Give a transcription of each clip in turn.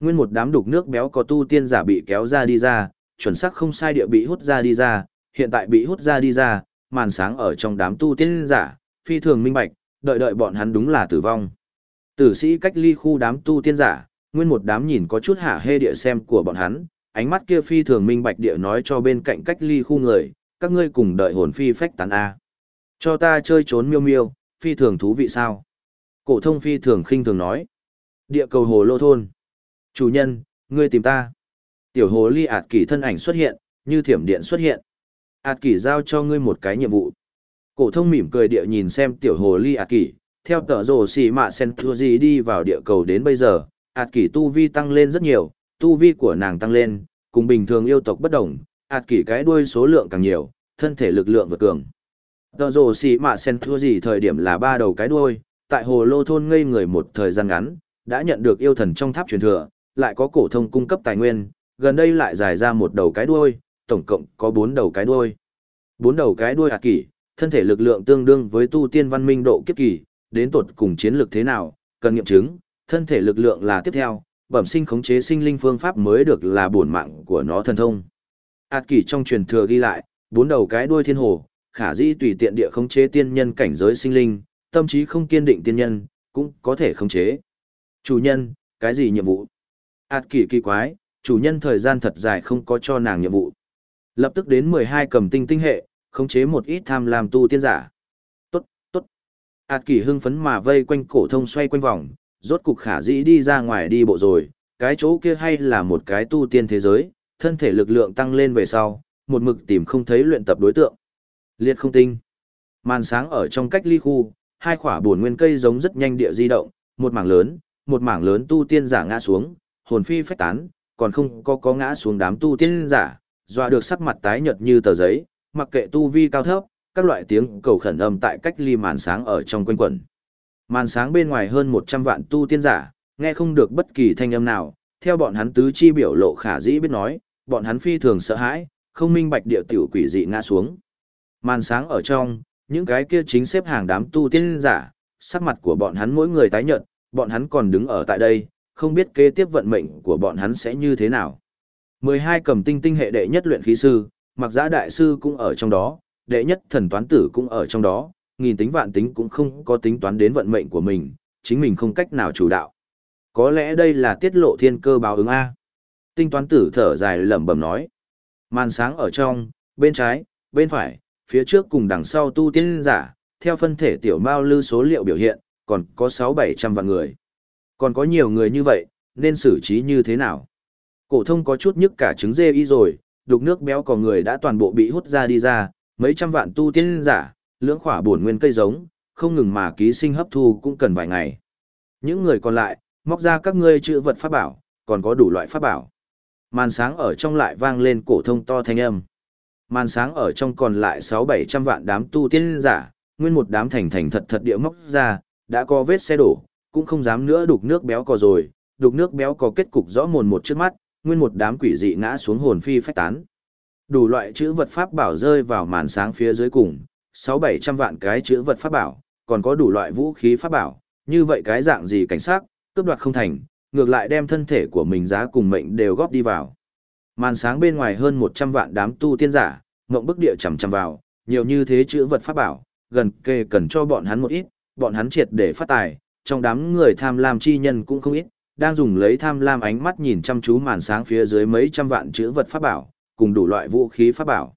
Nguyên một đám đục nước béo có tu tiên giả bị kéo ra đi ra, chuẩn xác không sai địa bị hút ra đi ra, hiện tại bị hút ra đi ra, màn sáng ở trong đám tu tiên giả, phi thường minh bạch, đợi đợi bọn hắn đúng là tử vong. Tử sĩ cách ly khu đám tu tiên giả, nguyên một đám nhìn có chút hả hê địa xem của bọn hắn, ánh mắt kia phi thường minh bạch địa nói cho bên cạnh cách ly khu người, các ngươi cùng đợi hồn phi phách tán A. Cho ta chơi trốn miêu miêu, phi thường thú vị sao? Cổ thông phi thường khinh thường nói. Địa cầu hồ lô thôn. Chủ nhân, ngươi tìm ta. Tiểu hồ ly ạt kỳ thân ảnh xuất hiện, như thiểm điện xuất hiện. ạt kỳ giao cho ngươi một cái nhiệm vụ. Cổ thông mỉm cười địa nhìn xem tiểu hồ ly ạt kỳ, theo tờ rồ xì mạ sen thua gì đi vào địa cầu đến bây giờ, ạt kỳ tu vi tăng lên rất nhiều, tu vi của nàng tăng lên, cùng bình thường yêu tộc bất đồng, ạt kỳ cái đuôi số lượng càng nhiều, thân thể lực lượng vượt cường. Tờ rồ xì mạ sen thua gì thời điểm là ba đầu cái đuôi, tại hồ lô thôn ngây người một thời gian ngắn, đã nhận được yêu thần trong tháp truyền thừa, lại có cổ thông cung cấp tài nguyên, gần đây lại dài ra một đầu cái đuôi, tổng cộng có bốn đầu cái đuôi. Bốn đầu cái đuôi hạt kỳ, thân thể lực lượng tương đương với tu tiên văn minh độ kiếp kỳ, đến tột cùng chiến lược thế nào, cần nghiệm chứng, thân thể lực lượng là tiếp theo, bẩm sinh khống chế sinh linh phương pháp mới được là bổn mạng của nó thần thông. hạt kỳ trong truyền thừa ghi lại, bốn đầu cái đuôi thiên hồ, khả dĩ tùy tiện địa khống chế tiên nhân cảnh giới sinh linh, tâm trí không kiên định tiên nhân, cũng có thể khống chế. Chủ nhân, cái gì nhiệm vụ? Ạt kỳ kỳ quái, chủ nhân thời gian thật dài không có cho nàng nhiệm vụ. Lập tức đến 12 cầm tinh tinh hệ, khống chế một ít tham lam tu tiên giả. Tốt, tốt. ạt kỳ hưng phấn mà vây quanh cổ thông xoay quanh vòng, rốt cục khả dĩ đi ra ngoài đi bộ rồi, cái chỗ kia hay là một cái tu tiên thế giới, thân thể lực lượng tăng lên về sau, một mực tìm không thấy luyện tập đối tượng. Liệt không tinh. Màn sáng ở trong cách ly khu, hai khỏa bổn nguyên cây giống rất nhanh địa di động, một mảng lớn, một mảng lớn tu tiên giả ngã xuống, hồn phi phách tán, còn không có có ngã xuống đám tu tiên giả, dọa được sắc mặt tái nhợt như tờ giấy, mặc kệ tu vi cao thấp, các loại tiếng cầu khẩn âm tại cách ly màn sáng ở trong quanh quẩn. Màn sáng bên ngoài hơn 100 vạn tu tiên giả, nghe không được bất kỳ thanh âm nào, theo bọn hắn tứ chi biểu lộ khả dĩ biết nói, bọn hắn phi thường sợ hãi, không minh bạch địa tiểu quỷ dị ngã xuống. Màn sáng ở trong, những cái kia chính xếp hàng đám tu tiên giả, sắc mặt của bọn hắn mỗi người tái nhợt, bọn hắn còn đứng ở tại đây, không biết kế tiếp vận mệnh của bọn hắn sẽ như thế nào. 12 cầm tinh tinh hệ đệ nhất luyện khí sư, mặc giã đại sư cũng ở trong đó, đệ nhất thần toán tử cũng ở trong đó, nghìn tính vạn tính cũng không có tính toán đến vận mệnh của mình, chính mình không cách nào chủ đạo. Có lẽ đây là tiết lộ thiên cơ báo ứng A. Tinh toán tử thở dài lẩm bẩm nói. Màn sáng ở trong, bên trái, bên phải, phía trước cùng đằng sau tu tiên giả, theo phân thể tiểu mao lư số liệu biểu hiện, còn có 6-700 vạn người. Còn có nhiều người như vậy, nên xử trí như thế nào? Cổ thông có chút nhức cả trứng dê y rồi, đục nước béo của người đã toàn bộ bị hút ra đi ra, mấy trăm vạn tu tiên giả, lưỡng khỏa bổn nguyên cây giống, không ngừng mà ký sinh hấp thu cũng cần vài ngày. Những người còn lại, móc ra các ngươi chữ vật pháp bảo, còn có đủ loại pháp bảo. Màn sáng ở trong lại vang lên cổ thông to thanh âm. Màn sáng ở trong còn lại 6-700 vạn đám tu tiên giả, nguyên một đám thành thành thật thật địa móc ra, đã có vết xe đổ, cũng không dám nữa đục nước béo cò rồi, đục nước béo cò kết cục rõ mồn một trước mắt, nguyên một đám quỷ dị ngã xuống hồn phi phách tán. Đủ loại chữ vật pháp bảo rơi vào màn sáng phía dưới cùng, sáu bảy trăm vạn cái chữ vật pháp bảo, còn có đủ loại vũ khí pháp bảo, như vậy cái dạng gì cảnh sát, cướp đoạt không thành, ngược lại đem thân thể của mình giá cùng mệnh đều góp đi vào. Màn sáng bên ngoài hơn một trăm vạn đám tu tiên giả, ngộng bức địa chầm chầm vào, nhiều như thế chữ vật pháp bảo, gần kề cần cho bọn hắn một ít, bọn hắn triệt để phát tài, trong đám người tham lam chi nhân cũng không ít, đang dùng lấy tham lam ánh mắt nhìn chăm chú màn sáng phía dưới mấy trăm vạn chữ vật pháp bảo, cùng đủ loại vũ khí pháp bảo.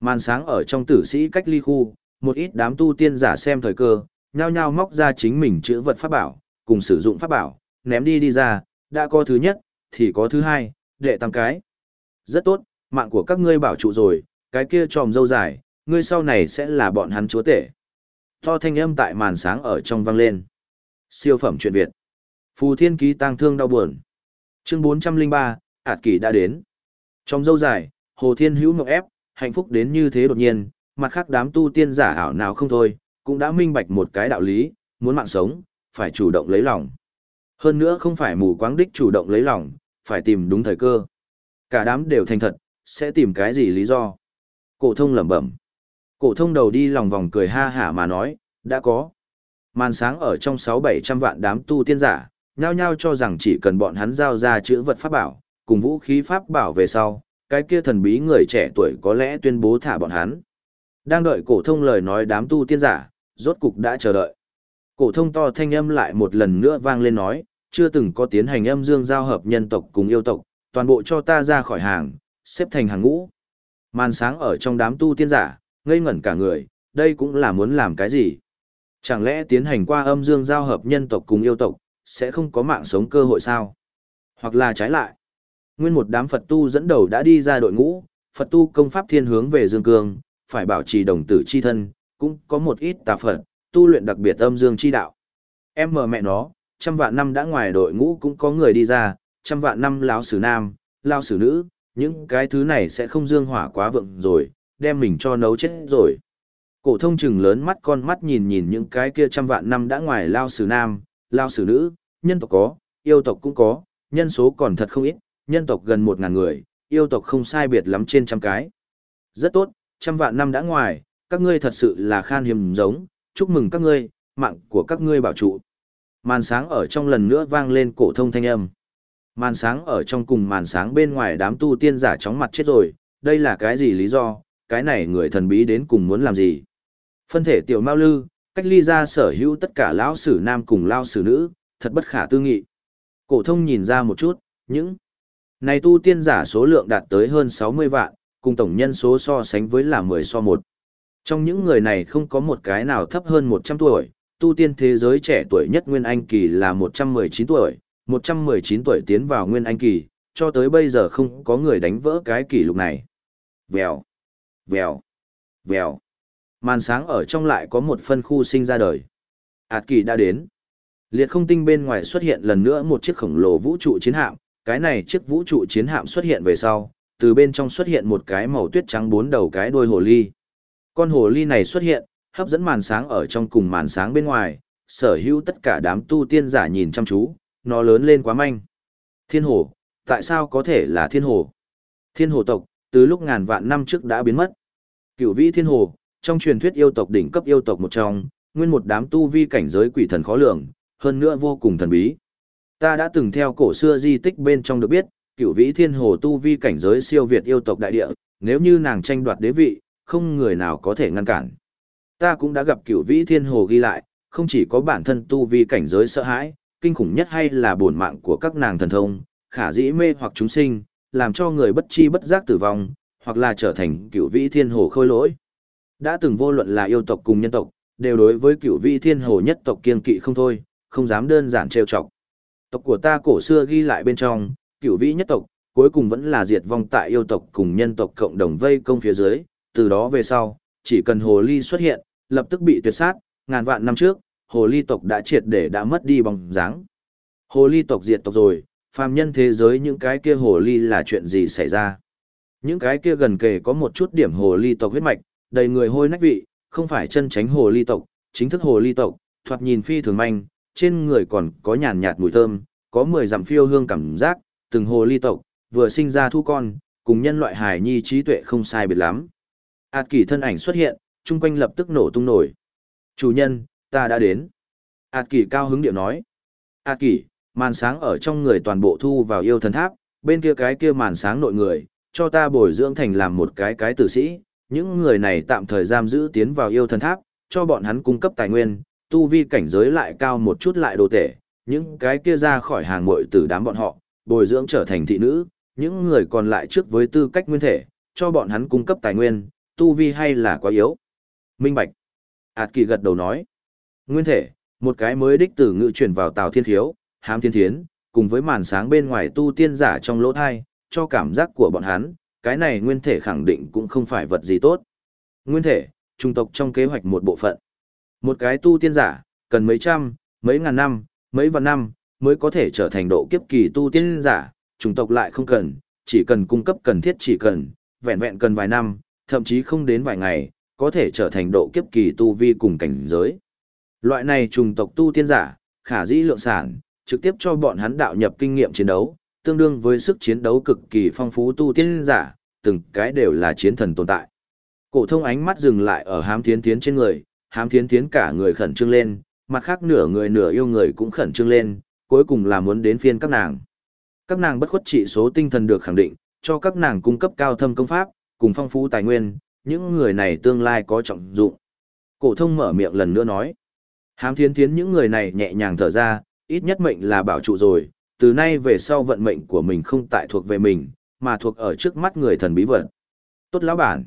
Màn sáng ở trong tử sĩ cách ly khu, một ít đám tu tiên giả xem thời cơ, nhao nhao móc ra chính mình chữ vật pháp bảo, cùng sử dụng pháp bảo, ném đi đi ra, đã có thứ nhất, thì có thứ hai, đệ tam cái. Rất tốt, mạng của các ngươi bảo trụ rồi, cái kia tròm dâu dài, ngươi sau này sẽ là bọn hắn chúa tể. To thanh âm tại màn sáng ở trong vang lên. Siêu phẩm truyện Việt. Phù thiên ký tang thương đau buồn. Chương 403, ạt kỷ đã đến. Trong dâu dài, Hồ Thiên Hữu ngọc ép, hạnh phúc đến như thế đột nhiên, mặt khác đám tu tiên giả ảo nào không thôi, cũng đã minh bạch một cái đạo lý, muốn mạng sống, phải chủ động lấy lòng. Hơn nữa không phải mù quáng đích chủ động lấy lòng, phải tìm đúng thời cơ. Cả đám đều thành thật, sẽ tìm cái gì lý do. Cổ thông lẩm bẩm. Cổ thông đầu đi lòng vòng cười ha hả mà nói, đã có. Màn sáng ở trong 6-700 vạn đám tu tiên giả, nhao nhao cho rằng chỉ cần bọn hắn giao ra chữ vật pháp bảo, cùng vũ khí pháp bảo về sau, cái kia thần bí người trẻ tuổi có lẽ tuyên bố thả bọn hắn. Đang đợi cổ thông lời nói đám tu tiên giả, rốt cục đã chờ đợi. Cổ thông to thanh âm lại một lần nữa vang lên nói, chưa từng có tiến hành âm dương giao hợp nhân tộc cùng yêu tộc, toàn bộ cho ta ra khỏi hàng, xếp thành hàng ngũ. Màn sáng ở trong đám tu tiên giả, ngây ngẩn cả người, đây cũng là muốn làm cái gì? Chẳng lẽ tiến hành qua âm dương giao hợp nhân tộc cùng yêu tộc, sẽ không có mạng sống cơ hội sao? Hoặc là trái lại, nguyên một đám Phật tu dẫn đầu đã đi ra đội ngũ, Phật tu công pháp thiên hướng về dương cương, phải bảo trì đồng tử chi thân, cũng có một ít tà Phật, tu luyện đặc biệt âm dương chi đạo. Em mờ mẹ nó, trăm vạn năm đã ngoài đội ngũ cũng có người đi ra, trăm vạn năm lão sử nam, lao sử nữ, những cái thứ này sẽ không dương hỏa quá vượng rồi, đem mình cho nấu chết rồi. Cổ thông trừng lớn mắt con mắt nhìn nhìn những cái kia trăm vạn năm đã ngoài lao sử nam, lao sử nữ, nhân tộc có, yêu tộc cũng có, nhân số còn thật không ít, nhân tộc gần một ngàn người, yêu tộc không sai biệt lắm trên trăm cái. Rất tốt, trăm vạn năm đã ngoài, các ngươi thật sự là khan hiếm giống, chúc mừng các ngươi, mạng của các ngươi bảo trụ. Màn sáng ở trong lần nữa vang lên cổ thông thanh âm. Màn sáng ở trong cùng màn sáng bên ngoài đám tu tiên giả chóng mặt chết rồi, đây là cái gì lý do, cái này người thần bí đến cùng muốn làm gì. Phân thể tiểu mao lư, cách ly ra sở hữu tất cả lão sử nam cùng lao sử nữ, thật bất khả tư nghị. Cổ thông nhìn ra một chút, những này tu tiên giả số lượng đạt tới hơn 60 vạn, cùng tổng nhân số so sánh với là 10 so 1. Trong những người này không có một cái nào thấp hơn 100 tuổi, tu tiên thế giới trẻ tuổi nhất Nguyên Anh Kỳ là 119 tuổi, 119 tuổi tiến vào Nguyên Anh Kỳ, cho tới bây giờ không có người đánh vỡ cái kỷ lục này. Vèo, vèo, vèo. Màn sáng ở trong lại có một phân khu sinh ra đời. Ảt kỳ đã đến. Liệt không tinh bên ngoài xuất hiện lần nữa một chiếc khổng lồ vũ trụ chiến hạm, cái này chiếc vũ trụ chiến hạm xuất hiện về sau, từ bên trong xuất hiện một cái màu tuyết trắng bốn đầu cái đuôi hồ ly. Con hồ ly này xuất hiện, hấp dẫn màn sáng ở trong cùng màn sáng bên ngoài, sở hữu tất cả đám tu tiên giả nhìn chăm chú, nó lớn lên quá manh. Thiên hồ, tại sao có thể là thiên hồ? Thiên hồ tộc, từ lúc ngàn vạn năm trước đã biến mất. Cửu vĩ thiên hồ, trong truyền thuyết yêu tộc đỉnh cấp yêu tộc một trong, nguyên một đám tu vi cảnh giới quỷ thần khó lường, hơn nữa vô cùng thần bí. Ta đã từng theo cổ xưa di tích bên trong được biết, cửu vĩ thiên hồ tu vi cảnh giới siêu việt yêu tộc đại địa, nếu như nàng tranh đoạt đế vị, không người nào có thể ngăn cản. Ta cũng đã gặp cửu vĩ thiên hồ ghi lại, không chỉ có bản thân tu vi cảnh giới sợ hãi, kinh khủng nhất hay là bổn mạng của các nàng thần thông, khả dĩ mê hoặc chúng sinh, làm cho người bất chi bất giác tử vong, hoặc là trở thành cửu vĩ thiên hồ khôi lỗi. Đã từng vô luận là yêu tộc cùng nhân tộc, đều đối với cửu vị thiên hồ nhất tộc kiên kỵ không thôi, không dám đơn giản trêu chọc. Tộc của ta cổ xưa ghi lại bên trong, cửu vị nhất tộc, cuối cùng vẫn là diệt vong tại yêu tộc cùng nhân tộc cộng đồng vây công phía dưới, từ đó về sau, chỉ cần hồ ly xuất hiện, lập tức bị tuyệt sát, ngàn vạn năm trước, hồ ly tộc đã triệt để đã mất đi bóng dáng. Hồ ly tộc diệt tộc rồi, phàm nhân thế giới những cái kia hồ ly là chuyện gì xảy ra? Những cái kia gần kề có một chút điểm hồ ly tộc huyết mạch, đầy người hôi nách vị, không phải chân tránh hồ ly tộc, chính thức hồ ly tộc, thoạt nhìn phi thường manh, trên người còn có nhàn nhạt mùi thơm, có 10 dặm phiêu hương cảm giác, từng hồ ly tộc, vừa sinh ra thu con, cùng nhân loại hài nhi trí tuệ không sai biệt lắm. Ảt kỳ thân ảnh xuất hiện, chung quanh lập tức nổ tung nổi. Chủ nhân, ta đã đến. Ảt kỳ cao hứng điệu nói. Ảt kỳ, màn sáng ở trong người toàn bộ thu vào yêu thần tháp, bên kia cái kia màn sáng nội người, cho ta bồi dưỡng thành làm một cái cái tử sĩ. Những người này tạm thời giam giữ tiến vào yêu thần tháp, cho bọn hắn cung cấp tài nguyên, tu vi cảnh giới lại cao một chút lại đồ tể, những cái kia ra khỏi hàng muội tử đám bọn họ, bồi dưỡng trở thành thị nữ, những người còn lại trước với tư cách nguyên thể, cho bọn hắn cung cấp tài nguyên, tu vi hay là quá yếu. Minh Bạch. Ảt kỳ gật đầu nói. Nguyên thể, một cái mới đích tử ngự chuyển vào tàu thiên thiếu, hám thiên thiến, cùng với màn sáng bên ngoài tu tiên giả trong lỗ thai, cho cảm giác của bọn hắn, cái này nguyên thể khẳng định cũng không phải vật gì tốt. Nguyên thể, trung tộc trong kế hoạch một bộ phận. Một cái tu tiên giả, cần mấy trăm, mấy ngàn năm, mấy vạn năm, mới có thể trở thành độ kiếp kỳ tu tiên giả, trung tộc lại không cần, chỉ cần cung cấp cần thiết chỉ cần, vẹn vẹn cần vài năm, thậm chí không đến vài ngày, có thể trở thành độ kiếp kỳ tu vi cùng cảnh giới. Loại này trùng tộc tu tiên giả, khả dĩ lượng sản, trực tiếp cho bọn hắn đạo nhập kinh nghiệm chiến đấu, tương đương với sức chiến đấu cực kỳ phong phú tu tiên giả, từng cái đều là chiến thần tồn tại. Cổ thông ánh mắt dừng lại ở hám thiến thiến trên người, hám thiến thiến cả người khẩn trương lên, mặt khác nửa người nửa yêu người cũng khẩn trương lên, cuối cùng là muốn đến phiên các nàng. Các nàng bất khuất trị số tinh thần được khẳng định, cho các nàng cung cấp cao thâm công pháp, cùng phong phú tài nguyên, những người này tương lai có trọng dụng. Cổ thông mở miệng lần nữa nói. Hám thiến thiến những người này nhẹ nhàng thở ra, ít nhất mệnh là bảo trụ rồi, từ nay về sau vận mệnh của mình không tại thuộc về mình, mà thuộc ở trước mắt người thần bí vật. Tốt lão bản.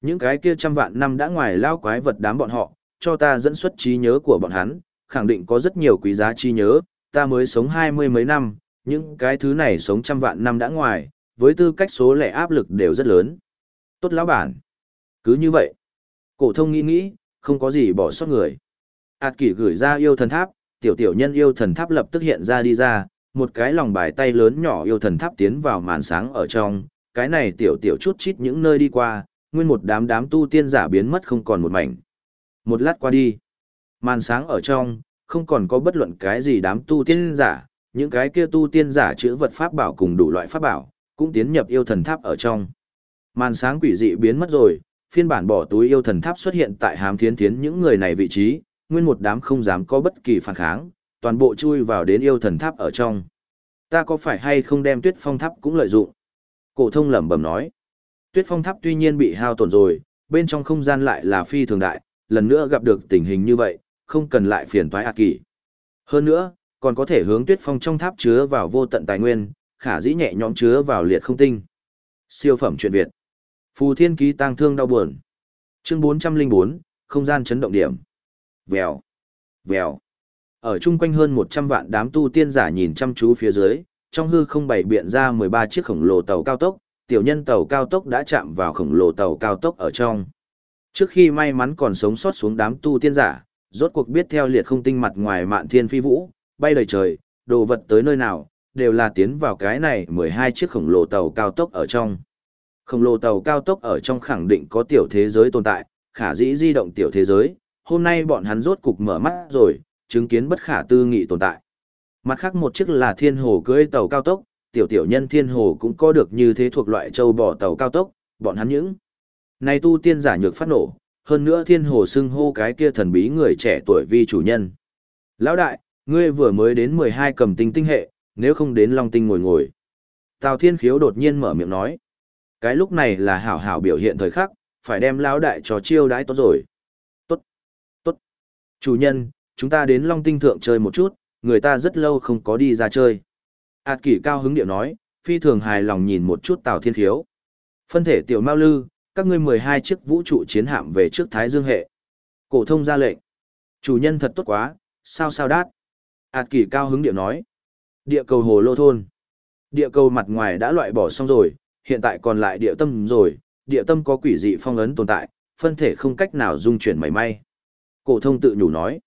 Những cái kia trăm vạn năm đã ngoài lao quái vật đám bọn họ, cho ta dẫn xuất trí nhớ của bọn hắn, khẳng định có rất nhiều quý giá trí nhớ, ta mới sống hai mươi mấy năm, những cái thứ này sống trăm vạn năm đã ngoài, với tư cách số lẻ áp lực đều rất lớn. Tốt lão bản. Cứ như vậy. Cổ thông nghĩ nghĩ, không có gì bỏ sót người. Ảt kỷ gửi ra yêu thần tháp, tiểu tiểu nhân yêu thần tháp lập tức hiện ra đi ra, một cái lòng bài tay lớn nhỏ yêu thần tháp tiến vào màn sáng ở trong, cái này tiểu tiểu chút chít những nơi đi qua, nguyên một đám đám tu tiên giả biến mất không còn một mảnh. Một lát qua đi, màn sáng ở trong, không còn có bất luận cái gì đám tu tiên giả, những cái kia tu tiên giả chữ vật pháp bảo cùng đủ loại pháp bảo, cũng tiến nhập yêu thần tháp ở trong. Màn sáng quỷ dị biến mất rồi, phiên bản bỏ túi yêu thần tháp xuất hiện tại hám thiến thiến những người này vị trí, nguyên một đám không dám có bất kỳ phản kháng, toàn bộ chui vào đến yêu thần tháp ở trong. Ta có phải hay không đem tuyết phong tháp cũng lợi dụng? Cổ thông lẩm bẩm nói. Tuyết phong tháp tuy nhiên bị hao tổn rồi, bên trong không gian lại là phi thường đại, lần nữa gặp được tình hình như vậy, không cần lại phiền toái ác kỳ. Hơn nữa, còn có thể hướng tuyết phong trong tháp chứa vào vô tận tài nguyên, khả dĩ nhẹ nhõm chứa vào liệt không tinh. Siêu phẩm truyện Việt. Phù Thiên ký tang thương đau buồn. Chương 404, không gian chấn động điểm. Vèo, vèo. Ở chung quanh hơn 100 vạn đám tu tiên giả nhìn chăm chú phía dưới, trong hư không bày biện ra 13 chiếc khổng lồ tàu cao tốc, tiểu nhân tàu cao tốc đã chạm vào khổng lồ tàu cao tốc ở trong. Trước khi may mắn còn sống sót xuống đám tu tiên giả, rốt cuộc biết theo liệt không tinh mặt ngoài mạn thiên phi vũ, bay đầy trời, đồ vật tới nơi nào, đều là tiến vào cái này 12 chiếc khổng lồ tàu cao tốc ở trong. Khổng lồ tàu cao tốc ở trong khẳng định có tiểu thế giới tồn tại, khả dĩ di động tiểu thế giới, hôm nay bọn hắn rốt cục mở mắt rồi, chứng kiến bất khả tư nghị tồn tại. Mặt khác một chiếc là thiên hồ cưỡi tàu cao tốc, tiểu tiểu nhân thiên hồ cũng có được như thế thuộc loại châu bò tàu cao tốc, bọn hắn những. Này tu tiên giả nhược phát nổ, hơn nữa thiên hồ xưng hô cái kia thần bí người trẻ tuổi vi chủ nhân. Lão đại, ngươi vừa mới đến 12 cầm tinh tinh hệ, nếu không đến long tinh ngồi ngồi. Tào thiên khiếu đột nhiên mở miệng nói. Cái lúc này là hảo hảo biểu hiện thời khắc, phải đem lão đại cho chiêu đãi tốt rồi. Tốt, tốt. Chủ nhân, chúng ta đến long tinh thượng chơi một chút, người ta rất lâu không có đi ra chơi. Ảt kỷ cao hứng điệu nói, phi thường hài lòng nhìn một chút Tào Thiên Khiếu. Phân thể tiểu Mao Lư, các ngươi 12 chiếc vũ trụ chiến hạm về trước Thái Dương hệ. Cổ thông ra lệnh. Chủ nhân thật tốt quá, sao sao đát. Ảt kỷ cao hứng điệu nói. Địa cầu hồ lô thôn. Địa cầu mặt ngoài đã loại bỏ xong rồi, hiện tại còn lại địa tâm rồi, địa tâm có quỷ dị phong ấn tồn tại, phân thể không cách nào dung chuyển mảy may. Cổ thông tự nhủ nói.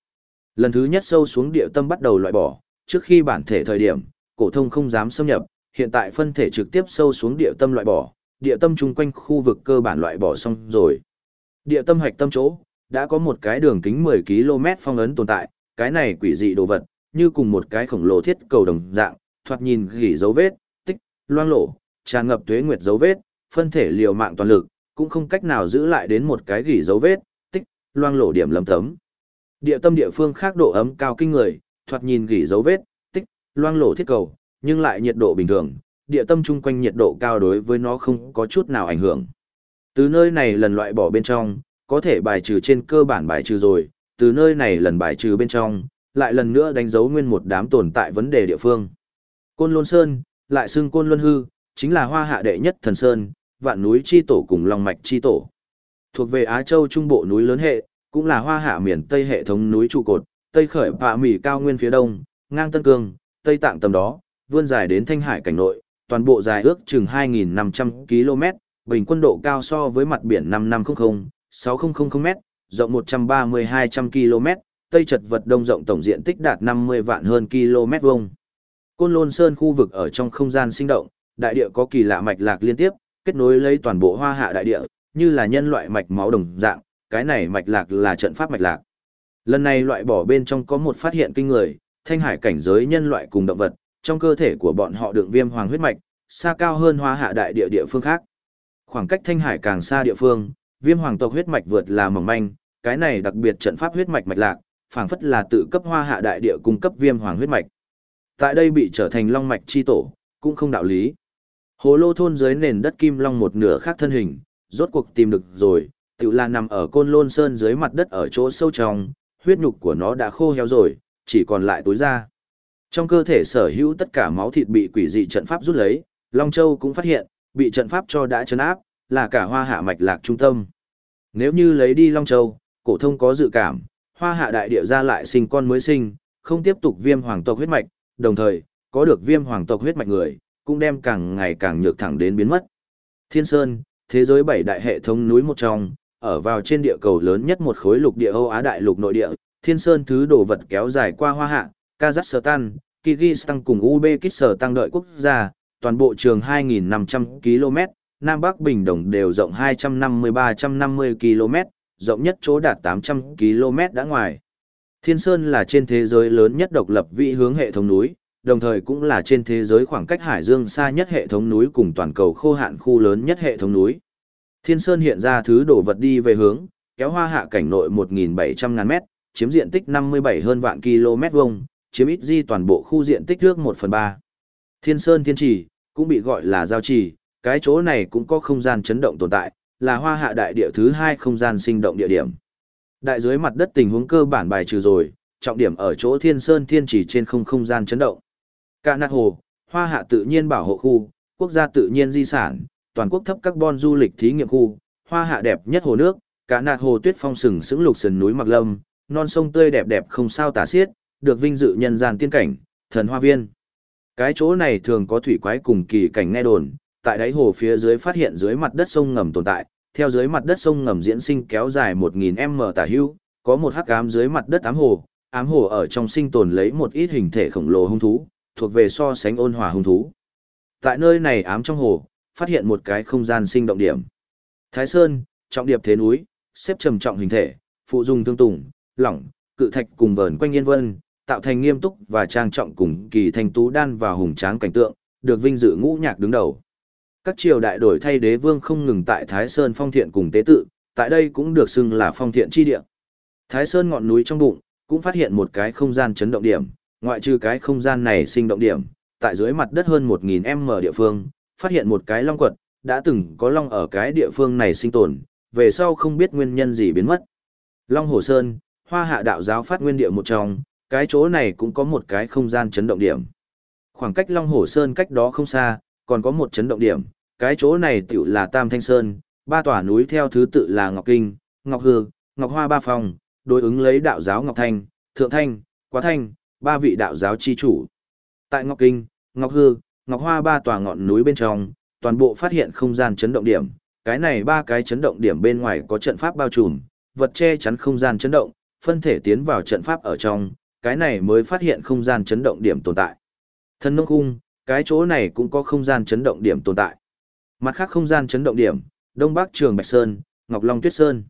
Lần thứ nhất sâu xuống địa tâm bắt đầu loại bỏ, trước khi bản thể thời điểm, cổ thông không dám xâm nhập, hiện tại phân thể trực tiếp sâu xuống địa tâm loại bỏ, địa tâm chung quanh khu vực cơ bản loại bỏ xong rồi. Địa tâm hạch tâm chỗ, đã có một cái đường kính 10 km phong ấn tồn tại, cái này quỷ dị đồ vật, như cùng một cái khổng lồ thiết cầu đồng dạng, thoạt nhìn gỉ dấu vết, tích, loang lổ, tràn ngập tuế nguyệt dấu vết, phân thể liều mạng toàn lực, cũng không cách nào giữ lại đến một cái gỉ dấu vết, tích, loang lổ điểm lấm tấm. Địa tâm địa phương khác độ ấm cao kinh người, thoạt nhìn gỉ dấu vết, tích, loang lổ thiết cầu, nhưng lại nhiệt độ bình thường, địa tâm chung quanh nhiệt độ cao đối với nó không có chút nào ảnh hưởng. Từ nơi này lần loại bỏ bên trong, có thể bài trừ trên cơ bản bài trừ rồi, từ nơi này lần bài trừ bên trong, lại lần nữa đánh dấu nguyên một đám tồn tại vấn đề địa phương. Côn Lôn Sơn, lại xưng Côn Luân Hư, chính là hoa hạ đệ nhất thần sơn, vạn núi chi tổ cùng long mạch chi tổ. Thuộc về Á Châu trung bộ núi lớn hệ, cũng là hoa hạ miền Tây hệ thống núi trụ cột, Tây khởi bạ mỉ cao nguyên phía đông, ngang Tân Cương, Tây Tạng tầm đó, vươn dài đến Thanh Hải cảnh nội, toàn bộ dài ước chừng 2.500 km, bình quân độ cao so với mặt biển 5500, 6000 m, rộng 130-200 km, Tây chật vật đông rộng tổng diện tích đạt 50 vạn hơn km vuông. Côn Lôn Sơn khu vực ở trong không gian sinh động, đại địa có kỳ lạ mạch lạc liên tiếp, kết nối lấy toàn bộ hoa hạ đại địa, như là nhân loại mạch máu đồng dạng, cái này mạch lạc là trận pháp mạch lạc. Lần này loại bỏ bên trong có một phát hiện kinh người, thanh hải cảnh giới nhân loại cùng động vật, trong cơ thể của bọn họ đựng viêm hoàng huyết mạch, xa cao hơn hoa hạ đại địa địa phương khác. Khoảng cách thanh hải càng xa địa phương, viêm hoàng tộc huyết mạch vượt là mỏng manh, cái này đặc biệt trận pháp huyết mạch mạch lạc, phảng phất là tự cấp hoa hạ đại địa cung cấp viêm hoàng huyết mạch. Tại đây bị trở thành long mạch chi tổ, cũng không đạo lý. Hồ lô thôn dưới nền đất kim long một nửa khác thân hình, rốt cuộc tìm được rồi, tự là nằm ở côn lôn sơn dưới mặt đất ở chỗ sâu trong, huyết nhục của nó đã khô héo rồi, chỉ còn lại túi da. Trong cơ thể sở hữu tất cả máu thịt bị quỷ dị trận pháp rút lấy, Long Châu cũng phát hiện, bị trận pháp cho đã chấn áp, là cả hoa hạ mạch lạc trung tâm. Nếu như lấy đi Long Châu, cổ thông có dự cảm, hoa hạ đại địa ra lại sinh con mới sinh, không tiếp tục viêm hoàng tộc huyết mạch, đồng thời, có được viêm hoàng tộc huyết mạch người, cũng đem càng ngày càng nhược thẳng đến biến mất. Thiên Sơn, thế giới bảy đại hệ thống núi một trong, ở vào trên địa cầu lớn nhất một khối lục địa Âu Á đại lục nội địa, Thiên Sơn thứ đồ vật kéo dài qua Hoa Hạ, Kazakhstan, Kyrgyzstan cùng Uzbekistan đợi quốc gia, toàn bộ trường 2.500 km, Nam Bắc Bình Đồng đều rộng 250-350 km, rộng nhất chỗ đạt 800 km đã ngoài. Thiên Sơn là trên thế giới lớn nhất độc lập vị hướng hệ thống núi, đồng thời cũng là trên thế giới khoảng cách Hải Dương xa nhất hệ thống núi cùng toàn cầu khô hạn khu lớn nhất hệ thống núi. Thiên Sơn hiện ra thứ đổ vật đi về hướng, kéo hoa hạ cảnh nội 1.700 ngàn mét, chiếm diện tích 57 hơn vạn km vuông, chiếm ít di toàn bộ khu diện tích trước 1 phần 3. Thiên Sơn Thiên Trì, cũng bị gọi là giao trì, cái chỗ này cũng có không gian chấn động tồn tại, là hoa hạ đại địa thứ hai không gian sinh động địa điểm. Đại dưới mặt đất tình huống cơ bản bài trừ rồi, trọng điểm ở chỗ Thiên Sơn Thiên Trì trên không không gian chấn động. Cả nạt hồ, hoa hạ tự nhiên bảo hộ khu, quốc gia tự nhiên di sản, toàn quốc thấp carbon du lịch thí nghiệm khu, hoa hạ đẹp nhất hồ nước, cả nạt hồ tuyết phong sừng sững lục sườn núi mặc lâm, non sông tươi đẹp đẹp không sao tả xiết, được vinh dự nhân gian tiên cảnh, thần hoa viên. Cái chỗ này thường có thủy quái cùng kỳ cảnh nghe đồn, tại đáy hồ phía dưới phát hiện dưới mặt đất sông ngầm tồn tại, theo dưới mặt đất sông ngầm diễn sinh kéo dài 1000m tả hữu, có một hắc ám dưới mặt đất ám hồ, ám hồ ở trong sinh tồn lấy một ít hình thể khổng lồ hung thú, thuộc về so sánh ôn hòa hung thú. Tại nơi này ám trong hồ, phát hiện một cái không gian sinh động điểm. Thái Sơn, trọng điệp thế núi, xếp trầm trọng hình thể, phụ dung tương tùng, lỏng, cự thạch cùng vờn quanh yên vân, tạo thành nghiêm túc và trang trọng cùng kỳ thanh tú đan và hùng tráng cảnh tượng, được vinh dự ngũ nhạc đứng đầu. Các triều đại đổi thay đế vương không ngừng tại Thái Sơn phong thiện cùng tế tự, tại đây cũng được xưng là phong thiện chi địa. Thái Sơn ngọn núi trong bụng, cũng phát hiện một cái không gian chấn động điểm, ngoại trừ cái không gian này sinh động điểm, tại dưới mặt đất hơn 1000m địa phương, phát hiện một cái long quật, đã từng có long ở cái địa phương này sinh tồn, về sau không biết nguyên nhân gì biến mất. Long Hồ Sơn, Hoa Hạ đạo giáo phát nguyên địa một trong, cái chỗ này cũng có một cái không gian chấn động điểm. Khoảng cách Long Hồ Sơn cách đó không xa, còn có một chấn động điểm, cái chỗ này tiểu là Tam Thanh Sơn, ba tòa núi theo thứ tự là Ngọc Kinh, Ngọc Hương, Ngọc Hoa Ba Phòng, đối ứng lấy đạo giáo Ngọc Thanh, Thượng Thanh, Quá Thanh, ba vị đạo giáo chi chủ. Tại Ngọc Kinh, Ngọc Hương, Ngọc Hoa ba tòa ngọn núi bên trong, toàn bộ phát hiện không gian chấn động điểm, cái này ba cái chấn động điểm bên ngoài có trận pháp bao trùm, vật che chắn không gian chấn động, phân thể tiến vào trận pháp ở trong, cái này mới phát hiện không gian chấn động điểm tồn tại. Thân nông Cung, cái chỗ này cũng có không gian chấn động điểm tồn tại. Mặt khác không gian chấn động điểm, Đông Bắc Trường Bạch Sơn, Ngọc Long Tuyết Sơn.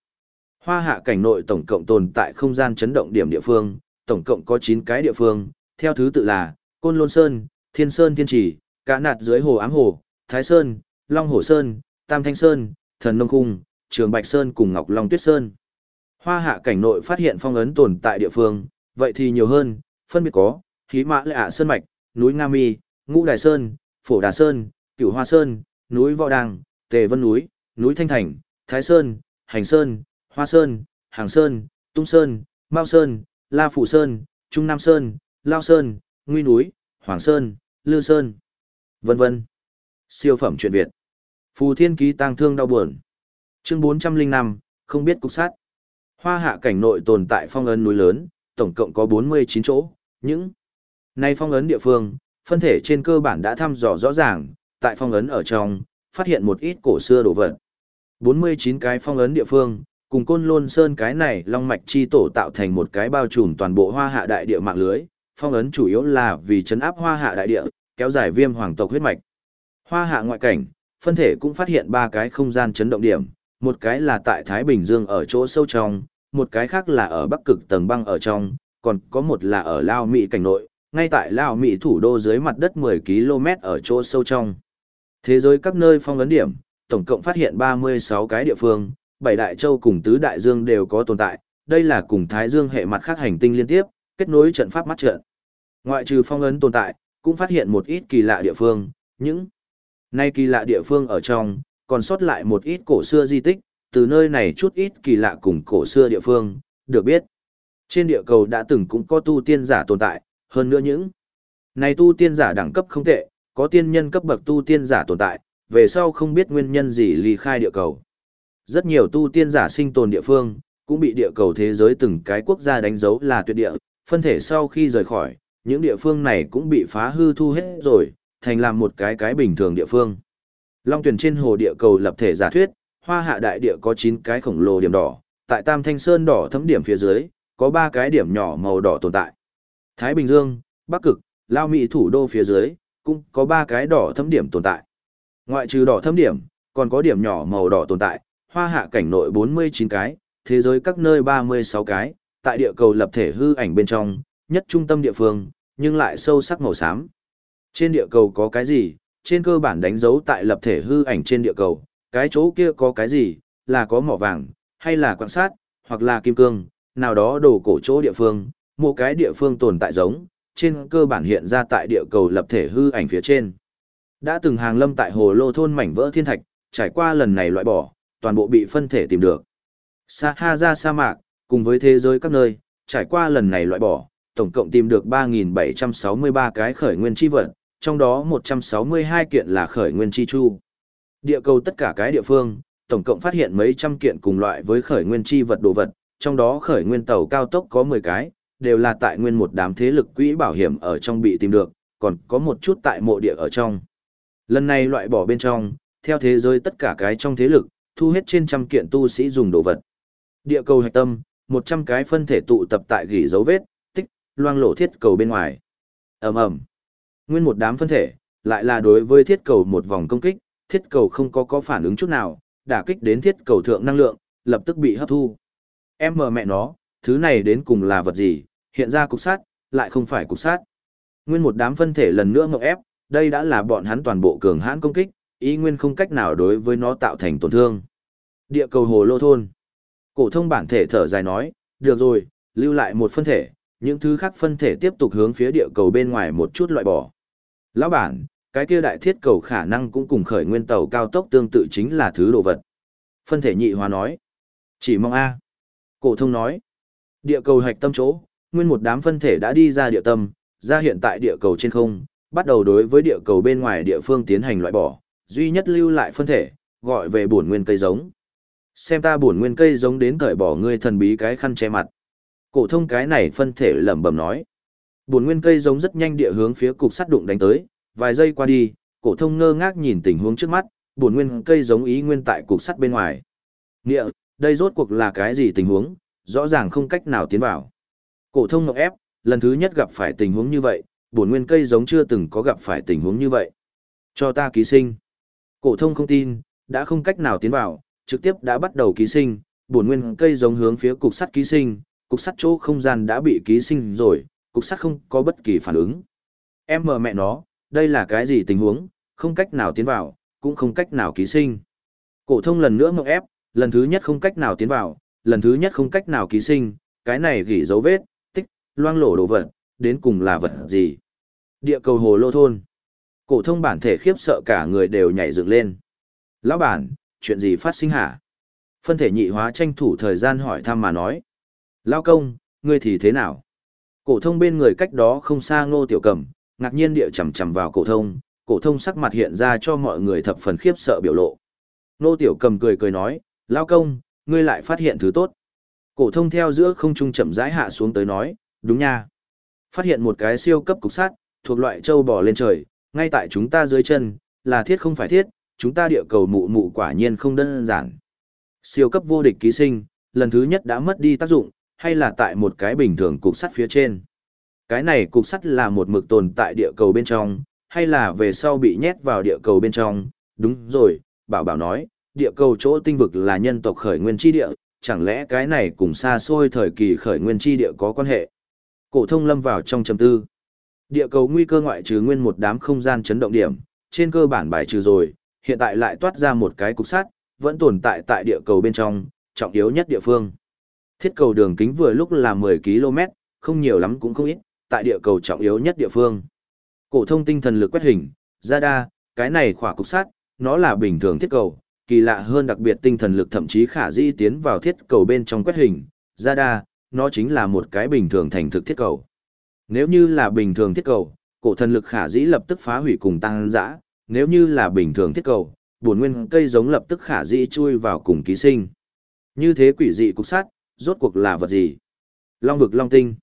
Hoa hạ cảnh nội tổng cộng tồn tại không gian chấn động điểm địa phương, tổng cộng có 9 cái địa phương, theo thứ tự là Côn Lôn Sơn, Thiên Sơn Thiên Trì, Cá Nạt dưới hồ Ám Hồ, Thái Sơn, Long Hồ Sơn, Tam Thanh Sơn, Thần Nông Khung, Trường Bạch Sơn cùng Ngọc Long Tuyết Sơn. Hoa hạ cảnh nội phát hiện phong ấn tồn tại địa phương, vậy thì nhiều hơn, phân biệt có, khí mã lệ ạ Sơn Mạch, núi Nga Mi, Ngũ Đài Sơn, Phổ Đà Sơn, Cửu Hoa Sơn, núi Võ Đàng, Tề Vân Núi, núi Thanh Thành, Thái Sơn, Hành Sơn, Hoa Sơn, Hàng Sơn, Tung Sơn, Mao Sơn, La Phủ Sơn, Trung Nam Sơn, Lao Sơn, Nguy Núi, Hoàng Sơn, Lư Sơn, vân vân. Siêu phẩm truyện Việt. Phù Thiên Ký tang thương đau buồn. Chương 405, không biết cục sát. Hoa hạ cảnh nội tồn tại phong ấn núi lớn, tổng cộng có 49 chỗ, những nay phong ấn địa phương, phân thể trên cơ bản đã thăm dò rõ ràng, tại phong ấn ở trong, phát hiện một ít cổ xưa đồ vật. 49 cái phong ấn địa phương, cùng côn lôn sơn cái này long mạch chi tổ tạo thành một cái bao trùm toàn bộ hoa hạ đại địa mạng lưới, phong ấn chủ yếu là vì chấn áp hoa hạ đại địa, kéo dài viêm hoàng tộc huyết mạch. Hoa hạ ngoại cảnh, phân thể cũng phát hiện ba cái không gian chấn động điểm, một cái là tại Thái Bình Dương ở chỗ sâu trong, một cái khác là ở Bắc Cực tầng băng ở trong, còn có một là ở Lao Mỹ cảnh nội, ngay tại Lao Mỹ thủ đô dưới mặt đất 10 km ở chỗ sâu trong. Thế giới các nơi phong ấn điểm, tổng cộng phát hiện 36 cái địa phương, bảy đại châu cùng tứ đại dương đều có tồn tại, đây là cùng Thái Dương hệ mặt khác hành tinh liên tiếp, kết nối trận pháp mắt trận. Ngoại trừ phong ấn tồn tại, cũng phát hiện một ít kỳ lạ địa phương, những nay kỳ lạ địa phương ở trong, còn sót lại một ít cổ xưa di tích, từ nơi này chút ít kỳ lạ cùng cổ xưa địa phương, được biết. Trên địa cầu đã từng cũng có tu tiên giả tồn tại, hơn nữa những này tu tiên giả đẳng cấp không tệ, có tiên nhân cấp bậc tu tiên giả tồn tại, về sau không biết nguyên nhân gì ly khai địa cầu. Rất nhiều tu tiên giả sinh tồn địa phương, cũng bị địa cầu thế giới từng cái quốc gia đánh dấu là tuyệt địa, phân thể sau khi rời khỏi, những địa phương này cũng bị phá hư thu hết rồi, thành làm một cái cái bình thường địa phương. Long tuyển trên hồ địa cầu lập thể giả thuyết, hoa hạ đại địa có 9 cái khổng lồ điểm đỏ, tại Tam Thanh Sơn đỏ thấm điểm phía dưới, có 3 cái điểm nhỏ màu đỏ tồn tại. Thái Bình Dương, Bắc Cực, Lao Mỹ thủ đô phía dưới, cũng có 3 cái đỏ thấm điểm tồn tại. Ngoại trừ đỏ thấm điểm, còn có điểm nhỏ màu đỏ tồn tại, hoa hạ cảnh nội 49 cái, thế giới các nơi 36 cái, tại địa cầu lập thể hư ảnh bên trong, nhất trung tâm địa phương, nhưng lại sâu sắc màu xám. Trên địa cầu có cái gì, trên cơ bản đánh dấu tại lập thể hư ảnh trên địa cầu, cái chỗ kia có cái gì, là có mỏ vàng, hay là quan sát, hoặc là kim cương, nào đó đồ cổ chỗ địa phương, một cái địa phương tồn tại giống, trên cơ bản hiện ra tại địa cầu lập thể hư ảnh phía trên. Đã từng hàng lâm tại hồ lô thôn mảnh vỡ thiên thạch, trải qua lần này loại bỏ, toàn bộ bị phân thể tìm được. Sa ha ra sa mạc, cùng với thế giới các nơi, trải qua lần này loại bỏ, tổng cộng tìm được 3.763 cái khởi nguyên chi vật, trong đó 162 kiện là khởi nguyên chi chu. Địa cầu tất cả cái địa phương, tổng cộng phát hiện mấy trăm kiện cùng loại với khởi nguyên chi vật đồ vật, trong đó khởi nguyên tàu cao tốc có 10 cái, đều là tại nguyên một đám thế lực quỹ bảo hiểm ở trong bị tìm được, còn có một chút tại mộ địa ở trong. Lần này loại bỏ bên trong, theo thế giới tất cả cái trong thế lực, thu hết trên trăm kiện tu sĩ dùng đồ vật. Địa cầu hạch tâm, 100 cái phân thể tụ tập tại gỉ dấu vết, loang lộ thiết cầu bên ngoài. ầm ầm Nguyên một đám phân thể, lại là đối với thiết cầu một vòng công kích, thiết cầu không có có phản ứng chút nào, đả kích đến thiết cầu thượng năng lượng, lập tức bị hấp thu. Em mờ mẹ nó, thứ này đến cùng là vật gì, hiện ra cục sát, lại không phải cục sát. Nguyên một đám phân thể lần nữa ngọc ép, đây đã là bọn hắn toàn bộ cường hãn công kích, ý nguyên không cách nào đối với nó tạo thành tổn thương. Địa cầu hồ lô thôn. Cổ thông bản thể thở dài nói, được rồi, lưu lại một phân thể, những thứ khác phân thể tiếp tục hướng phía địa cầu bên ngoài một chút loại bỏ. Lão bản, cái kia đại thiết cầu khả năng cũng cùng khởi nguyên tàu cao tốc tương tự chính là thứ đồ vật. Phân thể nhị hóa nói. Chỉ mong A. Cổ thông nói. Địa cầu hạch tâm chỗ, nguyên một đám phân thể đã đi ra địa tâm, ra hiện tại địa cầu trên không, bắt đầu đối với địa cầu bên ngoài địa phương tiến hành loại bỏ, duy nhất lưu lại phân thể, gọi về bổn nguyên cây giống. Xem ta bổn nguyên cây giống đến cởi bỏ ngươi thần bí cái khăn che mặt. Cổ thông cái này phân thể lẩm bẩm nói. Buồn nguyên cây giống rất nhanh địa hướng phía cục sắt đụng đánh tới, vài giây qua đi, cổ thông ngơ ngác nhìn tình huống trước mắt, buồn nguyên cây giống ý nguyên tại cục sắt bên ngoài. Nghĩa, đây rốt cuộc là cái gì tình huống, rõ ràng không cách nào tiến vào. Cổ thông ngộp ép, lần thứ nhất gặp phải tình huống như vậy, buồn nguyên cây giống chưa từng có gặp phải tình huống như vậy. Cho ta ký sinh. Cổ thông không tin, đã không cách nào tiến vào, trực tiếp đã bắt đầu ký sinh, buồn nguyên cây giống hướng phía cục sắt ký sinh, cục sắt chỗ không gian đã bị ký sinh rồi, cục sắt không có bất kỳ phản ứng. Em mờ mẹ nó, đây là cái gì tình huống, không cách nào tiến vào, cũng không cách nào ký sinh. Cổ thông lần nữa mộng ép, lần thứ nhất không cách nào tiến vào, lần thứ nhất không cách nào ký sinh, cái này gỉ dấu vết, tích, loang lổ đồ vật, đến cùng là vật gì? Địa cầu hồ lô thôn. Cổ thông bản thể khiếp sợ cả người đều nhảy dựng lên. Lão bản, chuyện gì phát sinh hả? Phân thể nhị hóa tranh thủ thời gian hỏi thăm mà nói. Lão công, ngươi thì thế nào? Cổ thông bên người cách đó không xa ngô tiểu cầm, ngạc nhiên địa chầm chầm vào cổ thông, cổ thông sắc mặt hiện ra cho mọi người thập phần khiếp sợ biểu lộ. Ngô tiểu cầm cười cười nói, lão công, ngươi lại phát hiện thứ tốt. Cổ thông theo giữa không trung chậm rãi hạ xuống tới nói, đúng nha. Phát hiện một cái siêu cấp cục sắt, thuộc loại châu bò lên trời, ngay tại chúng ta dưới chân, là thiết không phải thiết, chúng ta địa cầu mụ mụ quả nhiên không đơn giản. Siêu cấp vô địch ký sinh, lần thứ nhất đã mất đi tác dụng, hay là tại một cái bình thường cục sắt phía trên. Cái này cục sắt là một mực tồn tại địa cầu bên trong, hay là về sau bị nhét vào địa cầu bên trong, đúng rồi, bảo bảo nói, địa cầu chỗ tinh vực là nhân tộc khởi nguyên chi địa, chẳng lẽ cái này cùng xa xôi thời kỳ khởi nguyên chi địa có quan hệ. Cổ thông lâm vào trong trầm tư. Địa cầu nguy cơ ngoại trừ nguyên một đám không gian chấn động điểm, trên cơ bản bài trừ rồi, hiện tại lại toát ra một cái cục sắt, vẫn tồn tại tại địa cầu bên trong, trọng yếu nhất địa phương. Thiết cầu đường kính vừa lúc là 10 km, không nhiều lắm cũng không ít, tại địa cầu trọng yếu nhất địa phương. Cổ thông tinh thần lực quét hình, ra đa, cái này khỏa cục sắt, nó là bình thường thiết cầu, kỳ lạ hơn đặc biệt tinh thần lực thậm chí khả dĩ tiến vào thiết cầu bên trong quét hình, ra đa, nó chính là một cái bình thường thành thực thiết cầu. Nếu như là bình thường thiết cầu, cổ thần lực khả dĩ lập tức phá hủy cùng tăng dã, nếu như là bình thường thiết cầu, buồn nguyên cây giống lập tức khả dĩ chui vào cùng ký sinh. Như thế quỷ dị cục sắt, rốt cuộc là vật gì? Long vực long tinh.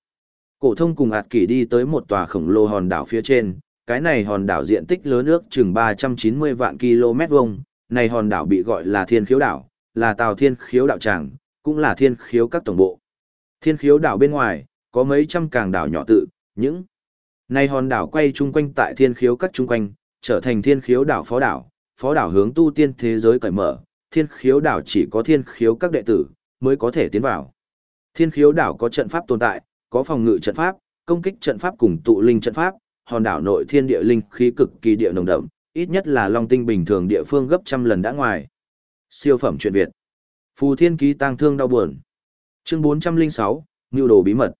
Cổ thông cùng ạt kỷ đi tới một tòa khổng lồ hòn đảo phía trên, cái này hòn đảo diện tích lớn ước chừng 390 vạn km vuông, này hòn đảo bị gọi là Thiên Khiếu đảo, là Tào Thiên Khiếu đạo tràng, cũng là Thiên Khiếu các tổng bộ. Thiên Khiếu đảo bên ngoài có mấy trăm càng đảo nhỏ tự, những này hòn đảo quay chung quanh tại Thiên Khiếu các chung quanh, trở thành Thiên Khiếu đảo phó đảo, phó đảo hướng tu tiên thế giới cởi mở, Thiên Khiếu đảo chỉ có Thiên Khiếu các đệ tử mới có thể tiến vào. Thiên Khiếu đảo có trận pháp tồn tại, có phòng ngự trận pháp, công kích trận pháp cùng tụ linh trận pháp, hòn đảo nội thiên địa linh khí cực kỳ địa nồng đậm, ít nhất là long tinh bình thường địa phương gấp trăm lần đã ngoài. Siêu phẩm truyện Việt. Phù Thiên ký tang thương đau buồn. Chương 406, Nưu đồ bí mật.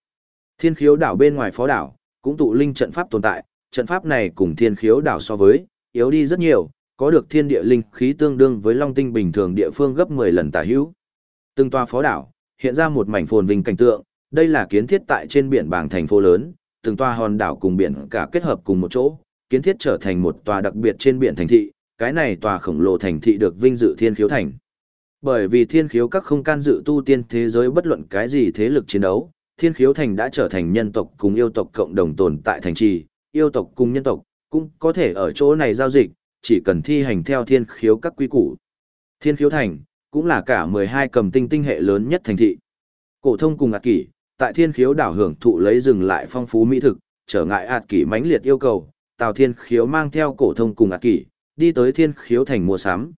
Thiên khiếu đảo bên ngoài phó đảo, cũng tụ linh trận pháp tồn tại, trận pháp này cùng thiên khiếu đảo so với, yếu đi rất nhiều, có được thiên địa linh khí tương đương với long tinh bình thường địa phương gấp 10 lần tả hữu. Từng tòa phó đảo, hiện ra một mảnh phồn vinh cảnh tượng, đây là kiến thiết tại trên biển bảng thành phố lớn, từng tòa hòn đảo cùng biển cả kết hợp cùng một chỗ, kiến thiết trở thành một tòa đặc biệt trên biển thành thị, cái này tòa khổng lồ thành thị được vinh dự thiên khiếu thành. Bởi vì thiên khiếu các không can dự tu tiên thế giới bất luận cái gì thế lực chiến đấu, thiên khiếu thành đã trở thành nhân tộc cùng yêu tộc cộng đồng tồn tại thành trì, yêu tộc cùng nhân tộc cũng có thể ở chỗ này giao dịch, chỉ cần thi hành theo thiên khiếu các quy củ. Thiên khiếu thành cũng là cả 12 cầm tinh tinh hệ lớn nhất thành thị. Cổ thông cùng ạt kỷ, tại thiên khiếu đảo hưởng thụ lấy dừng lại phong phú mỹ thực, trở ngại ạt kỷ mãnh liệt yêu cầu, Tào Thiên Khiếu mang theo cổ thông cùng ạt kỷ, đi tới Thiên Khiếu thành mua sắm.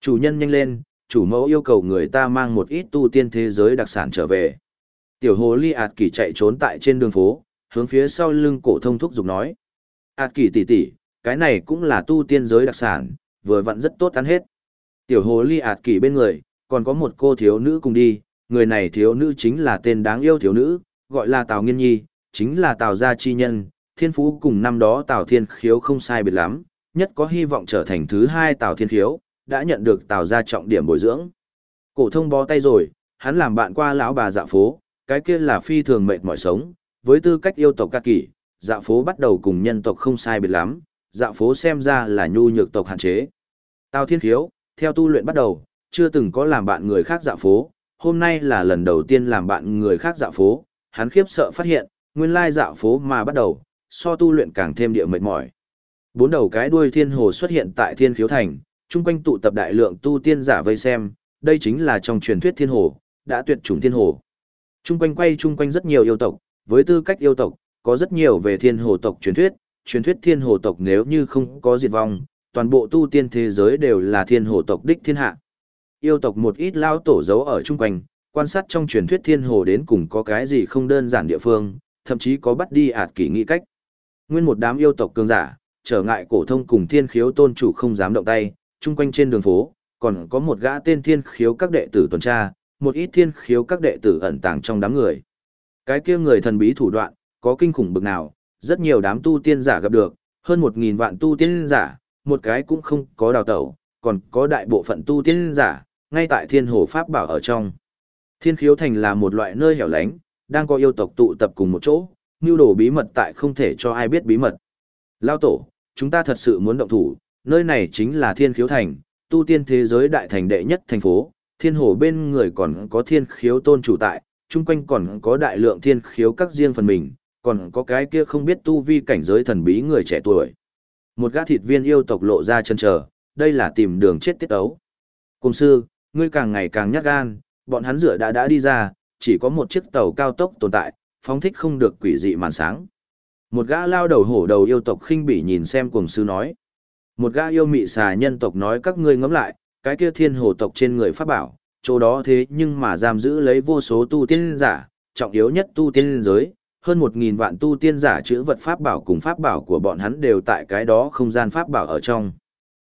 Chủ nhân nhanh lên, chủ mẫu yêu cầu người ta mang một ít tu tiên thế giới đặc sản trở về. Tiểu hồ ly ạt kỷ chạy trốn tại trên đường phố, hướng phía sau lưng cổ thông thúc giục nói. ạt kỷ tỷ tỷ, cái này cũng là tu tiên giới đặc sản, vừa vặn rất tốt ăn hết. Tiểu hồ ly ạt kỷ bên người, còn có một cô thiếu nữ cùng đi, người này thiếu nữ chính là tên đáng yêu thiếu nữ, gọi là Tào Nghiên Nhi, chính là Tào gia chi nhân, thiên phú cùng năm đó Tào Thiên Khiếu không sai biệt lắm, nhất có hy vọng trở thành thứ hai Tào Thiên Khiếu, đã nhận được Tào gia trọng điểm bồi dưỡng. Cổ thông bó tay rồi, hắn làm bạn qua lão bà dạ phố, cái kia là phi thường mệt mỏi sống, với tư cách yêu tộc ca kỷ, dạ phố bắt đầu cùng nhân tộc không sai biệt lắm, dạ phố xem ra là nhu nhược tộc hạn chế. Tào Thiên Khiếu, theo tu luyện bắt đầu, chưa từng có làm bạn người khác dạ phố, hôm nay là lần đầu tiên làm bạn người khác dạ phố, hắn khiếp sợ phát hiện, nguyên lai dạ phố mà bắt đầu, so tu luyện càng thêm địa mệt mỏi. Bốn đầu cái đuôi thiên hồ xuất hiện tại thiên khiếu thành, chung quanh tụ tập đại lượng tu tiên giả vây xem, đây chính là trong truyền thuyết thiên hồ, đã tuyệt chủng thiên hồ. Chung quanh quay chung quanh rất nhiều yêu tộc, với tư cách yêu tộc, có rất nhiều về thiên hồ tộc truyền thuyết, truyền thuyết thiên hồ tộc nếu như không có diệt vong, toàn bộ tu tiên thế giới đều là thiên hồ tộc đích thiên hạ. Yêu tộc một ít lao tổ giấu ở chung quanh, quan sát trong truyền thuyết thiên hồ đến cùng có cái gì không đơn giản địa phương, thậm chí có bắt đi ạt kỷ nghĩ cách. Nguyên một đám yêu tộc cường giả, trở ngại cổ thông cùng thiên khiếu tôn chủ không dám động tay, chung quanh trên đường phố, còn có một gã tên thiên khiếu các đệ tử tuần tra, một ít thiên khiếu các đệ tử ẩn tàng trong đám người. Cái kia người thần bí thủ đoạn, có kinh khủng bực nào, rất nhiều đám tu tiên giả gặp được, hơn một nghìn vạn tu tiên giả, một cái cũng không có đào tẩu, còn có đại bộ phận tu tiên giả, ngay tại thiên hồ pháp bảo ở trong. Thiên khiếu thành là một loại nơi hẻo lánh, đang có yêu tộc tụ tập cùng một chỗ, mưu đồ bí mật tại không thể cho ai biết bí mật. Lao tổ, chúng ta thật sự muốn động thủ, nơi này chính là thiên khiếu thành, tu tiên thế giới đại thành đệ nhất thành phố, thiên hồ bên người còn có thiên khiếu tôn chủ tại, chung quanh còn có đại lượng thiên khiếu các riêng phần mình, còn có cái kia không biết tu vi cảnh giới thần bí người trẻ tuổi. Một gã thịt viên yêu tộc lộ ra chân trở, đây là tìm đường chết tiết ấu. Cùng sư, ngươi càng ngày càng nhát gan, bọn hắn rửa đã đã đi ra, chỉ có một chiếc tàu cao tốc tồn tại, phóng thích không được quỷ dị màn sáng. Một gã lao đầu hổ đầu yêu tộc khinh bỉ nhìn xem cùng sư nói. Một gã yêu mị xà nhân tộc nói các ngươi ngẫm lại, cái kia thiên hồ tộc trên người pháp bảo, chỗ đó thế nhưng mà giam giữ lấy vô số tu tiên giả, trọng yếu nhất tu tiên giới, hơn một nghìn vạn tu tiên giả chữ vật pháp bảo cùng pháp bảo của bọn hắn đều tại cái đó không gian pháp bảo ở trong.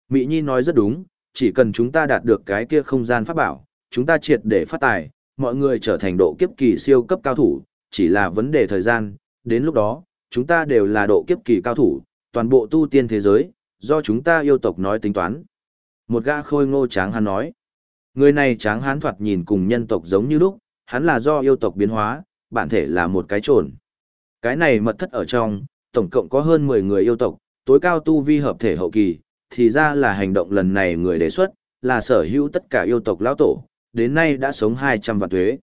Mỹ Nhi nói rất đúng, chỉ cần chúng ta đạt được cái kia không gian pháp bảo, chúng ta triệt để phát tài, mọi người trở thành độ kiếp kỳ siêu cấp cao thủ, chỉ là vấn đề thời gian, đến lúc đó, chúng ta đều là độ kiếp kỳ cao thủ, toàn bộ tu tiên thế giới, do chúng ta yêu tộc nói tính toán. Một gã khôi ngô tráng hắn nói. Người này tráng hán thoạt nhìn cùng nhân tộc giống như lúc, hắn là do yêu tộc biến hóa, bản thể là một cái trồn. Cái này mật thất ở trong, tổng cộng có hơn 10 người yêu tộc, tối cao tu vi hợp thể hậu kỳ, thì ra là hành động lần này người đề xuất, là sở hữu tất cả yêu tộc lão tổ, đến nay đã sống 200 vạn tuế.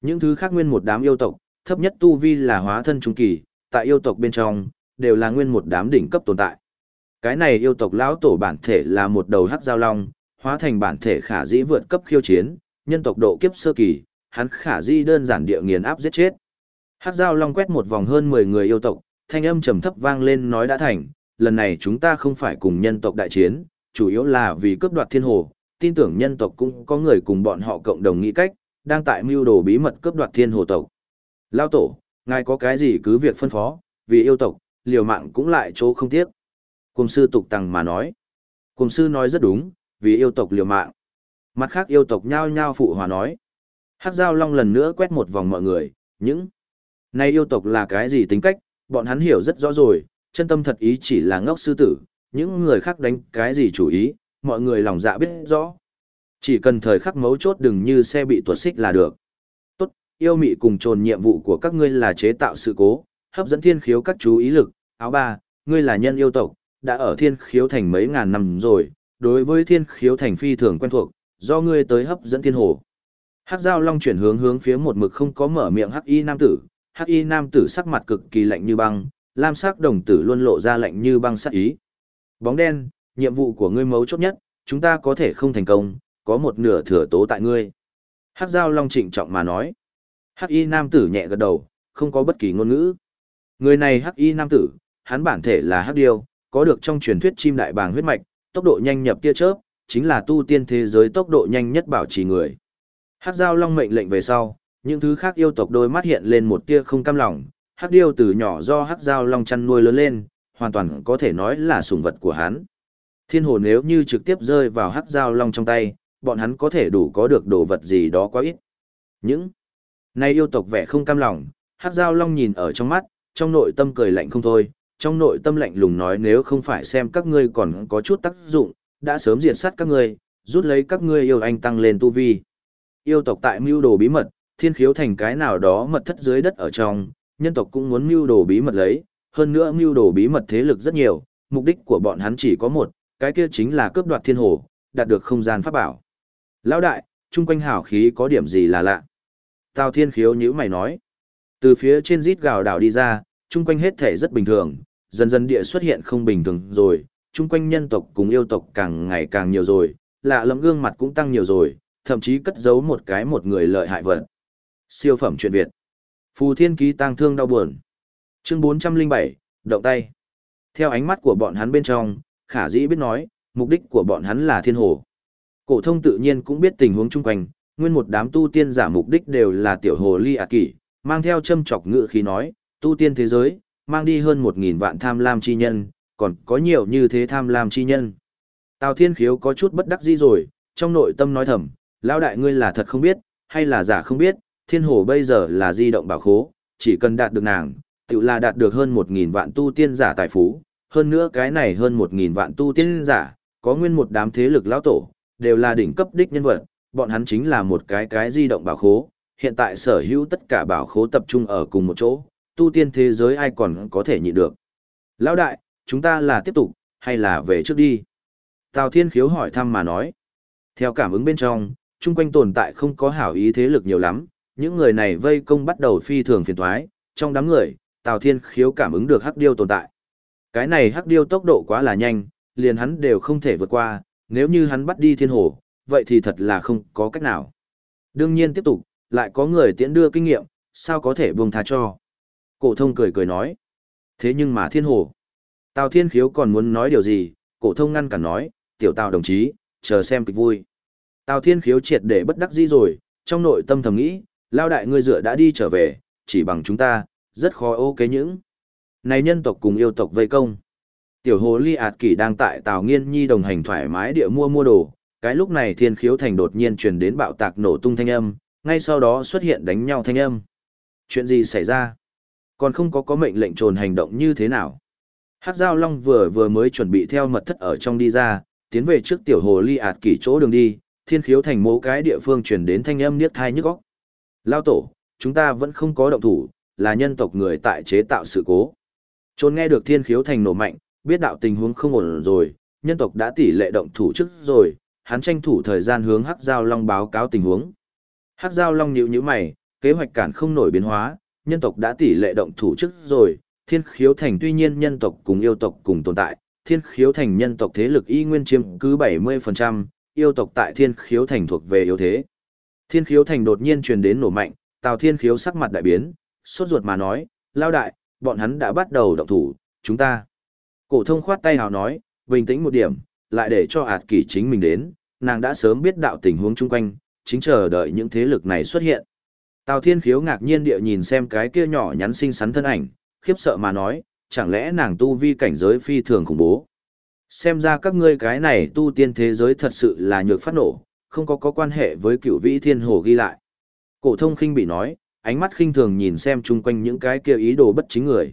Những thứ khác nguyên một đám yêu tộc, thấp nhất tu vi là hóa thân trung kỳ, tại yêu tộc bên trong, đều là nguyên một đám đỉnh cấp tồn tại. Cái này yêu tộc lão tổ bản thể là một đầu hắc giao long, hóa thành bản thể khả dĩ vượt cấp khiêu chiến, nhân tộc độ kiếp sơ kỳ, hắn khả dĩ đơn giản địa nghiền áp giết chết. Hắc giao long quét một vòng hơn 10 người yêu tộc, thanh âm trầm thấp vang lên nói đã thành, lần này chúng ta không phải cùng nhân tộc đại chiến, chủ yếu là vì cướp đoạt thiên hồ, tin tưởng nhân tộc cũng có người cùng bọn họ cộng đồng nghĩ cách, đang tại mưu đồ bí mật cướp đoạt thiên hồ tộc. Lao tổ, ngài có cái gì cứ việc phân phó, vì yêu tộc, liều mạng cũng lại chỗ không tiếc. Cùng sư tục tăng mà nói. Cùng sư nói rất đúng, vì yêu tộc liều mạng. Mặt khác yêu tộc nhao nhao phụ hòa nói. Hắc giao long lần nữa quét một vòng mọi người, những nay yêu tộc là cái gì tính cách, bọn hắn hiểu rất rõ rồi, chân tâm thật ý chỉ là ngốc sư tử, những người khác đánh cái gì chủ ý, mọi người lòng dạ biết rõ. Chỉ cần thời khắc mấu chốt đừng như xe bị tuột xích là được. Tốt, yêu mị cùng trồn nhiệm vụ của các ngươi là chế tạo sự cố, hấp dẫn thiên khiếu các chú ý lực, áo ba, ngươi là nhân yêu tộc, đã ở thiên khiếu thành mấy ngàn năm rồi, đối với thiên khiếu thành phi thường quen thuộc, do ngươi tới hấp dẫn thiên hồ. Hắc Giao Long chuyển hướng hướng phía một mực không có mở miệng Hắc Y nam tử, Hắc Y nam tử sắc mặt cực kỳ lạnh như băng, lam sắc đồng tử luôn lộ ra lạnh như băng sắc ý. Bóng đen, nhiệm vụ của ngươi mấu chốt nhất, chúng ta có thể không thành công, có một nửa thừa tố tại ngươi. Hắc Giao Long trịnh trọng mà nói. Hắc Y nam tử nhẹ gật đầu, không có bất kỳ ngôn ngữ. Người này Hắc Y nam tử, hắn bản thể là Hắc Điêu, có được trong truyền thuyết chim đại bàng huyết mạch, tốc độ nhanh nhập tia chớp, chính là tu tiên thế giới tốc độ nhanh nhất bảo trì người. Hắc Giao Long mệnh lệnh về sau, những thứ khác yêu tộc đôi mắt hiện lên một tia không cam lòng, Hắc Điêu từ nhỏ do Hắc Giao Long chăn nuôi lớn lên, hoàn toàn có thể nói là sủng vật của hắn. Thiên hồ nếu như trực tiếp rơi vào Hắc Giao Long trong tay, bọn hắn có thể đủ có được đồ vật gì đó quá ít. Những nay yêu tộc vẻ không cam lòng, Hắc Giao Long nhìn ở trong mắt, trong nội tâm cười lạnh không thôi, trong nội tâm lạnh lùng nói nếu không phải xem các ngươi còn có chút tác dụng, đã sớm diệt sát các ngươi, rút lấy các ngươi yêu anh tăng lên tu vi. Yêu tộc tại mưu đồ bí mật, thiên khiếu thành cái nào đó mật thất dưới đất ở trong, nhân tộc cũng muốn mưu đồ bí mật lấy, hơn nữa mưu đồ bí mật thế lực rất nhiều, mục đích của bọn hắn chỉ có một, cái kia chính là cướp đoạt thiên hồ, đạt được không gian pháp bảo. Lão đại, chung quanh hảo khí có điểm gì là lạ? Tào thiên khiếu nhữ mày nói. Từ phía trên rít gào đảo đi ra, chung quanh hết thể rất bình thường, dần dần địa xuất hiện không bình thường rồi, chung quanh nhân tộc cùng yêu tộc càng ngày càng nhiều rồi, lạ lẫm gương mặt cũng tăng nhiều rồi, thậm chí cất giấu một cái một người lợi hại vật. Siêu phẩm truyện Việt. Phù Thiên Ký tang thương đau buồn. Chương 407, động tay. Theo ánh mắt của bọn hắn bên trong, Khả Dĩ biết nói, mục đích của bọn hắn là thiên hồ. Cổ thông tự nhiên cũng biết tình huống chung quanh, nguyên một đám tu tiên giả mục đích đều là tiểu hồ ly ạ kỷ, mang theo châm chọc ngự khí nói, tu tiên thế giới, mang đi hơn một nghìn vạn tham lam chi nhân, còn có nhiều như thế tham lam chi nhân. Tào Thiên Khiếu có chút bất đắc dĩ rồi, trong nội tâm nói thầm, lão đại ngươi là thật không biết, hay là giả không biết, thiên hồ bây giờ là di động bảo khố, chỉ cần đạt được nàng, tự là đạt được hơn một nghìn vạn tu tiên giả tài phú, hơn nữa cái này hơn một nghìn vạn tu tiên giả, có nguyên một đám thế lực lão tổ, đều là đỉnh cấp đích nhân vật, bọn hắn chính là một cái cái di động bảo khố, hiện tại sở hữu tất cả bảo khố tập trung ở cùng một chỗ, tu tiên thế giới ai còn có thể nhịn được. Lão đại, chúng ta là tiếp tục, hay là về trước đi? Tào Thiên Khiếu hỏi thăm mà nói. Theo cảm ứng bên trong, chung quanh tồn tại không có hảo ý thế lực nhiều lắm, những người này vây công bắt đầu phi thường phiền thoái, trong đám người, Tào Thiên Khiếu cảm ứng được hắc điêu tồn tại. Cái này hắc điêu tốc độ quá là nhanh, liền hắn đều không thể vượt qua, nếu như hắn bắt đi thiên hồ, vậy thì thật là không có cách nào. Đương nhiên tiếp tục, lại có người tiễn đưa kinh nghiệm, sao có thể buông tha cho. Cổ thông cười cười nói. Thế nhưng mà thiên hồ. Tào thiên khiếu còn muốn nói điều gì, cổ thông ngăn cản nói, tiểu tào đồng chí, chờ xem kịch vui. Tào thiên khiếu triệt để bất đắc dĩ rồi, trong nội tâm thầm nghĩ, lao đại ngươi dựa đã đi trở về, chỉ bằng chúng ta, rất khó ô kế những. Này nhân tộc cùng yêu tộc vây công. Tiểu hồ ly ạt kỷ đang tại Tào Nghiên Nhi đồng hành thoải mái địa mua mua đồ, cái lúc này thiên khiếu thành đột nhiên truyền đến bạo tạc nổ tung thanh âm, ngay sau đó xuất hiện đánh nhau thanh âm. Chuyện gì xảy ra? Còn không có có mệnh lệnh trồn hành động như thế nào. Hắc Giao Long vừa vừa mới chuẩn bị theo mật thất ở trong đi ra, tiến về trước tiểu hồ ly ạt kỷ chỗ đường đi, thiên khiếu thành mố cái địa phương truyền đến thanh âm niết thai nhức óc. Lao tổ, chúng ta vẫn không có động thủ, là nhân tộc người tại chế tạo sự cố. Trốn nghe được thiên khiếu thành nổ mạnh, biết đạo tình huống không ổn rồi, nhân tộc đã tỷ lệ động thủ trước rồi, hắn tranh thủ thời gian hướng Hắc Giao Long báo cáo tình huống. Hắc Giao Long nhíu nhíu mày, kế hoạch cản không nổi biến hóa, nhân tộc đã tỷ lệ động thủ trước rồi, thiên khiếu thành tuy nhiên nhân tộc cùng yêu tộc cùng tồn tại, thiên khiếu thành nhân tộc thế lực y nguyên chiếm cứ 70%, yêu tộc tại thiên khiếu thành thuộc về yếu thế. Thiên khiếu thành đột nhiên truyền đến nổ mạnh, Tào Thiên khiếu sắc mặt đại biến, sốt ruột mà nói, lao đại, bọn hắn đã bắt đầu động thủ, chúng ta. Cổ thông khoát tay hào nói, bình tĩnh một điểm, lại để cho ạt kỳ chính mình đến, nàng đã sớm biết đạo tình huống chung quanh, chính chờ đợi những thế lực này xuất hiện. Tào Thiên khiếu ngạc nhiên địa nhìn xem cái kia nhỏ nhắn xinh xắn thân ảnh, khiếp sợ mà nói, chẳng lẽ nàng tu vi cảnh giới phi thường khủng bố. Xem ra các ngươi cái này tu tiên thế giới thật sự là nhược phát nổ, không có có quan hệ với cựu vĩ thiên hồ ghi lại. Cổ thông khinh bị nói, ánh mắt khinh thường nhìn xem chung quanh những cái kia ý đồ bất chính người.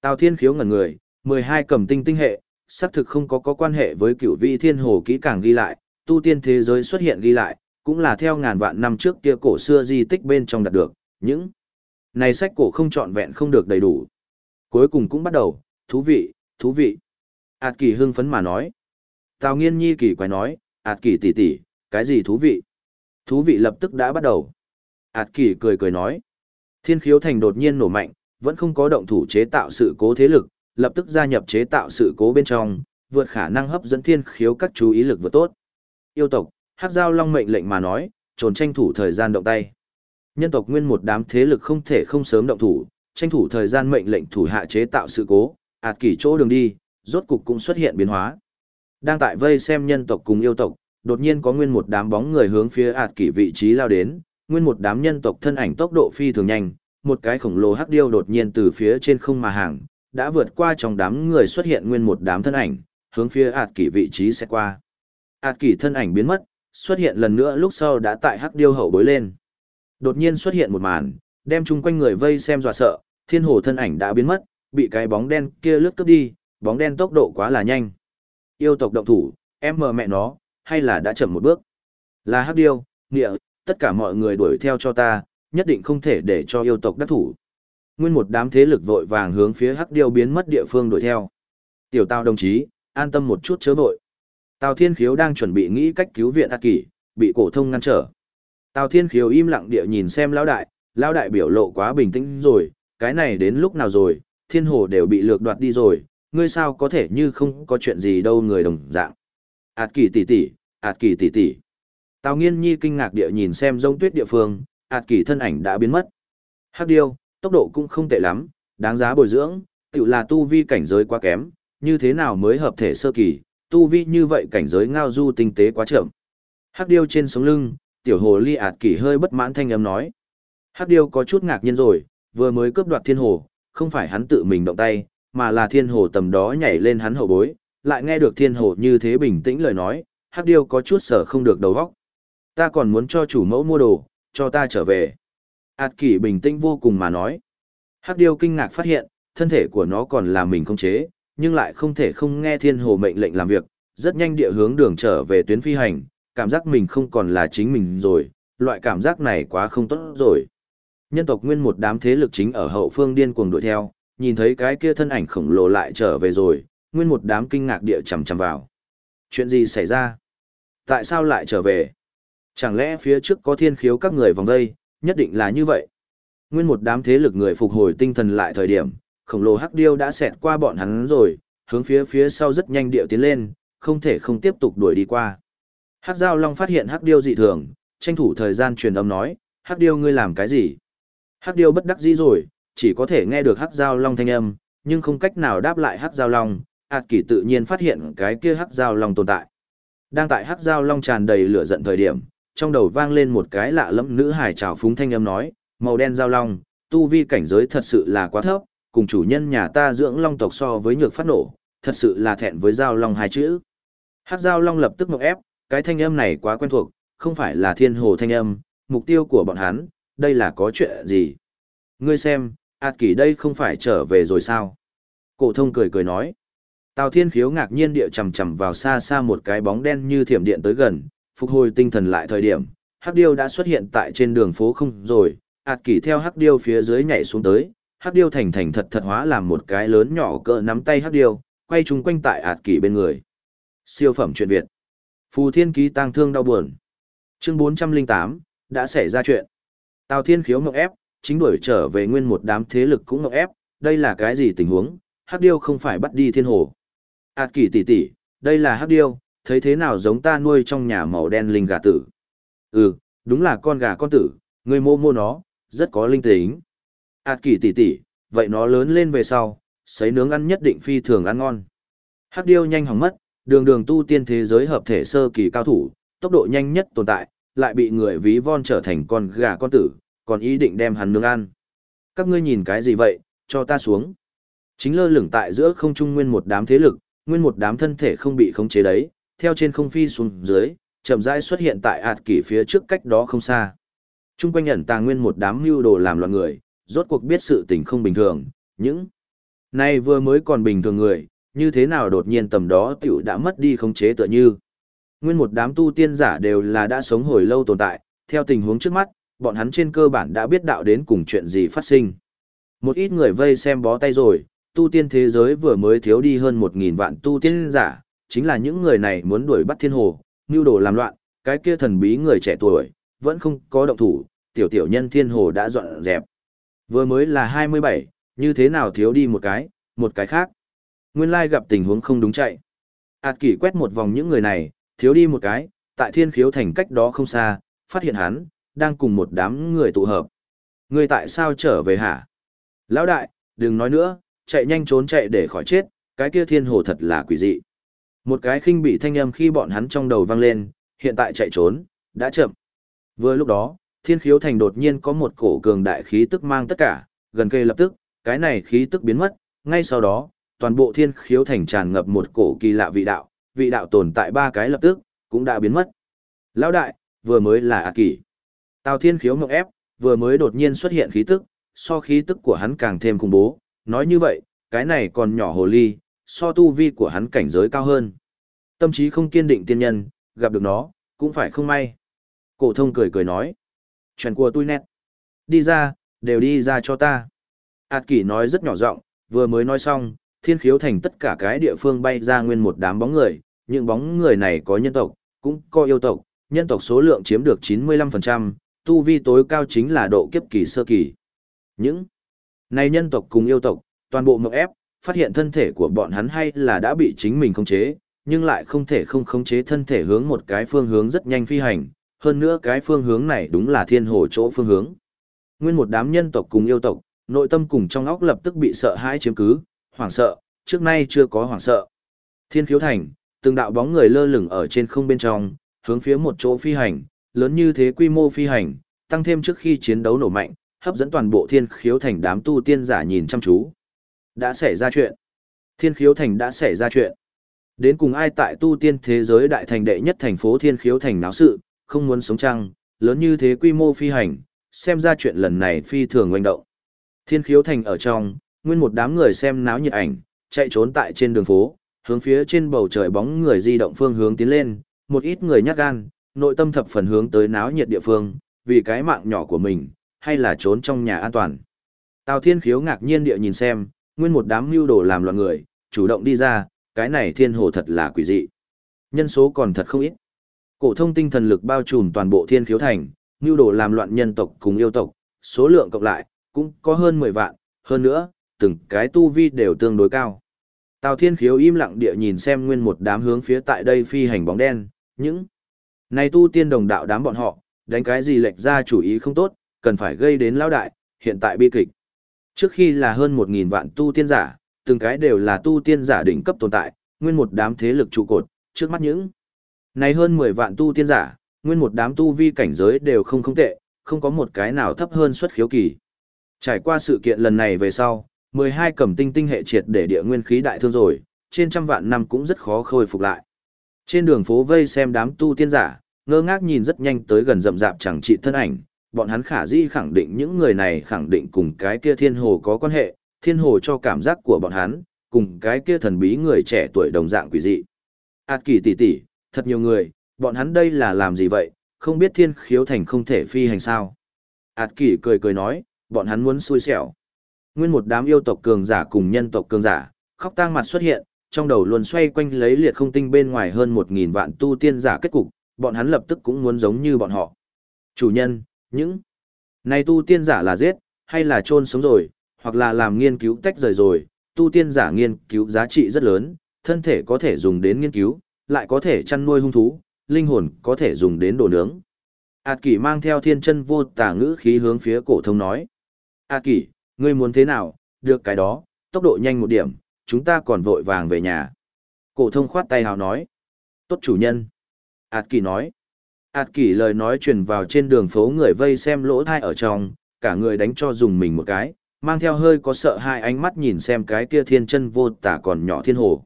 Tào Thiên khiếu ngẩn người, 12 cầm tinh tinh hệ, xác thực không có có quan hệ với cựu vĩ thiên hồ kỹ càng ghi lại, tu tiên thế giới xuất hiện ghi lại, cũng là theo ngàn vạn năm trước kia cổ xưa di tích bên trong đạt được, những này sách cổ không trọn vẹn không được đầy đủ. Cuối cùng cũng bắt đầu, thú vị, thú vị. Ảt kỳ hưng phấn mà nói. Tào nghiên nhi kỳ quái nói, ạt kỳ tỷ tỷ, cái gì thú vị? Thú vị lập tức đã bắt đầu. ạt kỳ cười cười nói. Thiên khiếu thành đột nhiên nổ mạnh, vẫn không có động thủ chế tạo sự cố thế lực, lập tức gia nhập chế tạo sự cố bên trong, vượt khả năng hấp dẫn thiên khiếu các chú ý lực vượt tốt. Yêu tộc, hát giao long mệnh lệnh mà nói, trồn tranh thủ thời gian động tay. Nhân tộc nguyên một đám thế lực không thể không sớm động thủ, tranh thủ thời gian mệnh lệnh thủ hạ chế tạo sự cố, ạt kỳ chỗ đường đi, rốt cục cũng xuất hiện biến hóa. Đang tại vây xem nhân tộc cùng yêu tộc, đột nhiên có nguyên một đám bóng người hướng phía ạt kỳ vị trí lao đến, nguyên một đám nhân tộc thân ảnh tốc độ phi thường nhanh, một cái khổng lồ hắc điêu đột nhiên từ phía trên không mà hàng, đã vượt qua trong đám người xuất hiện nguyên một đám thân ảnh, hướng phía ạt kỳ vị trí sẽ qua. ạt kỳ thân ảnh biến mất, xuất hiện lần nữa lúc sau đã tại hắc điêu hậu bối lên. Đột nhiên xuất hiện một màn, đem chung quanh người vây xem dọa sợ, thiên hồ thân ảnh đã biến mất, bị cái bóng đen kia lướt cướp đi, bóng đen tốc độ quá là nhanh. Yêu tộc động thủ, em mờ mẹ nó, hay là đã chậm một bước. Là hắc điêu, nghĩa, tất cả mọi người đuổi theo cho ta, nhất định không thể để cho yêu tộc đắc thủ. Nguyên một đám thế lực vội vàng hướng phía hắc điêu biến mất địa phương đuổi theo. Tiểu tao đồng chí, an tâm một chút chớ vội. Tào Thiên Khiếu đang chuẩn bị nghĩ cách cứu viện Ác Kỷ, bị cổ thông ngăn trở. Tào Thiên Khiếu im lặng địa nhìn xem lão đại, lão đại biểu lộ quá bình tĩnh rồi, cái này đến lúc nào rồi, thiên hồ đều bị lược đoạt đi rồi, ngươi sao có thể như không có chuyện gì đâu người đồng dạng. Át kỳ tỷ tỷ, ạt kỳ tỷ tỷ. Tào nghiên nhi kinh ngạc địa nhìn xem rông tuyết địa phương, ạt kỳ thân ảnh đã biến mất. Hắc điêu, tốc độ cũng không tệ lắm, đáng giá bồi dưỡng, tự là tu vi cảnh giới quá kém, như thế nào mới hợp thể sơ kỳ, tu vi như vậy cảnh giới ngao du tinh tế quá chậm. Hắc điêu trên sống lưng, tiểu hồ ly ạt kỳ hơi bất mãn thanh âm nói. Hắc điêu có chút ngạc nhiên rồi, vừa mới cướp đoạt thiên hồ, không phải hắn tự mình động tay, mà là thiên hồ tầm đó nhảy lên hắn hậu bối, lại nghe được thiên hồ như thế bình tĩnh lời nói, hắc điêu có chút sở không được đầu óc. Ta còn muốn cho chủ mẫu mua đồ, cho ta trở về. Át kỷ bình tĩnh vô cùng mà nói. Hắc điêu kinh ngạc phát hiện, thân thể của nó còn là mình không chế, nhưng lại không thể không nghe thiên hồ mệnh lệnh làm việc, rất nhanh địa hướng đường trở về tuyến phi hành, cảm giác mình không còn là chính mình rồi, loại cảm giác này quá không tốt rồi. Nhân tộc nguyên một đám thế lực chính ở hậu phương điên cuồng đuổi theo, nhìn thấy cái kia thân ảnh khổng lồ lại trở về rồi, nguyên một đám kinh ngạc địa chầm chầm vào. Chuyện gì xảy ra? Tại sao lại trở về? Chẳng lẽ phía trước có thiên khiếu các người vòng đây, nhất định là như vậy. Nguyên một đám thế lực người phục hồi tinh thần lại thời điểm, khổng lồ hắc điêu đã xẹt qua bọn hắn rồi, hướng phía phía sau rất nhanh điệu tiến lên, không thể không tiếp tục đuổi đi qua. Hắc Giao Long phát hiện hắc điêu dị thường, tranh thủ thời gian truyền âm nói, hắc điêu ngươi làm cái gì? Hắc điêu bất đắc dĩ rồi, chỉ có thể nghe được hắc giao long thanh âm, nhưng không cách nào đáp lại hắc giao long, ạt kỳ tự nhiên phát hiện cái kia hắc giao long tồn tại. Đang tại hắc giao long tràn đầy lửa giận thời điểm, trong đầu vang lên một cái lạ lẫm nữ hải trào phúng thanh âm nói, màu đen giao long, tu vi cảnh giới thật sự là quá thấp, cùng chủ nhân nhà ta dưỡng long tộc so với nhược phát nổ, thật sự là thẹn với giao long hai chữ. Hắc giao long lập tức mộng ép, cái thanh âm này quá quen thuộc, không phải là thiên hồ thanh âm, mục tiêu của bọn hắn, đây là có chuyện gì? Ngươi xem, ạt kỳ đây không phải trở về rồi sao? Cổ thông cười cười nói. Tào Thiên Khiếu ngạc nhiên địa chầm chầm vào xa xa một cái bóng đen như thiểm điện tới gần, phục hồi tinh thần lại thời điểm, Hắc Điêu đã xuất hiện tại trên đường phố không rồi, ạt kỷ theo Hắc Điêu phía dưới nhảy xuống tới, Hắc Điêu thành thành thật thật hóa làm một cái lớn nhỏ cỡ nắm tay Hắc Điêu, quay chung quanh tại ạt kỷ bên người. Siêu phẩm chuyện Việt. Phù Thiên ký tang thương đau buồn. Chương 408, đã xảy ra chuyện. Tào Thiên Khiếu ngọc ép, chính đuổi trở về nguyên một đám thế lực cũng ngọc ép, đây là cái gì tình huống, Hắc Điêu không phải bắt đi thiên hồ hạt kỳ tỷ tỷ, đây là Hắc Điêu, thấy thế nào giống ta nuôi trong nhà màu đen linh gà tử. Ừ, đúng là con gà con tử, người mô mô nó, rất có linh tính. hạt kỳ tỷ tỷ, vậy nó lớn lên về sau, sấy nướng ăn nhất định phi thường ăn ngon. Hắc Điêu nhanh hỏng mất, đường đường tu tiên thế giới hợp thể sơ kỳ cao thủ, tốc độ nhanh nhất tồn tại, lại bị người ví von trở thành con gà con tử, còn ý định đem hắn nướng ăn. Các ngươi nhìn cái gì vậy, cho ta xuống. Chính lơ lửng tại giữa không trung nguyên một đám thế lực, nguyên một đám thân thể không bị khống chế đấy, theo trên không phi xuống dưới, chậm rãi xuất hiện tại ạt kỷ phía trước cách đó không xa. Trung quanh ẩn tàng nguyên một đám mưu đồ làm loạn người, rốt cuộc biết sự tình không bình thường, những này vừa mới còn bình thường người, như thế nào đột nhiên tầm đó tiểu đã mất đi khống chế tựa như. Nguyên một đám tu tiên giả đều là đã sống hồi lâu tồn tại, theo tình huống trước mắt, bọn hắn trên cơ bản đã biết đạo đến cùng chuyện gì phát sinh. Một ít người vây xem bó tay rồi, tu tiên thế giới vừa mới thiếu đi hơn một nghìn vạn tu tiên giả, chính là những người này muốn đuổi bắt thiên hồ, nưu đồ làm loạn, cái kia thần bí người trẻ tuổi, vẫn không có động thủ, tiểu tiểu nhân thiên hồ đã dọn dẹp. Vừa mới là hai mươi bảy, như thế nào thiếu đi một cái, một cái khác. Nguyên lai gặp tình huống không đúng chạy. Ảt kỷ quét một vòng những người này, thiếu đi một cái, tại thiên khiếu thành cách đó không xa, phát hiện hắn, đang cùng một đám người tụ hợp. Người tại sao trở về hả? Lão đại, đừng nói nữa, chạy nhanh trốn chạy để khỏi chết, cái kia thiên hồ thật là quỷ dị. Một cái khinh bị thanh âm khi bọn hắn trong đầu vang lên, hiện tại chạy trốn, đã chậm. Vừa lúc đó, thiên khiếu thành đột nhiên có một cổ cường đại khí tức mang tất cả, gần kề lập tức, cái này khí tức biến mất, ngay sau đó, toàn bộ thiên khiếu thành tràn ngập một cổ kỳ lạ vị đạo, vị đạo tồn tại ba cái lập tức, cũng đã biến mất. Lão đại, vừa mới là A Kỳ. Tào Thiên Khiếu mộng ép, vừa mới đột nhiên xuất hiện khí tức, so khí tức của hắn càng thêm khủng bố, nói như vậy, cái này còn nhỏ hồ ly, so tu vi của hắn cảnh giới cao hơn. Tâm trí không kiên định tiên nhân, gặp được nó, cũng phải không may. Cổ thông cười cười nói, chuyện của tôi nét. Đi ra, đều đi ra cho ta. Ảt kỷ nói rất nhỏ giọng, vừa mới nói xong, thiên khiếu thành tất cả cái địa phương bay ra nguyên một đám bóng người, những bóng người này có nhân tộc, cũng có yêu tộc, nhân tộc số lượng chiếm được 95%, tu vi tối cao chính là độ kiếp kỳ sơ kỳ. Những này nhân tộc cùng yêu tộc, toàn bộ mộng ép, phát hiện thân thể của bọn hắn hay là đã bị chính mình khống chế, nhưng lại không thể không khống chế thân thể hướng một cái phương hướng rất nhanh phi hành, hơn nữa cái phương hướng này đúng là thiên hồ chỗ phương hướng. Nguyên một đám nhân tộc cùng yêu tộc, nội tâm cùng trong óc lập tức bị sợ hãi chiếm cứ, hoảng sợ, trước nay chưa có hoảng sợ. Thiên khiếu thành, từng đạo bóng người lơ lửng ở trên không bên trong, hướng phía một chỗ phi hành, lớn như thế quy mô phi hành, tăng thêm trước khi chiến đấu nổ mạnh, hấp dẫn toàn bộ thiên khiếu thành đám tu tiên giả nhìn chăm chú. Đã xảy ra chuyện. Thiên khiếu thành đã xảy ra chuyện. Đến cùng ai tại tu tiên thế giới đại thành đệ nhất thành phố thiên khiếu thành náo sự, không muốn sống trăng, lớn như thế quy mô phi hành, xem ra chuyện lần này phi thường oanh động. Thiên khiếu thành ở trong, nguyên một đám người xem náo nhiệt ảnh, chạy trốn tại trên đường phố, hướng phía trên bầu trời bóng người di động phương hướng tiến lên, một ít người nhát gan, nội tâm thập phần hướng tới náo nhiệt địa phương, vì cái mạng nhỏ của mình, hay là trốn trong nhà an toàn. Tào Thiên Khiếu ngạc nhiên địa nhìn xem, nguyên một đám mưu đồ làm loạn người, chủ động đi ra, cái này thiên hồ thật là quỷ dị. Nhân số còn thật không ít. Cổ thông tinh thần lực bao trùm toàn bộ thiên khiếu thành, mưu đồ làm loạn nhân tộc cùng yêu tộc, số lượng cộng lại, cũng có hơn 10 vạn, hơn nữa, từng cái tu vi đều tương đối cao. Tào Thiên Khiếu im lặng địa nhìn xem nguyên một đám hướng phía tại đây phi hành bóng đen, những này tu tiên đồng đạo đám bọn họ, đánh cái gì lệch ra chủ ý không tốt, cần phải gây đến lão đại, hiện tại bi kịch. Trước khi là hơn 1000 vạn tu tiên giả, từng cái đều là tu tiên giả đỉnh cấp tồn tại, nguyên một đám thế lực trụ cột, trước mắt những này hơn 10 vạn tu tiên giả, nguyên một đám tu vi cảnh giới đều không không tệ, không có một cái nào thấp hơn xuất khiếu kỳ. Trải qua sự kiện lần này về sau, 12 cầm tinh tinh hệ triệt để địa nguyên khí đại thương rồi, trên trăm vạn năm cũng rất khó khôi phục lại. Trên đường phố vây xem đám tu tiên giả, ngơ ngác nhìn rất nhanh tới gần rậm rạp chẳng trị thân ảnh, bọn hắn khả di khẳng định những người này khẳng định cùng cái kia thiên hồ có quan hệ, thiên hồ cho cảm giác của bọn hắn, cùng cái kia thần bí người trẻ tuổi đồng dạng quỷ dị. Át kỳ tỷ tỷ, thật nhiều người, bọn hắn đây là làm gì vậy, không biết thiên khiếu thành không thể phi hành sao. Át kỳ cười cười nói, bọn hắn muốn xui xẻo. Nguyên một đám yêu tộc cường giả cùng nhân tộc cường giả, khóc tang mặt xuất hiện, trong đầu luôn xoay quanh lấy liệt không tinh bên ngoài hơn một nghìn vạn tu tiên giả kết cục, bọn hắn lập tức cũng muốn giống như bọn họ. Chủ nhân, những này tu tiên giả là giết, hay là chôn sống rồi, hoặc là làm nghiên cứu tách rời rồi, tu tiên giả nghiên cứu giá trị rất lớn, thân thể có thể dùng đến nghiên cứu, lại có thể chăn nuôi hung thú, linh hồn có thể dùng đến đồ nướng. a kỷ mang theo thiên chân vô tả ngữ khí hướng phía cổ thông nói. a kỷ, ngươi muốn thế nào, được cái đó, tốc độ nhanh một điểm, chúng ta còn vội vàng về nhà. Cổ thông khoát tay hào nói. Tốt chủ nhân. a kỷ nói ạt kỷ lời nói truyền vào trên đường phố người vây xem lỗ thai ở trong, cả người đánh cho dùng mình một cái, mang theo hơi có sợ hai ánh mắt nhìn xem cái kia thiên chân vô tả còn nhỏ thiên hồ.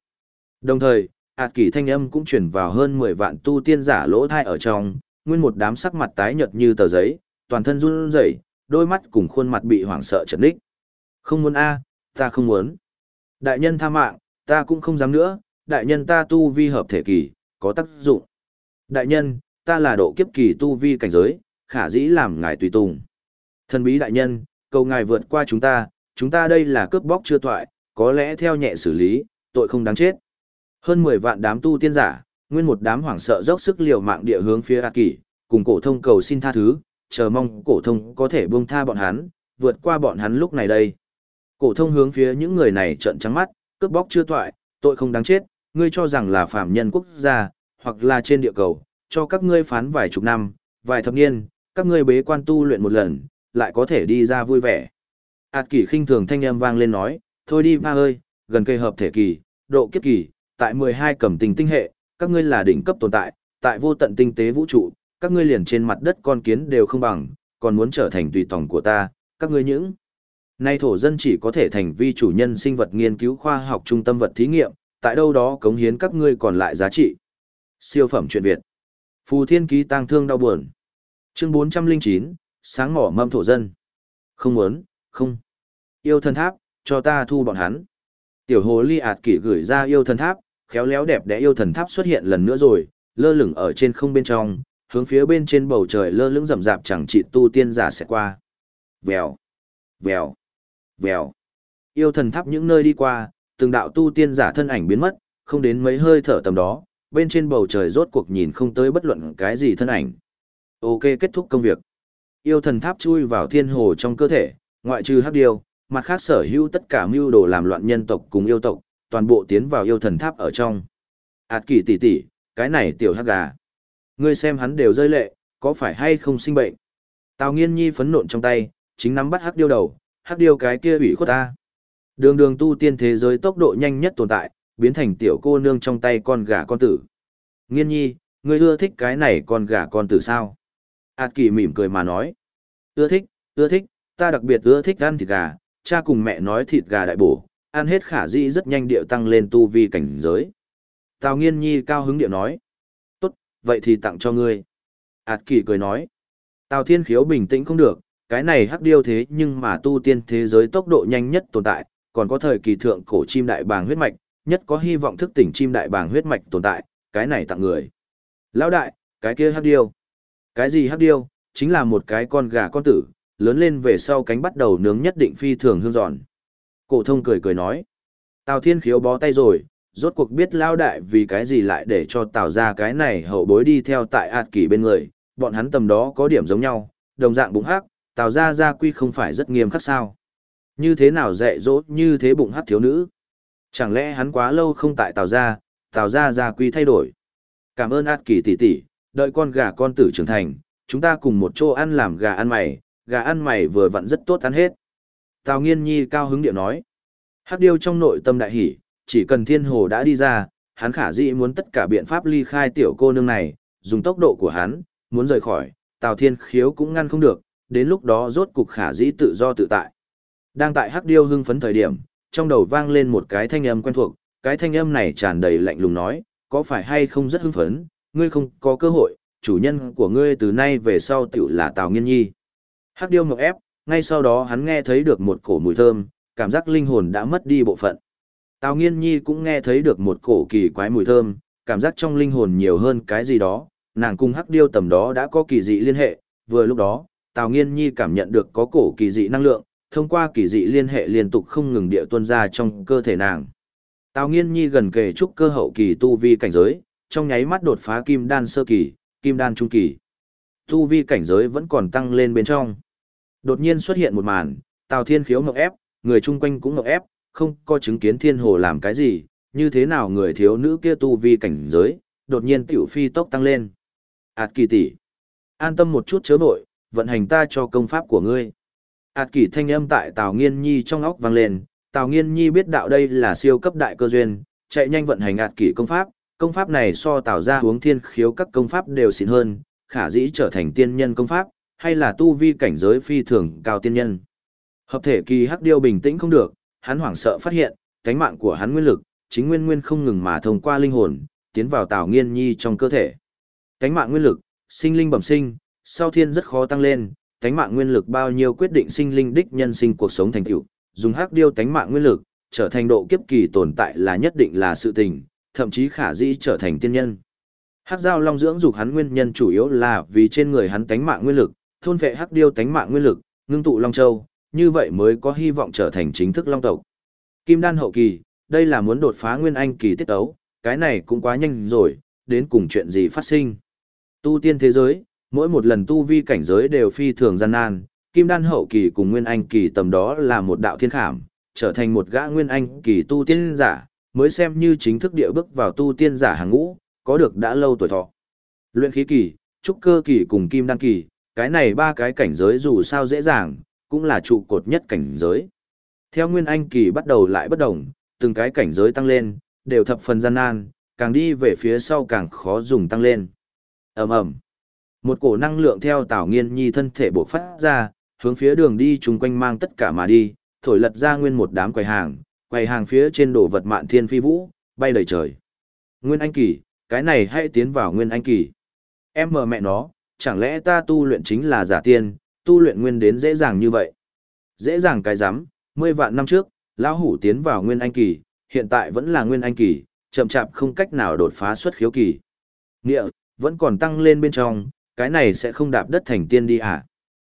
Đồng thời, ạt kỷ thanh âm cũng truyền vào hơn 10 vạn tu tiên giả lỗ thai ở trong, nguyên một đám sắc mặt tái nhợt như tờ giấy, toàn thân run rẩy, đôi mắt cùng khuôn mặt bị hoảng sợ chật ních. Không muốn a, ta không muốn. Đại nhân tha mạng, ta cũng không dám nữa, đại nhân ta tu vi hợp thể kỳ, có tác dụng. Đại nhân, ta là độ kiếp kỳ tu vi cảnh giới, khả dĩ làm ngài tùy tùng. Thần bí đại nhân, cầu ngài vượt qua chúng ta, chúng ta đây là cướp bóc chưa toại, có lẽ theo nhẹ xử lý, tội không đáng chết. Hơn 10 vạn đám tu tiên giả, nguyên một đám hoảng sợ dốc sức liều mạng địa hướng phía A Kỳ, cùng cổ thông cầu xin tha thứ, chờ mong cổ thông có thể buông tha bọn hắn, vượt qua bọn hắn lúc này đây. Cổ thông hướng phía những người này trợn trắng mắt, cướp bóc chưa toại, tội không đáng chết, ngươi cho rằng là phạm nhân quốc gia, hoặc là trên địa cầu, cho các ngươi phán vài chục năm, vài thập niên, các ngươi bế quan tu luyện một lần, lại có thể đi ra vui vẻ. Ảt kỷ khinh thường thanh âm vang lên nói, thôi đi ba ơi, gần cây hợp thể kỳ, độ kiếp kỳ, tại 12 cẩm tình tinh hệ, các ngươi là đỉnh cấp tồn tại, tại vô tận tinh tế vũ trụ, các ngươi liền trên mặt đất con kiến đều không bằng, còn muốn trở thành tùy tòng của ta, các ngươi những. Nay thổ dân chỉ có thể thành vi chủ nhân sinh vật nghiên cứu khoa học trung tâm vật thí nghiệm, tại đâu đó cống hiến các ngươi còn lại giá trị. Siêu phẩm truyện Việt. Phù Thiên Ký tang thương đau buồn. Chương 409, sáng ngỏ mâm thổ dân. Không muốn, không. Yêu thần tháp, cho ta thu bọn hắn. Tiểu hồ ly ạt kỷ gửi ra yêu thần tháp, khéo léo đẹp đẽ yêu thần tháp xuất hiện lần nữa rồi, lơ lửng ở trên không bên trong, hướng phía bên trên bầu trời lơ lửng rậm rạp chẳng trị tu tiên giả sẽ qua. Vèo, vèo, vèo. Yêu thần tháp những nơi đi qua, từng đạo tu tiên giả thân ảnh biến mất, không đến mấy hơi thở tầm đó, bên trên bầu trời rốt cuộc nhìn không tới bất luận cái gì thân ảnh. Ok kết thúc công việc. Yêu thần tháp chui vào thiên hồ trong cơ thể, ngoại trừ hắc điêu, mặt khác sở hữu tất cả mưu đồ làm loạn nhân tộc cùng yêu tộc, toàn bộ tiến vào yêu thần tháp ở trong. Ảt kỳ tỷ tỷ, cái này tiểu hắc gà. Ngươi xem hắn đều rơi lệ, có phải hay không sinh bệnh? Tào nghiên nhi phấn nộn trong tay, chính nắm bắt hắc điêu đầu, hắc điêu cái kia ủy khuất ta. Đường đường tu tiên thế giới tốc độ nhanh nhất tồn tại, biến thành tiểu cô nương trong tay con gà con tử. Nghiên nhi, ngươi ưa thích cái này con gà con tử sao? Ảt kỳ mỉm cười mà nói. Ưa thích, ưa thích, ta đặc biệt ưa thích ăn thịt gà, cha cùng mẹ nói thịt gà đại bổ, ăn hết khả dĩ rất nhanh điệu tăng lên tu vi cảnh giới. Tào nghiên nhi cao hứng điệu nói. Tốt, vậy thì tặng cho ngươi. Ảt kỳ cười nói. Tào thiên khiếu bình tĩnh không được, cái này hắc điêu thế nhưng mà tu tiên thế giới tốc độ nhanh nhất tồn tại, còn có thời kỳ thượng cổ chim đại bàng huyết mạch, nhất có hy vọng thức tỉnh chim đại bàng huyết mạch tồn tại, cái này tặng người. Lão đại, cái kia hắc điêu. Cái gì hắc điêu, chính là một cái con gà con tử, lớn lên về sau cánh bắt đầu nướng nhất định phi thường hương giòn. Cổ thông cười cười nói. Tào Thiên Khiếu bó tay rồi, rốt cuộc biết Lão đại vì cái gì lại để cho Tào ra cái này hậu bối đi theo tại ạt kỳ bên người, bọn hắn tầm đó có điểm giống nhau, đồng dạng bụng hắc, Tào ra gia quy không phải rất nghiêm khắc sao. Như thế nào dạy dỗ như thế bụng hắc thiếu nữ? Chẳng lẽ hắn quá lâu không tại Tào gia, Tào gia gia quy thay đổi? Cảm ơn ạt kỳ tỷ tỷ, đợi con gà con tử trưởng thành, chúng ta cùng một chỗ ăn làm gà ăn mày, gà ăn mày vừa vặn rất tốt ăn hết. Tào nghiên nhi cao hứng điệu nói. Hắc điêu trong nội tâm đại hỷ, chỉ cần thiên hồ đã đi ra, hắn khả dĩ muốn tất cả biện pháp ly khai tiểu cô nương này, dùng tốc độ của hắn, muốn rời khỏi, Tào thiên khiếu cũng ngăn không được, đến lúc đó rốt cục khả dĩ tự do tự tại. Đang tại hắc điêu hưng phấn thời điểm, trong đầu vang lên một cái thanh âm quen thuộc, cái thanh âm này tràn đầy lạnh lùng nói, có phải hay không rất hưng phấn, ngươi không có cơ hội, chủ nhân của ngươi từ nay về sau tiểu là Tào Nghiên Nhi. Hắc điêu ngọc ép, ngay sau đó hắn nghe thấy được một cổ mùi thơm, cảm giác linh hồn đã mất đi bộ phận. Tào Nghiên Nhi cũng nghe thấy được một cổ kỳ quái mùi thơm, cảm giác trong linh hồn nhiều hơn cái gì đó, nàng cùng Hắc điêu tầm đó đã có kỳ dị liên hệ, vừa lúc đó, Tào Nghiên Nhi cảm nhận được có cổ kỳ dị năng lượng, thông qua kỳ dị liên hệ liên tục không ngừng địa tuân ra trong cơ thể nàng. Tào Nghiên Nhi gần kề trúc cơ hậu kỳ tu vi cảnh giới, trong nháy mắt đột phá kim đan sơ kỳ, kim đan trung kỳ. Tu vi cảnh giới vẫn còn tăng lên bên trong. Đột nhiên xuất hiện một màn, Tào Thiên khiếu ngộp ép, người chung quanh cũng ngộp ép, không có chứng kiến thiên hồ làm cái gì, như thế nào người thiếu nữ kia tu vi cảnh giới, đột nhiên tiểu phi tốc tăng lên. Ảt kỳ tỷ, an tâm một chút chớ vội, vận hành ta cho công pháp của ngươi ạt kỷ thanh âm tại Tào Nghiên Nhi trong óc vang lên, Tào Nghiên Nhi biết đạo đây là siêu cấp đại cơ duyên, chạy nhanh vận hành ạt kỷ công pháp, công pháp này so Tào ra hướng thiên khiếu các công pháp đều xịn hơn, khả dĩ trở thành tiên nhân công pháp, hay là tu vi cảnh giới phi thường cao tiên nhân. Hợp thể kỳ hắc điêu bình tĩnh không được, hắn hoảng sợ phát hiện, cánh mạng của hắn nguyên lực, chính nguyên nguyên không ngừng mà thông qua linh hồn, tiến vào Tào Nghiên Nhi trong cơ thể. Cánh mạng nguyên lực, sinh linh bẩm sinh, sau thiên rất khó tăng lên, Tánh mạng nguyên lực bao nhiêu quyết định sinh linh đích nhân sinh cuộc sống thành tựu, dùng hắc điêu tánh mạng nguyên lực, trở thành độ kiếp kỳ tồn tại là nhất định là sự tình, thậm chí khả dĩ trở thành tiên nhân. Hắc giao long dưỡng dục hắn nguyên nhân chủ yếu là vì trên người hắn tánh mạng nguyên lực, thôn vệ hắc điêu tánh mạng nguyên lực, ngưng tụ long châu, như vậy mới có hy vọng trở thành chính thức long tộc. Kim đan hậu kỳ, đây là muốn đột phá nguyên anh kỳ tiết tấu, cái này cũng quá nhanh rồi, đến cùng chuyện gì phát sinh. Tu tiên thế giới, mỗi một lần tu vi cảnh giới đều phi thường gian nan, kim đan hậu kỳ cùng nguyên anh kỳ tầm đó là một đạo thiên khảm, trở thành một gã nguyên anh kỳ tu tiên giả, mới xem như chính thức địa bước vào tu tiên giả hàng ngũ, có được đã lâu tuổi thọ. Luyện khí kỳ, trúc cơ kỳ cùng kim đan kỳ, cái này ba cái cảnh giới dù sao dễ dàng, cũng là trụ cột nhất cảnh giới. Theo nguyên anh kỳ bắt đầu lại bất đồng, từng cái cảnh giới tăng lên, đều thập phần gian nan, càng đi về phía sau càng khó dùng tăng lên. ầm ầm một cổ năng lượng theo Tào Nghiên Nhi thân thể bộc phát ra, hướng phía đường đi chung quanh mang tất cả mà đi, thổi lật ra nguyên một đám quầy hàng, quầy hàng phía trên đổ vật mạn thiên phi vũ, bay đầy trời. Nguyên Anh Kỳ, cái này hãy tiến vào Nguyên Anh Kỳ. Em mờ mẹ nó, chẳng lẽ ta tu luyện chính là giả tiên, tu luyện nguyên đến dễ dàng như vậy. Dễ dàng cái rắm mười vạn năm trước, lão hủ tiến vào Nguyên Anh Kỳ, hiện tại vẫn là Nguyên Anh Kỳ, chậm chạp không cách nào đột phá xuất khiếu kỳ. Nghĩa, vẫn còn tăng lên bên trong, cái này sẽ không đạp đất thành tiên đi à?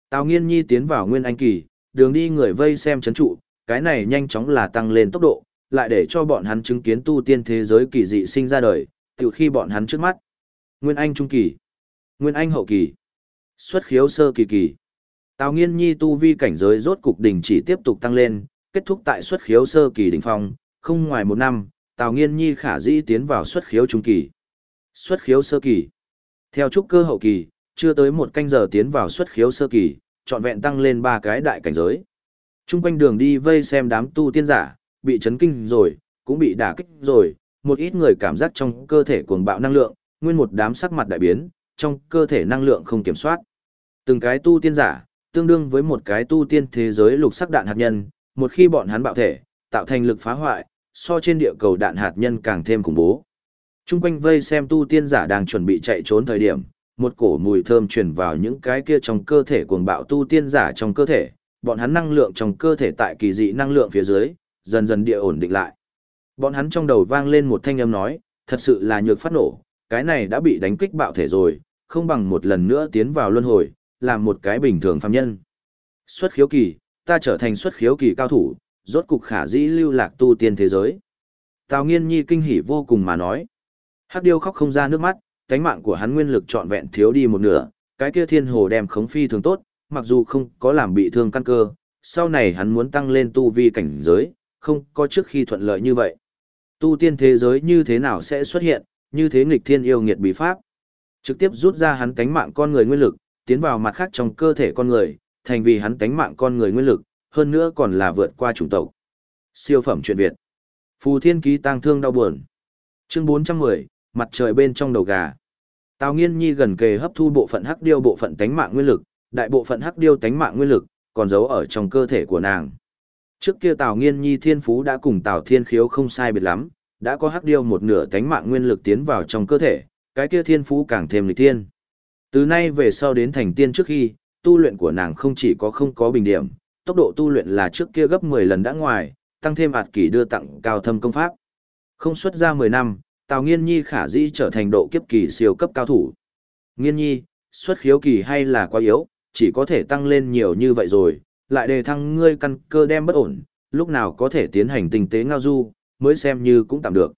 Tào Nghiên Nhi tiến vào Nguyên Anh kỳ, đường đi người vây xem chấn trụ, cái này nhanh chóng là tăng lên tốc độ, lại để cho bọn hắn chứng kiến tu tiên thế giới kỳ dị sinh ra đời, từ khi bọn hắn trước mắt. Nguyên Anh trung kỳ, Nguyên Anh hậu kỳ, xuất khiếu sơ kỳ kỳ. Tào Nghiên Nhi tu vi cảnh giới rốt cục đỉnh chỉ tiếp tục tăng lên, kết thúc tại xuất khiếu sơ kỳ đỉnh phong, không ngoài một năm, Tào Nghiên Nhi khả dĩ tiến vào xuất khiếu trung kỳ. Xuất khiếu sơ kỳ. Theo trúc cơ hậu kỳ, chưa tới một canh giờ tiến vào xuất khiếu sơ kỳ, trọn vẹn tăng lên ba cái đại cảnh giới. Trung quanh đường đi vây xem đám tu tiên giả, bị chấn kinh rồi, cũng bị đả kích rồi, một ít người cảm giác trong cơ thể cuồng bạo năng lượng, nguyên một đám sắc mặt đại biến, trong cơ thể năng lượng không kiểm soát. Từng cái tu tiên giả, tương đương với một cái tu tiên thế giới lục sắc đạn hạt nhân, một khi bọn hắn bạo thể, tạo thành lực phá hoại, so trên địa cầu đạn hạt nhân càng thêm khủng bố. Trung quanh vây xem tu tiên giả đang chuẩn bị chạy trốn thời điểm, một cổ mùi thơm truyền vào những cái kia trong cơ thể cuồng bạo tu tiên giả trong cơ thể, bọn hắn năng lượng trong cơ thể tại kỳ dị năng lượng phía dưới, dần dần địa ổn định lại. Bọn hắn trong đầu vang lên một thanh âm nói, thật sự là nhược phát nổ, cái này đã bị đánh kích bạo thể rồi, không bằng một lần nữa tiến vào luân hồi, làm một cái bình thường phàm nhân. Xuất khiếu kỳ, ta trở thành xuất khiếu kỳ cao thủ, rốt cục khả dĩ lưu lạc tu tiên thế giới. Tào nghiên nhi kinh hỉ vô cùng mà nói. Hắc điêu khóc không ra nước mắt, cánh mạng của hắn nguyên lực trọn vẹn thiếu đi một nửa, cái kia thiên hồ đem khống phi thường tốt, mặc dù không có làm bị thương căn cơ, sau này hắn muốn tăng lên tu vi cảnh giới, không có trước khi thuận lợi như vậy. Tu tiên thế giới như thế nào sẽ xuất hiện, như thế nghịch thiên yêu nghiệt bí pháp. Trực tiếp rút ra hắn cánh mạng con người nguyên lực, tiến vào mặt khác trong cơ thể con người, thành vì hắn cánh mạng con người nguyên lực, hơn nữa còn là vượt qua chủng tộc. Siêu phẩm truyện Việt. Phù Thiên ký tang thương đau buồn. Chương 410, mặt trời bên trong đầu gà. Tào Nghiên Nhi gần kề hấp thu bộ phận hắc điêu bộ phận tánh mạng nguyên lực, đại bộ phận hắc điêu tánh mạng nguyên lực còn giấu ở trong cơ thể của nàng. Trước kia Tào Nghiên Nhi thiên phú đã cùng Tào Thiên Khiếu không sai biệt lắm, đã có hắc điêu một nửa tánh mạng nguyên lực tiến vào trong cơ thể, cái kia thiên phú càng thêm lịch tiên. Từ nay về sau đến thành tiên trước khi, tu luyện của nàng không chỉ có không có bình điểm, tốc độ tu luyện là trước kia gấp 10 lần đã ngoài, tăng thêm ạt kỷ đưa tặng cao thâm công pháp. Không xuất ra 10 năm, Tào Nghiên Nhi khả dĩ trở thành độ kiếp kỳ siêu cấp cao thủ. Nghiên Nhi, xuất khiếu kỳ hay là quá yếu, chỉ có thể tăng lên nhiều như vậy rồi, lại đề thăng ngươi căn cơ đem bất ổn, lúc nào có thể tiến hành tinh tế ngao du, mới xem như cũng tạm được.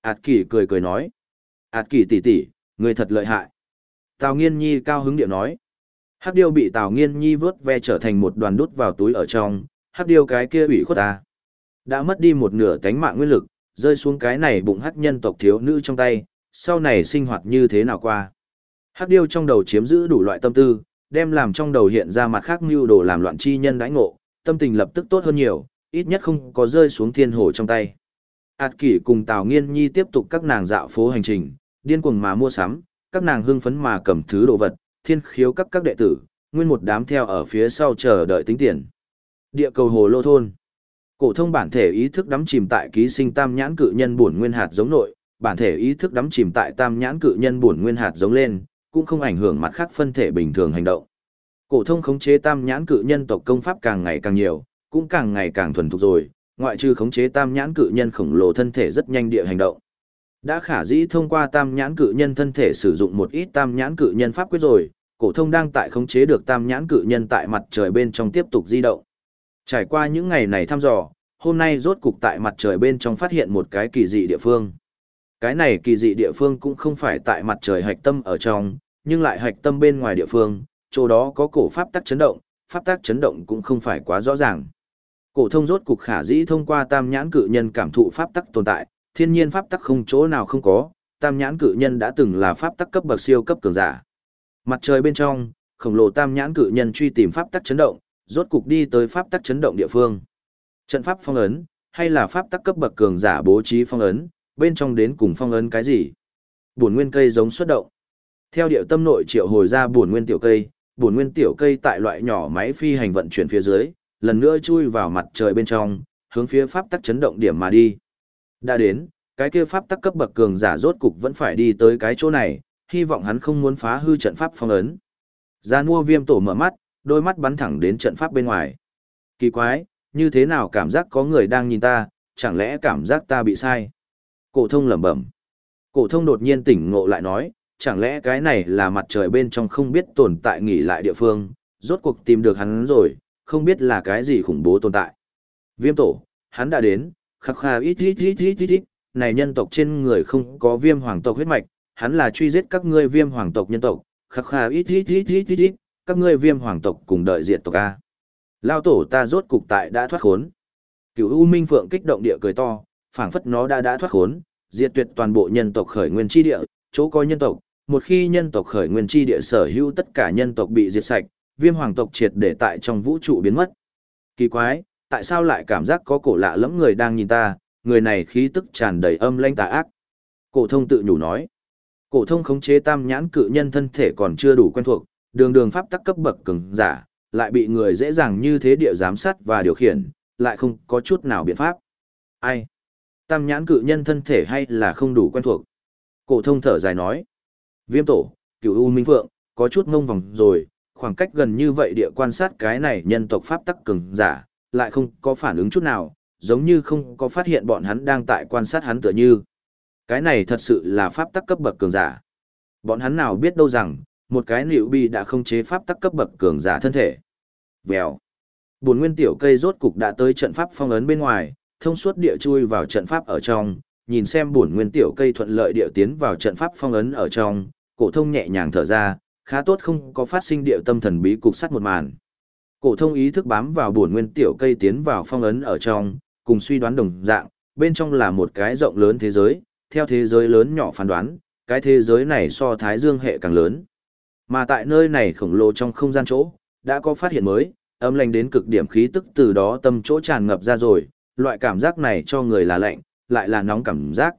Ảt kỳ cười cười nói. Ảt kỳ tỷ tỷ, ngươi thật lợi hại. Tào Nghiên Nhi cao hứng điệu nói. Hắc điêu bị Tào Nghiên Nhi vớt ve trở thành một đoàn đút vào túi ở trong, hắc điêu cái kia ủy khuất ta. Đã mất đi một nửa cánh mạng nguyên lực, rơi xuống cái này bụng hắc nhân tộc thiếu nữ trong tay, sau này sinh hoạt như thế nào qua. Hắc điêu trong đầu chiếm giữ đủ loại tâm tư, đem làm trong đầu hiện ra mặt khác mưu đồ làm loạn chi nhân đãi ngộ, tâm tình lập tức tốt hơn nhiều, ít nhất không có rơi xuống thiên hồ trong tay. Ảt kỷ cùng Tào Nghiên Nhi tiếp tục các nàng dạo phố hành trình, điên cuồng mà mua sắm, các nàng hưng phấn mà cầm thứ đồ vật, thiên khiếu các các đệ tử, nguyên một đám theo ở phía sau chờ đợi tính tiền. Địa cầu hồ lô thôn. Cổ thông bản thể ý thức đắm chìm tại ký sinh tam nhãn cự nhân bổn nguyên hạt giống nội, bản thể ý thức đắm chìm tại tam nhãn cự nhân bổn nguyên hạt giống lên, cũng không ảnh hưởng mặt khác phân thể bình thường hành động. Cổ thông khống chế tam nhãn cự nhân tộc công pháp càng ngày càng nhiều, cũng càng ngày càng thuần thục rồi, ngoại trừ khống chế tam nhãn cự nhân khổng lồ thân thể rất nhanh địa hành động. Đã khả dĩ thông qua tam nhãn cự nhân thân thể sử dụng một ít tam nhãn cự nhân pháp quyết rồi, cổ thông đang tại khống chế được tam nhãn cự nhân tại mặt trời bên trong tiếp tục di động. Trải qua những ngày này thăm dò, hôm nay rốt cục tại mặt trời bên trong phát hiện một cái kỳ dị địa phương. Cái này kỳ dị địa phương cũng không phải tại mặt trời hạch tâm ở trong, nhưng lại hạch tâm bên ngoài địa phương, chỗ đó có cổ pháp tắc chấn động, pháp tắc chấn động cũng không phải quá rõ ràng. Cổ thông rốt cục khả dĩ thông qua tam nhãn cự nhân cảm thụ pháp tắc tồn tại, thiên nhiên pháp tắc không chỗ nào không có, tam nhãn cự nhân đã từng là pháp tắc cấp bậc siêu cấp cường giả. Mặt trời bên trong, khổng lồ tam nhãn cự nhân truy tìm pháp tắc chấn động, rốt cục đi tới pháp tắc chấn động địa phương. Trận pháp phong ấn, hay là pháp tắc cấp bậc cường giả bố trí phong ấn, bên trong đến cùng phong ấn cái gì? Bổn nguyên cây giống xuất động. Theo điệu tâm nội triệu hồi ra bổn nguyên tiểu cây, bổn nguyên tiểu cây tại loại nhỏ máy phi hành vận chuyển phía dưới, lần nữa chui vào mặt trời bên trong, hướng phía pháp tắc chấn động điểm mà đi. Đã đến, cái kia pháp tắc cấp bậc cường giả rốt cục vẫn phải đi tới cái chỗ này, hy vọng hắn không muốn phá hư trận pháp phong ấn. Gia mua viêm tổ mở mắt, đôi mắt bắn thẳng đến trận pháp bên ngoài. Kỳ quái, như thế nào cảm giác có người đang nhìn ta, chẳng lẽ cảm giác ta bị sai? Cổ thông lẩm bẩm. Cổ thông đột nhiên tỉnh ngộ lại nói, chẳng lẽ cái này là mặt trời bên trong không biết tồn tại nghỉ lại địa phương, rốt cuộc tìm được hắn rồi, không biết là cái gì khủng bố tồn tại. Viêm tổ, hắn đã đến, khắc khà ít ít ít ít ít ít, này nhân tộc trên người không có viêm hoàng tộc huyết mạch, hắn là truy giết các ngươi viêm hoàng tộc nhân tộc, khắc khà ít ít ít ít ít ít, các ngươi viêm hoàng tộc cùng đợi diệt tộc A. Lao tổ ta rốt cục tại đã thoát khốn. cựu U Minh Phượng kích động địa cười to, phảng phất nó đã đã thoát khốn, diệt tuyệt toàn bộ nhân tộc khởi nguyên chi địa, chỗ có nhân tộc, một khi nhân tộc khởi nguyên chi địa sở hữu tất cả nhân tộc bị diệt sạch, viêm hoàng tộc triệt để tại trong vũ trụ biến mất. Kỳ quái, tại sao lại cảm giác có cổ lạ lẫm người đang nhìn ta, người này khí tức tràn đầy âm lãnh tà ác. Cổ thông tự nhủ nói. Cổ thông khống chế tam nhãn cự nhân thân thể còn chưa đủ quen thuộc, đường đường pháp tắc cấp bậc cường giả, lại bị người dễ dàng như thế địa giám sát và điều khiển, lại không có chút nào biện pháp. Ai? Tam nhãn cự nhân thân thể hay là không đủ quen thuộc? Cổ thông thở dài nói. Viêm tổ, cửu U Minh Phượng, có chút ngông vòng rồi, khoảng cách gần như vậy địa quan sát cái này nhân tộc pháp tắc cường giả, lại không có phản ứng chút nào, giống như không có phát hiện bọn hắn đang tại quan sát hắn tựa như. Cái này thật sự là pháp tắc cấp bậc cường giả. Bọn hắn nào biết đâu rằng, một cái liệu bi đã không chế pháp tắc cấp bậc cường giả thân thể. Vèo. Bồn nguyên tiểu cây rốt cục đã tới trận pháp phong ấn bên ngoài, thông suốt địa chui vào trận pháp ở trong, nhìn xem bổn nguyên tiểu cây thuận lợi địa tiến vào trận pháp phong ấn ở trong, cổ thông nhẹ nhàng thở ra, khá tốt không có phát sinh địa tâm thần bí cục sắt một màn. Cổ thông ý thức bám vào bổn nguyên tiểu cây tiến vào phong ấn ở trong, cùng suy đoán đồng dạng, bên trong là một cái rộng lớn thế giới, theo thế giới lớn nhỏ phán đoán, cái thế giới này so Thái Dương hệ càng lớn. Mà tại nơi này khổng lồ trong không gian chỗ, đã có phát hiện mới, âm lạnh đến cực điểm khí tức từ đó tâm chỗ tràn ngập ra rồi, loại cảm giác này cho người là lạnh, lại là nóng cảm giác.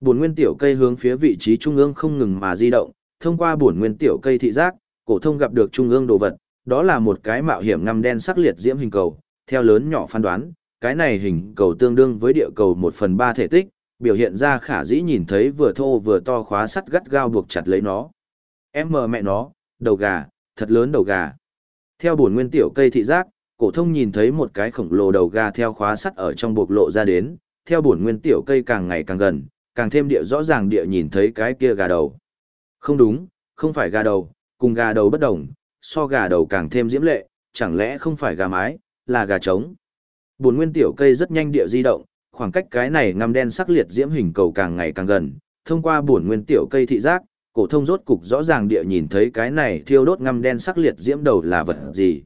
buồn nguyên tiểu cây hướng phía vị trí trung ương không ngừng mà di động, thông qua buồn nguyên tiểu cây thị giác, cổ thông gặp được trung ương đồ vật, đó là một cái mạo hiểm ngăm đen sắc liệt diễm hình cầu, theo lớn nhỏ phán đoán, cái này hình cầu tương đương với địa cầu 1 phần 3 thể tích, biểu hiện ra khả dĩ nhìn thấy vừa thô vừa to khóa sắt gắt gao buộc chặt lấy nó. Em mờ mẹ nó, đầu gà, thật lớn đầu gà. Theo bổn nguyên tiểu cây thị giác, cổ thông nhìn thấy một cái khổng lồ đầu gà theo khóa sắt ở trong bộc lộ ra đến, theo bổn nguyên tiểu cây càng ngày càng gần, càng thêm địa rõ ràng địa nhìn thấy cái kia gà đầu. Không đúng, không phải gà đầu, cùng gà đầu bất đồng, so gà đầu càng thêm diễm lệ, chẳng lẽ không phải gà mái, là gà trống. Bổn nguyên tiểu cây rất nhanh địa di động, khoảng cách cái này ngăm đen sắc liệt diễm hình cầu càng ngày càng gần, thông qua bổn nguyên tiểu cây thị giác, cổ thông rốt cục rõ ràng địa nhìn thấy cái này thiêu đốt ngăm đen sắc liệt diễm đầu là vật gì.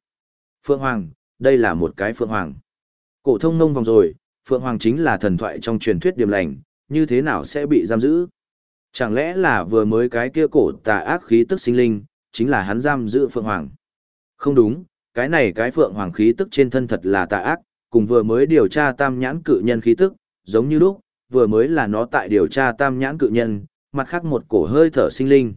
Phượng Hoàng, đây là một cái Phượng Hoàng. Cổ thông nông vòng rồi, Phượng Hoàng chính là thần thoại trong truyền thuyết điềm lành, như thế nào sẽ bị giam giữ? Chẳng lẽ là vừa mới cái kia cổ tà ác khí tức sinh linh, chính là hắn giam giữ Phượng Hoàng? Không đúng, cái này cái Phượng Hoàng khí tức trên thân thật là tà ác, cùng vừa mới điều tra tam nhãn cự nhân khí tức, giống như lúc, vừa mới là nó tại điều tra tam nhãn cự nhân, mặt khác một cổ hơi thở sinh linh.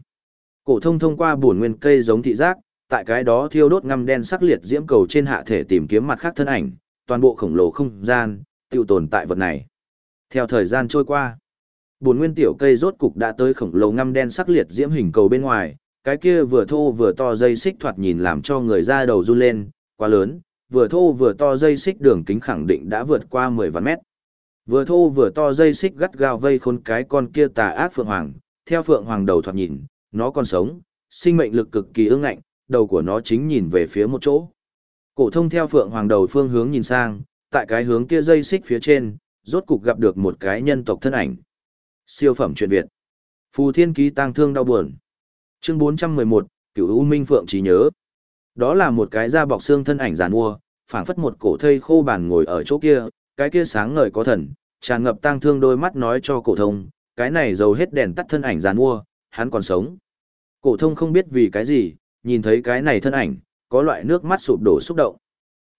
Cổ thông thông qua bổn nguyên cây giống thị giác, tại cái đó thiêu đốt ngăm đen sắc liệt diễm cầu trên hạ thể tìm kiếm mặt khác thân ảnh, toàn bộ khổng lồ không gian, tiêu tồn tại vật này. Theo thời gian trôi qua, bổn nguyên tiểu cây rốt cục đã tới khổng lồ ngăm đen sắc liệt diễm hình cầu bên ngoài, cái kia vừa thô vừa to dây xích thoạt nhìn làm cho người da đầu run lên, quá lớn, vừa thô vừa to dây xích đường kính khẳng định đã vượt qua 10 vạn mét. Vừa thô vừa to dây xích gắt gao vây khôn cái con kia tà ác phượng hoàng, theo phượng hoàng đầu thoạt nhìn, nó còn sống, sinh mệnh lực cực kỳ ương ngạnh, đầu của nó chính nhìn về phía một chỗ. Cổ thông theo phượng hoàng đầu phương hướng nhìn sang, tại cái hướng kia dây xích phía trên, rốt cục gặp được một cái nhân tộc thân ảnh. Siêu phẩm truyện Việt. Phù Thiên ký tang thương đau buồn. Chương 411, Cửu U Minh Phượng trí nhớ. Đó là một cái da bọc xương thân ảnh giàn mua, phảng phất một cổ thây khô bàn ngồi ở chỗ kia, cái kia sáng ngời có thần, tràn ngập tang thương đôi mắt nói cho cổ thông, cái này dầu hết đèn tắt thân ảnh giàn mua, hắn còn sống. Cổ thông không biết vì cái gì, nhìn thấy cái này thân ảnh, có loại nước mắt sụp đổ xúc động.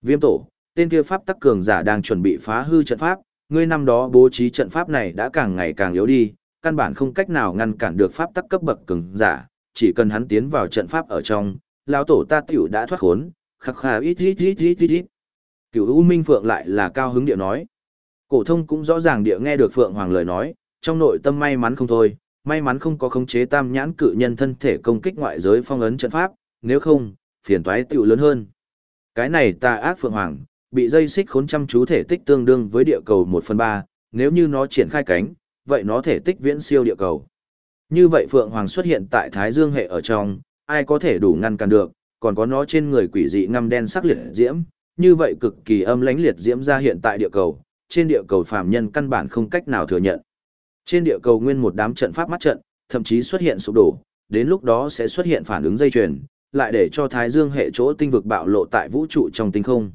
Viêm tổ, tên kia pháp tắc cường giả đang chuẩn bị phá hư trận pháp, ngươi năm đó bố trí trận pháp này đã càng ngày càng yếu đi, căn bản không cách nào ngăn cản được pháp tắc cấp bậc cường giả, chỉ cần hắn tiến vào trận pháp ở trong, lão tổ ta tiểu đã thoát khốn, khắc khà ít ít ít ít ít. Cửu U Minh Phượng lại là cao hứng địa nói. Cổ thông cũng rõ ràng địa nghe được Phượng Hoàng lời nói, trong nội tâm may mắn không thôi, may mắn không có khống chế tam nhãn cự nhân thân thể công kích ngoại giới phong ấn trận pháp, nếu không, phiền toái tiểu lớn hơn. Cái này tà ác Phượng Hoàng, bị dây xích khốn chăm chú thể tích tương đương với địa cầu 1 phần 3, nếu như nó triển khai cánh, vậy nó thể tích viễn siêu địa cầu. Như vậy Phượng Hoàng xuất hiện tại Thái Dương hệ ở trong, ai có thể đủ ngăn cản được, còn có nó trên người quỷ dị ngăm đen sắc liệt diễm, như vậy cực kỳ âm lãnh liệt diễm ra hiện tại địa cầu, trên địa cầu phàm nhân căn bản không cách nào thừa nhận. Trên địa cầu nguyên một đám trận pháp mắt trận, thậm chí xuất hiện sụp đổ, đến lúc đó sẽ xuất hiện phản ứng dây chuyền, lại để cho Thái Dương hệ chỗ tinh vực bạo lộ tại vũ trụ trong tinh không.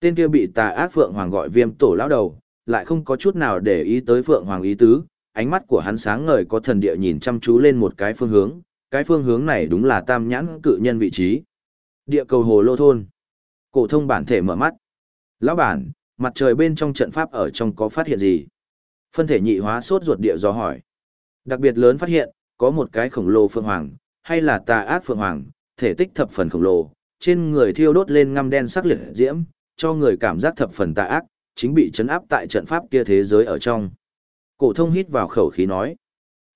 Tên kia bị tà ác Phượng Hoàng gọi viêm tổ lão đầu, lại không có chút nào để ý tới Phượng Hoàng ý tứ, ánh mắt của hắn sáng ngời có thần địa nhìn chăm chú lên một cái phương hướng, cái phương hướng này đúng là tam nhãn cự nhân vị trí. Địa cầu hồ lô thôn. Cổ thông bản thể mở mắt. Lão bản, mặt trời bên trong trận pháp ở trong có phát hiện gì? Phân thể nhị hóa sốt ruột địa do hỏi. Đặc biệt lớn phát hiện, có một cái khổng lồ phượng hoàng, hay là tà ác phượng hoàng, thể tích thập phần khổng lồ, trên người thiêu đốt lên ngăm đen sắc liệt diễm, cho người cảm giác thập phần tà ác, chính bị chấn áp tại trận pháp kia thế giới ở trong. Cổ thông hít vào khẩu khí nói.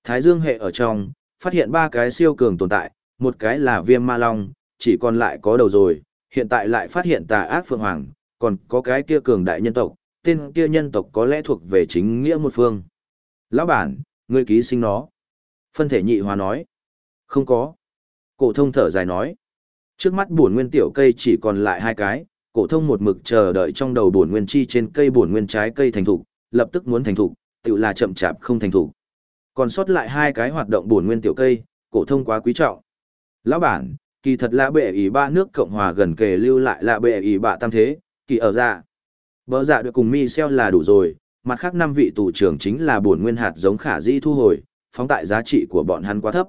Thái Dương hệ ở trong, phát hiện ba cái siêu cường tồn tại, một cái là viêm ma long, chỉ còn lại có đầu rồi, hiện tại lại phát hiện tà ác phượng hoàng, còn có cái kia cường đại nhân tộc, tên kia nhân tộc có lẽ thuộc về chính nghĩa một phương. Lão bản, ngươi ký sinh nó. Phân thể nhị hòa nói. Không có. Cổ thông thở dài nói. Trước mắt buồn nguyên tiểu cây chỉ còn lại hai cái, cổ thông một mực chờ đợi trong đầu buồn nguyên chi trên cây buồn nguyên trái cây thành thục, lập tức muốn thành thục, tự là chậm chạp không thành thục. Còn sót lại hai cái hoạt động buồn nguyên tiểu cây, cổ thông quá quý trọng. Lão bản, kỳ thật lạ bệ ý ba nước Cộng hòa gần kề lưu lại lạ bệ ý bạ tam thế, kỳ ở dạ. Bỡ dạ được cùng mi xeo là đủ rồi, mặt khác năm vị tù trưởng chính là bổn nguyên hạt giống khả di thu hồi, phóng tại giá trị của bọn hắn quá thấp.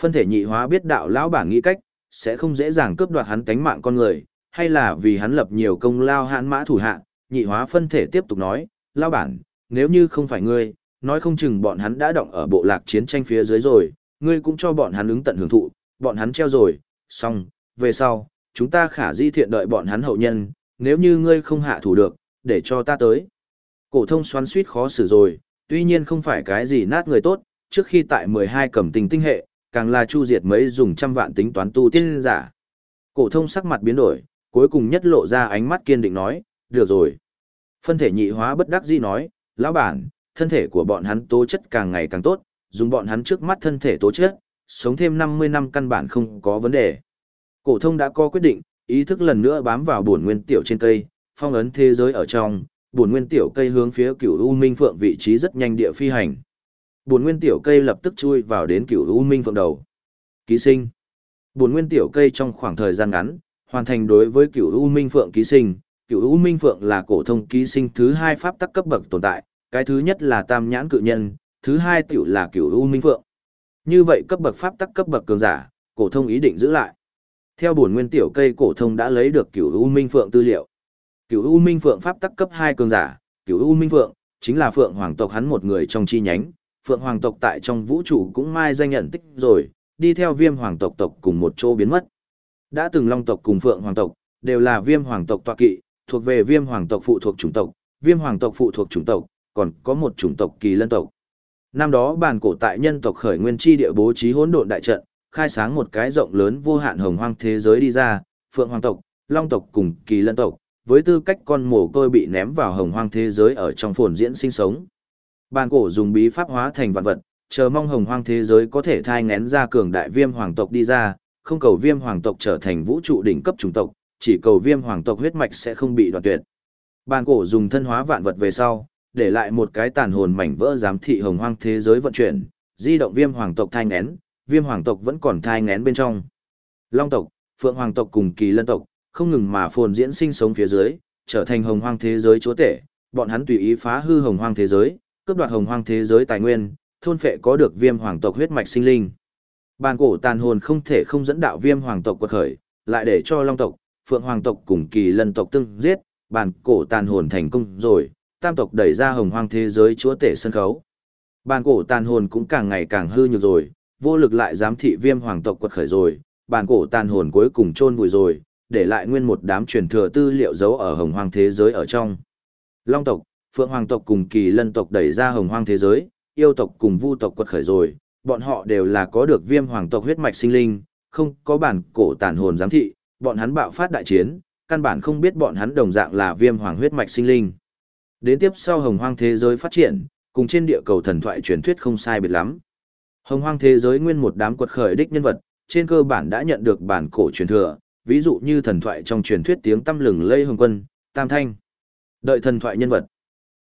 Phân thể nhị hóa biết đạo lão bản nghĩ cách, sẽ không dễ dàng cướp đoạt hắn tánh mạng con người, hay là vì hắn lập nhiều công lao hãn mã thủ hạ, nhị hóa phân thể tiếp tục nói, lão bản, nếu như không phải ngươi, nói không chừng bọn hắn đã động ở bộ lạc chiến tranh phía dưới rồi, ngươi cũng cho bọn hắn ứng tận hưởng thụ, bọn hắn treo rồi, xong, về sau, chúng ta khả di thiện đợi bọn hắn hậu nhân, nếu như ngươi không hạ thủ được, để cho ta tới. Cổ thông xoắn suýt khó xử rồi, tuy nhiên không phải cái gì nát người tốt, trước khi tại 12 cầm tình tinh hệ, càng là chu diệt mấy dùng trăm vạn tính toán tu tiên giả. Cổ thông sắc mặt biến đổi, cuối cùng nhất lộ ra ánh mắt kiên định nói, được rồi. Phân thể nhị hóa bất đắc dĩ nói, lão bản, thân thể của bọn hắn tố chất càng ngày càng tốt, dùng bọn hắn trước mắt thân thể tố chất, sống thêm 50 năm căn bản không có vấn đề. Cổ thông đã có quyết định, ý thức lần nữa bám vào bổn nguyên tiểu trên cây, phong ấn thế giới ở trong, bổn nguyên tiểu cây hướng phía Cửu U Minh Phượng vị trí rất nhanh địa phi hành. Bổn nguyên tiểu cây lập tức chui vào đến Cửu U Minh Phượng đầu. Ký sinh. Bổn nguyên tiểu cây trong khoảng thời gian ngắn, hoàn thành đối với Cửu U Minh Phượng ký sinh. Cửu U Minh Phượng là cổ thông ký sinh thứ hai pháp tắc cấp bậc tồn tại, cái thứ nhất là Tam nhãn cự nhân, thứ hai tiểu là Cửu U Minh Phượng. Như vậy cấp bậc pháp tắc cấp bậc cường giả, cổ thông ý định giữ lại. Theo bổn nguyên tiểu cây cổ thông đã lấy được Cửu U Minh Phượng tư liệu. Cửu U Minh Phượng pháp tắc cấp 2 cường giả, Cửu U Minh Phượng chính là Phượng hoàng tộc hắn một người trong chi nhánh, Phượng hoàng tộc tại trong vũ trụ cũng mai danh nhận tích rồi, đi theo Viêm hoàng tộc tộc cùng một chỗ biến mất. Đã từng Long tộc cùng Phượng hoàng tộc đều là Viêm hoàng tộc tọa kỵ, thuộc về Viêm hoàng tộc phụ thuộc chủng tộc, Viêm hoàng tộc phụ thuộc chủng tộc, còn có một chủng tộc Kỳ Lân tộc. Năm đó bản cổ tại nhân tộc khởi nguyên chi địa bố trí hỗn độn đại trận, khai sáng một cái rộng lớn vô hạn hồng hoang thế giới đi ra, Phượng hoàng tộc, Long tộc cùng Kỳ Lân tộc, với tư cách con mồ côi bị ném vào hồng hoang thế giới ở trong phồn diễn sinh sống. Bàn cổ dùng bí pháp hóa thành vạn vật, chờ mong hồng hoang thế giới có thể thai ngén ra cường đại viêm hoàng tộc đi ra, không cầu viêm hoàng tộc trở thành vũ trụ đỉnh cấp chủng tộc, chỉ cầu viêm hoàng tộc huyết mạch sẽ không bị đoạn tuyệt. Bàn cổ dùng thân hóa vạn vật về sau, để lại một cái tàn hồn mảnh vỡ giám thị hồng hoang thế giới vận chuyển, di động viêm hoàng tộc thai ngén, viêm hoàng tộc vẫn còn thai ngén bên trong. Long tộc, phượng hoàng tộc cùng kỳ lân tộc, không ngừng mà phồn diễn sinh sống phía dưới, trở thành hồng hoang thế giới chúa tể, bọn hắn tùy ý phá hư hồng hoang thế giới, cướp đoạt hồng hoang thế giới tài nguyên, thôn phệ có được viêm hoàng tộc huyết mạch sinh linh. Bàn cổ tàn hồn không thể không dẫn đạo viêm hoàng tộc quật khởi, lại để cho long tộc, phượng hoàng tộc cùng kỳ lân tộc tương giết, bàn cổ tàn hồn thành công rồi, tam tộc đẩy ra hồng hoang thế giới chúa tể sân khấu. Bàn cổ tàn hồn cũng càng ngày càng hư nhược rồi, vô lực lại giám thị viêm hoàng tộc quật khởi rồi, bản cổ tàn hồn cuối cùng chôn vùi rồi, để lại nguyên một đám truyền thừa tư liệu giấu ở hồng hoang thế giới ở trong. Long tộc, Phượng Hoàng tộc cùng Kỳ Lân tộc đẩy ra hồng hoang thế giới, yêu tộc cùng Vu tộc quật khởi rồi, bọn họ đều là có được Viêm Hoàng tộc huyết mạch sinh linh, không có bản cổ tàn hồn giám thị, bọn hắn bạo phát đại chiến, căn bản không biết bọn hắn đồng dạng là Viêm Hoàng huyết mạch sinh linh. Đến tiếp sau hồng hoang thế giới phát triển, cùng trên địa cầu thần thoại truyền thuyết không sai biệt lắm. Hồng hoang thế giới nguyên một đám quật khởi đích nhân vật, trên cơ bản đã nhận được bản cổ truyền thừa, ví dụ như thần thoại trong truyền thuyết tiếng tăm lừng lây hồng quân, tam thanh. Đợi thần thoại nhân vật.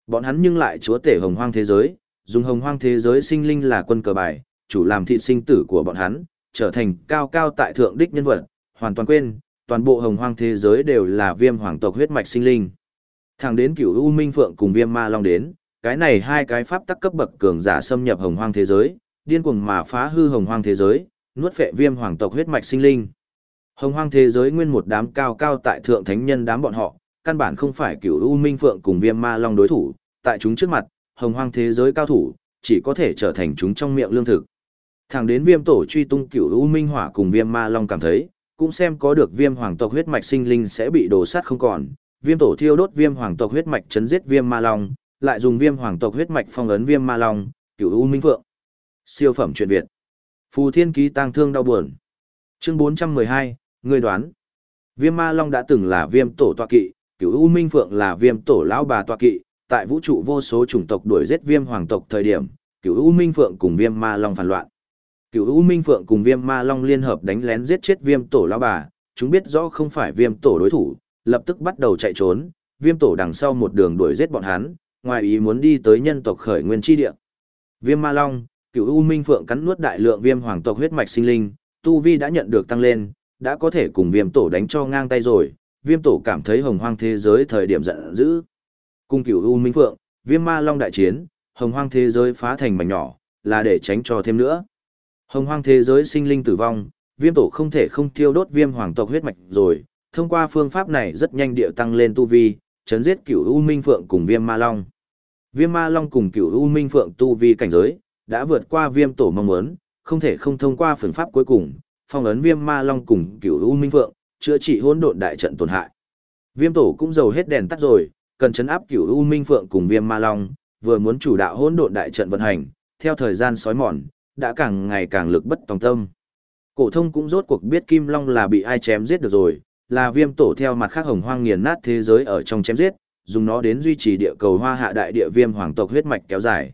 Bọn hắn nhưng lại chúa tể hồng hoang thế giới, dùng hồng hoang thế giới sinh linh là quân cờ bài, chủ làm thị sinh tử của bọn hắn, trở thành cao cao tại thượng đích nhân vật, hoàn toàn quên, toàn bộ hồng hoang thế giới đều là viêm hoàng tộc huyết mạch sinh linh. Thẳng đến cửu U Minh Phượng cùng viêm ma long đến, cái này hai cái pháp tắc cấp bậc cường giả xâm nhập hồng hoang thế giới, điên cuồng mà phá hư hồng hoang thế giới, nuốt phệ viêm hoàng tộc huyết mạch sinh linh. Hồng hoang thế giới nguyên một đám cao cao tại thượng thánh nhân đám bọn họ, căn bản không phải cửu U Minh Phượng cùng viêm ma long đối thủ, tại chúng trước mặt, hồng hoang thế giới cao thủ, chỉ có thể trở thành chúng trong miệng lương thực. Thẳng đến viêm tổ truy tung cửu U Minh Hỏa cùng viêm ma long cảm thấy, cũng xem có được viêm hoàng tộc huyết mạch sinh linh sẽ bị đổ sát không còn, viêm tổ thiêu đốt viêm hoàng tộc huyết mạch chấn giết viêm ma long, lại dùng viêm hoàng tộc huyết mạch phong ấn viêm ma long, cửu U Minh Phượng. Siêu phẩm truyện Việt. Phù Thiên ký tang thương đau buồn. Chương 412, người đoán, viêm ma long đã từng là viêm tổ tọa kỵ, cửu U Minh Phượng là viêm tổ lão bà tọa kỵ, tại vũ trụ vô số chủng tộc đuổi giết viêm hoàng tộc thời điểm, cửu U Minh Phượng cùng viêm ma long phản loạn. Cửu U Minh Phượng cùng viêm ma long liên hợp đánh lén giết chết viêm tổ lão bà, chúng biết rõ không phải viêm tổ đối thủ, lập tức bắt đầu chạy trốn, viêm tổ đằng sau một đường đuổi giết bọn hắn, ngoài ý muốn đi tới nhân tộc khởi nguyên chi địa. Viêm ma long, Cựu U Minh Phượng cắn nuốt đại lượng viêm hoàng tộc huyết mạch sinh linh, tu vi đã nhận được tăng lên, đã có thể cùng viêm tổ đánh cho ngang tay rồi, viêm tổ cảm thấy hồng hoang thế giới thời điểm giận dữ. Cung Cựu U Minh Phượng, viêm ma long đại chiến, hồng hoang thế giới phá thành mảnh nhỏ, là để tránh cho thêm nữa. Hồng hoang thế giới sinh linh tử vong, viêm tổ không thể không thiêu đốt viêm hoàng tộc huyết mạch rồi, thông qua phương pháp này rất nhanh địa tăng lên tu vi, chấn giết Cựu U Minh Phượng cùng viêm ma long. Viêm ma long cùng Cựu U Minh Phượng tu vi cảnh giới, đã vượt qua viêm tổ mong muốn, không thể không thông qua phương pháp cuối cùng, phong ấn viêm ma long cùng cửu u minh vượng chữa trị hỗn độn đại trận tổn hại. Viêm tổ cũng dầu hết đèn tắt rồi, cần chấn áp cửu u minh phượng cùng viêm ma long, vừa muốn chủ đạo hỗn độn đại trận vận hành, theo thời gian sói mòn, đã càng ngày càng lực bất tòng tâm. Cổ thông cũng rốt cuộc biết Kim Long là bị ai chém giết được rồi, là viêm tổ theo mặt khác hồng hoang nghiền nát thế giới ở trong chém giết, dùng nó đến duy trì địa cầu hoa hạ đại địa viêm hoàng tộc huyết mạch kéo dài.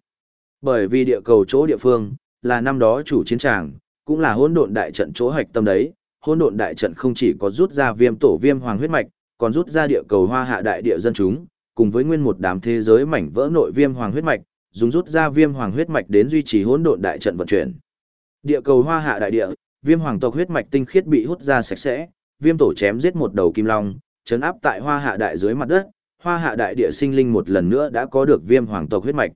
Bởi vì địa cầu chỗ địa phương, là năm đó chủ chiến tràng, cũng là hỗn độn đại trận chỗ hạch tâm đấy, hỗn độn đại trận không chỉ có rút ra viêm tổ viêm hoàng huyết mạch, còn rút ra địa cầu hoa hạ đại địa dân chúng, cùng với nguyên một đám thế giới mảnh vỡ nội viêm hoàng huyết mạch, dùng rút ra viêm hoàng huyết mạch đến duy trì hỗn độn đại trận vận chuyển. Địa cầu hoa hạ đại địa, viêm hoàng tộc huyết mạch tinh khiết bị hút ra sạch sẽ, viêm tổ chém giết một đầu kim long, chấn áp tại hoa hạ đại dưới mặt đất, hoa hạ đại địa sinh linh một lần nữa đã có được viêm hoàng tộc huyết mạch.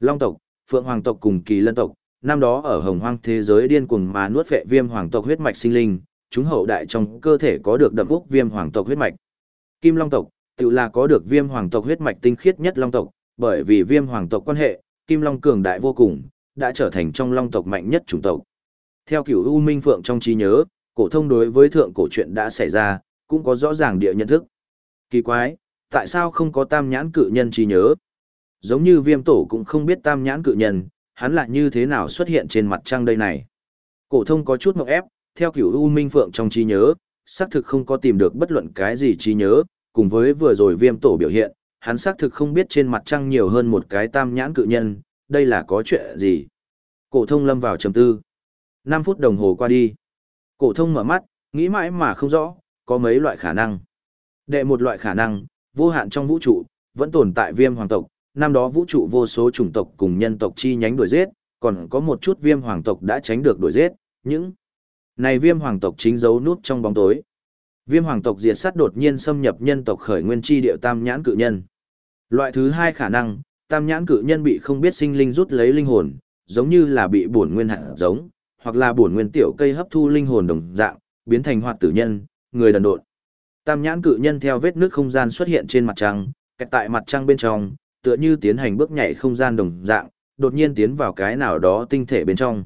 Long tộc, phượng hoàng tộc cùng kỳ lân tộc, năm đó ở hồng hoang thế giới điên cuồng mà nuốt vệ viêm hoàng tộc huyết mạch sinh linh, chúng hậu đại trong cơ thể có được đậm úc viêm hoàng tộc huyết mạch. Kim long tộc, tự là có được viêm hoàng tộc huyết mạch tinh khiết nhất long tộc, bởi vì viêm hoàng tộc quan hệ, kim long cường đại vô cùng, đã trở thành trong long tộc mạnh nhất chủng tộc. Theo cửu U Minh Phượng trong trí nhớ, cổ thông đối với thượng cổ chuyện đã xảy ra, cũng có rõ ràng địa nhận thức. Kỳ quái, tại sao không có tam nhãn cự nhân trí nhớ? Giống như viêm tổ cũng không biết tam nhãn cự nhân, hắn lại như thế nào xuất hiện trên mặt trăng đây này. Cổ thông có chút ngọc ép, theo kiểu U Minh Phượng trong trí nhớ, xác thực không có tìm được bất luận cái gì trí nhớ, cùng với vừa rồi viêm tổ biểu hiện, hắn xác thực không biết trên mặt trăng nhiều hơn một cái tam nhãn cự nhân, đây là có chuyện gì. Cổ thông lâm vào trầm tư. 5 phút đồng hồ qua đi. Cổ thông mở mắt, nghĩ mãi mà không rõ, có mấy loại khả năng. Đệ một loại khả năng, vô hạn trong vũ trụ, vẫn tồn tại viêm hoàng tộc, năm đó vũ trụ vô số chủng tộc cùng nhân tộc chi nhánh đuổi giết, còn có một chút viêm hoàng tộc đã tránh được đuổi giết, những này viêm hoàng tộc chính giấu nút trong bóng tối. Viêm hoàng tộc diệt sát đột nhiên xâm nhập nhân tộc khởi nguyên chi địa tam nhãn cự nhân. Loại thứ hai khả năng, tam nhãn cự nhân bị không biết sinh linh rút lấy linh hồn, giống như là bị bổn nguyên hạt giống, hoặc là bổn nguyên tiểu cây hấp thu linh hồn đồng dạng, biến thành hoạt tử nhân, người đần độn. Tam nhãn cự nhân theo vết nước không gian xuất hiện trên mặt trăng, kẹt tại mặt trăng bên trong, tựa như tiến hành bước nhảy không gian đồng dạng, đột nhiên tiến vào cái nào đó tinh thể bên trong.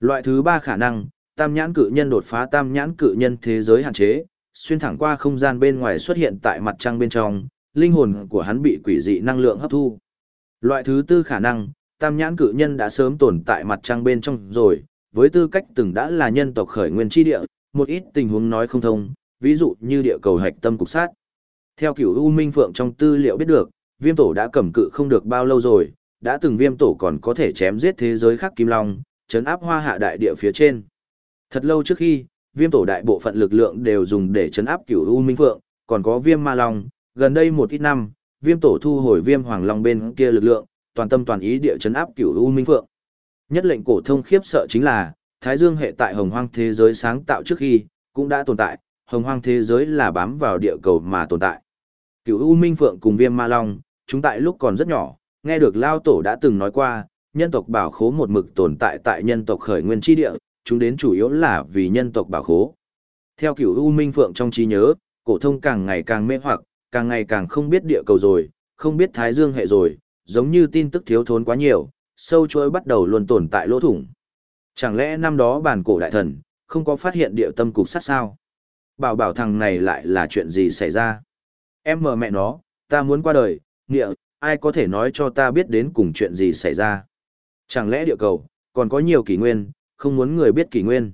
Loại thứ ba khả năng, tam nhãn cự nhân đột phá tam nhãn cự nhân thế giới hạn chế, xuyên thẳng qua không gian bên ngoài xuất hiện tại mặt trăng bên trong, linh hồn của hắn bị quỷ dị năng lượng hấp thu. Loại thứ tư khả năng, tam nhãn cự nhân đã sớm tồn tại mặt trăng bên trong rồi, với tư cách từng đã là nhân tộc khởi nguyên tri địa, một ít tình huống nói không thông, ví dụ như địa cầu hạch tâm cục sát. Theo kiểu U Minh Phượng trong tư liệu biết được, viêm tổ đã cầm cự không được bao lâu rồi, đã từng viêm tổ còn có thể chém giết thế giới khác kim long, chấn áp hoa hạ đại địa phía trên. Thật lâu trước khi, viêm tổ đại bộ phận lực lượng đều dùng để chấn áp cửu U Minh Phượng, còn có viêm ma long, gần đây một ít năm, viêm tổ thu hồi viêm hoàng long bên kia lực lượng, toàn tâm toàn ý địa chấn áp cửu U Minh Phượng. Nhất lệnh cổ thông khiếp sợ chính là, Thái Dương hệ tại hồng hoang thế giới sáng tạo trước khi, cũng đã tồn tại, hồng hoang thế giới là bám vào địa cầu mà tồn tại. Cửu U Minh Phượng cùng Viêm Ma Long, chúng tại lúc còn rất nhỏ, nghe được Lao Tổ đã từng nói qua, nhân tộc bảo khố một mực tồn tại tại nhân tộc khởi nguyên tri địa, chúng đến chủ yếu là vì nhân tộc bảo khố. Theo Cửu U Minh Phượng trong trí nhớ, cổ thông càng ngày càng mê hoặc, càng ngày càng không biết địa cầu rồi, không biết Thái Dương hệ rồi, giống như tin tức thiếu thốn quá nhiều, sâu chuỗi bắt đầu luôn tồn tại lỗ thủng. Chẳng lẽ năm đó bản cổ đại thần, không có phát hiện địa tâm cục sát sao? Bảo bảo thằng này lại là chuyện gì xảy ra? Em mờ mẹ nó, ta muốn qua đời, nghĩa, ai có thể nói cho ta biết đến cùng chuyện gì xảy ra? Chẳng lẽ địa cầu, còn có nhiều kỷ nguyên, không muốn người biết kỷ nguyên?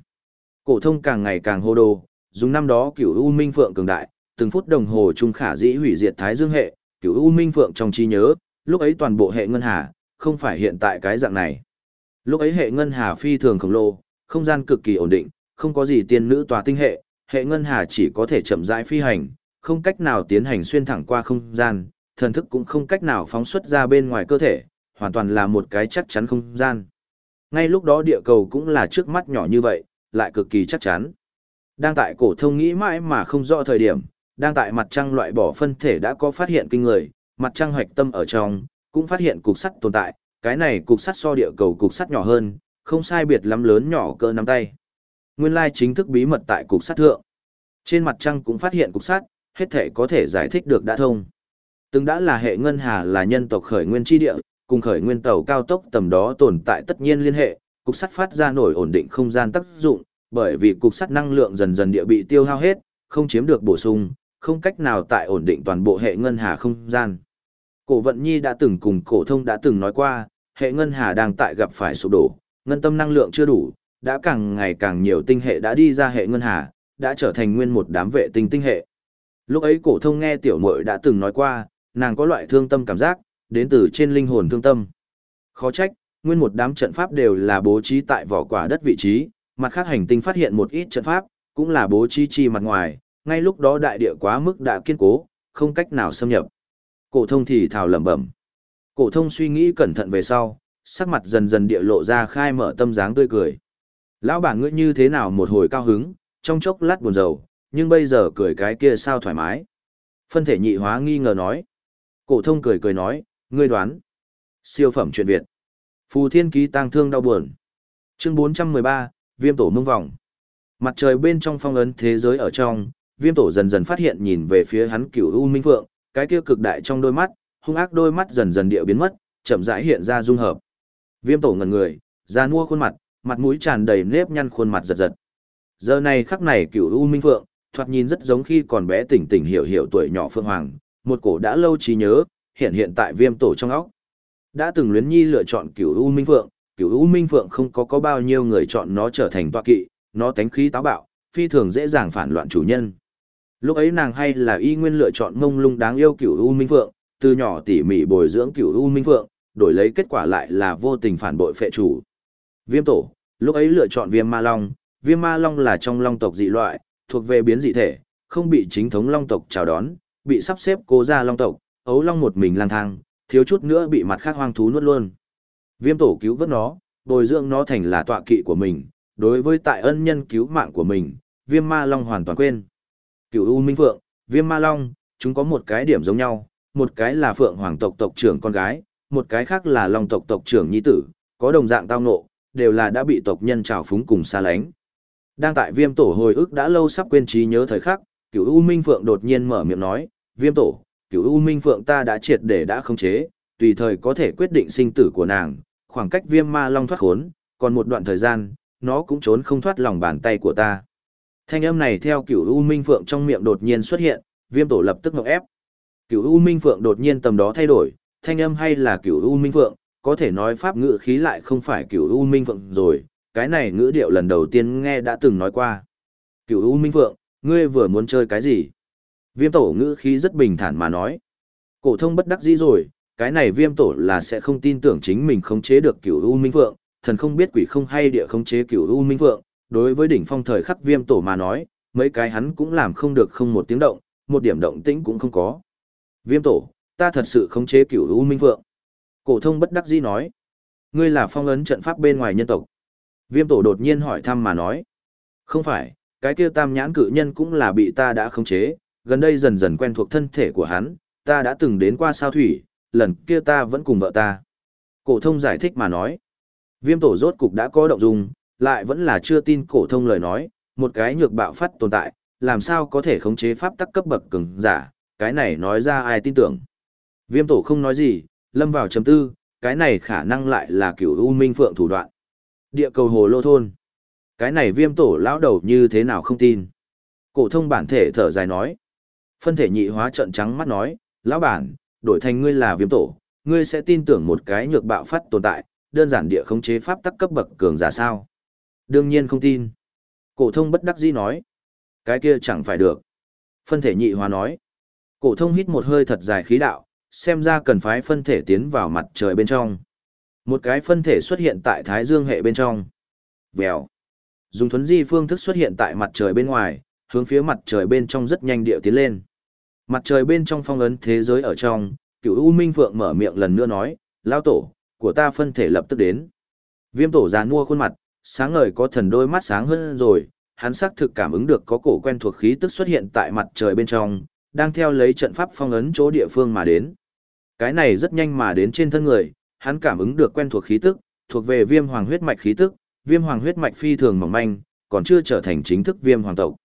Cổ thông càng ngày càng hô đồ, dùng năm đó cửu U Minh Phượng cường đại, từng phút đồng hồ trung khả dĩ hủy diệt Thái Dương hệ, cửu U Minh Phượng trong trí nhớ, lúc ấy toàn bộ hệ ngân hà, không phải hiện tại cái dạng này. Lúc ấy hệ ngân hà phi thường khổng lồ, không gian cực kỳ ổn định, không có gì tiên nữ tòa tinh hệ, hệ ngân hà chỉ có thể chậm rãi phi hành, không cách nào tiến hành xuyên thẳng qua không gian, thần thức cũng không cách nào phóng xuất ra bên ngoài cơ thể, hoàn toàn là một cái chắc chắn không gian. Ngay lúc đó địa cầu cũng là trước mắt nhỏ như vậy, lại cực kỳ chắc chắn. Đang tại cổ thông nghĩ mãi mà không rõ thời điểm, đang tại mặt trăng loại bỏ phân thể đã có phát hiện kinh người, mặt trăng hoạch tâm ở trong, cũng phát hiện cục sắt tồn tại, cái này cục sắt so địa cầu cục sắt nhỏ hơn, không sai biệt lắm lớn nhỏ cỡ nắm tay. Nguyên lai chính thức bí mật tại cục sắt thượng. Trên mặt trăng cũng phát hiện cục sắt, hết thể có thể giải thích được đã thông. Từng đã là hệ ngân hà là nhân tộc khởi nguyên chi địa, cùng khởi nguyên tàu cao tốc tầm đó tồn tại tất nhiên liên hệ, cục sắt phát ra nổi ổn định không gian tác dụng, bởi vì cục sắt năng lượng dần dần địa bị tiêu hao hết, không chiếm được bổ sung, không cách nào tại ổn định toàn bộ hệ ngân hà không gian. Cổ vận nhi đã từng cùng cổ thông đã từng nói qua, hệ ngân hà đang tại gặp phải sụp đổ, ngân tâm năng lượng chưa đủ, đã càng ngày càng nhiều tinh hệ đã đi ra hệ ngân hà, đã trở thành nguyên một đám vệ tinh tinh hệ. Lúc ấy cổ thông nghe tiểu muội đã từng nói qua, nàng có loại thương tâm cảm giác, đến từ trên linh hồn thương tâm. Khó trách, nguyên một đám trận pháp đều là bố trí tại vỏ quả đất vị trí, mặt khác hành tinh phát hiện một ít trận pháp, cũng là bố trí chi mặt ngoài, ngay lúc đó đại địa quá mức đã kiên cố, không cách nào xâm nhập. Cổ thông thì thào lẩm bẩm. Cổ thông suy nghĩ cẩn thận về sau, sắc mặt dần dần địa lộ ra khai mở tâm dáng tươi cười. Lão bản ngươi như thế nào một hồi cao hứng, trong chốc lát buồn rầu, nhưng bây giờ cười cái kia sao thoải mái. Phân thể nhị hóa nghi ngờ nói. Cổ thông cười cười nói, ngươi đoán. Siêu phẩm truyện Việt. Phù thiên ký tang thương đau buồn. Chương 413, viêm tổ mông vòng. Mặt trời bên trong phong ấn thế giới ở trong, viêm tổ dần dần phát hiện nhìn về phía hắn cửu U Minh Phượng, cái kia cực đại trong đôi mắt, hung ác đôi mắt dần dần địa biến mất, chậm rãi hiện ra dung hợp. Viêm tổ ngẩn người, ra mua khuôn mặt, mặt mũi tràn đầy nếp nhăn khuôn mặt giật giật. Giờ này khắc này cửu U Minh Phượng, thoạt nhìn rất giống khi còn bé tỉnh tỉnh hiểu hiểu tuổi nhỏ Phượng Hoàng, một cổ đã lâu trí nhớ, hiện hiện tại viêm tổ trong óc. Đã từng luyến nhi lựa chọn cửu U Minh Phượng, cửu U Minh Phượng không có có bao nhiêu người chọn nó trở thành tọa kỵ, nó tánh khí táo bạo, phi thường dễ dàng phản loạn chủ nhân. Lúc ấy nàng hay là y nguyên lựa chọn mông lung đáng yêu cửu U Minh Phượng, từ nhỏ tỉ mỉ bồi dưỡng cửu U Minh Phượng, đổi lấy kết quả lại là vô tình phản bội phệ chủ. Viêm tổ, lúc ấy lựa chọn viêm ma long, viêm ma long là trong long tộc dị loại, thuộc về biến dị thể, không bị chính thống long tộc chào đón, bị sắp xếp cố ra long tộc, ấu long một mình lang thang, thiếu chút nữa bị mặt khác hoang thú nuốt luôn. Viêm tổ cứu vớt nó, bồi dưỡng nó thành là tọa kỵ của mình, đối với tại ân nhân cứu mạng của mình, viêm ma long hoàn toàn quên. Cửu U Minh Phượng, viêm ma long, chúng có một cái điểm giống nhau, một cái là phượng hoàng tộc tộc trưởng con gái, một cái khác là long tộc tộc trưởng nhi tử, có đồng dạng tao ngộ, đều là đã bị tộc nhân trào phúng cùng xa lánh. Đang tại viêm tổ hồi ức đã lâu sắp quên trí nhớ thời khắc, cửu U Minh Phượng đột nhiên mở miệng nói, viêm tổ, cửu U Minh Phượng ta đã triệt để đã khống chế, tùy thời có thể quyết định sinh tử của nàng, khoảng cách viêm ma long thoát khốn, còn một đoạn thời gian, nó cũng trốn không thoát lòng bàn tay của ta. Thanh âm này theo cửu U Minh Phượng trong miệng đột nhiên xuất hiện, viêm tổ lập tức ngọc ép. Cửu U Minh Phượng đột nhiên tầm đó thay đổi, thanh âm hay là cửu U Minh Phượng, có thể nói pháp ngữ khí lại không phải cửu U Minh Phượng rồi, cái này ngữ điệu lần đầu tiên nghe đã từng nói qua. Cửu U Minh Phượng, ngươi vừa muốn chơi cái gì? Viêm tổ ngữ khí rất bình thản mà nói. Cổ thông bất đắc dĩ rồi, cái này viêm tổ là sẽ không tin tưởng chính mình khống chế được cửu U Minh Phượng, thần không biết quỷ không hay địa khống chế cửu U Minh Phượng, đối với đỉnh phong thời khắc viêm tổ mà nói, mấy cái hắn cũng làm không được không một tiếng động, một điểm động tĩnh cũng không có. Viêm tổ, ta thật sự khống chế cửu U Minh Phượng. Cổ thông bất đắc dĩ nói, ngươi là phong ấn trận pháp bên ngoài nhân tộc. Viêm tổ đột nhiên hỏi thăm mà nói, không phải, cái kia tam nhãn cự nhân cũng là bị ta đã khống chế, gần đây dần dần quen thuộc thân thể của hắn, ta đã từng đến qua sao thủy, lần kia ta vẫn cùng vợ ta. Cổ thông giải thích mà nói, viêm tổ rốt cục đã có động dung, lại vẫn là chưa tin cổ thông lời nói, một cái nhược bạo phát tồn tại, làm sao có thể khống chế pháp tắc cấp bậc cường giả, cái này nói ra ai tin tưởng. Viêm tổ không nói gì, lâm vào trầm tư, cái này khả năng lại là kiểu U Minh Phượng thủ đoạn. Địa cầu hồ lô thôn. Cái này viêm tổ lão đầu như thế nào không tin. Cổ thông bản thể thở dài nói. Phân thể nhị hóa trận trắng mắt nói, lão bản, đổi thành ngươi là viêm tổ, ngươi sẽ tin tưởng một cái nhược bạo phát tồn tại, đơn giản địa khống chế pháp tắc cấp bậc cường giả sao? Đương nhiên không tin. Cổ thông bất đắc dĩ nói. Cái kia chẳng phải được. Phân thể nhị hóa nói. Cổ thông hít một hơi thật dài khí đạo, xem ra cần phái phân thể tiến vào mặt trời bên trong. Một cái phân thể xuất hiện tại Thái Dương hệ bên trong. Vèo. Dùng thuấn di phương thức xuất hiện tại mặt trời bên ngoài, hướng phía mặt trời bên trong rất nhanh điệu tiến lên. Mặt trời bên trong phong ấn thế giới ở trong, cựu U Minh Phượng mở miệng lần nữa nói, lao tổ, của ta phân thể lập tức đến. Viêm tổ già nua khuôn mặt, sáng ngời có thần đôi mắt sáng hơn rồi, hắn xác thực cảm ứng được có cổ quen thuộc khí tức xuất hiện tại mặt trời bên trong, đang theo lấy trận pháp phong ấn chỗ địa phương mà đến. Cái này rất nhanh mà đến trên thân người, hắn cảm ứng được quen thuộc khí tức, thuộc về viêm hoàng huyết mạch khí tức, viêm hoàng huyết mạch phi thường mỏng manh, còn chưa trở thành chính thức viêm hoàng tộc.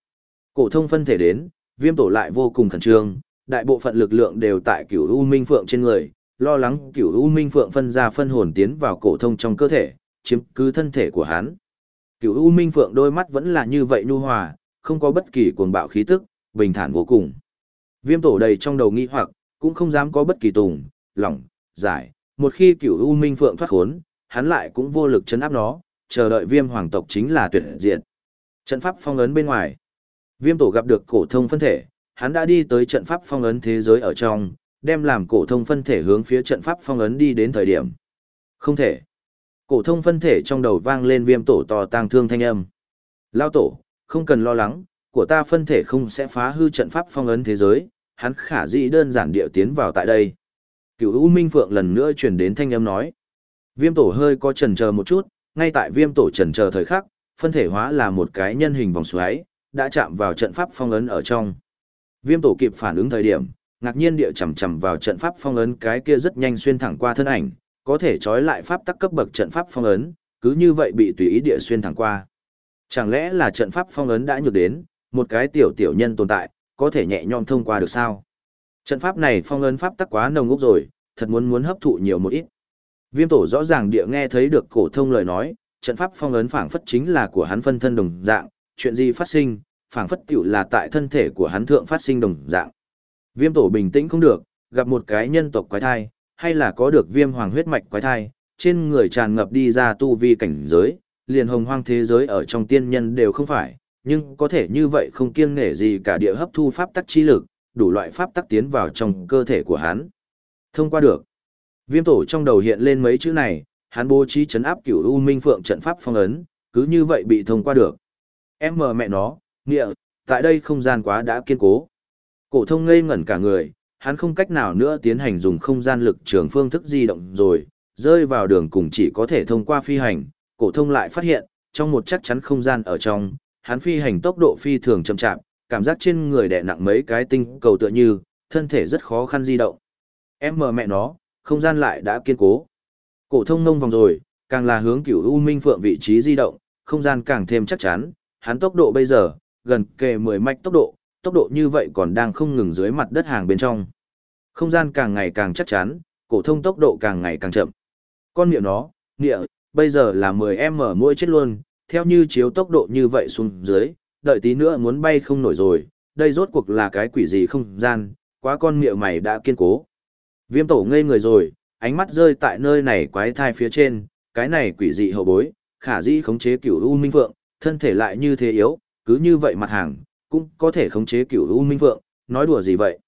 Cổ thông phân thể đến, viêm tổ lại vô cùng khẩn trương, đại bộ phận lực lượng đều tại cửu U Minh Phượng trên người, lo lắng cửu U Minh Phượng phân ra phân hồn tiến vào cổ thông trong cơ thể, chiếm cứ thân thể của hắn. Cửu U Minh Phượng đôi mắt vẫn là như vậy nhu hòa, không có bất kỳ cuồng bạo khí tức, bình thản vô cùng. Viêm tổ đầy trong đầu nghi hoặc, cũng không dám có bất kỳ tùng, lỏng, giải, một khi Cửu U Minh Phượng thoát khốn, hắn lại cũng vô lực chấn áp nó, chờ đợi viêm hoàng tộc chính là tuyệt diệt. Trận pháp phong ấn bên ngoài. Viêm tổ gặp được cổ thông phân thể, hắn đã đi tới trận pháp phong ấn thế giới ở trong, đem làm cổ thông phân thể hướng phía trận pháp phong ấn đi đến thời điểm. Không thể. Cổ thông phân thể trong đầu vang lên viêm tổ to tang thương thanh âm. Lao tổ, không cần lo lắng, của ta phân thể không sẽ phá hư trận pháp phong ấn thế giới, hắn khả dĩ đơn giản địa tiến vào tại đây. Cửu U Minh Phượng lần nữa truyền đến thanh âm nói. Viêm tổ hơi có chần chờ một chút, ngay tại viêm tổ trần chờ thời khắc, phân thể hóa là một cái nhân hình vòng xoáy, đã chạm vào trận pháp phong ấn ở trong. Viêm tổ kịp phản ứng thời điểm, ngạc nhiên địa chầm chầm vào trận pháp phong ấn cái kia rất nhanh xuyên thẳng qua thân ảnh, có thể trói lại pháp tắc cấp bậc trận pháp phong ấn, cứ như vậy bị tùy ý địa xuyên thẳng qua. Chẳng lẽ là trận pháp phong ấn đã nhược đến, một cái tiểu tiểu nhân tồn tại, có thể nhẹ nhõm thông qua được sao? Trận pháp này phong ấn pháp tắc quá nồng úc rồi, thật muốn muốn hấp thụ nhiều một ít. Viêm tổ rõ ràng địa nghe thấy được cổ thông lời nói, trận pháp phong ấn phảng phất chính là của hắn phân thân đồng dạng, chuyện gì phát sinh, phảng phất tiểu là tại thân thể của hắn thượng phát sinh đồng dạng. Viêm tổ bình tĩnh không được, gặp một cái nhân tộc quái thai, hay là có được viêm hoàng huyết mạch quái thai, trên người tràn ngập đi ra tu vi cảnh giới, liền hồng hoang thế giới ở trong tiên nhân đều không phải, nhưng có thể như vậy không kiêng nể gì cả địa hấp thu pháp tắc chi lực, đủ loại pháp tắc tiến vào trong cơ thể của hắn. Thông qua được. Viêm tổ trong đầu hiện lên mấy chữ này, hắn bố trí chấn áp cửu U Minh Phượng trận pháp phong ấn, cứ như vậy bị thông qua được. Em mờ mẹ nó, nghĩa, tại đây không gian quá đã kiên cố. Cổ thông ngây ngẩn cả người, hắn không cách nào nữa tiến hành dùng không gian lực trường phương thức di động rồi, rơi vào đường cùng chỉ có thể thông qua phi hành. Cổ thông lại phát hiện, trong một chắc chắn không gian ở trong, hắn phi hành tốc độ phi thường chậm chạp, cảm giác trên người đè nặng mấy cái tinh cầu tựa như, thân thể rất khó khăn di động. Em mờ mẹ nó, không gian lại đã kiên cố. Cổ thông nông vòng rồi, càng là hướng cửu U Minh Phượng vị trí di động, không gian càng thêm chắc chắn, hắn tốc độ bây giờ, gần kề 10 mạch tốc độ, tốc độ như vậy còn đang không ngừng dưới mặt đất hàng bên trong. Không gian càng ngày càng chắc chắn, cổ thông tốc độ càng ngày càng chậm. Con miệng nó, nghĩa, bây giờ là 10m mỗi chết luôn, theo như chiếu tốc độ như vậy xuống dưới, đợi tí nữa muốn bay không nổi rồi, đây rốt cuộc là cái quỷ gì không gian, quá con miệng mày đã kiên cố. Viêm tổ ngây người rồi, ánh mắt rơi tại nơi này quái thai phía trên, cái này quỷ dị hậu bối, khả dĩ khống chế cửu U Minh Phượng, thân thể lại như thế yếu, cứ như vậy mặt hàng, cũng có thể khống chế cửu U Minh Phượng, nói đùa gì vậy?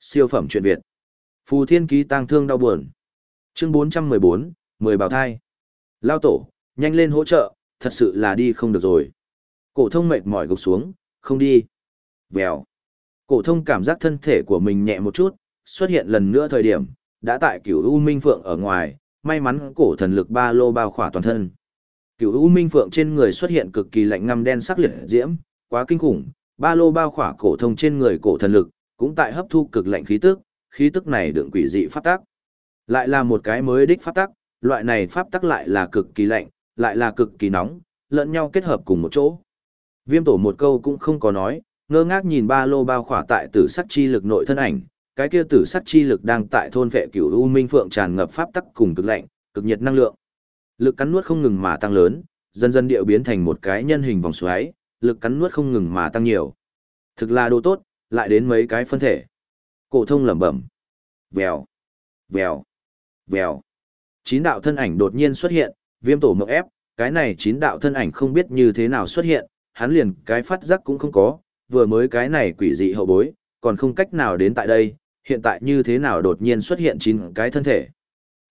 Siêu phẩm truyện Việt. Phù Thiên Ký tang thương đau buồn. Chương 414, 10 bào thai. Lao tổ, nhanh lên hỗ trợ, thật sự là đi không được rồi. Cổ thông mệt mỏi gục xuống, không đi. Vèo. Cổ thông cảm giác thân thể của mình nhẹ một chút, xuất hiện lần nữa thời điểm, đã tại cửu U Minh Phượng ở ngoài, may mắn cổ thần lực ba lô bao khỏa toàn thân. Cửu U Minh Phượng trên người xuất hiện cực kỳ lạnh ngăm đen sắc liệt diễm, quá kinh khủng, ba lô bao khỏa cổ thông trên người cổ thần lực, cũng tại hấp thu cực lạnh khí tức, khí tức này đựng quỷ dị pháp tắc. Lại là một cái mới đích pháp tắc, loại này pháp tắc lại là cực kỳ lạnh, lại là cực kỳ nóng, lẫn nhau kết hợp cùng một chỗ. Viêm tổ một câu cũng không có nói, ngơ ngác nhìn ba lô bao khỏa tại tử sắc chi lực nội thân ảnh, cái kia tử sắc chi lực đang tại thôn vệ cửu u minh phượng tràn ngập pháp tắc cùng cực lạnh, cực nhiệt năng lượng. Lực cắn nuốt không ngừng mà tăng lớn, dần dần điệu biến thành một cái nhân hình vòng xoáy, lực cắn nuốt không ngừng mà tăng nhiều. Thực là đồ tốt, lại đến mấy cái phân thể. Cổ thông lẩm bẩm. Vèo, vèo, vèo. Chín đạo thân ảnh đột nhiên xuất hiện, Viêm tổ mộng ép, cái này chín đạo thân ảnh không biết như thế nào xuất hiện, hắn liền cái phát giác cũng không có, vừa mới cái này quỷ dị hậu bối, còn không cách nào đến tại đây, hiện tại như thế nào đột nhiên xuất hiện chín cái thân thể.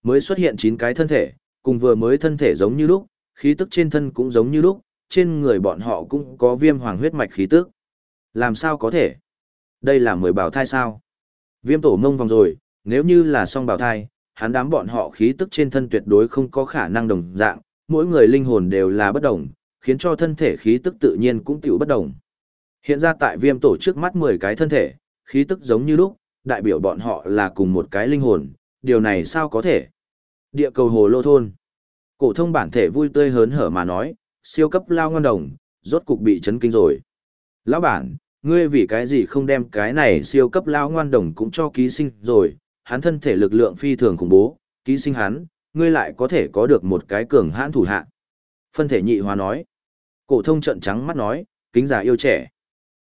Mới xuất hiện chín cái thân thể, cùng vừa mới thân thể giống như lúc, khí tức trên thân cũng giống như lúc, trên người bọn họ cũng có viêm hoàng huyết mạch khí tức. Làm sao có thể? Đây là mười bảo thai sao? Viêm tổ mông vòng rồi, nếu như là song bảo thai, hắn đám bọn họ khí tức trên thân tuyệt đối không có khả năng đồng dạng, mỗi người linh hồn đều là bất đồng, khiến cho thân thể khí tức tự nhiên cũng tiểu bất đồng. Hiện ra tại viêm tổ trước mắt 10 cái thân thể, khí tức giống như lúc, đại biểu bọn họ là cùng một cái linh hồn, điều này sao có thể? Địa cầu hồ lô thôn. Cổ thông bản thể vui tươi hớn hở mà nói, siêu cấp lao ngon đồng, rốt cục bị chấn kinh rồi. Lão bản, ngươi vì cái gì không đem cái này siêu cấp lao ngoan đồng cũng cho ký sinh rồi, hắn thân thể lực lượng phi thường khủng bố, ký sinh hắn, ngươi lại có thể có được một cái cường hãn thủ hạ. Phân thể nhị hóa nói. Cổ thông trận trắng mắt nói, kính giả yêu trẻ.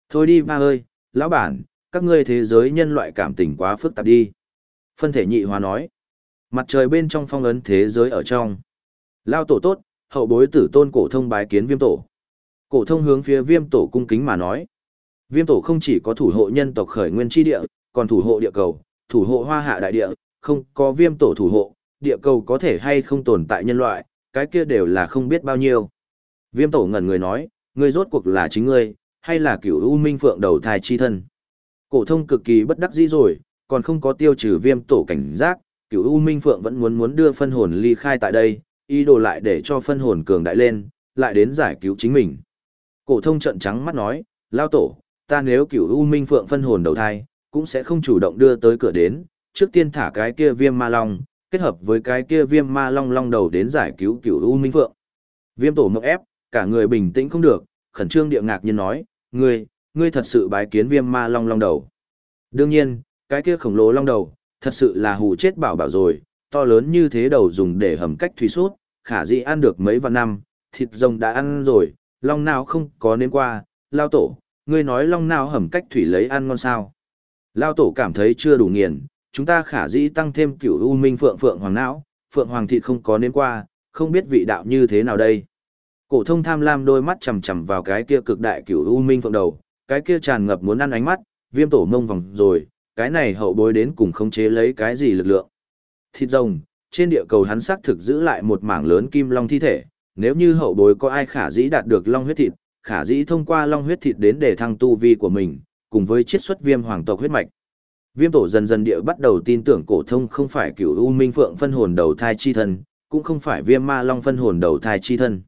Thôi đi ba ơi, lão bản, các ngươi thế giới nhân loại cảm tình quá phức tạp đi. Phân thể nhị hóa nói. Mặt trời bên trong phong ấn thế giới ở trong. Lao tổ tốt, hậu bối tử tôn cổ thông bái kiến viêm tổ. Cổ thông hướng phía viêm tổ cung kính mà nói. Viêm tổ không chỉ có thủ hộ nhân tộc khởi nguyên chi địa, còn thủ hộ địa cầu, thủ hộ hoa hạ đại địa, không có viêm tổ thủ hộ, địa cầu có thể hay không tồn tại nhân loại, cái kia đều là không biết bao nhiêu. Viêm tổ ngẩn người nói, ngươi rốt cuộc là chính ngươi, hay là cửu u minh phượng đầu thai chi thân. Cổ thông cực kỳ bất đắc dĩ rồi, còn không có tiêu trừ viêm tổ cảnh giác, cửu u minh phượng vẫn muốn muốn đưa phân hồn ly khai tại đây, ý đồ lại để cho phân hồn cường đại lên, lại đến giải cứu chính mình. Cổ thông trợn trắng mắt nói, lao tổ, ta nếu cửu u minh phượng phân hồn đầu thai, cũng sẽ không chủ động đưa tới cửa đến, trước tiên thả cái kia viêm ma long, kết hợp với cái kia viêm ma long long đầu đến giải cứu cửu u minh phượng. Viêm tổ mộng ép, cả người bình tĩnh không được, khẩn trương địa ngạc nhiên nói, ngươi, ngươi thật sự bái kiến viêm ma long long đầu. Đương nhiên, cái kia khổng lồ long đầu, thật sự là hù chết bảo bảo rồi, to lớn như thế đầu dùng để hầm cách thủy sút, khả dĩ ăn được mấy vạn năm, thịt rồng đã ăn rồi, long nào không có nếm qua, lao tổ, ngươi nói long nào hầm cách thủy lấy ăn ngon sao. Lao tổ cảm thấy chưa đủ nghiền, chúng ta khả dĩ tăng thêm cửu u minh phượng phượng hoàng não, phượng hoàng thịt không có nếm qua, không biết vị đạo như thế nào đây. Cổ thông tham lam đôi mắt chằm chằm vào cái kia cực đại cửu u minh phượng đầu, cái kia tràn ngập muốn ăn ánh mắt, viêm tổ mông vòng rồi, cái này hậu bối đến cùng khống chế lấy cái gì lực lượng. Thịt rồng, trên địa cầu hắn xác thực giữ lại một mảng lớn kim long thi thể, nếu như hậu bối có ai khả dĩ đạt được long huyết thịt, khả dĩ thông qua long huyết thịt đến để thăng tu vi của mình, cùng với chiết xuất viêm hoàng tộc huyết mạch. Viêm tổ dần dần địa bắt đầu tin tưởng cổ thông không phải cửu u minh phượng phân hồn đầu thai chi thân, cũng không phải viêm ma long phân hồn đầu thai chi thân.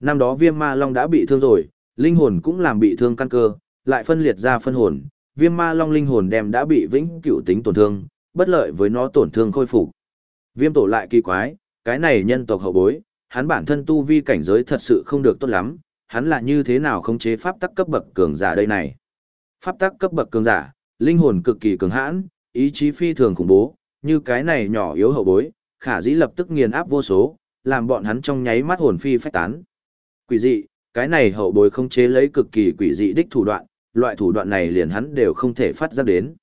Năm đó viêm ma long đã bị thương rồi, linh hồn cũng làm bị thương căn cơ, lại phân liệt ra phân hồn, viêm ma long linh hồn đem đã bị vĩnh cửu tính tổn thương, bất lợi với nó tổn thương khôi phục. Viêm tổ lại kỳ quái, cái này nhân tộc hậu bối, hắn bản thân tu vi cảnh giới thật sự không được tốt lắm, hắn là như thế nào khống chế pháp tắc cấp bậc cường giả đây này. Pháp tắc cấp bậc cường giả, linh hồn cực kỳ cường hãn, ý chí phi thường khủng bố, như cái này nhỏ yếu hậu bối, khả dĩ lập tức nghiền áp vô số, làm bọn hắn trong nháy mắt hồn phi phách tán. Quỷ dị, cái này hậu bối không chế lấy cực kỳ quỷ dị đích thủ đoạn, loại thủ đoạn này liền hắn đều không thể phát giác đến.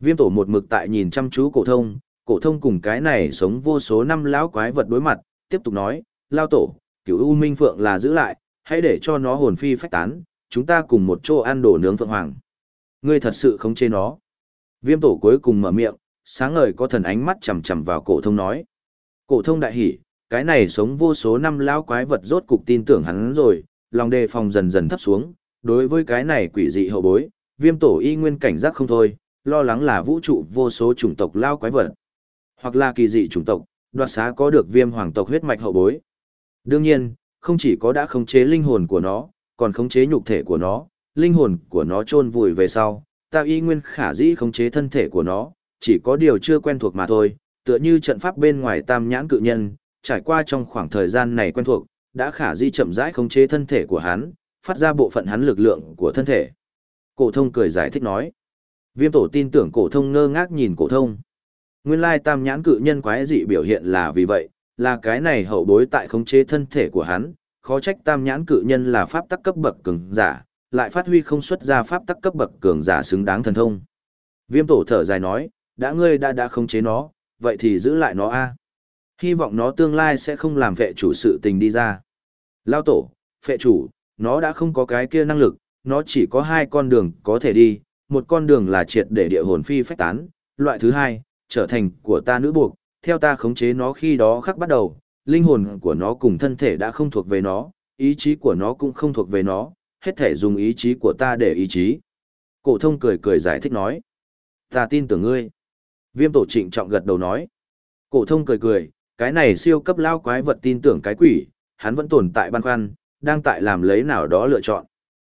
Viêm tổ một mực tại nhìn chăm chú cổ thông, cổ thông cùng cái này sống vô số năm lão quái vật đối mặt, tiếp tục nói, lao tổ, cửu U Minh Phượng là giữ lại, hãy để cho nó hồn phi phách tán, chúng ta cùng một chỗ ăn đồ nướng Phượng Hoàng. Ngươi thật sự không chế nó. Viêm tổ cuối cùng mở miệng, sáng ngời có thần ánh mắt chằm chằm vào cổ thông nói. Cổ thông đại hỉ, cái này sống vô số năm lão quái vật rốt cục tin tưởng hắn rồi, lòng đề phòng dần dần thấp xuống, đối với cái này quỷ dị hậu bối, viêm tổ y nguyên cảnh giác không thôi, lo lắng là vũ trụ vô số chủng tộc lao quái vật, hoặc là kỳ dị chủng tộc, đoạt xá có được viêm hoàng tộc huyết mạch hậu bối. Đương nhiên, không chỉ có đã khống chế linh hồn của nó, còn khống chế nhục thể của nó, linh hồn của nó chôn vùi về sau, ta y nguyên khả dĩ khống chế thân thể của nó, chỉ có điều chưa quen thuộc mà thôi, tựa như trận pháp bên ngoài tam nhãn cự nhân, trải qua trong khoảng thời gian này quen thuộc, đã khả dĩ chậm rãi khống chế thân thể của hắn, phát ra bộ phận hắn lực lượng của thân thể. Cổ thông cười giải thích nói. Viêm tổ tin tưởng cổ thông ngơ ngác nhìn cổ thông. Nguyên lai tam nhãn cự nhân quái dị biểu hiện là vì vậy, là cái này hậu bối tại khống chế thân thể của hắn, khó trách tam nhãn cự nhân là pháp tắc cấp bậc cường giả, lại phát huy không xuất ra pháp tắc cấp bậc cường giả xứng đáng thần thông. Viêm tổ thở dài nói, đã ngươi đã đã khống chế nó, vậy thì giữ lại nó a. Hy vọng nó tương lai sẽ không làm vệ chủ sự tình đi ra. Lao tổ, phệ chủ, nó đã không có cái kia năng lực, nó chỉ có hai con đường có thể đi, một con đường là triệt để địa hồn phi phách tán, loại thứ hai, trở thành của ta nữ buộc, theo ta khống chế nó khi đó khắc bắt đầu, linh hồn của nó cùng thân thể đã không thuộc về nó, ý chí của nó cũng không thuộc về nó, hết thể dùng ý chí của ta để ý chí. Cổ thông cười cười giải thích nói. Ta tin tưởng ngươi. Viêm tổ trịnh trọng gật đầu nói. Cổ thông cười cười, cái này siêu cấp lao quái vật tin tưởng cái quỷ, hắn vẫn tồn tại băn khoăn, đang tại làm lấy nào đó lựa chọn.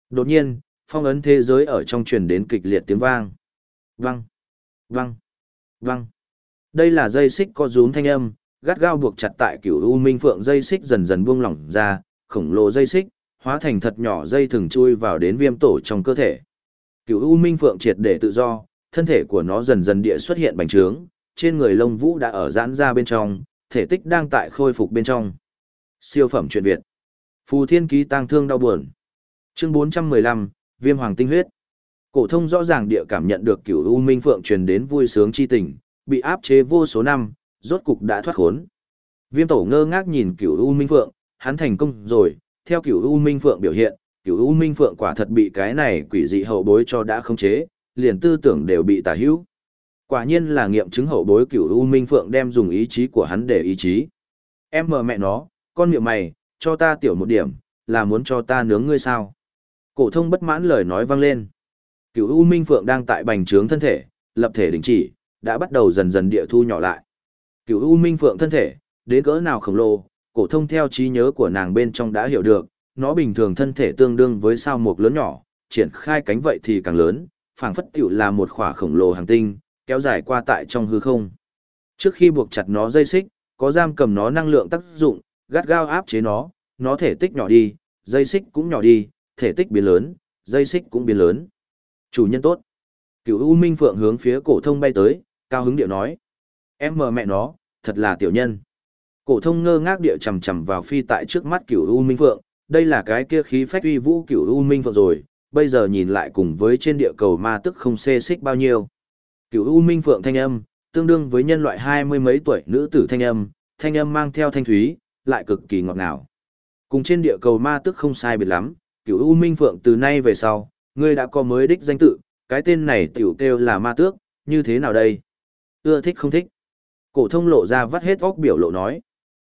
Đột nhiên, phong ấn thế giới ở trong truyền đến kịch liệt tiếng vang. Vang, vang, vang. Đây là dây xích có rúm thanh âm, gắt gao buộc chặt tại cửu u minh phượng dây xích dần dần buông lỏng ra, khổng lồ dây xích, hóa thành thật nhỏ dây thừng chui vào đến viêm tổ trong cơ thể. Cửu u minh phượng triệt để tự do, thân thể của nó dần dần địa xuất hiện bành trướng, trên người lông vũ đã ở giãn ra bên trong, thể tích đang tại khôi phục bên trong. Siêu phẩm truyện Việt. Phù Thiên Ký tang thương đau buồn. Chương 415, Viêm Hoàng tinh huyết. Cổ thông rõ ràng địa cảm nhận được Cửu U Minh Phượng truyền đến vui sướng chi tình, bị áp chế vô số năm, rốt cục đã thoát khốn. Viêm Tổ ngơ ngác nhìn Cửu U Minh Phượng, hắn thành công rồi, theo cửu U Minh Phượng biểu hiện, cửu U Minh Phượng quả thật bị cái này quỷ dị hậu bối cho đã khống chế, liền tư tưởng đều bị tà hữu. Quả nhiên là nghiệm chứng hậu bối cửu U Minh Phượng đem dùng ý chí của hắn để ý chí. Em mờ mẹ nó, con miệng mày, cho ta tiểu một điểm, là muốn cho ta nướng ngươi sao? Cổ thông bất mãn lời nói vang lên. Cửu U Minh Phượng đang tại bành trướng thân thể, lập thể đình chỉ, đã bắt đầu dần dần địa thu nhỏ lại. Cửu U Minh Phượng thân thể, đến cỡ nào khổng lồ, cổ thông theo trí nhớ của nàng bên trong đã hiểu được, nó bình thường thân thể tương đương với sao mộc lớn nhỏ, triển khai cánh vậy thì càng lớn, phảng phất tiểu là một khỏa khổng lồ hành tinh, kéo dài qua tại trong hư không. Trước khi buộc chặt nó dây xích, có giam cầm nó năng lượng tác dụng, gắt gao áp chế nó, nó thể tích nhỏ đi, dây xích cũng nhỏ đi, thể tích biến lớn, dây xích cũng biến lớn. Chủ nhân tốt. Cửu U Minh Phượng hướng phía cổ thông bay tới, cao hứng điệu nói: "Em mờ mẹ nó, thật là tiểu nhân." Cổ thông ngơ ngác địa chầm chầm vào phi tại trước mắt Cửu U Minh Phượng, đây là cái kia khí phách uy vũ Cửu U Minh Phượng rồi, bây giờ nhìn lại cùng với trên địa cầu ma tức không xê xích bao nhiêu. Cửu U Minh Phượng thanh âm, tương đương với nhân loại hai mươi mấy tuổi nữ tử thanh âm, thanh âm mang theo thanh thúy, lại cực kỳ ngọt ngào. Cùng trên địa cầu ma tức không sai biệt lắm, Cửu U Minh Phượng từ nay về sau, ngươi đã có mới đích danh tự, cái tên này tiểu kêu là ma tước, như thế nào đây? Ưa thích không thích? Cổ thông lộ ra vắt hết óc biểu lộ nói.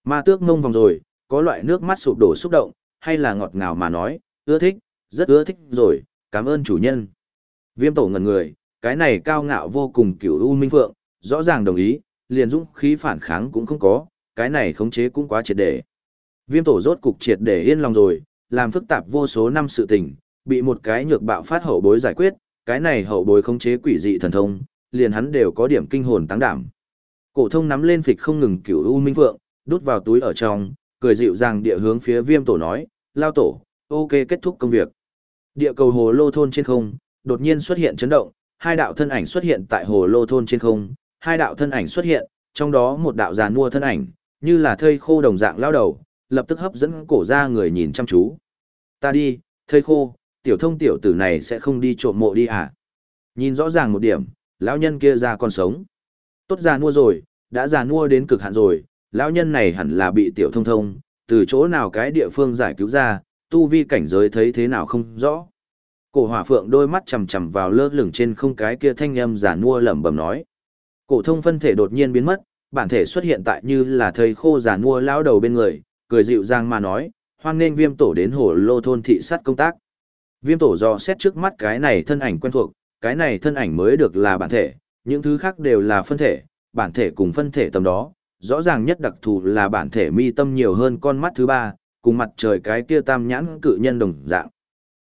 Ma tước ngông vòng rồi, có loại nước mắt sụp đổ xúc động, hay là ngọt ngào mà nói, ưa thích, rất ưa thích rồi, cảm ơn chủ nhân. Viêm tổ ngẩn người, cái này cao ngạo vô cùng cửu u minh phượng, rõ ràng đồng ý, liền dũng khí phản kháng cũng không có, cái này khống chế cũng quá triệt để. Viêm tổ rốt cục triệt để yên lòng rồi, làm phức tạp vô số năm sự tình, bị một cái nhược bạo phát hậu bối giải quyết, cái này hậu bối khống chế quỷ dị thần thông, liền hắn đều có điểm kinh hồn tăng đảm. Cổ thông nắm lên phịch không ngừng cửu u minh vượng, đút vào túi ở trong, cười dịu dàng địa hướng phía Viêm tổ nói, "Lao tổ, ok kết thúc công việc." Địa cầu hồ lô thôn trên không, đột nhiên xuất hiện chấn động, hai đạo thân ảnh xuất hiện tại hồ lô thôn trên không, hai đạo thân ảnh xuất hiện, trong đó một đạo giàn mua thân ảnh, như là thây khô đồng dạng lao đầu, lập tức hấp dẫn cổ ra người nhìn chăm chú. Ta đi, thây khô, tiểu thông tiểu tử này sẽ không đi trộm mộ đi à? Nhìn rõ ràng một điểm, lão nhân kia ra còn sống. Tốt già nua rồi, đã già nua đến cực hạn rồi, lão nhân này hẳn là bị tiểu thông thông, từ chỗ nào cái địa phương giải cứu ra, tu vi cảnh giới thấy thế nào không rõ. Cổ hỏa phượng đôi mắt chầm chầm vào lơ lửng trên không cái kia thanh âm già nua lẩm bẩm nói. Cổ thông phân thể đột nhiên biến mất, bản thể xuất hiện tại như là thầy khô già nua lão đầu bên người, cười dịu dàng mà nói, hoan nghênh viêm tổ đến hồ lô thôn thị sát công tác. Viêm tổ do xét trước mắt cái này thân ảnh quen thuộc, cái này thân ảnh mới được là bản thể, những thứ khác đều là phân thể, bản thể cùng phân thể tầm đó, rõ ràng nhất đặc thù là bản thể mi tâm nhiều hơn con mắt thứ ba, cùng mặt trời cái kia tam nhãn cự nhân đồng dạng.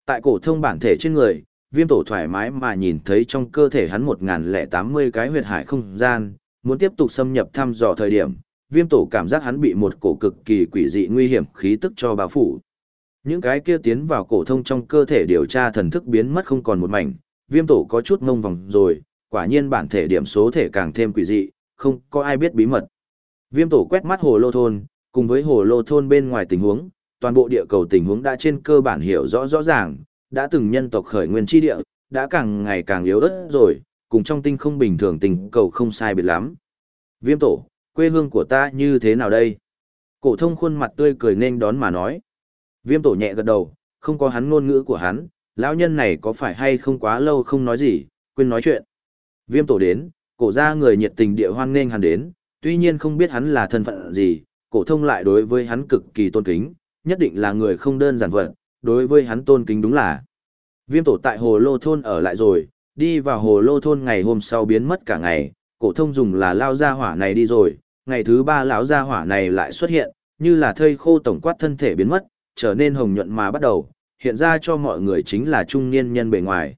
Tại cổ thông bản thể trên người, viêm tổ thoải mái mà nhìn thấy trong cơ thể hắn 1080 cái huyệt hải không gian, muốn tiếp tục xâm nhập thăm dò thời điểm, viêm tổ cảm giác hắn bị một cổ cực kỳ quỷ dị nguy hiểm khí tức cho bao phủ. Những cái kia tiến vào cổ thông trong cơ thể điều tra thần thức biến mất không còn một mảnh, viêm tổ có chút ngông vòng rồi, quả nhiên bản thể điểm số thể càng thêm quỷ dị, không có ai biết bí mật. Viêm tổ quét mắt hồ lô thôn, cùng với hồ lô thôn bên ngoài tình huống, toàn bộ địa cầu tình huống đã trên cơ bản hiểu rõ rõ ràng, đã từng nhân tộc khởi nguyên chi địa, đã càng ngày càng yếu ớt rồi, cùng trong tinh không bình thường tình cầu không sai biệt lắm. Viêm tổ, quê hương của ta như thế nào đây? Cổ thông khuôn mặt tươi cười nên đón mà nói. Viêm tổ nhẹ gật đầu, không có hắn ngôn ngữ của hắn, lão nhân này có phải hay không quá lâu không nói gì, quên nói chuyện. Viêm tổ đến, cổ ra người nhiệt tình địa hoan nghênh hắn đến, tuy nhiên không biết hắn là thân phận gì, cổ thông lại đối với hắn cực kỳ tôn kính, nhất định là người không đơn giản vật, đối với hắn tôn kính đúng là. Viêm tổ tại hồ lô thôn ở lại rồi, đi vào hồ lô thôn ngày hôm sau biến mất cả ngày, cổ thông dùng là lao ra hỏa này đi rồi, ngày thứ ba lão gia hỏa này lại xuất hiện, như là thây khô tổng quát thân thể biến mất, trở nên hồng nhuận mà bắt đầu, hiện ra cho mọi người chính là trung niên nhân bề ngoài.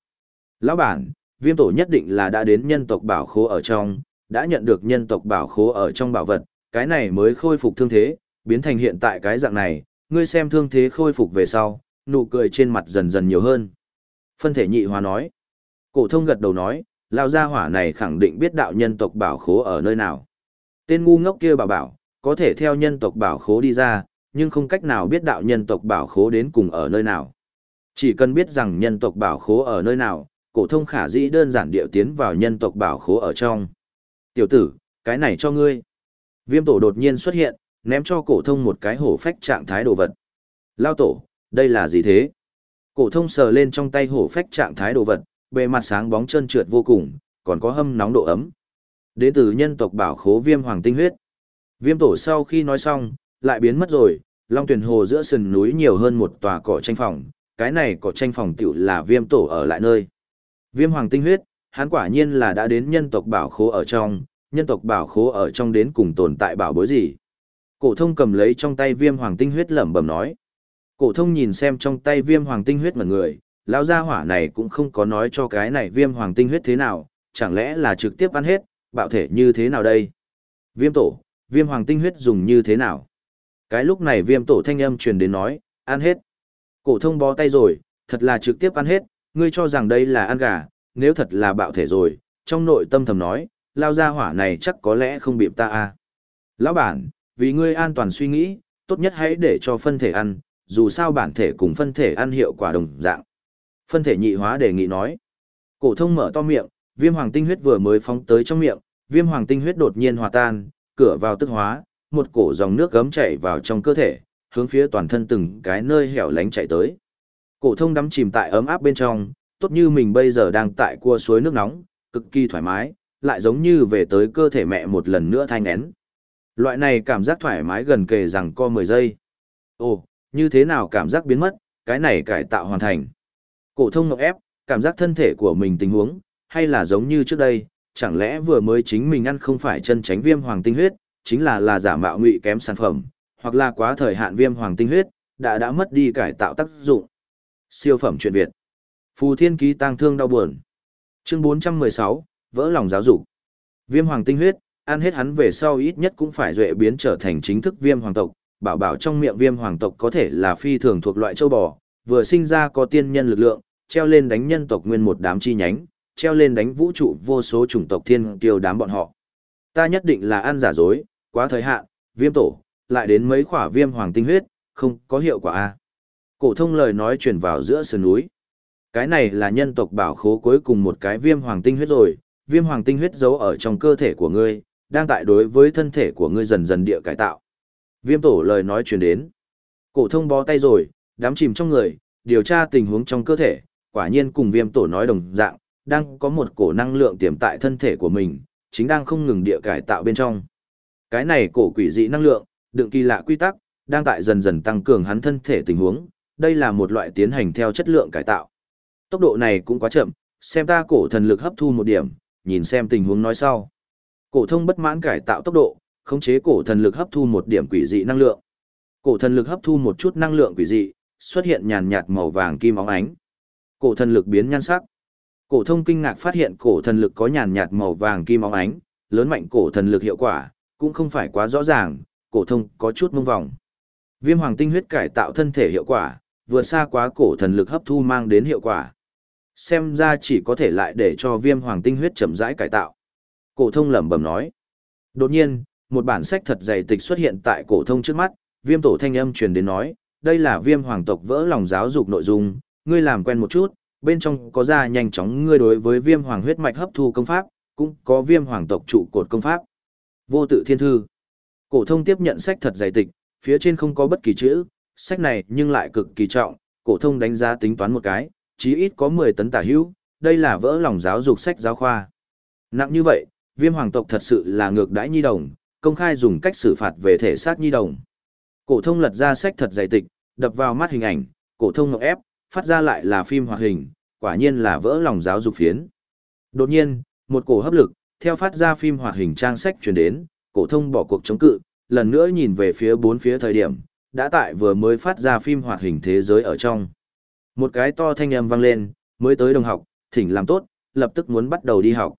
Lão bản, viêm tổ nhất định là đã đến nhân tộc bảo khố ở trong, đã nhận được nhân tộc bảo khố ở trong bảo vật, cái này mới khôi phục thương thế, biến thành hiện tại cái dạng này, ngươi xem thương thế khôi phục về sau, nụ cười trên mặt dần dần nhiều hơn. Phân thể nhị hòa nói. Cổ thông gật đầu nói, lao gia hỏa này khẳng định biết đạo nhân tộc bảo khố ở nơi nào. Tên ngu ngốc kia bảo bảo, có thể theo nhân tộc bảo khố đi ra, nhưng không cách nào biết đạo nhân tộc bảo khố đến cùng ở nơi nào. Chỉ cần biết rằng nhân tộc bảo khố ở nơi nào, cổ thông khả dĩ đơn giản điệu tiến vào nhân tộc bảo khố ở trong. Tiểu tử, cái này cho ngươi. Viêm tổ đột nhiên xuất hiện, ném cho cổ thông một cái hổ phách trạng thái đồ vật. Lao tổ, đây là gì thế? Cổ thông sờ lên trong tay hổ phách trạng thái đồ vật, bề mặt sáng bóng trơn trượt vô cùng, còn có hâm nóng độ ấm. Đến từ nhân tộc bảo khố viêm hoàng tinh huyết. Viêm tổ sau khi nói xong, lại biến mất rồi, Long tuyển Hồ giữa sườn núi nhiều hơn một tòa cỏ tranh phòng, cái này cỏ tranh phòng tiểu là viêm tổ ở lại nơi. Viêm hoàng tinh huyết, hắn quả nhiên là đã đến nhân tộc bảo khố ở trong, nhân tộc bảo khố ở trong đến cùng tồn tại bảo bối gì. Cổ thông cầm lấy trong tay viêm hoàng tinh huyết lẩm bẩm nói. Cổ thông nhìn xem trong tay viêm hoàng tinh huyết mà người, lão gia hỏa này cũng không có nói cho cái này viêm hoàng tinh huyết thế nào, chẳng lẽ là trực tiếp ăn hết, bạo thể như thế nào đây? Viêm tổ, viêm hoàng tinh huyết dùng như thế nào? Cái lúc này viêm tổ thanh âm truyền đến nói, ăn hết. Cổ thông bó tay rồi, thật là trực tiếp ăn hết, ngươi cho rằng đây là ăn gà, nếu thật là bạo thể rồi, trong nội tâm thầm nói, lao gia hỏa này chắc có lẽ không bịp ta à. Lão bản, vì ngươi an toàn suy nghĩ, tốt nhất hãy để cho phân thể ăn, dù sao bản thể cùng phân thể ăn hiệu quả đồng dạng. Phân thể nhị hóa đề nghị nói. Cổ thông mở to miệng, viêm hoàng tinh huyết vừa mới phóng tới trong miệng, viêm hoàng tinh huyết đột nhiên hòa tan, cửa vào tức hóa, một cổ dòng nước gấm chảy vào trong cơ thể, hướng phía toàn thân từng cái nơi hẻo lánh chạy tới. Cổ thông đắm chìm tại ấm áp bên trong, tốt như mình bây giờ đang tại cua suối nước nóng, cực kỳ thoải mái, lại giống như về tới cơ thể mẹ một lần nữa thanh nén. Loại này cảm giác thoải mái gần kề rằng co 10 giây. Ồ, như thế nào cảm giác biến mất, cái này cải tạo hoàn thành. Cổ thông ngọc ép, cảm giác thân thể của mình tình huống, hay là giống như trước đây, chẳng lẽ vừa mới chính mình ăn không phải chân tránh viêm hoàng tinh huyết, chính là là giả mạo ngụy kém sản phẩm, hoặc là quá thời hạn viêm hoàng tinh huyết, đã đã mất đi cải tạo tác dụng. Siêu phẩm truyện Việt. Phù Thiên ký tang thương đau buồn. Chương 416, vỡ lòng giáo dục. Viêm hoàng tinh huyết, ăn hết hắn về sau ít nhất cũng phải duệ biến trở thành chính thức viêm hoàng tộc, bảo bảo trong miệng viêm hoàng tộc có thể là phi thường thuộc loại châu bò, vừa sinh ra có tiên nhân lực lượng, treo lên đánh nhân tộc nguyên một đám chi nhánh, treo lên đánh vũ trụ vô số chủng tộc thiên kiêu đám bọn họ. Ta nhất định là ăn giả dối, quá thời hạn, viêm tổ, lại đến mấy khỏa viêm hoàng tinh huyết, không có hiệu quả a. Cổ thông lời nói truyền vào giữa sườn núi. Cái này là nhân tộc bảo khố cuối cùng một cái viêm hoàng tinh huyết rồi, viêm hoàng tinh huyết giấu ở trong cơ thể của ngươi, đang tại đối với thân thể của ngươi dần dần địa cải tạo. Viêm tổ lời nói truyền đến. Cổ thông bó tay rồi, đám chìm trong người, điều tra tình huống trong cơ thể, quả nhiên cùng viêm tổ nói đồng dạng, đang có một cổ năng lượng tiềm tại thân thể của mình, chính đang không ngừng địa cải tạo bên trong. Cái này cổ quỷ dị năng lượng, đựng kỳ lạ quy tắc, đang tại dần dần tăng cường hắn thân thể tình huống, đây là một loại tiến hành theo chất lượng cải tạo. Tốc độ này cũng quá chậm, xem ta cổ thần lực hấp thu một điểm, nhìn xem tình huống nói sau. Cổ thông bất mãn cải tạo tốc độ, khống chế cổ thần lực hấp thu một điểm quỷ dị năng lượng. Cổ thần lực hấp thu một chút năng lượng quỷ dị, xuất hiện nhàn nhạt màu vàng kim óng ánh. Cổ thần lực biến nhan sắc. Cổ thông kinh ngạc phát hiện cổ thần lực có nhàn nhạt màu vàng kim óng ánh, lớn mạnh cổ thần lực hiệu quả, cũng không phải quá rõ ràng, cổ thông có chút mông vòng. Viêm hoàng tinh huyết cải tạo thân thể hiệu quả, vừa xa quá cổ thần lực hấp thu mang đến hiệu quả. Xem ra chỉ có thể lại để cho viêm hoàng tinh huyết chậm rãi cải tạo. Cổ thông lẩm bẩm nói. Đột nhiên, một bản sách thật dày tịch xuất hiện tại cổ thông trước mắt, viêm tổ thanh âm truyền đến nói, đây là viêm hoàng tộc vỡ lòng giáo dục nội dung, ngươi làm quen một chút, bên trong có ra nhanh chóng ngươi đối với viêm hoàng huyết mạch hấp thu công pháp, cũng có viêm hoàng tộc trụ cột công pháp. Vô tự thiên thư. Cổ thông tiếp nhận sách thật dày tịch, phía trên không có bất kỳ chữ, sách này nhưng lại cực kỳ trọng, cổ thông đánh giá tính toán một cái, chí ít có 10 tấn tả hữu, đây là vỡ lòng giáo dục sách giáo khoa. Nặng như vậy, viêm hoàng tộc thật sự là ngược đãi nhi đồng, công khai dùng cách xử phạt về thể xác nhi đồng. Cổ thông lật ra sách thật dày tịch, đập vào mắt hình ảnh, cổ thông ngọc ép, phát ra lại là phim hoạt hình, quả nhiên là vỡ lòng giáo dục phiến. Đột nhiên, một cổ hấp lực, theo phát ra phim hoạt hình trang sách truyền đến, cổ thông bỏ cuộc chống cự, lần nữa nhìn về phía bốn phía thời điểm, đã tại vừa mới phát ra phim hoạt hình thế giới ở trong. Một cái to thanh âm vang lên, mới tới đồng học, thỉnh làm tốt, lập tức muốn bắt đầu đi học.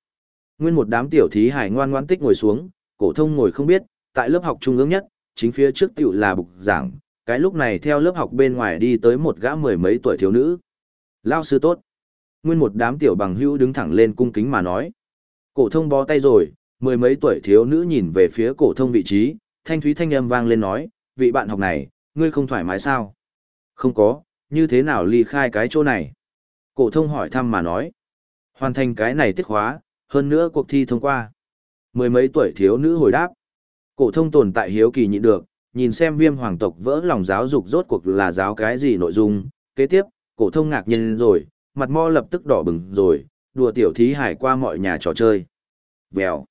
Nguyên một đám tiểu thí hải ngoan ngoãn tích ngồi xuống, cổ thông ngồi không biết, tại lớp học trung ương nhất, chính phía trước tiểu là bục giảng, cái lúc này theo lớp học bên ngoài đi tới một gã mười mấy tuổi thiếu nữ. Lao sư tốt. Nguyên một đám tiểu bằng hữu đứng thẳng lên cung kính mà nói. Cổ thông bó tay rồi, mười mấy tuổi thiếu nữ nhìn về phía cổ thông vị trí, thanh thúy thanh âm vang lên nói, vị bạn học này, ngươi không thoải mái sao? Không có, như thế nào ly khai cái chỗ này? Cổ thông hỏi thăm mà nói. Hoàn thành cái này tiết khóa, hơn nữa cuộc thi thông qua. Mười mấy tuổi thiếu nữ hồi đáp. Cổ thông tồn tại hiếu kỳ nhịn được, nhìn xem viêm hoàng tộc vỡ lòng giáo dục rốt cuộc là giáo cái gì nội dung. Kế tiếp, cổ thông ngạc nhiên rồi, mặt mo lập tức đỏ bừng rồi, đùa tiểu thí hải qua mọi nhà trò chơi. Vèo.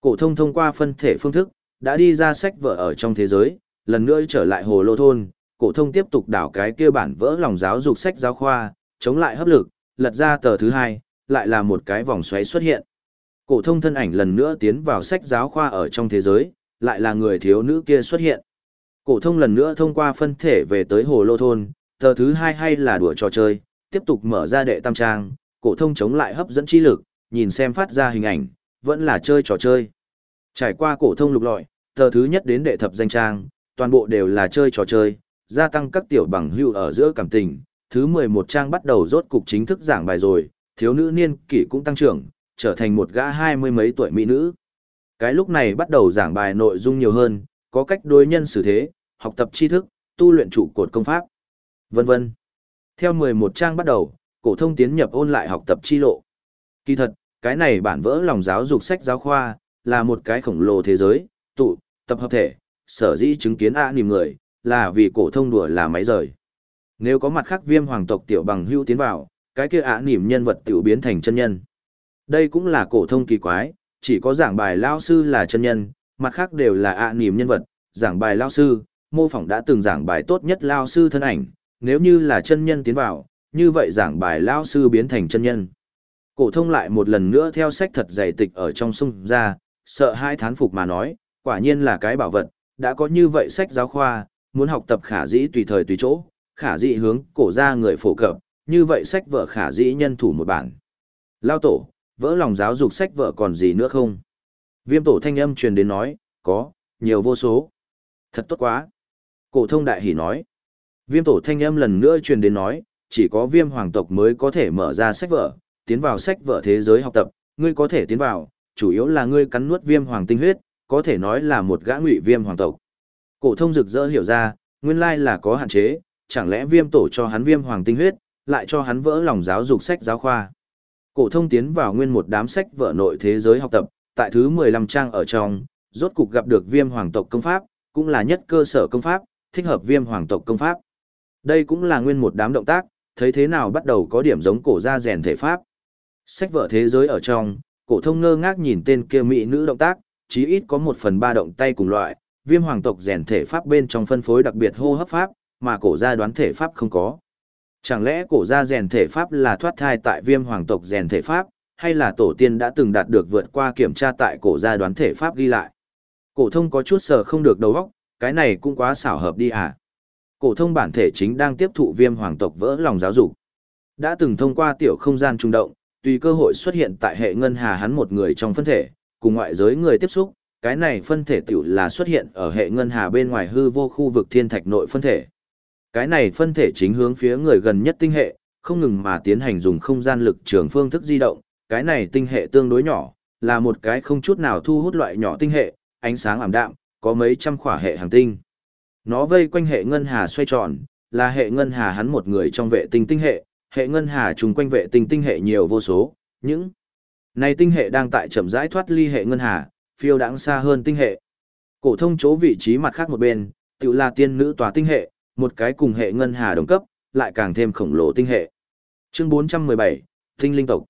Cổ thông thông qua phân thể phương thức, đã đi ra sách vở ở trong thế giới, lần nữa trở lại hồ lô thôn, cổ thông tiếp tục đảo cái kia bản vỡ lòng giáo dục sách giáo khoa, chống lại hấp lực, lật ra tờ thứ hai, lại là một cái vòng xoáy xuất hiện. Cổ thông thân ảnh lần nữa tiến vào sách giáo khoa ở trong thế giới, lại là người thiếu nữ kia xuất hiện. Cổ thông lần nữa thông qua phân thể về tới hồ lô thôn, tờ thứ hai hay là đùa trò chơi, tiếp tục mở ra đệ tam trang, cổ thông chống lại hấp dẫn chi lực, nhìn xem phát ra hình ảnh, vẫn là chơi trò chơi. Trải qua cổ thông lục lọi, tờ thứ nhất đến đệ thập danh trang, toàn bộ đều là chơi trò chơi, gia tăng các tiểu bằng hữu ở giữa cảm tình. Thứ 11 trang bắt đầu rốt cục chính thức giảng bài rồi, thiếu nữ niên kỷ cũng tăng trưởng, trở thành một gã hai mươi mấy tuổi mỹ nữ. Cái lúc này bắt đầu giảng bài nội dung nhiều hơn, có cách đối nhân xử thế, học tập tri thức, tu luyện trụ cột công pháp, vân vân. Theo 11 trang bắt đầu, cổ thông tiến nhập ôn lại học tập chi lộ. Kỳ thật, cái này bản vỡ lòng giáo dục sách giáo khoa, là một cái khổng lồ thế giới, tụ, tập hợp thể, sở dĩ chứng kiến ạ niềm người, là vì cổ thông đùa là máy rời. Nếu có mặt khác viêm hoàng tộc tiểu bằng hưu tiến vào, cái kia ạ niềm nhân vật tiểu biến thành chân nhân. Đây cũng là cổ thông kỳ quái, chỉ có giảng bài lao sư là chân nhân, mặt khác đều là ạ niềm nhân vật, giảng bài lao sư, mô phỏng đã từng giảng bài tốt nhất lao sư thân ảnh, nếu như là chân nhân tiến vào, như vậy giảng bài lao sư biến thành chân nhân. Cổ thông lại một lần nữa theo sách thật dày tịch ở trong sung ra, sợ hai thán phục mà nói, quả nhiên là cái bảo vật, đã có như vậy sách giáo khoa, muốn học tập khả dĩ tùy thời tùy chỗ, khả dĩ hướng cổ ra người phổ cập, như vậy sách vở khả dĩ nhân thủ một bản. Lao tổ, vỡ lòng giáo dục sách vở còn gì nữa không? Viêm tổ thanh âm truyền đến nói, có, nhiều vô số. Thật tốt quá. Cổ thông đại hỉ nói. Viêm tổ thanh âm lần nữa truyền đến nói, chỉ có viêm hoàng tộc mới có thể mở ra sách vở, tiến vào sách vở thế giới học tập, ngươi có thể tiến vào, chủ yếu là ngươi cắn nuốt viêm hoàng tinh huyết, có thể nói là một gã ngụy viêm hoàng tộc. Cổ thông rực rỡ hiểu ra, nguyên lai là có hạn chế, chẳng lẽ viêm tổ cho hắn viêm hoàng tinh huyết, lại cho hắn vỡ lòng giáo dục sách giáo khoa. Cổ thông tiến vào nguyên một đám sách vở nội thế giới học tập, tại thứ 15 trang ở trong, rốt cục gặp được viêm hoàng tộc công pháp, cũng là nhất cơ sở công pháp, thích hợp viêm hoàng tộc công pháp. Đây cũng là nguyên một đám động tác, thấy thế nào bắt đầu có điểm giống cổ ra rèn thể pháp. Sách vở thế giới ở trong, cổ thông ngơ ngác nhìn tên kia mỹ nữ động tác, chí ít có một phần ba động tay cùng loại, viêm hoàng tộc rèn thể pháp bên trong phân phối đặc biệt hô hấp pháp, mà cổ gia đoán thể pháp không có. Chẳng lẽ cổ gia rèn thể pháp là thoát thai tại viêm hoàng tộc rèn thể pháp, hay là tổ tiên đã từng đạt được vượt qua kiểm tra tại cổ gia đoán thể pháp ghi lại? Cổ thông có chút sờ không được đầu óc, cái này cũng quá xảo hợp đi à. Cổ thông bản thể chính đang tiếp thụ viêm hoàng tộc vỡ lòng giáo dục. Đã từng thông qua tiểu không gian trung động, tùy cơ hội xuất hiện tại hệ ngân hà hắn một người trong phân thể, cùng ngoại giới người tiếp xúc, cái này phân thể tiểu là xuất hiện ở hệ ngân hà bên ngoài hư vô khu vực thiên thạch nội phân thể. Cái này phân thể chính hướng phía người gần nhất tinh hệ, không ngừng mà tiến hành dùng không gian lực trường phương thức di động, cái này tinh hệ tương đối nhỏ, là một cái không chút nào thu hút loại nhỏ tinh hệ, ánh sáng ảm đạm, có mấy trăm khỏa hệ hành tinh. Nó vây quanh hệ ngân hà xoay tròn, là hệ ngân hà hắn một người trong vệ tinh tinh hệ, hệ ngân hà chung quanh vệ tinh tinh hệ nhiều vô số, những này tinh hệ đang tại chậm rãi thoát ly hệ ngân hà, phiêu đãng xa hơn tinh hệ. Cổ thông chỗ vị trí mặt khác một bên, tự là tiên nữ tòa tinh hệ, một cái cùng hệ ngân hà đồng cấp, lại càng thêm khổng lồ tinh hệ. Chương 417, Tinh linh tộc.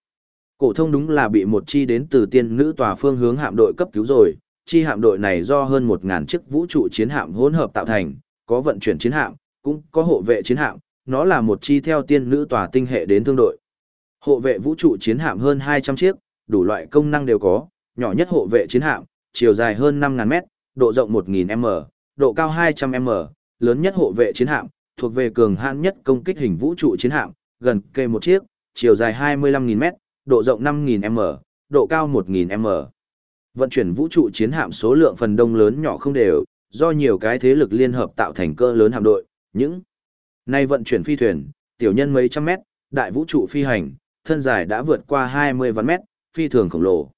Cổ thông đúng là bị một chi đến từ tiên nữ tòa phương hướng hạm đội cấp cứu rồi, chi hạm đội này do hơn 1000 chiếc vũ trụ chiến hạm hỗn hợp tạo thành, có vận chuyển chiến hạm, cũng có hộ vệ chiến hạm, nó là một chi theo tiên nữ tòa tinh hệ đến thương đội. Hộ vệ vũ trụ chiến hạm hơn 200 chiếc, đủ loại công năng đều có, nhỏ nhất hộ vệ chiến hạm, chiều dài hơn 5000m, độ rộng 1000m, độ cao 200m, lớn nhất hộ vệ chiến hạm, thuộc về cường hãn nhất công kích hình vũ trụ chiến hạm, gần kề một chiếc, chiều dài 25.000m độ rộng 5.000m, độ cao 1.000m. Vận chuyển vũ trụ chiến hạm số lượng phần đông lớn nhỏ không đều, do nhiều cái thế lực liên hợp tạo thành cơ lớn hạm đội, những nay vận chuyển phi thuyền, tiểu nhân mấy trăm mét, đại vũ trụ phi hành, thân dài đã vượt qua 20 vạn mét, phi thường khổng lồ.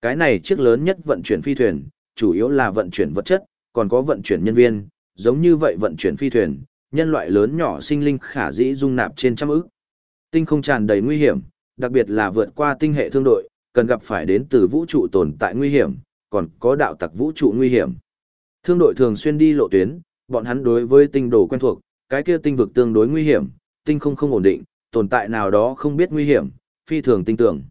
Cái này chiếc lớn nhất vận chuyển phi thuyền, chủ yếu là vận chuyển vật chất, còn có vận chuyển nhân viên, giống như vậy vận chuyển phi thuyền, nhân loại lớn nhỏ sinh linh khả dĩ dung nạp trên trăm ức. Tinh không tràn đầy nguy hiểm, đặc biệt là vượt qua tinh hệ thương đội, cần gặp phải đến từ vũ trụ tồn tại nguy hiểm, còn có đạo tặc vũ trụ nguy hiểm. Thương đội thường xuyên đi lộ tuyến, bọn hắn đối với tinh đồ quen thuộc, cái kia tinh vực tương đối nguy hiểm, tinh không không ổn định, tồn tại nào đó không biết nguy hiểm, phi thường tinh tưởng.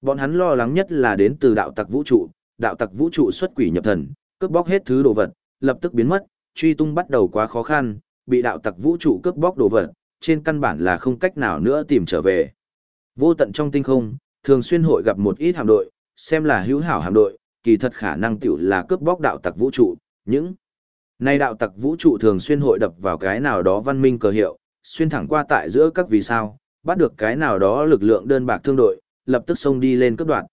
Bọn hắn lo lắng nhất là đến từ đạo tặc vũ trụ, đạo tặc vũ trụ xuất quỷ nhập thần, cướp bóc hết thứ đồ vật, lập tức biến mất, truy tung bắt đầu quá khó khăn, bị đạo tặc vũ trụ cướp bóc đồ vật, trên căn bản là không cách nào nữa tìm trở về. Vô tận trong tinh không, thường xuyên hội gặp một ít hạm đội, xem là hữu hảo hạm đội, kỳ thật khả năng tiểu là cướp bóc đạo tặc vũ trụ, những nay đạo tặc vũ trụ thường xuyên hội đập vào cái nào đó văn minh cờ hiệu, xuyên thẳng qua tại giữa các vì sao, bắt được cái nào đó lực lượng đơn bạc thương đội, lập tức xông đi lên cấp đoạn.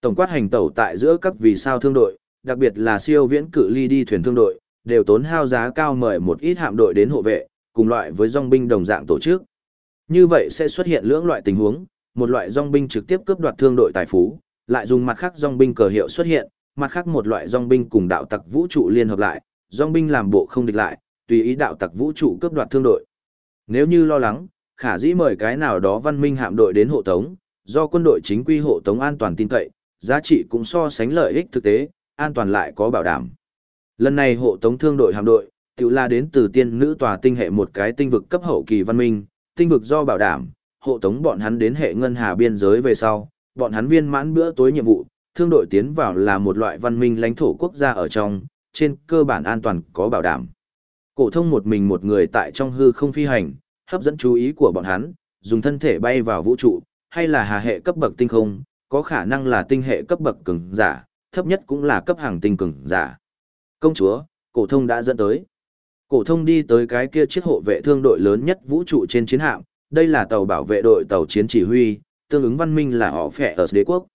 Tổng quát hành tẩu tại giữa các vì sao thương đội, đặc biệt là siêu viễn cự ly đi thuyền thương đội, đều tốn hao giá cao mời một ít hạm đội đến hộ vệ, cùng loại với dòng binh đồng dạng tổ chức. Như vậy sẽ xuất hiện lưỡng loại tình huống, một loại dòng binh trực tiếp cướp đoạt thương đội tài phú, lại dùng mặt khác dòng binh cờ hiệu xuất hiện, mặt khác một loại dòng binh cùng đạo tặc vũ trụ liên hợp lại, dòng binh làm bộ không địch lại, tùy ý đạo tặc vũ trụ cướp đoạt thương đội. Nếu như lo lắng, khả dĩ mời cái nào đó văn minh hạm đội đến hộ tống, do quân đội chính quy hộ tống an toàn tin cậy, giá trị cũng so sánh lợi ích thực tế, an toàn lại có bảo đảm. Lần này hộ tống thương đội hạm đội, tự là đến từ tiên nữ tòa tinh hệ một cái tinh vực cấp hậu kỳ văn minh, tinh vực do bảo đảm, hộ tống bọn hắn đến hệ ngân hà biên giới về sau, bọn hắn viên mãn bữa tối nhiệm vụ, thương đội tiến vào là một loại văn minh lãnh thổ quốc gia ở trong, trên cơ bản an toàn có bảo đảm. Cổ thông một mình một người tại trong hư không phi hành, hấp dẫn chú ý của bọn hắn, dùng thân thể bay vào vũ trụ, hay là hà hệ cấp bậc tinh không, có khả năng là tinh hệ cấp bậc cường giả, thấp nhất cũng là cấp hàng tinh cường giả. Công chúa, cổ thông đã dẫn tới. Cổ thông đi tới cái kia chiếc hộ vệ thương đội lớn nhất vũ trụ trên chiến hạm, đây là tàu bảo vệ đội tàu chiến chỉ huy, tương ứng văn minh là họ phệ ở đế quốc.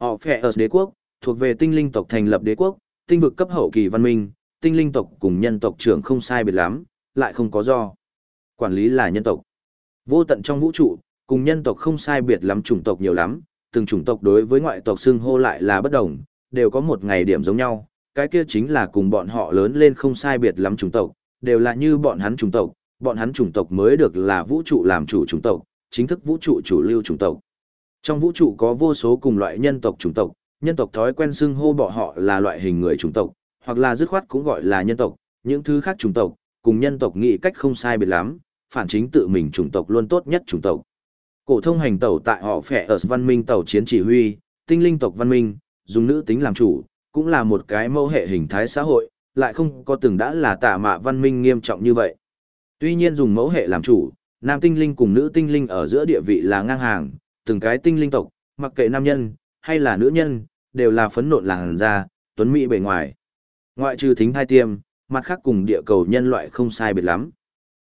Họ phệ ở đế quốc, thuộc về tinh linh tộc thành lập đế quốc, tinh vực cấp hậu kỳ văn minh, tinh linh tộc cùng nhân tộc trưởng không sai biệt lắm, lại không có do. Quản lý là nhân tộc. Vô tận trong vũ trụ, cùng nhân tộc không sai biệt lắm chủng tộc nhiều lắm, từng chủng tộc đối với ngoại tộc xưng hô lại là bất đồng, đều có một ngày điểm giống nhau, cái kia chính là cùng bọn họ lớn lên không sai biệt lắm chủng tộc, đều là như bọn hắn chủng tộc, bọn hắn chủng tộc mới được là vũ trụ làm chủ chủng tộc, chính thức vũ trụ chủ lưu chủng tộc. Trong vũ trụ có vô số cùng loại nhân tộc chủng tộc, nhân tộc thói quen xưng hô bọn họ là loại hình người chủng tộc, hoặc là dứt khoát cũng gọi là nhân tộc, những thứ khác chủng tộc, cùng nhân tộc nghĩ cách không sai biệt lắm, phản chính tự mình chủng tộc luôn tốt nhất chủng tộc. Cổ thông hành tẩu tại họ phệ ở văn minh tàu chiến chỉ huy, tinh linh tộc văn minh, dùng nữ tính làm chủ, cũng là một cái mẫu hệ hình thái xã hội, lại không có từng đã là tả mạ văn minh nghiêm trọng như vậy. Tuy nhiên dùng mẫu hệ làm chủ, nam tinh linh cùng nữ tinh linh ở giữa địa vị là ngang hàng, từng cái tinh linh tộc, mặc kệ nam nhân hay là nữ nhân, đều là phấn nộn làn da, tuấn mỹ bề ngoài. Ngoại trừ thính thai tiêm, mặt khác cùng địa cầu nhân loại không sai biệt lắm.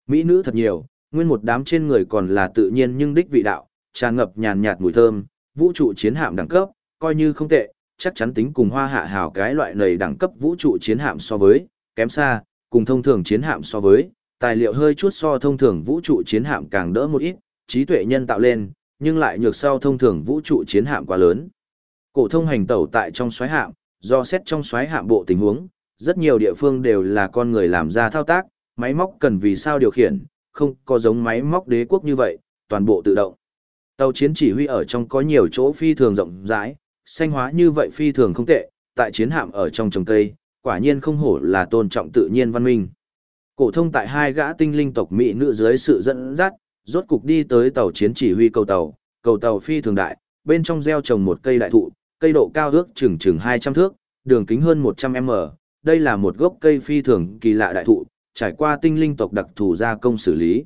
Mỹ nữ thật nhiều, nguyên một đám trên người còn là tự nhiên nhưng đích vị đạo, tràn ngập nhàn nhạt mùi thơm, vũ trụ chiến hạm đẳng cấp, coi như không tệ, chắc chắn tính cùng hoa hạ hào cái loại này đẳng cấp vũ trụ chiến hạm so với, kém xa, cùng thông thường chiến hạm so với, tài liệu hơi chút so thông thường vũ trụ chiến hạm càng đỡ một ít, trí tuệ nhân tạo lên, nhưng lại nhược sau thông thường vũ trụ chiến hạm quá lớn. Cổ thông hành tẩu tại trong xoáy hạm, do xét trong xoáy hạm bộ tình huống, rất nhiều địa phương đều là con người làm ra thao tác, máy móc cần vì sao điều khiển, không có giống máy móc đế quốc như vậy, toàn bộ tự động. Tàu chiến chỉ huy ở trong có nhiều chỗ phi thường rộng rãi, xanh hóa như vậy phi thường không tệ, tại chiến hạm ở trong trồng cây, quả nhiên không hổ là tôn trọng tự nhiên văn minh. Cổ thông tại hai gã tinh linh tộc mỹ nữ dưới sự dẫn dắt, rốt cục đi tới tàu chiến chỉ huy cầu tàu, cầu tàu phi thường đại, bên trong gieo trồng một cây đại thụ, cây độ cao ước chừng chừng 200 thước, đường kính hơn 100m, đây là một gốc cây phi thường kỳ lạ đại thụ, trải qua tinh linh tộc đặc thù gia công xử lý.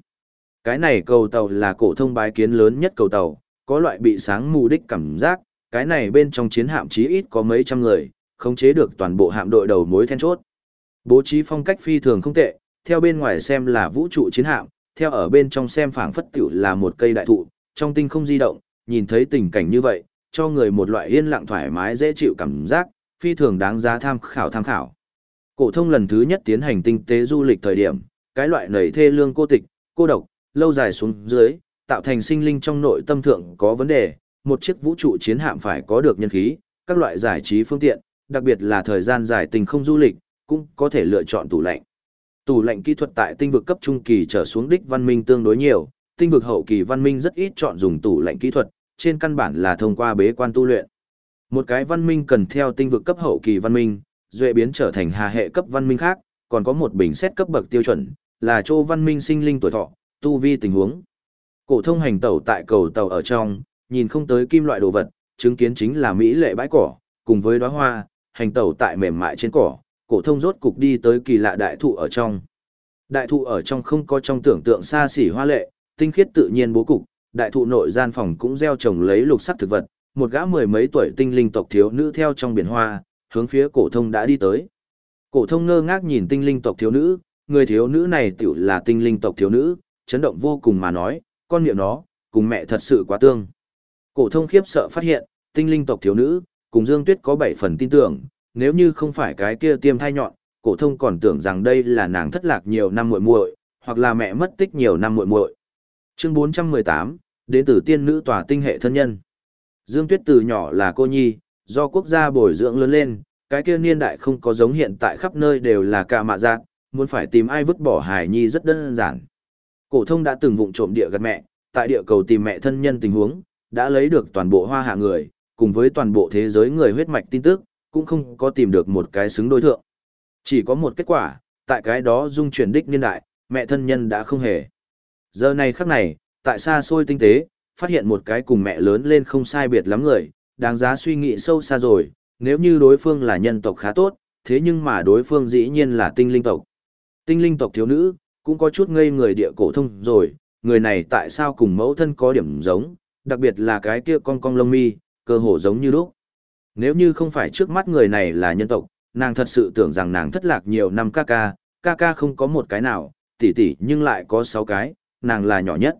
Cái này cầu tàu là cổ thông bái kiến lớn nhất cầu tàu, có loại bị sáng mù đích cảm giác, cái này bên trong chiến hạm chí ít có mấy trăm người, khống chế được toàn bộ hạm đội đầu mối then chốt. Bố trí phong cách phi thường không tệ, theo bên ngoài xem là vũ trụ chiến hạm, theo ở bên trong xem phảng phất tiểu là một cây đại thụ, trong tinh không di động, nhìn thấy tình cảnh như vậy, cho người một loại yên lặng thoải mái dễ chịu cảm giác, phi thường đáng giá tham khảo tham khảo. Cổ thông lần thứ nhất tiến hành tinh tế du lịch thời điểm, cái loại nảy thê lương cô tịch, cô độc, lâu dài xuống dưới, tạo thành sinh linh trong nội tâm thượng có vấn đề, một chiếc vũ trụ chiến hạm phải có được nhân khí, các loại giải trí phương tiện, đặc biệt là thời gian dài tình không du lịch, cũng có thể lựa chọn tủ lạnh. Tủ lạnh kỹ thuật tại tinh vực cấp trung kỳ trở xuống đích văn minh tương đối nhiều, tinh vực hậu kỳ văn minh rất ít chọn dùng tủ lạnh kỹ thuật, trên căn bản là thông qua bế quan tu luyện. Một cái văn minh cần theo tinh vực cấp hậu kỳ văn minh, duệ biến trở thành hà hệ cấp văn minh khác, còn có một bình xét cấp bậc tiêu chuẩn, là chỗ văn minh sinh linh tuổi thọ, tu vi tình huống. Cổ thông hành tẩu tại cầu tàu ở trong, nhìn không tới kim loại đồ vật, chứng kiến chính là mỹ lệ bãi cỏ, cùng với đóa hoa, hành tẩu tại mềm mại trên cỏ, cổ thông rốt cục đi tới kỳ lạ đại thụ ở trong. Đại thụ ở trong không có trong tưởng tượng xa xỉ hoa lệ, tinh khiết tự nhiên bố cục, đại thụ nội gian phòng cũng gieo trồng lấy lục sắc thực vật, một gã mười mấy tuổi tinh linh tộc thiếu nữ theo trong biển hoa, hướng phía cổ thông đã đi tới. Cổ thông ngơ ngác nhìn tinh linh tộc thiếu nữ, người thiếu nữ này tiểu là tinh linh tộc thiếu nữ, chấn động vô cùng mà nói, con niệm nó, cùng mẹ thật sự quá tương. Cổ thông khiếp sợ phát hiện, tinh linh tộc thiếu nữ, cùng Dương Tuyết có bảy phần tin tưởng, nếu như không phải cái kia tiêm thai nhọn, cổ thông còn tưởng rằng đây là nàng thất lạc nhiều năm muội muội, hoặc là mẹ mất tích nhiều năm muội muội. Chương 418, đến từ tiên nữ tòa tinh hệ thân nhân. Dương Tuyết từ nhỏ là cô nhi, do quốc gia bồi dưỡng lớn lên, cái kia niên đại không có giống hiện tại khắp nơi đều là ca mạ giác, muốn phải tìm ai vứt bỏ hài nhi rất đơn giản. Cổ thông đã từng vụng trộm địa gần mẹ, tại địa cầu tìm mẹ thân nhân tình huống, đã lấy được toàn bộ hoa hạ người, cùng với toàn bộ thế giới người huyết mạch tin tức, cũng không có tìm được một cái xứng đối thượng. Chỉ có một kết quả, tại cái đó dung chuyển đích niên đại, mẹ thân nhân đã không hề. Giờ này khắc này, tại xa xôi tinh tế, phát hiện một cái cùng mẹ lớn lên không sai biệt lắm người, đáng giá suy nghĩ sâu xa rồi, nếu như đối phương là nhân tộc khá tốt, thế nhưng mà đối phương dĩ nhiên là tinh linh tộc. Tinh linh tộc thiếu nữ, cũng có chút ngây người địa cổ thông rồi, người này tại sao cùng mẫu thân có điểm giống, đặc biệt là cái kia con cong lông mi, cơ hồ giống như lúc. Nếu như không phải trước mắt người này là nhân tộc, nàng thật sự tưởng rằng nàng thất lạc nhiều năm ca ca, ca ca không có một cái nào, tỷ tỷ nhưng lại có sáu cái, nàng là nhỏ nhất.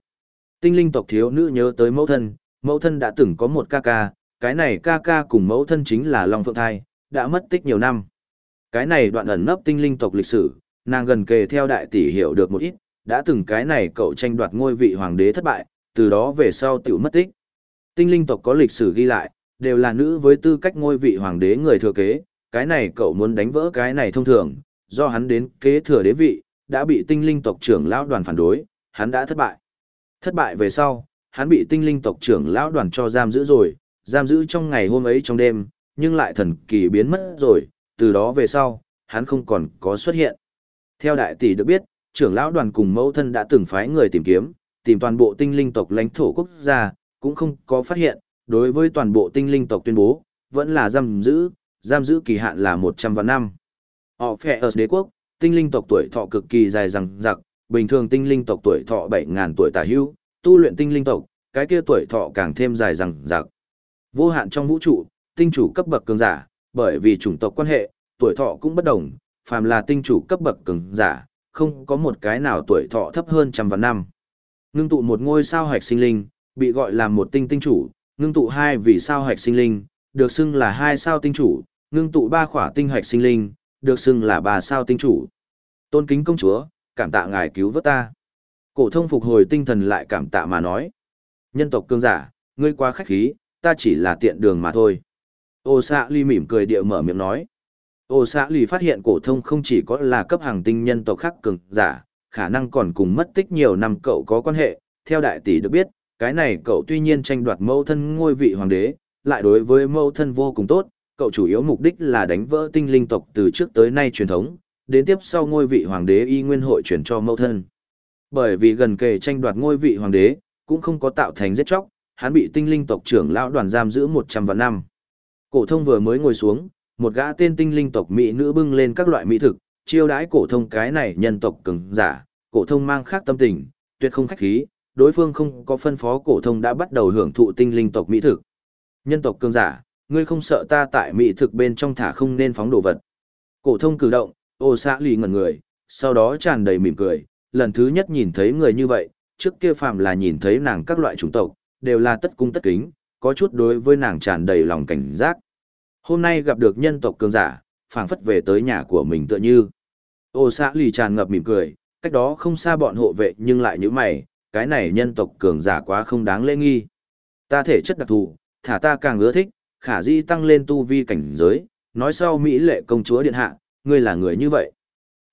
Tinh linh tộc thiếu nữ nhớ tới mẫu thân, mẫu thân đã từng có một ca ca, cái này ca ca cùng mẫu thân chính là Long Phượng Thai, đã mất tích nhiều năm. Cái này đoạn ẩn nấp tinh linh tộc lịch sử, nàng gần kề theo đại tỷ hiểu được một ít, đã từng cái này cậu tranh đoạt ngôi vị hoàng đế thất bại, từ đó về sau tiểu mất tích. Tinh linh tộc có lịch sử ghi lại, đều là nữ với tư cách ngôi vị hoàng đế người thừa kế, cái này cậu muốn đánh vỡ cái này thông thường, do hắn đến kế thừa đế vị, đã bị tinh linh tộc trưởng lão đoàn phản đối, hắn đã thất bại. Thất bại về sau, hắn bị tinh linh tộc trưởng lão đoàn cho giam giữ rồi, giam giữ trong ngày hôm ấy trong đêm, nhưng lại thần kỳ biến mất rồi, từ đó về sau, hắn không còn có xuất hiện. Theo đại tỷ được biết, trưởng lão đoàn cùng mẫu thân đã từng phái người tìm kiếm, tìm toàn bộ tinh linh tộc lãnh thổ quốc gia, cũng không có phát hiện, đối với toàn bộ tinh linh tộc tuyên bố, vẫn là giam giữ, giam giữ kỳ hạn là 100 vạn năm. Họ phệ ở đế quốc, tinh linh tộc tuổi thọ cực kỳ dài rằng giặc, bình thường tinh linh tộc tuổi thọ 7.000 tuổi tả hưu, tu luyện tinh linh tộc, cái kia tuổi thọ càng thêm dài rằng giặc. Vô hạn trong vũ trụ, tinh chủ cấp bậc cường giả, bởi vì chủng tộc quan hệ, tuổi thọ cũng bất đồng, phàm là tinh chủ cấp bậc cường giả, không có một cái nào tuổi thọ thấp hơn trăm vạn năm. Ngưng tụ một ngôi sao hạch sinh linh, bị gọi là một tinh tinh chủ, ngưng tụ hai vì sao hạch sinh linh, được xưng là hai sao tinh chủ, ngưng tụ ba khỏa tinh hạch sinh linh, được xưng là ba sao tinh chủ. Tôn kính công chúa, cảm tạ ngài cứu vớt ta. Cổ thông phục hồi tinh thần lại cảm tạ mà nói. Nhân tộc cương giả, ngươi quá khách khí, ta chỉ là tiện đường mà thôi. Ô xạ ly mỉm cười địa mở miệng nói. Ô xạ ly phát hiện cổ thông không chỉ có là cấp hàng tinh nhân tộc khác cường giả, khả năng còn cùng mất tích nhiều năm cậu có quan hệ. Theo đại tỷ được biết, cái này cậu tuy nhiên tranh đoạt mẫu thân ngôi vị hoàng đế, lại đối với mẫu thân vô cùng tốt, cậu chủ yếu mục đích là đánh vỡ tinh linh tộc từ trước tới nay truyền thống, đến tiếp sau ngôi vị hoàng đế y nguyên hội chuyển cho mẫu thân. Bởi vì gần kề tranh đoạt ngôi vị hoàng đế, cũng không có tạo thành giết chóc, hắn bị tinh linh tộc trưởng lão đoàn giam giữ 100 vạn năm. Cổ thông vừa mới ngồi xuống, một gã tên tinh linh tộc mỹ nữ bưng lên các loại mỹ thực, chiêu đãi cổ thông cái này nhân tộc cường giả, cổ thông mang khác tâm tình, tuyệt không khách khí, đối phương không có phân phó cổ thông đã bắt đầu hưởng thụ tinh linh tộc mỹ thực. Nhân tộc cường giả, ngươi không sợ ta tại mỹ thực bên trong thả không nên phóng đồ vật. Cổ thông cử động, ô xã lì ngẩn người, sau đó tràn đầy mỉm cười, lần thứ nhất nhìn thấy người như vậy, trước kia phàm là nhìn thấy nàng các loại chủng tộc, đều là tất cung tất kính, có chút đối với nàng tràn đầy lòng cảnh giác. Hôm nay gặp được nhân tộc cường giả, phảng phất về tới nhà của mình tựa như. Ô xã lì tràn ngập mỉm cười, cách đó không xa bọn hộ vệ nhưng lại như mày, cái này nhân tộc cường giả quá không đáng lễ nghi. Ta thể chất đặc thù, thả ta càng ưa thích, khả di tăng lên tu vi cảnh giới, nói sau Mỹ lệ công chúa điện hạ, ngươi là người như vậy.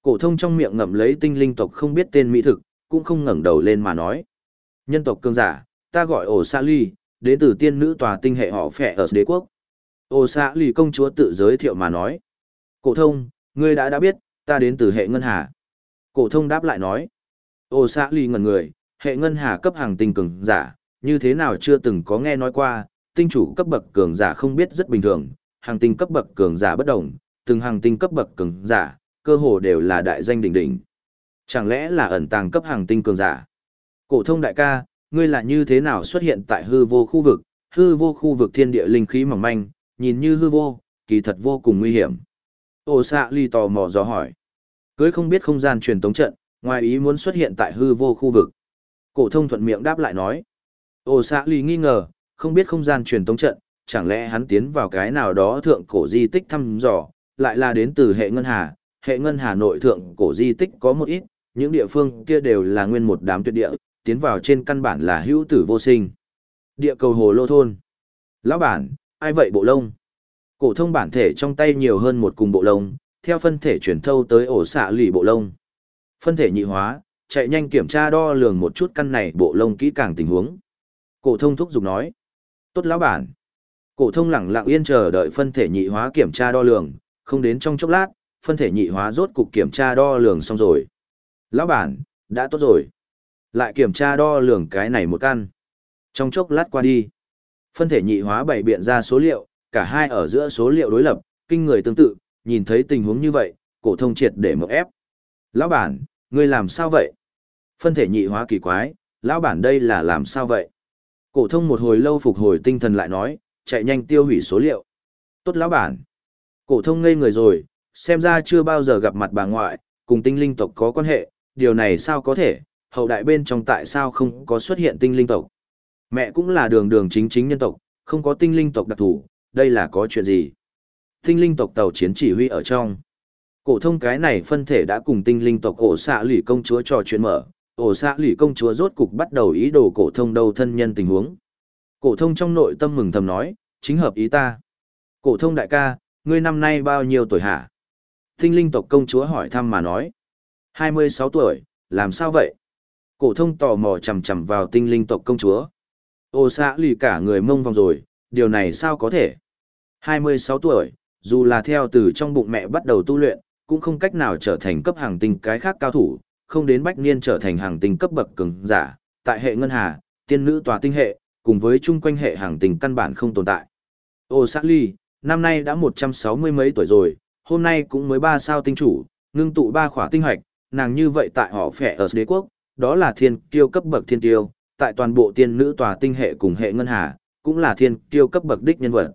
Cổ thông trong miệng ngậm lấy tinh linh tộc không biết tên mỹ thực, cũng không ngẩng đầu lên mà nói. Nhân tộc cường giả, ta gọi ổ xa Ly, đến từ tiên nữ tòa tinh hệ họ phẻ ở đế quốc. Ổ Sa Ly công chúa tự giới thiệu mà nói. Cổ thông, ngươi đã đã biết, ta đến từ hệ ngân hà. Cổ thông đáp lại nói. Ô xã ly ngẩn người, hệ ngân hà cấp hàng tinh cường giả, như thế nào chưa từng có nghe nói qua, tinh chủ cấp bậc cường giả không biết rất bình thường, hàng tinh cấp bậc cường giả bất đồng, từng hàng tinh cấp bậc cường giả, cơ hồ đều là đại danh đỉnh đỉnh. Chẳng lẽ là ẩn tàng cấp hàng tinh cường giả? Cổ thông đại ca, ngươi là như thế nào xuất hiện tại hư vô khu vực, hư vô khu vực thiên địa linh khí mỏng manh, nhìn như hư vô, kỳ thật vô cùng nguy hiểm. Ô xạ ly tò mò dò hỏi. Cưới không biết không gian truyền tống trận, ngoài ý muốn xuất hiện tại hư vô khu vực. Cổ thông thuận miệng đáp lại nói. Ô xã lì nghi ngờ, không biết không gian truyền tống trận, chẳng lẽ hắn tiến vào cái nào đó thượng cổ di tích thăm dò, lại là đến từ hệ ngân hà, hệ ngân hà nội thượng cổ di tích có một ít, những địa phương kia đều là nguyên một đám tuyệt địa, tiến vào trên căn bản là hữu tử vô sinh. Địa cầu hồ lô thôn. Lão bản, ai vậy bộ lông? Cổ thông bản thể trong tay nhiều hơn một cùng bộ lông, theo phân thể chuyển thâu tới ổ xạ lì bộ lông. Phân thể nhị hóa, chạy nhanh kiểm tra đo lường một chút căn này bộ lông kỹ càng tình huống. Cổ thông thúc giục nói. Tốt lão bản. Cổ thông lặng lặng yên chờ đợi phân thể nhị hóa kiểm tra đo lường, không đến trong chốc lát, phân thể nhị hóa rốt cục kiểm tra đo lường xong rồi. Lão bản, đã tốt rồi. Lại kiểm tra đo lường cái này một căn. Trong chốc lát qua đi, phân thể nhị hóa bày biện ra số liệu, cả hai ở giữa số liệu đối lập, kinh người tương tự, nhìn thấy tình huống như vậy, cổ thông triệt để một ép. Lão bản, ngươi làm sao vậy? Phân thể nhị hóa kỳ quái, lão bản đây là làm sao vậy? Cổ thông một hồi lâu phục hồi tinh thần lại nói, chạy nhanh tiêu hủy số liệu. Tốt lão bản. Cổ thông ngây người rồi, xem ra chưa bao giờ gặp mặt bà ngoại, cùng tinh linh tộc có quan hệ, điều này sao có thể, hậu đại bên trong tại sao không có xuất hiện tinh linh tộc. Mẹ cũng là đường đường chính chính nhân tộc, không có tinh linh tộc đặc thù, đây là có chuyện gì? Tinh linh tộc tàu chiến chỉ huy ở trong. Cổ thông cái này phân thể đã cùng tinh linh tộc ổ xạ lỷ công chúa trò chuyện mở, ổ xạ lỷ công chúa rốt cục bắt đầu ý đồ cổ thông đầu thân nhân tình huống. Cổ thông trong nội tâm mừng thầm nói, chính hợp ý ta. Cổ thông đại ca, ngươi năm nay bao nhiêu tuổi hả? Tinh linh tộc công chúa hỏi thăm mà nói. 26 tuổi, làm sao vậy? Cổ thông tò mò chầm chầm vào tinh linh tộc công chúa. Ô xã lì cả người mông vòng rồi, điều này sao có thể? 26 tuổi, dù là theo từ trong bụng mẹ bắt đầu tu luyện, cũng không cách nào trở thành cấp hàng tinh cái khác cao thủ, không đến bách niên trở thành hàng tinh cấp bậc cường giả, tại hệ ngân hà, tiên nữ tòa tinh hệ, cùng với chung quanh hệ hàng tinh căn bản không tồn tại. Ô xã ly, năm nay đã 160 mấy tuổi rồi, hôm nay cũng mới ba sao tinh chủ, ngưng tụ ba khỏa tinh hoạch, nàng như vậy tại họ phẻ ở đế quốc, đó là thiên kiêu cấp bậc thiên kiêu, tại toàn bộ tiên nữ tòa tinh hệ cùng hệ ngân hà, cũng là thiên kiêu cấp bậc đích nhân vật.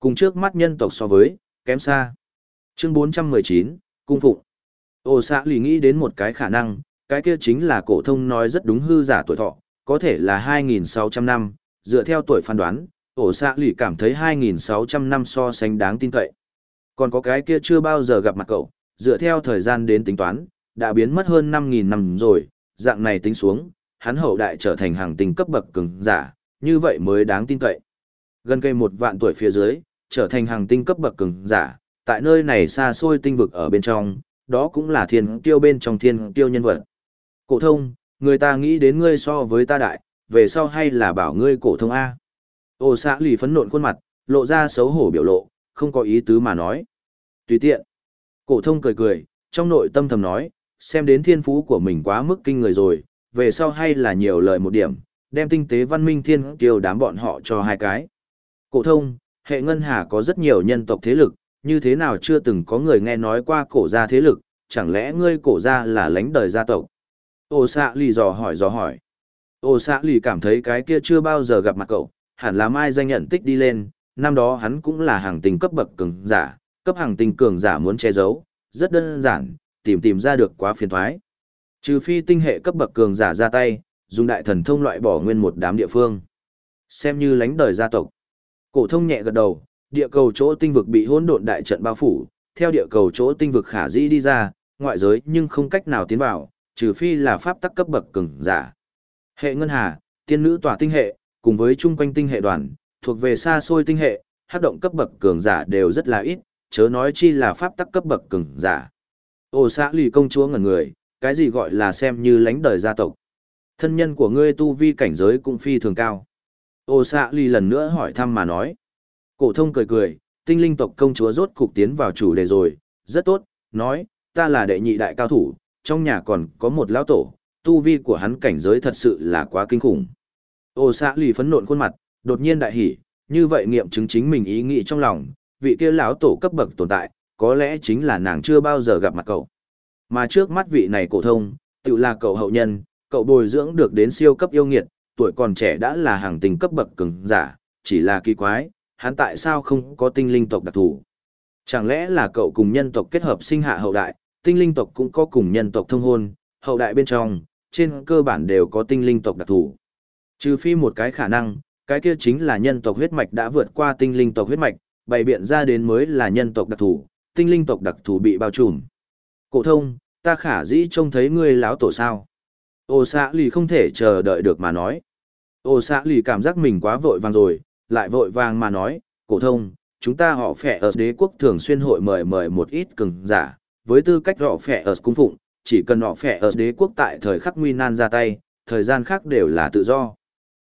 Cùng trước mắt nhân tộc so với, kém xa. Chương 419, Cung Phụng. Ô xã lì nghĩ đến một cái khả năng, cái kia chính là cổ thông nói rất đúng hư giả tuổi thọ, có thể là 2.600 năm, dựa theo tuổi phán đoán, ổ xạ lì cảm thấy 2.600 năm so sánh đáng tin cậy. Còn có cái kia chưa bao giờ gặp mặt cậu, dựa theo thời gian đến tính toán, đã biến mất hơn 5.000 năm rồi, dạng này tính xuống, hắn hậu đại trở thành hàng tinh cấp bậc cường giả, như vậy mới đáng tin cậy. Gần cây một vạn tuổi phía dưới, trở thành hàng tinh cấp bậc cường giả, tại nơi này xa xôi tinh vực ở bên trong, đó cũng là thiên tiêu bên trong thiên tiêu nhân vật. Cổ thông, người ta nghĩ đến ngươi so với ta đại, về sau hay là bảo ngươi cổ thông A. Ô xã lì phấn nộn khuôn mặt, lộ ra xấu hổ biểu lộ, không có ý tứ mà nói. Tùy tiện. Cổ thông cười cười, trong nội tâm thầm nói, xem đến thiên phú của mình quá mức kinh người rồi, về sau hay là nhiều lời một điểm, đem tinh tế văn minh thiên kiều đám bọn họ cho hai cái. Cổ thông, hệ ngân hà có rất nhiều nhân tộc thế lực, như thế nào chưa từng có người nghe nói qua cổ gia thế lực, chẳng lẽ ngươi cổ gia là lãnh đời gia tộc? Ô xạ lì dò hỏi dò hỏi. Ô xạ lì cảm thấy cái kia chưa bao giờ gặp mặt cậu, hẳn là mai danh nhận tích đi lên, năm đó hắn cũng là hàng tình cấp bậc cường giả, cấp hàng tình cường giả muốn che giấu, rất đơn giản, tìm tìm ra được quá phiền thoái. Trừ phi tinh hệ cấp bậc cường giả ra tay, dùng đại thần thông loại bỏ nguyên một đám địa phương. Xem như lánh đời gia tộc. Cổ thông nhẹ gật đầu, địa cầu chỗ tinh vực bị hỗn độn đại trận bao phủ, theo địa cầu chỗ tinh vực khả dĩ đi ra, ngoại giới nhưng không cách nào tiến vào, trừ phi là pháp tắc cấp bậc cường giả. Hệ ngân hà, tiên nữ tỏa tinh hệ, cùng với chung quanh tinh hệ đoàn, thuộc về xa xôi tinh hệ, hắc động cấp bậc cường giả đều rất là ít, chớ nói chi là pháp tắc cấp bậc cường giả. Ô xã lì công chúa ngẩn người, cái gì gọi là xem như lãnh đời gia tộc. Thân nhân của ngươi tu vi cảnh giới cũng phi thường cao. Ô xã lì lần nữa hỏi thăm mà nói. Cổ thông cười cười, tinh linh tộc công chúa rốt cục tiến vào chủ đề rồi, rất tốt, nói, ta là đệ nhị đại cao thủ, trong nhà còn có một lão tổ, tu vi của hắn cảnh giới thật sự là quá kinh khủng. Ô xã lì phấn nộn khuôn mặt, đột nhiên đại hỉ, như vậy nghiệm chứng chính mình ý nghĩ trong lòng, vị kia lão tổ cấp bậc tồn tại, có lẽ chính là nàng chưa bao giờ gặp mặt cậu. Mà trước mắt vị này cổ thông, tự là cậu hậu nhân, cậu bồi dưỡng được đến siêu cấp yêu nghiệt, tuổi còn trẻ đã là hàng tinh cấp bậc cường giả, chỉ là kỳ quái, hắn tại sao không có tinh linh tộc đặc thù? Chẳng lẽ là cậu cùng nhân tộc kết hợp sinh hạ hậu đại, tinh linh tộc cũng có cùng nhân tộc thông hôn, hậu đại bên trong, trên cơ bản đều có tinh linh tộc đặc thù. Trừ phi một cái khả năng, cái kia chính là nhân tộc huyết mạch đã vượt qua tinh linh tộc huyết mạch, bày biện ra đến mới là nhân tộc đặc thù, tinh linh tộc đặc thù bị bao trùm. Cổ thông, ta khả dĩ trông thấy ngươi láo tổ sao? Ô xã lì không thể chờ đợi được mà nói. Ô xã lì cảm giác mình quá vội vàng rồi, lại vội vàng mà nói, cổ thông, chúng ta họ phẻ ở đế quốc thường xuyên hội mời mời một ít cường giả, với tư cách họ phẻ ở cung phụng, chỉ cần họ phẻ ở đế quốc tại thời khắc nguy nan ra tay, thời gian khác đều là tự do.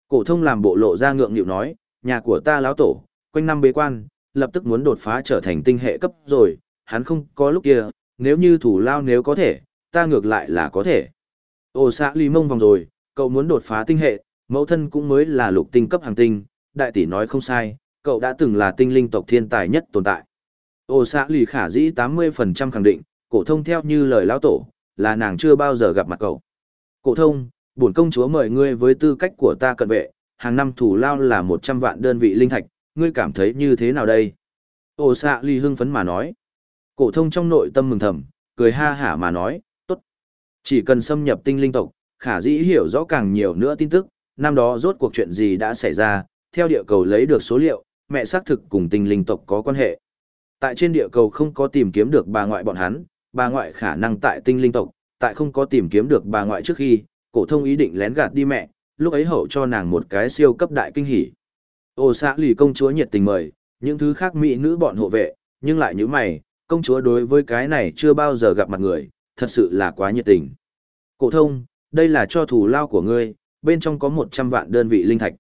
Cổ thông làm bộ lộ ra ngượng nghịu nói, nhà của ta lão tổ, quanh năm bế quan, lập tức muốn đột phá trở thành tinh hệ cấp rồi, hắn không có lúc kia, nếu như thủ lao nếu có thể, ta ngược lại là có thể. Ô xã ly mông vòng rồi, cậu muốn đột phá tinh hệ, mẫu thân cũng mới là lục tinh cấp hàng tinh, đại tỷ nói không sai, cậu đã từng là tinh linh tộc thiên tài nhất tồn tại. Ô xã lì khả dĩ 80% khẳng định, cổ thông theo như lời lão tổ, là nàng chưa bao giờ gặp mặt cậu. Cổ thông, bổn công chúa mời ngươi với tư cách của ta cận vệ, hàng năm thủ lao là 100 vạn đơn vị linh thạch, ngươi cảm thấy như thế nào đây? Ô xã lì hưng phấn mà nói. Cổ thông trong nội tâm mừng thầm, cười ha hả mà nói, tốt. Chỉ cần xâm nhập tinh linh tộc, khả dĩ hiểu rõ càng nhiều nữa tin tức, năm đó rốt cuộc chuyện gì đã xảy ra, theo địa cầu lấy được số liệu, mẹ xác thực cùng tinh linh tộc có quan hệ. Tại trên địa cầu không có tìm kiếm được bà ngoại bọn hắn, bà ngoại khả năng tại tinh linh tộc, tại không có tìm kiếm được bà ngoại trước khi, cổ thông ý định lén gạt đi mẹ, lúc ấy hậu cho nàng một cái siêu cấp đại kinh hỉ. Ô xã lì công chúa nhiệt tình mời, những thứ khác mỹ nữ bọn hộ vệ, nhưng lại như mày, công chúa đối với cái này chưa bao giờ gặp mặt người, thật sự là quá nhiệt tình. Cổ thông, đây là cho thủ lao của ngươi, bên trong có 100 vạn đơn vị linh thạch.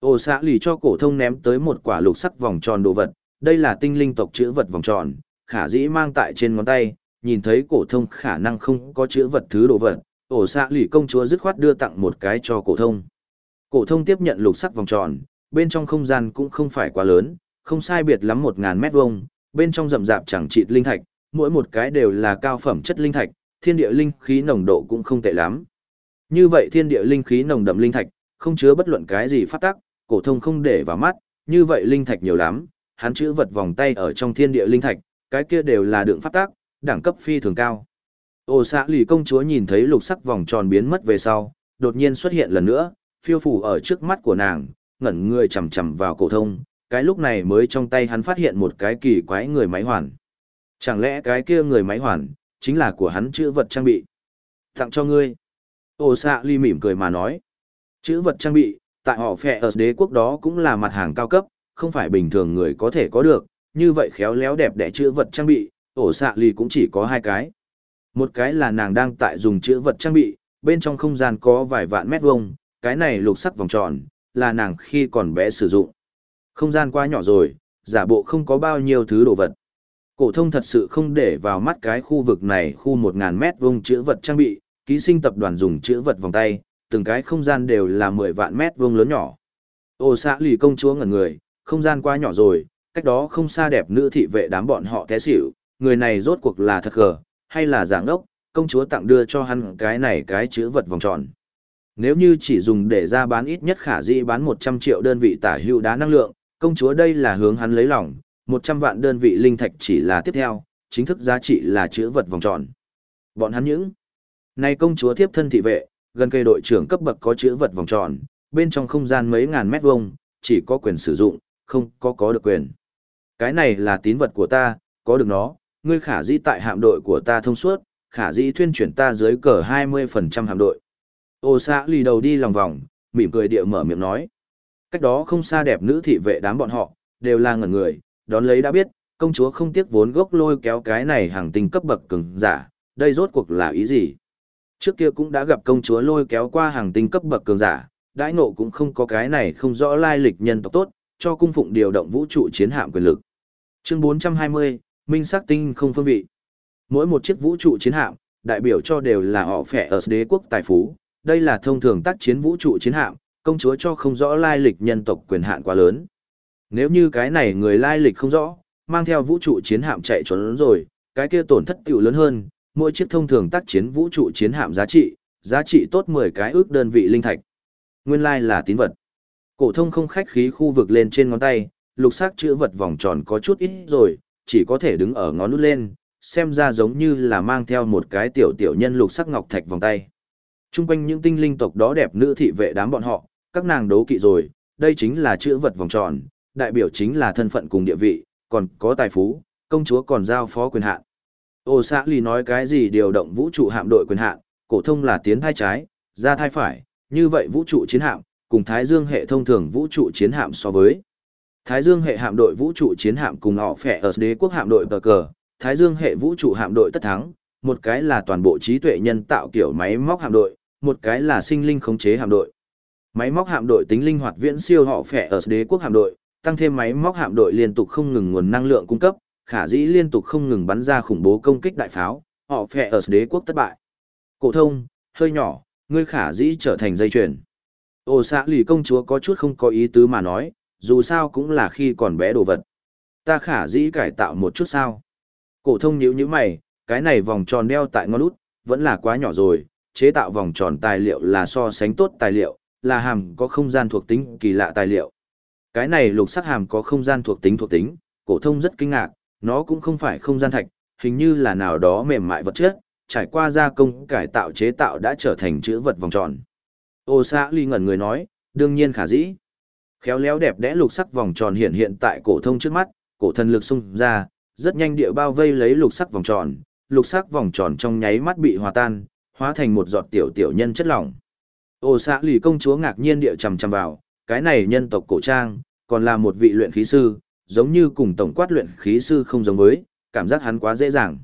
Ô xã lì cho cổ thông ném tới một quả lục sắc vòng tròn đồ vật, đây là tinh linh tộc chữ vật vòng tròn, khả dĩ mang tại trên ngón tay, nhìn thấy cổ thông khả năng không có chữ vật thứ đồ vật, ổ xạ lì công chúa dứt khoát đưa tặng một cái cho cổ thông. Cổ thông tiếp nhận lục sắc vòng tròn, bên trong không gian cũng không phải quá lớn, không sai biệt lắm một ngàn mét vuông, bên trong rậm rạp chẳng chịt linh thạch, mỗi một cái đều là cao phẩm chất linh thạch, thiên địa linh khí nồng độ cũng không tệ lắm. Như vậy thiên địa linh khí nồng đậm linh thạch, không chứa bất luận cái gì phát tắc, cổ thông không để vào mắt, như vậy linh thạch nhiều lắm, hắn chữ vật vòng tay ở trong thiên địa linh thạch, cái kia đều là đượng pháp tắc, đẳng cấp phi thường cao. Ô xã lì công chúa nhìn thấy lục sắc vòng tròn biến mất về sau, đột nhiên xuất hiện lần nữa, phiêu phủ ở trước mắt của nàng, ngẩn người chầm chầm vào cổ thông, cái lúc này mới trong tay hắn phát hiện một cái kỳ quái người máy hoàn. Chẳng lẽ cái kia người máy hoàn, chính là của hắn chữ vật trang bị? Tặng cho ngươi. Ô xạ ly mỉm cười mà nói. Chữ vật trang bị, tại họ phẹ ở đế quốc đó cũng là mặt hàng cao cấp, không phải bình thường người có thể có được, như vậy khéo léo đẹp đẽ chữ vật trang bị, ổ xạ ly cũng chỉ có hai cái. Một cái là nàng đang tại dùng chữ vật trang bị, bên trong không gian có vài vạn mét vuông, cái này lục sắc vòng tròn, là nàng khi còn bé sử dụng. Không gian quá nhỏ rồi, giả bộ không có bao nhiêu thứ đồ vật. Cổ thông thật sự không để vào mắt cái khu vực này khu 1000 mét vuông chữ vật trang bị, ký sinh tập đoàn dùng chữ vật vòng tay, từng cái không gian đều là 10 vạn mét vuông lớn nhỏ. Ô xã lì công chúa ngẩn người, không gian quá nhỏ rồi, cách đó không xa đẹp nữ thị vệ đám bọn họ té xỉu, người này rốt cuộc là thật gờ, hay là giảng đốc, công chúa tặng đưa cho hắn cái này cái chữ vật vòng tròn. Nếu như chỉ dùng để ra bán ít nhất khả dĩ bán 100 triệu đơn vị tả hữu đá năng lượng, công chúa đây là hướng hắn lấy lòng, 100 vạn đơn vị linh thạch chỉ là tiếp theo, chính thức giá trị là chữ vật vòng tròn. Bọn hắn những này công chúa tiếp thân thị vệ, gần cây đội trưởng cấp bậc có chữ vật vòng tròn, bên trong không gian mấy ngàn mét vuông, chỉ có quyền sử dụng, không có có được quyền. Cái này là tín vật của ta, có được nó, ngươi khả dĩ tại hạm đội của ta thông suốt, khả dĩ thuyên chuyển ta dưới cờ 20% hạm đội. Ô xã lì đầu đi lòng vòng, mỉm cười địa mở miệng nói. Cách đó không xa đẹp nữ thị vệ đám bọn họ, đều là ngẩn người, đón lấy đã biết, công chúa không tiếc vốn gốc lôi kéo cái này hàng tinh cấp bậc cứng giả, đây rốt cuộc là ý gì? Trước kia cũng đã gặp công chúa lôi kéo qua hàng tinh cấp bậc cường giả, đãi nộ cũng không có cái này không rõ lai lịch nhân tộc tốt, cho cung phụng điều động vũ trụ chiến hạm quyền lực. Chương 420, minh sắc tinh không phương vị. Mỗi một chiếc vũ trụ chiến hạm, đại biểu cho đều là họ phẻ ở đế quốc tài phú, đây là thông thường tác chiến vũ trụ chiến hạm, công chúa cho không rõ lai lịch nhân tộc quyền hạn quá lớn. Nếu như cái này người lai lịch không rõ, mang theo vũ trụ chiến hạm chạy trốn rồi, cái kia tổn thất tiểu lớn hơn, mỗi chiếc thông thường tác chiến vũ trụ chiến hạm giá trị, giá trị tốt 10 cái ước đơn vị linh thạch. Nguyên lai là tín vật. Cổ thông không khách khí khu vực lên trên ngón tay, lục sắc chữ vật vòng tròn có chút ít rồi, chỉ có thể đứng ở ngón nút lên, xem ra giống như là mang theo một cái tiểu tiểu nhân lục sắc ngọc thạch vòng tay. Trung quanh những tinh linh tộc đó đẹp nữ thị vệ đám bọn họ, các nàng đấu kỵ rồi, đây chính là chữ vật vòng tròn, đại biểu chính là thân phận cùng địa vị, còn có tài phú, công chúa còn giao phó quyền hạn. Ô xã lì nói cái gì điều động vũ trụ hạm đội quyền hạn, cổ thông là tiến thai trái, ra thai phải, như vậy vũ trụ chiến hạm, cùng Thái Dương hệ thông thường vũ trụ chiến hạm so với. Thái Dương hệ hạm đội vũ trụ chiến hạm cùng họ phẻ ở đế quốc hạm đội bờ cờ, Thái Dương hệ vũ trụ hạm đội tất thắng, một cái là toàn bộ trí tuệ nhân tạo kiểu máy móc hạm đội, một cái là sinh linh khống chế hạm đội. Máy móc hạm đội tính linh hoạt viễn siêu họ phẻ ở đế quốc hạm đội, tăng thêm máy móc hạm đội liên tục không ngừng nguồn năng lượng cung cấp, khả dĩ liên tục không ngừng bắn ra khủng bố công kích đại pháo, họ phẻ ở đế quốc thất bại. Cổ thông, hơi nhỏ, ngươi khả dĩ trở thành dây chuyền. Ô xã lì công chúa có chút không có ý tứ mà nói, dù sao cũng là khi còn bé đồ vật. Ta khả dĩ cải tạo một chút sao. Cổ thông nhíu nhíu mày, cái này vòng tròn đeo tại ngón út, vẫn là quá nhỏ rồi, chế tạo vòng tròn tài liệu là so sánh tốt tài liệu, là hàm có không gian thuộc tính kỳ lạ tài liệu. Cái này lục sắc hàm có không gian thuộc tính thuộc tính, cổ thông rất kinh ngạc, nó cũng không phải không gian thạch, hình như là nào đó mềm mại vật chất, trải qua gia công cải tạo chế tạo đã trở thành chữ vật vòng tròn. Ô xã ly ngẩn người nói, đương nhiên khả dĩ. Khéo léo đẹp đẽ lục sắc vòng tròn hiện hiện tại cổ thông trước mắt, cổ thần lực xung ra, rất nhanh địa bao vây lấy lục sắc vòng tròn, lục sắc vòng tròn trong nháy mắt bị hòa tan, hóa thành một giọt tiểu tiểu nhân chất lỏng. Ô xã lì công chúa ngạc nhiên địa trầm trầm vào, cái này nhân tộc cổ trang, còn là một vị luyện khí sư, giống như cùng tổng quát luyện khí sư không giống với, cảm giác hắn quá dễ dàng.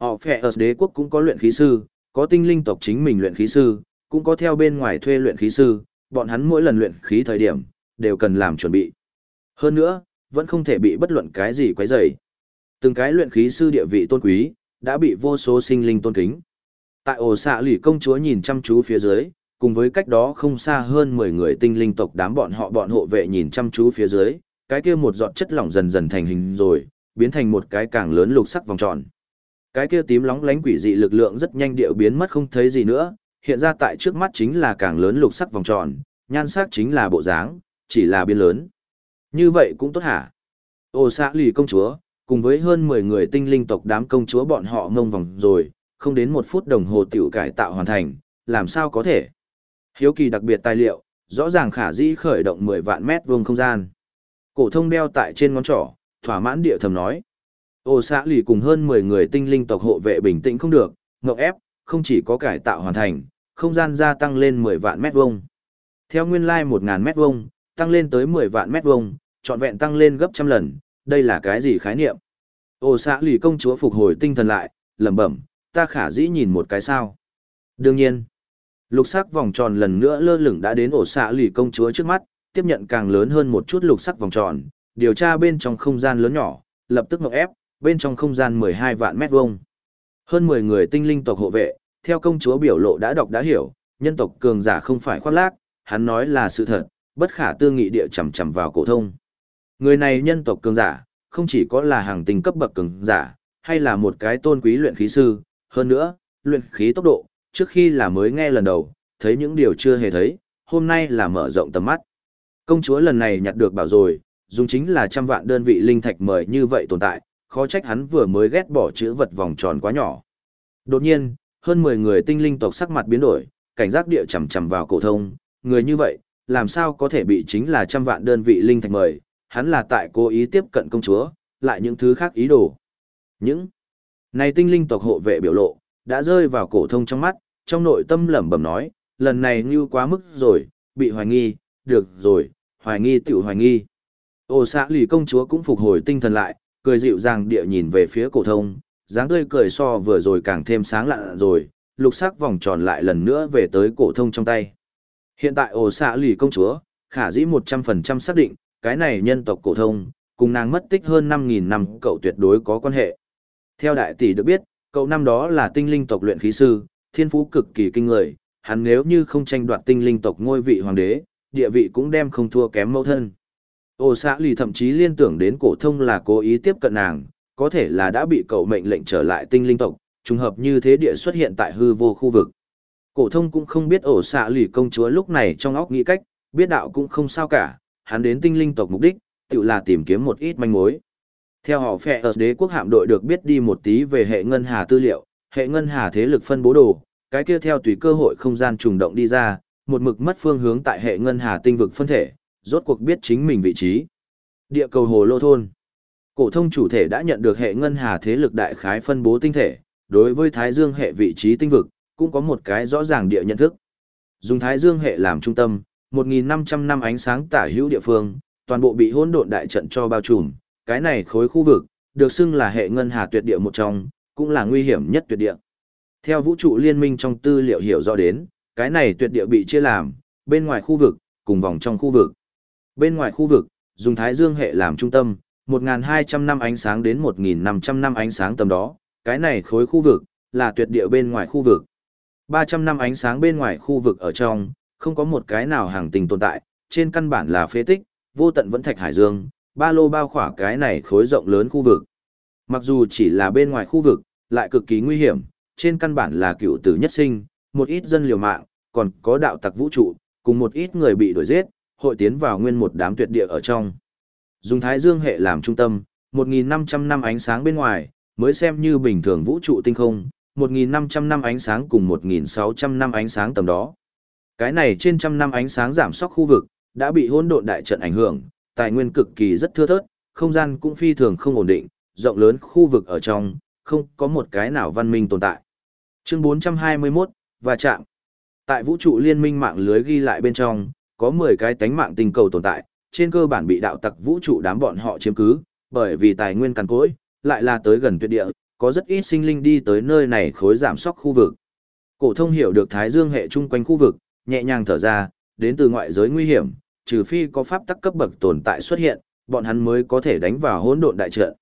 Họ phệ ở đế quốc cũng có luyện khí sư, có tinh linh tộc chính mình luyện khí sư, cũng có theo bên ngoài thuê luyện khí sư, bọn hắn mỗi lần luyện khí thời điểm, đều cần làm chuẩn bị. Hơn nữa, vẫn không thể bị bất luận cái gì quấy rầy. Từng cái luyện khí sư địa vị tôn quý, đã bị vô số sinh linh tôn kính. Tại ổ xạ lỷ công chúa nhìn chăm chú phía dưới, cùng với cách đó không xa hơn 10 người tinh linh tộc đám bọn họ bọn hộ vệ nhìn chăm chú phía dưới, cái kia một giọt chất lỏng dần dần thành hình rồi, biến thành một cái càng lớn lục sắc vòng tròn. Cái kia tím lóng lánh quỷ dị lực lượng rất nhanh điệu biến mất không thấy gì nữa, hiện ra tại trước mắt chính là càng lớn lục sắc vòng tròn, nhan sắc chính là bộ dáng, chỉ là biến lớn. Như vậy cũng tốt hả? Ô xã lì công chúa, cùng với hơn 10 người tinh linh tộc đám công chúa bọn họ ngông vòng rồi, không đến một phút đồng hồ tiểu cải tạo hoàn thành, làm sao có thể? Hiếu kỳ đặc biệt tài liệu, rõ ràng khả dĩ khởi động 10 vạn mét vuông không gian. Cổ thông đeo tại trên ngón trỏ, thỏa mãn địa thầm nói. Ô xã lì cùng hơn 10 người tinh linh tộc hộ vệ bình tĩnh không được, ngọc ép, không chỉ có cải tạo hoàn thành, không gian gia tăng lên 10 vạn mét vuông. Theo nguyên lai like 1000 mét vuông, tăng lên tới 10 vạn mét vuông, trọn vẹn tăng lên gấp trăm lần, đây là cái gì khái niệm? Ô xã lì công chúa phục hồi tinh thần lại, lẩm bẩm, ta khả dĩ nhìn một cái sao? Đương nhiên. Lục sắc vòng tròn lần nữa lơ lửng đã đến ổ xạ lì công chúa trước mắt, tiếp nhận càng lớn hơn một chút lục sắc vòng tròn, điều tra bên trong không gian lớn nhỏ, lập tức ngọc ép, bên trong không gian 12 vạn mét vuông. Hơn 10 người tinh linh tộc hộ vệ, theo công chúa biểu lộ đã đọc đã hiểu, nhân tộc cường giả không phải khoác lác, hắn nói là sự thật, bất khả tư nghị địa chầm chầm vào cổ thông. Người này nhân tộc cường giả, không chỉ có là hàng tinh cấp bậc cường giả, hay là một cái tôn quý luyện khí sư, hơn nữa, luyện khí tốc độ, trước khi là mới nghe lần đầu, thấy những điều chưa hề thấy, hôm nay là mở rộng tầm mắt. Công chúa lần này nhặt được bảo rồi, dùng chính là trăm vạn đơn vị linh thạch mời như vậy tồn tại, khó trách hắn vừa mới ghét bỏ chữ vật vòng tròn quá nhỏ. Đột nhiên, hơn 10 người tinh linh tộc sắc mặt biến đổi, cảnh giác địa chầm chầm vào cổ thông, người như vậy, làm sao có thể bị chính là trăm vạn đơn vị linh thạch mời, hắn là tại cố ý tiếp cận công chúa, lại những thứ khác ý đồ. Những này tinh linh tộc hộ vệ biểu lộ, đã rơi vào cổ thông trong mắt, trong nội tâm lẩm bẩm nói, lần này như quá mức rồi, bị hoài nghi, được rồi, hoài nghi tiểu hoài nghi. Ô xã lì công chúa cũng phục hồi tinh thần lại, cười dịu dàng địa nhìn về phía cổ thông, dáng tươi cười so vừa rồi càng thêm sáng lạ rồi, lục sắc vòng tròn lại lần nữa về tới cổ thông trong tay. Hiện tại ổ xạ lì công chúa, khả dĩ 100% xác định, cái này nhân tộc cổ thông, cùng nàng mất tích hơn 5.000 năm cậu tuyệt đối có quan hệ. Theo đại tỷ được biết, Cậu năm đó là tinh linh tộc luyện khí sư, thiên phú cực kỳ kinh người, hắn nếu như không tranh đoạt tinh linh tộc ngôi vị hoàng đế, địa vị cũng đem không thua kém mẫu thân. Ô xã lì thậm chí liên tưởng đến cổ thông là cố ý tiếp cận nàng, có thể là đã bị cậu mệnh lệnh trở lại tinh linh tộc, trùng hợp như thế địa xuất hiện tại hư vô khu vực. Cổ thông cũng không biết ổ xạ lì công chúa lúc này trong óc nghĩ cách, biết đạo cũng không sao cả, hắn đến tinh linh tộc mục đích, tự là tìm kiếm một ít manh mối. Theo họ phẹ ở đế quốc hạm đội được biết đi một tí về hệ ngân hà tư liệu, hệ ngân hà thế lực phân bố đồ, cái kia theo tùy cơ hội không gian trùng động đi ra, một mực mất phương hướng tại hệ ngân hà tinh vực phân thể, rốt cuộc biết chính mình vị trí. Địa cầu hồ lô thôn. Cổ thông chủ thể đã nhận được hệ ngân hà thế lực đại khái phân bố tinh thể, đối với Thái Dương hệ vị trí tinh vực, cũng có một cái rõ ràng địa nhận thức. Dùng Thái Dương hệ làm trung tâm, 1.500 năm ánh sáng tả hữu địa phương, toàn bộ bị hỗn độn đại trận cho bao trùm, cái này khối khu vực, được xưng là hệ ngân hà tuyệt địa một trong, cũng là nguy hiểm nhất tuyệt địa. Theo vũ trụ liên minh trong tư liệu hiểu rõ đến, cái này tuyệt địa bị chia làm, bên ngoài khu vực, cùng vòng trong khu vực. Bên ngoài khu vực, dùng Thái Dương hệ làm trung tâm, 1.200 năm ánh sáng đến 1.500 năm ánh sáng tầm đó, cái này khối khu vực, là tuyệt địa bên ngoài khu vực. 300 năm ánh sáng bên ngoài khu vực ở trong, không có một cái nào hàng tình tồn tại, trên căn bản là phế tích, vô tận vẫn thạch hải dương, ba lô bao khỏa cái này khối rộng lớn khu vực. Mặc dù chỉ là bên ngoài khu vực, lại cực kỳ nguy hiểm, trên căn bản là cựu tử nhất sinh, một ít dân liều mạng, còn có đạo tặc vũ trụ, cùng một ít người bị đuổi giết, hội tiến vào nguyên một đám tuyệt địa ở trong. Dùng Thái Dương hệ làm trung tâm, 1.500 năm ánh sáng bên ngoài, mới xem như bình thường vũ trụ tinh không, 1.500 năm ánh sáng cùng 1.600 năm ánh sáng tầm đó. Cái này trên trăm năm ánh sáng giảm sóc khu vực, đã bị hỗn độn đại trận ảnh hưởng, tài nguyên cực kỳ rất thưa thớt, không gian cũng phi thường không ổn định, rộng lớn khu vực ở trong, không có một cái nào văn minh tồn tại. Chương 421, và chạm. Tại vũ trụ liên minh mạng lưới ghi lại bên trong, có 10 cái tánh mạng tinh cầu tồn tại, trên cơ bản bị đạo tặc vũ trụ đám bọn họ chiếm cứ, bởi vì tài nguyên cằn cỗi, lại là tới gần tuyệt địa, có rất ít sinh linh đi tới nơi này khối giảm sóc khu vực. Cổ thông hiểu được Thái Dương hệ chung quanh khu vực, nhẹ nhàng thở ra, đến từ ngoại giới nguy hiểm, trừ phi có pháp tắc cấp bậc tồn tại xuất hiện, bọn hắn mới có thể đánh vào hỗn độn đại trận.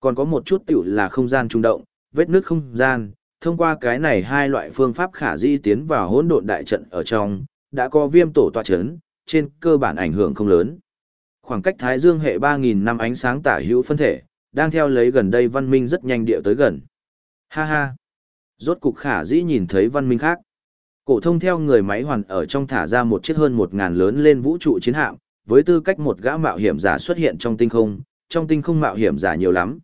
Còn có một chút tiểu là không gian trung động, vết nứt không gian, thông qua cái này hai loại phương pháp khả di tiến vào hỗn độn đại trận ở trong, đã có viêm tổ tọa chấn, trên cơ bản ảnh hưởng không lớn. Khoảng cách Thái Dương hệ 3.000 năm ánh sáng tả hữu phân thể, đang theo lấy gần đây văn minh rất nhanh điệu tới gần. Ha ha. Rốt cục khả dĩ nhìn thấy văn minh khác. Cổ thông theo người máy hoàn ở trong thả ra một chiếc hơn một ngàn lớn lên vũ trụ chiến hạm, với tư cách một gã mạo hiểm giả xuất hiện trong tinh không, trong tinh không mạo hiểm giả nhiều lắm.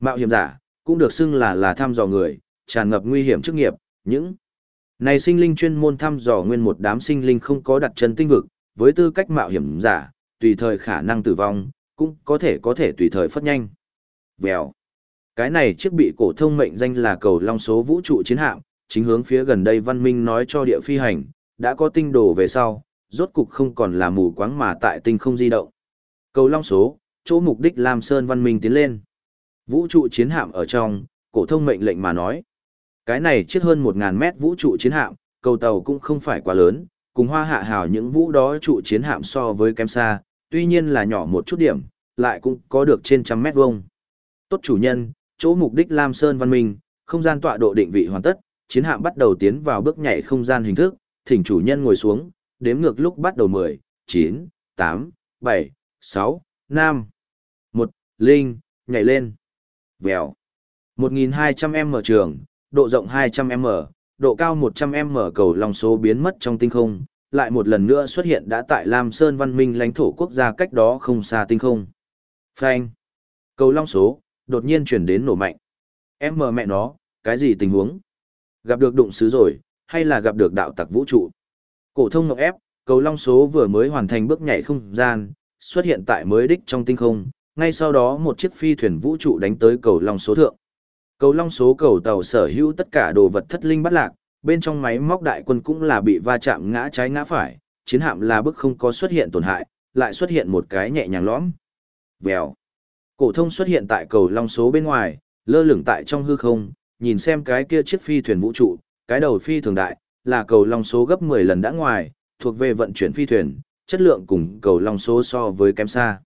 Mạo hiểm giả cũng được xưng là là thăm dò người, tràn ngập nguy hiểm chức nghiệp, những này sinh linh chuyên môn thăm dò nguyên một đám sinh linh không có đặt chân tinh vực, với tư cách mạo hiểm giả, tùy thời khả năng tử vong, cũng có thể có thể tùy thời phất nhanh. Vèo. Cái này chiếc bị cổ thông mệnh danh là cầu long số vũ trụ chiến hạm, chính hướng phía gần đây văn minh nói cho địa phi hành, đã có tinh đồ về sau, rốt cục không còn là mù quáng mà tại tinh không di động. Cầu long số, chỗ mục đích làm sơn văn minh tiến lên. Vũ trụ chiến hạm ở trong, cổ thông mệnh lệnh mà nói. Cái này chiếc hơn 1000 mét vũ trụ chiến hạm, cầu tàu cũng không phải quá lớn, cùng Hoa Hạ Hào những vũ đó trụ chiến hạm so với kém xa, tuy nhiên là nhỏ một chút điểm, lại cũng có được trên trăm mét vuông. Tốt chủ nhân, chỗ mục đích Lam Sơn Văn Minh, không gian tọa độ định vị hoàn tất, chiến hạm bắt đầu tiến vào bước nhảy không gian hình thức, thỉnh chủ nhân ngồi xuống, đếm ngược lúc bắt đầu 10, 9, 8, 7, 6, 5, 1, linh, nhảy lên. Vèo. 1200m trường, độ rộng 200m, độ cao 100m cầu lòng số biến mất trong tinh không, lại một lần nữa xuất hiện đã tại Lam Sơn văn minh lãnh thổ quốc gia cách đó không xa tinh không. Phanh. Cầu long số, đột nhiên chuyển đến nổ mạnh. Em mờ mẹ nó, cái gì tình huống? Gặp được đụng sứ rồi, hay là gặp được đạo tặc vũ trụ? Cổ thông ngọc ép, cầu long số vừa mới hoàn thành bước nhảy không gian, xuất hiện tại mới đích trong tinh không, ngay sau đó một chiếc phi thuyền vũ trụ đánh tới cầu long số thượng. Cầu long số cầu tàu sở hữu tất cả đồ vật thất linh bắt lạc, bên trong máy móc đại quân cũng là bị va chạm ngã trái ngã phải, chiến hạm là bức không có xuất hiện tổn hại, lại xuất hiện một cái nhẹ nhàng lõm. Vèo. Cổ thông xuất hiện tại cầu long số bên ngoài, lơ lửng tại trong hư không, nhìn xem cái kia chiếc phi thuyền vũ trụ, cái đầu phi thường đại, là cầu long số gấp 10 lần đã ngoài, thuộc về vận chuyển phi thuyền, chất lượng cùng cầu long số so với kém xa.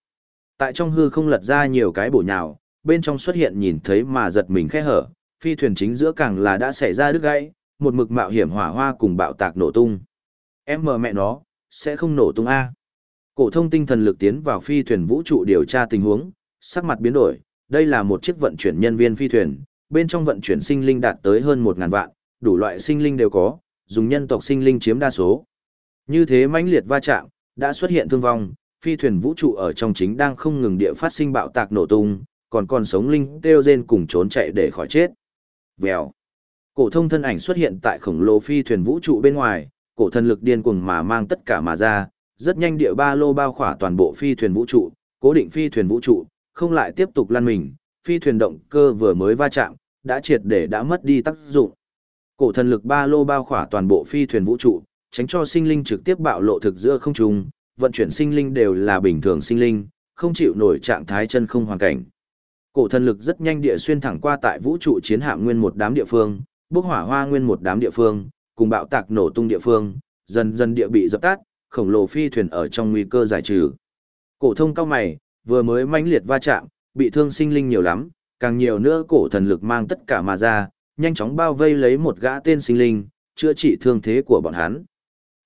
Tại trong hư không lật ra nhiều cái bổ nhào, bên trong xuất hiện nhìn thấy mà giật mình khẽ hở, Phi thuyền chính giữa càng là đã xảy ra đứt gãy, một mực mạo hiểm hỏa hoa cùng bạo tạc nổ tung. Em mờ mẹ nó, sẽ không nổ tung A. Cổ thông tinh thần lực tiến vào phi thuyền vũ trụ điều tra tình huống, sắc mặt biến đổi, đây là một chiếc vận chuyển nhân viên phi thuyền, bên trong vận chuyển sinh linh đạt tới hơn 1000 vạn, đủ loại sinh linh đều có, dùng nhân tộc sinh linh chiếm đa số. Như thế mãnh liệt va chạm, đã xuất hiện thương vong, phi thuyền vũ trụ ở trong chính đang không ngừng địa phát sinh bạo tạc nổ tung, còn còn sống linh kêu rên cùng trốn chạy để khỏi chết. Vèo. Cổ thông thân ảnh xuất hiện tại khổng lồ phi thuyền vũ trụ bên ngoài, cổ thần lực điên cuồng mà mang tất cả mà ra, rất nhanh địa ba lô bao khỏa toàn bộ phi thuyền vũ trụ, cố định phi thuyền vũ trụ, không lại tiếp tục lăn mình, phi thuyền động cơ vừa mới va chạm, đã triệt để đã mất đi tác dụng. Cổ thần lực ba lô bao khỏa toàn bộ phi thuyền vũ trụ, tránh cho sinh linh trực tiếp bạo lộ thực giữa không trung, vận chuyển sinh linh đều là bình thường sinh linh, không chịu nổi trạng thái chân không hoàn cảnh. Cổ thần lực rất nhanh địa xuyên thẳng qua tại vũ trụ chiến hạm nguyên một đám địa phương, bốc hỏa hoa nguyên một đám địa phương, cùng bạo tạc nổ tung địa phương, dần dần địa bị dập tắt, khổng lồ phi thuyền ở trong nguy cơ giải trừ. Cổ thông cao mày, vừa mới mãnh liệt va chạm, bị thương sinh linh nhiều lắm, càng nhiều nữa cổ thần lực mang tất cả mà ra, nhanh chóng bao vây lấy một gã tên sinh linh, chữa trị thương thế của bọn hắn.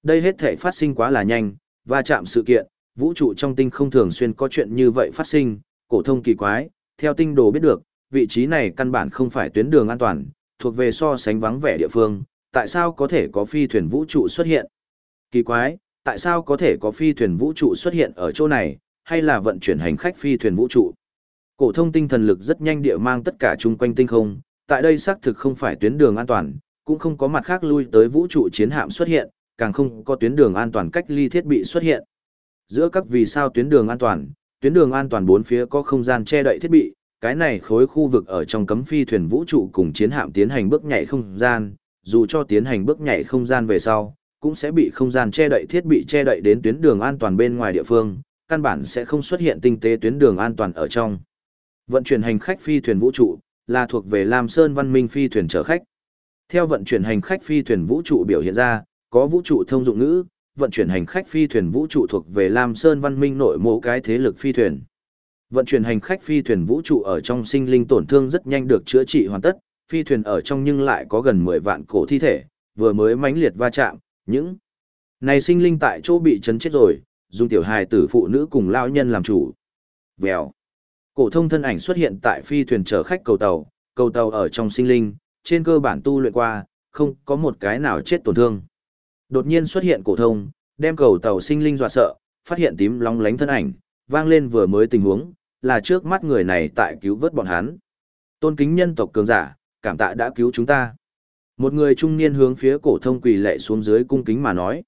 Đây hết thể phát sinh quá là nhanh, va chạm sự kiện, vũ trụ trong tinh không thường xuyên có chuyện như vậy phát sinh, cổ thông kỳ quái, theo tinh đồ biết được, vị trí này căn bản không phải tuyến đường an toàn, thuộc về so sánh vắng vẻ địa phương, tại sao có thể có phi thuyền vũ trụ xuất hiện? Kỳ quái, tại sao có thể có phi thuyền vũ trụ xuất hiện ở chỗ này, hay là vận chuyển hành khách phi thuyền vũ trụ? Cổ thông tinh thần lực rất nhanh địa mang tất cả chung quanh tinh không, tại đây xác thực không phải tuyến đường an toàn, cũng không có mặt khác lui tới vũ trụ chiến hạm xuất hiện, càng không có tuyến đường an toàn cách ly thiết bị xuất hiện. Giữa các vì sao tuyến đường an toàn, tuyến đường an toàn bốn phía có không gian che đậy thiết bị, cái này khối khu vực ở trong cấm phi thuyền vũ trụ cùng chiến hạm tiến hành bước nhảy không gian, dù cho tiến hành bước nhảy không gian về sau, cũng sẽ bị không gian che đậy thiết bị che đậy đến tuyến đường an toàn bên ngoài địa phương, căn bản sẽ không xuất hiện tinh tế tuyến đường an toàn ở trong. Vận chuyển hành khách phi thuyền vũ trụ là thuộc về Lam Sơn Văn Minh phi thuyền chở khách. Theo vận chuyển hành khách phi thuyền vũ trụ biểu hiện ra, có vũ trụ thông dụng ngữ, vận chuyển hành khách phi thuyền vũ trụ thuộc về Lam Sơn Văn Minh nội mộ cái thế lực phi thuyền. Vận chuyển hành khách phi thuyền vũ trụ ở trong sinh linh tổn thương rất nhanh được chữa trị hoàn tất, phi thuyền ở trong nhưng lại có gần 10 vạn cổ thi thể, vừa mới mãnh liệt va chạm, những này sinh linh tại chỗ bị chấn chết rồi, dùng tiểu hài tử phụ nữ cùng lao nhân làm chủ. Vèo. Cổ thông thân ảnh xuất hiện tại phi thuyền chở khách cầu tàu, cầu tàu ở trong sinh linh, trên cơ bản tu luyện qua, không có một cái nào chết tổn thương. Đột nhiên xuất hiện cổ thông, đem cầu tàu sinh linh dọa sợ, phát hiện tím long lánh thân ảnh, vang lên vừa mới tình huống, là trước mắt người này tại cứu vớt bọn hắn. Tôn kính nhân tộc cường giả, cảm tạ đã cứu chúng ta. Một người trung niên hướng phía cổ thông quỳ lạy xuống dưới cung kính mà nói.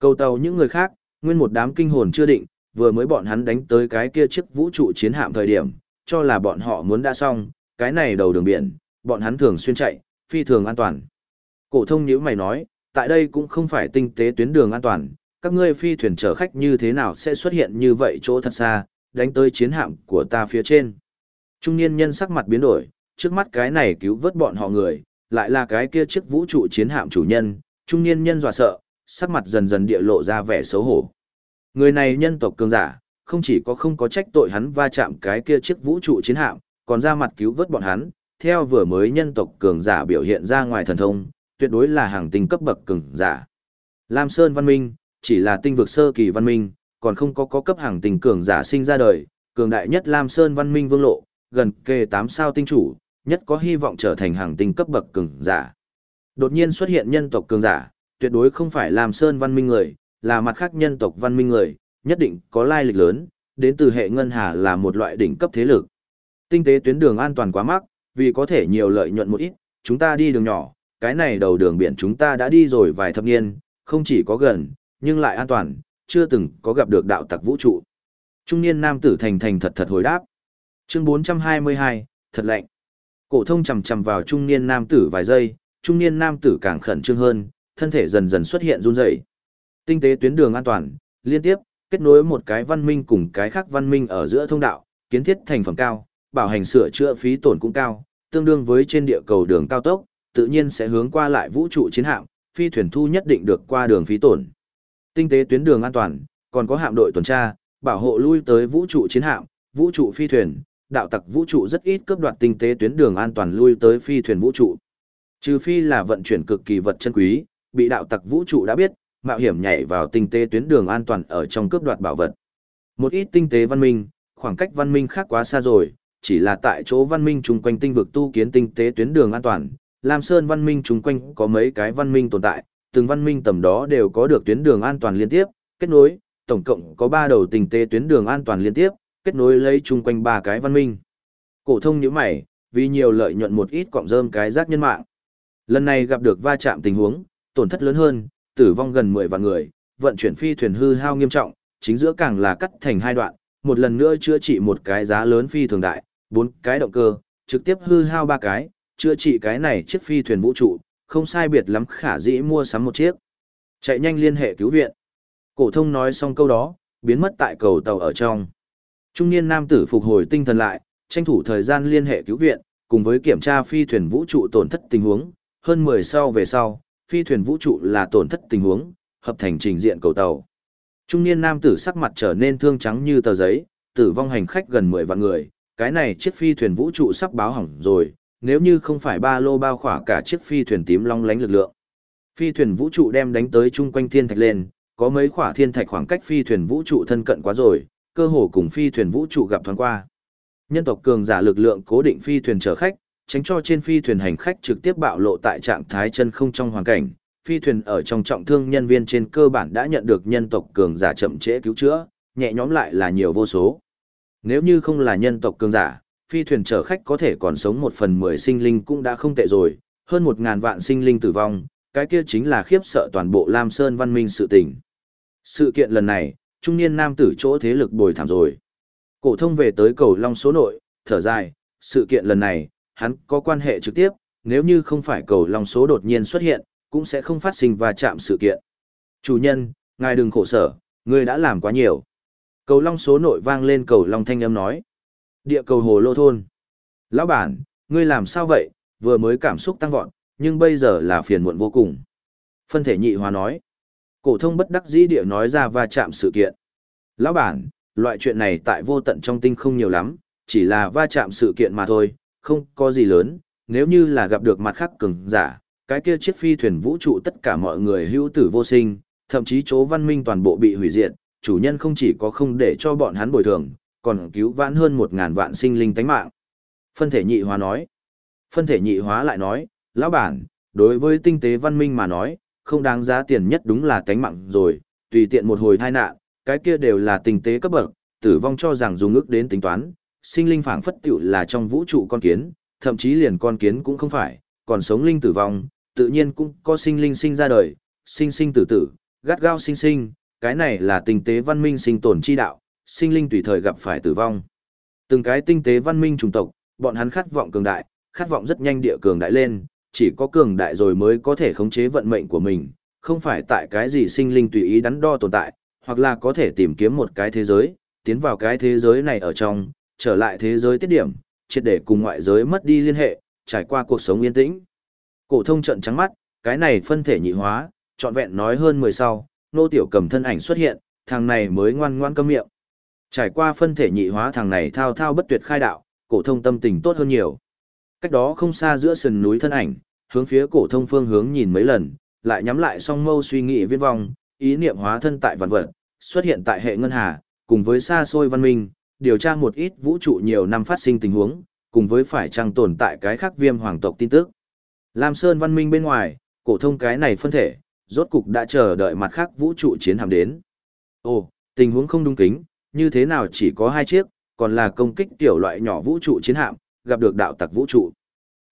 Cầu tàu những người khác, nguyên một đám kinh hồn chưa định, vừa mới bọn hắn đánh tới cái kia chiếc vũ trụ chiến hạm thời điểm, cho là bọn họ muốn đã xong, cái này đầu đường biển, bọn hắn thường xuyên chạy, phi thường an toàn. Cổ thông nhíu mày nói, tại đây cũng không phải tinh tế tuyến đường an toàn, các ngươi phi thuyền chở khách như thế nào sẽ xuất hiện như vậy chỗ thật xa, đánh tới chiến hạm của ta phía trên. Trung niên nhân sắc mặt biến đổi, trước mắt cái này cứu vớt bọn họ người, lại là cái kia chiếc vũ trụ chiến hạm chủ nhân, trung niên nhân dọa sợ, sắc mặt dần dần địa lộ ra vẻ xấu hổ. Người này nhân tộc cường giả, không chỉ có không có trách tội hắn va chạm cái kia chiếc vũ trụ chiến hạm, còn ra mặt cứu vớt bọn hắn, theo vừa mới nhân tộc cường giả biểu hiện ra ngoài thần thông, tuyệt đối là hàng tinh cấp bậc cường giả. Lam Sơn Văn Minh, chỉ là tinh vực sơ kỳ văn minh, còn không có có cấp hàng tinh cường giả sinh ra đời, cường đại nhất Lam Sơn Văn Minh vương lộ, gần kề 8 sao tinh chủ, nhất có hy vọng trở thành hàng tinh cấp bậc cường giả. Đột nhiên xuất hiện nhân tộc cường giả, tuyệt đối không phải Lam Sơn Văn Minh người, là mặt khác nhân tộc văn minh người, nhất định có lai lịch lớn, đến từ hệ ngân hà là một loại đỉnh cấp thế lực. Tinh tế tuyến đường an toàn quá mắc, vì có thể nhiều lợi nhuận một ít, chúng ta đi đường nhỏ, cái này đầu đường biển chúng ta đã đi rồi vài thập niên, không chỉ có gần, nhưng lại an toàn, chưa từng có gặp được đạo tặc vũ trụ. Trung niên nam tử thành thành thật thật hồi đáp. Chương 422, thật lạnh. Cổ thông chầm chầm vào trung niên nam tử vài giây, trung niên nam tử càng khẩn trương hơn, thân thể dần dần xuất hiện run rẩy. Tinh tế tuyến đường an toàn, liên tiếp, kết nối một cái văn minh cùng cái khác văn minh ở giữa thông đạo, kiến thiết thành phẩm cao, bảo hành sửa chữa phí tổn cũng cao, tương đương với trên địa cầu đường cao tốc, tự nhiên sẽ hướng qua lại vũ trụ chiến hạm, phi thuyền thu nhất định được qua đường phí tổn. Tinh tế tuyến đường an toàn, còn có hạm đội tuần tra, bảo hộ lui tới vũ trụ chiến hạm, vũ trụ phi thuyền, đạo tặc vũ trụ rất ít cướp đoạt tinh tế tuyến đường an toàn lui tới phi thuyền vũ trụ. Trừ phi là vận chuyển cực kỳ vật chân quý, bị đạo tặc vũ trụ đã biết, mạo hiểm nhảy vào tinh tế tuyến đường an toàn ở trong cướp đoạt bảo vật. Một ít tinh tế văn minh, khoảng cách văn minh khác quá xa rồi, chỉ là tại chỗ văn minh chung quanh tinh vực tu kiến tinh tế tuyến đường an toàn, Lam Sơn văn minh chung quanh có mấy cái văn minh tồn tại, từng văn minh tầm đó đều có được tuyến đường an toàn liên tiếp, kết nối, tổng cộng có 3 đầu tình tế tuyến đường an toàn liên tiếp, kết nối lấy chung quanh ba cái văn minh. Cổ thông nhíu mày, vì nhiều lợi nhuận một ít cọng rơm cái rác nhân mạng. Lần này gặp được va chạm tình huống, tổn thất lớn hơn, tử vong gần 10 vạn người, vận chuyển phi thuyền hư hao nghiêm trọng, chính giữa càng là cắt thành hai đoạn, một lần nữa chữa trị một cái giá lớn phi thường đại, bốn cái động cơ, trực tiếp hư hao ba cái, chữa trị cái này chiếc phi thuyền vũ trụ, không sai biệt lắm khả dĩ mua sắm một chiếc. Chạy nhanh liên hệ cứu viện. Cổ thông nói xong câu đó, biến mất tại cầu tàu ở trong. Trung niên nam tử phục hồi tinh thần lại, tranh thủ thời gian liên hệ cứu viện, cùng với kiểm tra phi thuyền vũ trụ tổn thất tình huống, hơn 10 sau về sau, phi thuyền vũ trụ là tổn thất tình huống, hợp thành trình diện cầu tàu. Trung niên nam tử sắc mặt trở nên thương trắng như tờ giấy, tử vong hành khách gần 10 vạn người, cái này chiếc phi thuyền vũ trụ sắp báo hỏng rồi, nếu như không phải ba lô bao khỏa cả chiếc phi thuyền tím long lánh lực lượng. Phi thuyền vũ trụ đem đánh tới chung quanh thiên thạch lên, có mấy khỏa thiên thạch khoảng cách phi thuyền vũ trụ thân cận quá rồi, cơ hồ cùng phi thuyền vũ trụ gặp thoáng qua. Nhân tộc cường giả lực lượng cố định phi thuyền chở khách, tránh cho trên phi thuyền hành khách trực tiếp bạo lộ tại trạng thái chân không trong hoàn cảnh. Phi thuyền ở trong trọng thương nhân viên trên cơ bản đã nhận được nhân tộc cường giả chậm trễ cứu chữa, nhẹ nhóm lại là nhiều vô số. Nếu như không là nhân tộc cường giả, phi thuyền chở khách có thể còn sống một phần mười sinh linh cũng đã không tệ rồi, hơn một ngàn vạn sinh linh tử vong, cái kia chính là khiếp sợ toàn bộ Lam Sơn văn minh sự tình. Sự kiện lần này, trung niên nam tử chỗ thế lực bồi thảm rồi. Cổ thông về tới cầu Long số nội, thở dài, sự kiện lần này, hắn có quan hệ trực tiếp, nếu như không phải cầu Long số đột nhiên xuất hiện, cũng sẽ không phát sinh va chạm sự kiện. Chủ nhân, ngài đừng khổ sở, ngươi đã làm quá nhiều. Cầu Long số nội vang lên cầu Long thanh âm nói. Địa cầu hồ lô thôn. Lão bản, ngươi làm sao vậy, vừa mới cảm xúc tăng vọt, nhưng bây giờ là phiền muộn vô cùng. Phân thể nhị hòa nói. Cổ thông bất đắc dĩ địa nói ra va chạm sự kiện. Lão bản, loại chuyện này tại vô tận trong tinh không nhiều lắm, chỉ là va chạm sự kiện mà thôi, không có gì lớn, nếu như là gặp được mặt khác cường giả, cái kia chiếc phi thuyền vũ trụ tất cả mọi người hữu tử vô sinh, thậm chí chỗ văn minh toàn bộ bị hủy diệt, chủ nhân không chỉ có không để cho bọn hắn bồi thường, còn cứu vãn hơn một ngàn vạn sinh linh tánh mạng. Phân thể nhị hóa nói. Phân thể nhị hóa lại nói, lão bản, đối với tinh tế văn minh mà nói, không đáng giá tiền nhất đúng là tánh mạng rồi, tùy tiện một hồi tai nạn, cái kia đều là tinh tế cấp bậc, tử vong cho rằng dùng ước đến tính toán, sinh linh phảng phất tiểu là trong vũ trụ con kiến, thậm chí liền con kiến cũng không phải, còn sống linh tử vong, tự nhiên cũng có sinh linh sinh ra đời, sinh sinh tử tử, gắt gao sinh sinh, cái này là tinh tế văn minh sinh tồn chi đạo, sinh linh tùy thời gặp phải tử vong. Từng cái tinh tế văn minh chủng tộc, bọn hắn khát vọng cường đại, khát vọng rất nhanh địa cường đại lên, chỉ có cường đại rồi mới có thể khống chế vận mệnh của mình, không phải tại cái gì sinh linh tùy ý đắn đo tồn tại, hoặc là có thể tìm kiếm một cái thế giới, tiến vào cái thế giới này ở trong, trở lại thế giới tiết điểm, triệt để cùng ngoại giới mất đi liên hệ, trải qua cuộc sống yên tĩnh. Cổ thông trận trắng mắt, cái này phân thể nhị hóa, trọn vẹn nói hơn 10 sau, nô tiểu cầm thân ảnh xuất hiện, thằng này mới ngoan ngoãn câm miệng. Trải qua phân thể nhị hóa thằng này thao thao bất tuyệt khai đạo, cổ thông tâm tình tốt hơn nhiều. Cách đó không xa giữa sườn núi thân ảnh, hướng phía cổ thông phương hướng nhìn mấy lần, lại nhắm lại song mâu suy nghĩ viên vong, ý niệm hóa thân tại vạn vật, xuất hiện tại hệ ngân hà, cùng với xa xôi văn minh, điều tra một ít vũ trụ nhiều năm phát sinh tình huống, cùng với phải chăng tồn tại cái khác viêm hoàng tộc tin tức. Lam Sơn văn minh bên ngoài, cổ thông cái này phân thể, rốt cục đã chờ đợi mặt khác vũ trụ chiến hạm đến. Ồ, tình huống không đúng kính, như thế nào chỉ có hai chiếc, còn là công kích tiểu loại nhỏ vũ trụ chiến hạm, gặp được đạo tặc vũ trụ.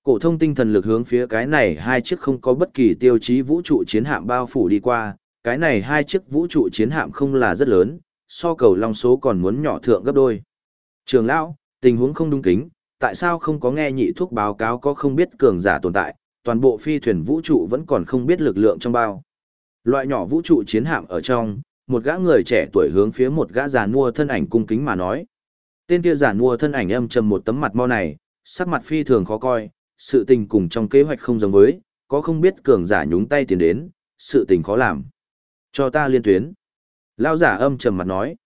Cổ thông tinh thần lực hướng phía cái này hai chiếc không có bất kỳ tiêu chí vũ trụ chiến hạm bao phủ đi qua, cái này hai chiếc vũ trụ chiến hạm không là rất lớn, so cầu long số còn muốn nhỏ thượng gấp đôi. Trường lão, tình huống không đúng kính, tại sao không có nghe nhị thuốc báo cáo có không biết cường giả tồn tại, toàn bộ phi thuyền vũ trụ vẫn còn không biết lực lượng trong bao. Loại nhỏ vũ trụ chiến hạm ở trong, một gã người trẻ tuổi hướng phía một gã già nua thân ảnh cung kính mà nói. Tên kia già nua thân ảnh âm trầm một tấm mặt mo này, sắc mặt phi thường khó coi, sự tình cùng trong kế hoạch không giống với, có không biết cường giả nhúng tay tiền đến, sự tình khó làm. Cho ta liên tuyến. Lao giả âm trầm mặt nói.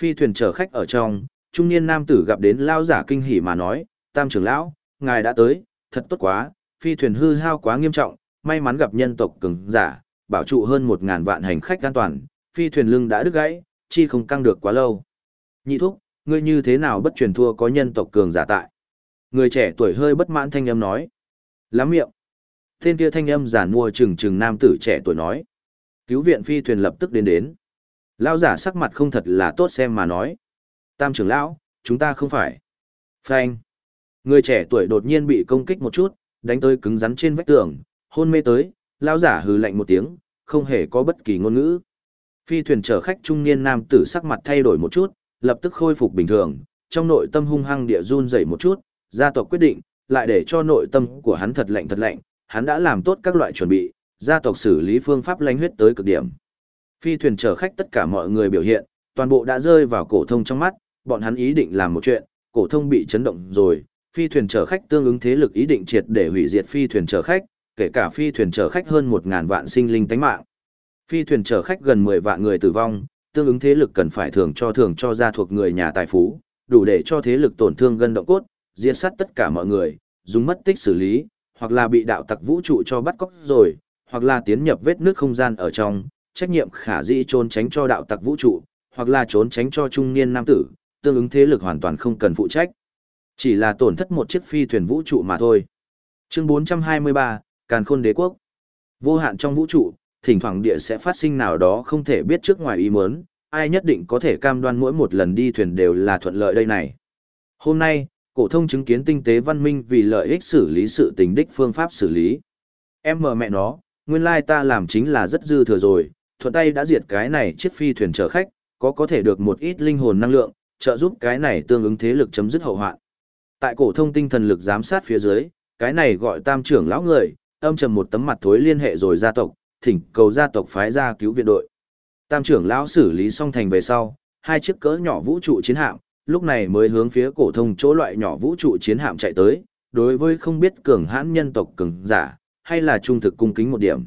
Phi thuyền chở khách ở trong, trung niên nam tử gặp đến lao giả kinh hỉ mà nói, tam trưởng lão, ngài đã tới, thật tốt quá, phi thuyền hư hao quá nghiêm trọng, may mắn gặp nhân tộc cường giả, bảo trụ hơn một ngàn vạn hành khách an toàn, phi thuyền lưng đã đứt gãy, chi không căng được quá lâu. Nhị thúc, ngươi như thế nào bất truyền thua có nhân tộc cường giả tại? Người trẻ tuổi hơi bất mãn thanh âm nói. Lắm miệng. Tên kia thanh âm giản mua chừng chừng nam tử trẻ tuổi nói. Cứu viện phi thuyền lập tức đến đến. Lão giả sắc mặt không thật là tốt xem mà nói. Tam trưởng lão, chúng ta không phải. Phanh. Người trẻ tuổi đột nhiên bị công kích một chút, đánh tới cứng rắn trên vách tường, hôn mê tới, lão giả hừ lạnh một tiếng, không hề có bất kỳ ngôn ngữ. Phi thuyền chở khách trung niên nam tử sắc mặt thay đổi một chút, lập tức khôi phục bình thường, trong nội tâm hung hăng địa run rẩy một chút, gia tộc quyết định, lại để cho nội tâm của hắn thật lạnh thật lạnh, hắn đã làm tốt các loại chuẩn bị, gia tộc xử lý phương pháp lánh huyết tới cực điểm. Phi thuyền chở khách tất cả mọi người biểu hiện, toàn bộ đã rơi vào cổ thông trong mắt, bọn hắn ý định làm một chuyện, cổ thông bị chấn động rồi, phi thuyền chở khách tương ứng thế lực ý định triệt để hủy diệt phi thuyền chở khách, kể cả phi thuyền chở khách hơn 1000 vạn sinh linh tánh mạng. Phi thuyền chở khách gần 10 vạn người tử vong, tương ứng thế lực cần phải thưởng cho thưởng cho gia thuộc người nhà tài phú, đủ để cho thế lực tổn thương gân động cốt, diệt sát tất cả mọi người, dùng mất tích xử lý, hoặc là bị đạo tặc vũ trụ cho bắt cóc rồi, hoặc là tiến nhập vết nước không gian ở trong, trách nhiệm khả dĩ trốn tránh cho đạo tặc vũ trụ, hoặc là trốn tránh cho trung niên nam tử, tương ứng thế lực hoàn toàn không cần phụ trách. Chỉ là tổn thất một chiếc phi thuyền vũ trụ mà thôi. Chương 423, Càn Khôn Đế Quốc. Vô hạn trong vũ trụ, thỉnh thoảng địa sẽ phát sinh nào đó không thể biết trước ngoài ý muốn, ai nhất định có thể cam đoan mỗi một lần đi thuyền đều là thuận lợi đây này. Hôm nay, cổ thông chứng kiến tinh tế văn minh vì lợi ích xử lý sự tình đích phương pháp xử lý. Em mờ mẹ nó, nguyên lai ta làm chính là rất dư thừa rồi, thuận tay đã diệt cái này chiếc phi thuyền chở khách, có có thể được một ít linh hồn năng lượng, trợ giúp cái này tương ứng thế lực chấm dứt hậu hoạn. Tại cổ thông tinh thần lực giám sát phía dưới, cái này gọi tam trưởng lão người, âm trầm một tấm mặt thối liên hệ rồi gia tộc, thỉnh cầu gia tộc phái ra cứu viện đội. Tam trưởng lão xử lý xong thành về sau, hai chiếc cỡ nhỏ vũ trụ chiến hạm, lúc này mới hướng phía cổ thông chỗ loại nhỏ vũ trụ chiến hạm chạy tới, đối với không biết cường hãn nhân tộc cường giả, hay là trung thực cung kính một điểm.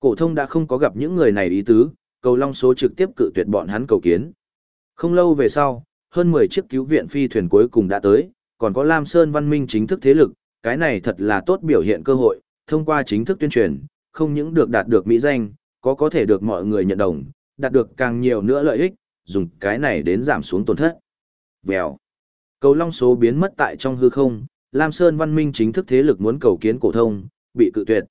Cổ thông đã không có gặp những người này ý tứ, cầu long số trực tiếp cự tuyệt bọn hắn cầu kiến. Không lâu về sau, hơn 10 chiếc cứu viện phi thuyền cuối cùng đã tới, còn có Lam Sơn văn minh chính thức thế lực, cái này thật là tốt biểu hiện cơ hội, thông qua chính thức tuyên truyền, không những được đạt được mỹ danh, có có thể được mọi người nhận đồng, đạt được càng nhiều nữa lợi ích, dùng cái này đến giảm xuống tổn thất. Vèo. Cầu long số biến mất tại trong hư không, Lam Sơn văn minh chính thức thế lực muốn cầu kiến cổ thông, bị cự tuyệt.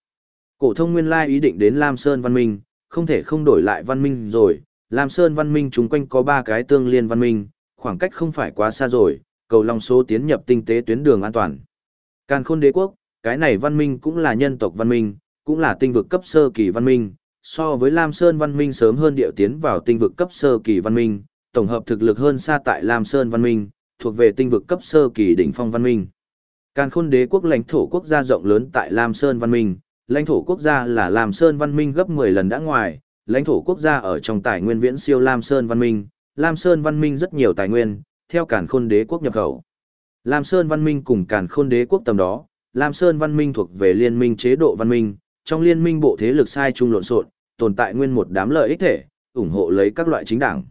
Cổ thông nguyên lai ý định đến Lam Sơn văn minh, không thể không đổi lại văn minh rồi, Lam Sơn văn minh chúng quanh có ba cái tương liên văn minh, khoảng cách không phải quá xa rồi, cầu long số tiến nhập tinh tế tuyến đường an toàn. Càn Khôn Đế quốc, cái này văn minh cũng là nhân tộc văn minh, cũng là tinh vực cấp sơ kỳ văn minh, so với Lam Sơn văn minh sớm hơn điệu tiến vào tinh vực cấp sơ kỳ văn minh, tổng hợp thực lực hơn xa tại Lam Sơn văn minh, thuộc về tinh vực cấp sơ kỳ đỉnh phong văn minh. Càn Khôn Đế quốc lãnh thổ quốc gia rộng lớn tại Lam Sơn văn minh, lãnh thổ quốc gia là Lam Sơn văn minh gấp 10 lần đã ngoài, lãnh thổ quốc gia ở trong tài nguyên viễn siêu Lam Sơn văn minh, Lam Sơn văn minh rất nhiều tài nguyên, theo Càn Khôn Đế quốc nhập khẩu. Lam Sơn văn minh cùng Càn Khôn Đế quốc tầm đó, Lam Sơn văn minh thuộc về liên minh chế độ văn minh, trong liên minh bộ thế lực sai chung lộn xộn, tồn tại nguyên một đám lợi ích thể, ủng hộ lấy các loại chính đảng.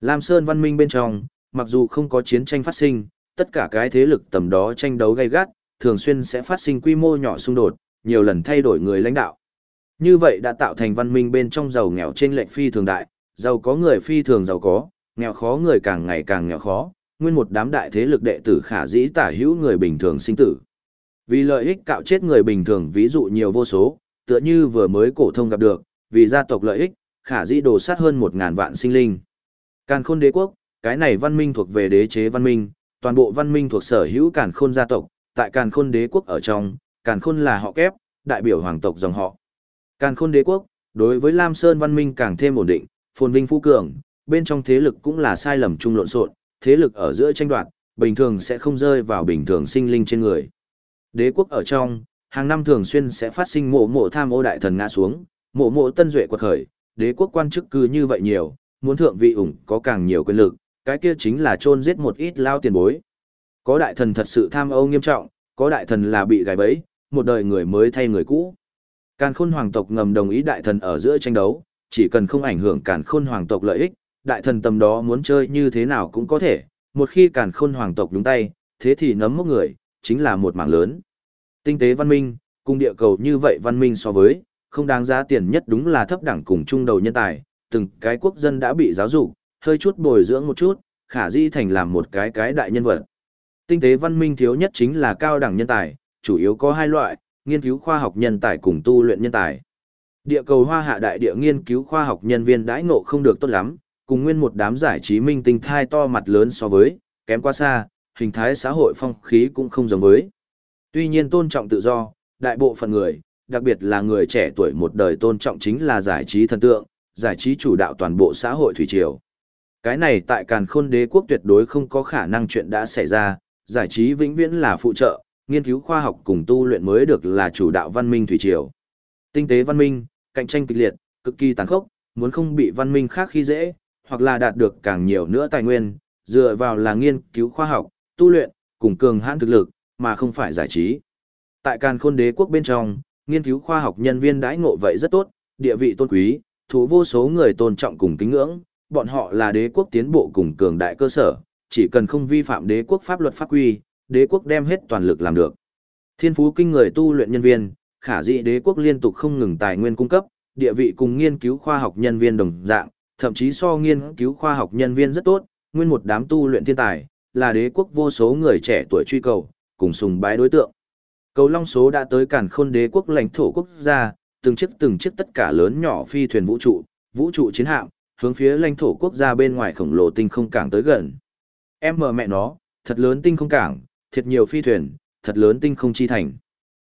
Lam Sơn văn minh bên trong, mặc dù không có chiến tranh phát sinh, tất cả cái thế lực tầm đó tranh đấu gay gắt, thường xuyên sẽ phát sinh quy mô nhỏ xung đột, nhiều lần thay đổi người lãnh đạo. Như vậy đã tạo thành văn minh bên trong giàu nghèo trên lệnh phi thường đại, giàu có người phi thường giàu có, nghèo khó người càng ngày càng nghèo khó, nguyên một đám đại thế lực đệ tử khả dĩ tả hữu người bình thường sinh tử. Vì lợi ích cạo chết người bình thường ví dụ nhiều vô số, tựa như vừa mới cổ thông gặp được, vì gia tộc lợi ích, khả dĩ đổ sát hơn một ngàn vạn sinh linh. Càn Khôn Đế quốc, cái này văn minh thuộc về đế chế văn minh, toàn bộ văn minh thuộc sở hữu Càn Khôn gia tộc, tại Càn Khôn Đế quốc ở trong, Càn Khôn là họ kép, đại biểu hoàng tộc dòng họ. Càn Khôn Đế quốc, đối với Lam Sơn văn minh càng thêm ổn định, phồn vinh phú cường, bên trong thế lực cũng là sai lầm chung lộn xộn, thế lực ở giữa tranh đoạt, bình thường sẽ không rơi vào bình thường sinh linh trên người. Đế quốc ở trong, hàng năm thường xuyên sẽ phát sinh mộ mộ tham ô đại thần ngã xuống, mộ mộ tân duệ quật khởi, đế quốc quan chức cư như vậy nhiều, muốn thượng vị ủng có càng nhiều quyền lực, cái kia chính là chôn giết một ít lao tiền bối. Có đại thần thật sự tham ô nghiêm trọng, có đại thần là bị gài bẫy, một đời người mới thay người cũ. Càn khôn hoàng tộc ngầm đồng ý đại thần ở giữa tranh đấu, chỉ cần không ảnh hưởng càn khôn hoàng tộc lợi ích, đại thần tầm đó muốn chơi như thế nào cũng có thể, một khi càn khôn hoàng tộc đúng tay, thế thì nấm mốc người, chính là một mảng lớn. Tinh tế văn minh, cùng địa cầu như vậy văn minh so với, không đáng giá tiền nhất đúng là thấp đẳng cùng trung đầu nhân tài, từng cái quốc dân đã bị giáo dục, hơi chút bồi dưỡng một chút, khả di thành làm một cái cái đại nhân vật. Tinh tế văn minh thiếu nhất chính là cao đẳng nhân tài, chủ yếu có hai loại, nghiên cứu khoa học nhân tài cùng tu luyện nhân tài. Địa cầu hoa hạ đại địa nghiên cứu khoa học nhân viên đãi ngộ không được tốt lắm, cùng nguyên một đám giải trí minh tinh thai to mặt lớn so với, kém quá xa, hình thái xã hội phong khí cũng không giống với. Tuy nhiên tôn trọng tự do, đại bộ phận người, đặc biệt là người trẻ tuổi một đời tôn trọng chính là giải trí thần tượng, giải trí chủ đạo toàn bộ xã hội thủy triều. Cái này tại càn khôn đế quốc tuyệt đối không có khả năng chuyện đã xảy ra, giải trí vĩnh viễn là phụ trợ, nghiên cứu khoa học cùng tu luyện mới được là chủ đạo văn minh thủy triều. Tinh tế văn minh, cạnh tranh kịch liệt, cực kỳ tàn khốc, muốn không bị văn minh khác khi dễ, hoặc là đạt được càng nhiều nữa tài nguyên, dựa vào là nghiên cứu khoa học, tu luyện, cùng cường hãn thực lực, mà không phải giải trí. Tại càn khôn đế quốc bên trong, nghiên cứu khoa học nhân viên đãi ngộ vậy rất tốt, địa vị tôn quý, thủ vô số người tôn trọng cùng kính ngưỡng, bọn họ là đế quốc tiến bộ cùng cường đại cơ sở, chỉ cần không vi phạm đế quốc pháp luật pháp quy, đế quốc đem hết toàn lực làm được. Thiên phú kinh người tu luyện nhân viên, khả dĩ đế quốc liên tục không ngừng tài nguyên cung cấp, địa vị cùng nghiên cứu khoa học nhân viên đồng dạng, thậm chí so nghiên cứu khoa học nhân viên rất tốt, nguyên một đám tu luyện thiên tài, là đế quốc vô số người trẻ tuổi truy cầu, cùng sùng bái đối tượng. Cầu Long số đã tới cản khôn đế quốc lãnh thổ quốc gia, từng chiếc từng chiếc tất cả lớn nhỏ phi thuyền vũ trụ, vũ trụ chiến hạm, hướng phía lãnh thổ quốc gia bên ngoài khổng lồ tinh không cảng tới gần. Em mờ mẹ nó, thật lớn tinh không cảng, thiệt nhiều phi thuyền, thật lớn tinh không chi thành.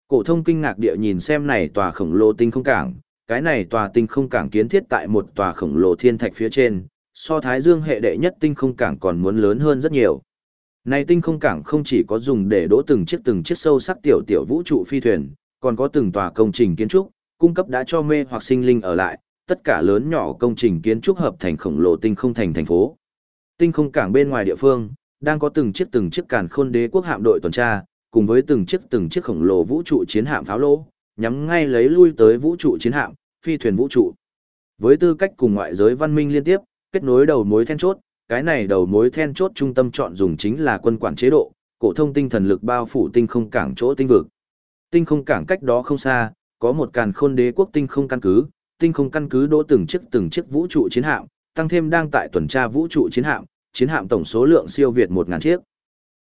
Cổ thông kinh ngạc địa nhìn xem này tòa khổng lồ tinh không cảng, cái này tòa tinh không cảng kiến thiết tại một tòa khổng lồ thiên thạch phía trên, so Thái Dương hệ đệ nhất tinh không cảng còn muốn lớn hơn rất nhiều. Này tinh không cảng không chỉ có dùng để đỗ từng chiếc từng chiếc sâu sắc tiểu tiểu vũ trụ phi thuyền, còn có từng tòa công trình kiến trúc, cung cấp đã cho mê hoặc sinh linh ở lại, tất cả lớn nhỏ công trình kiến trúc hợp thành khổng lồ tinh không thành thành phố. Tinh không cảng bên ngoài địa phương, đang có từng chiếc từng chiếc càn khôn đế quốc hạm đội tuần tra, cùng với từng chiếc từng chiếc khổng lồ vũ trụ chiến hạm pháo lỗ, nhắm ngay lấy lui tới vũ trụ chiến hạm, phi thuyền vũ trụ. Với tư cách cùng ngoại giới văn minh liên tiếp, kết nối đầu mối then chốt, cái này đầu mối then chốt trung tâm chọn dùng chính là quân quản chế độ, cổ thông tinh thần lực bao phủ tinh không cảng chỗ tinh vực. Tinh không cảng cách đó không xa, có một càn khôn đế quốc tinh không căn cứ, tinh không căn cứ đỗ từng chiếc từng chiếc vũ trụ chiến hạm, tăng thêm đang tại tuần tra vũ trụ chiến hạm, chiến hạm tổng số lượng siêu việt 1000 chiếc.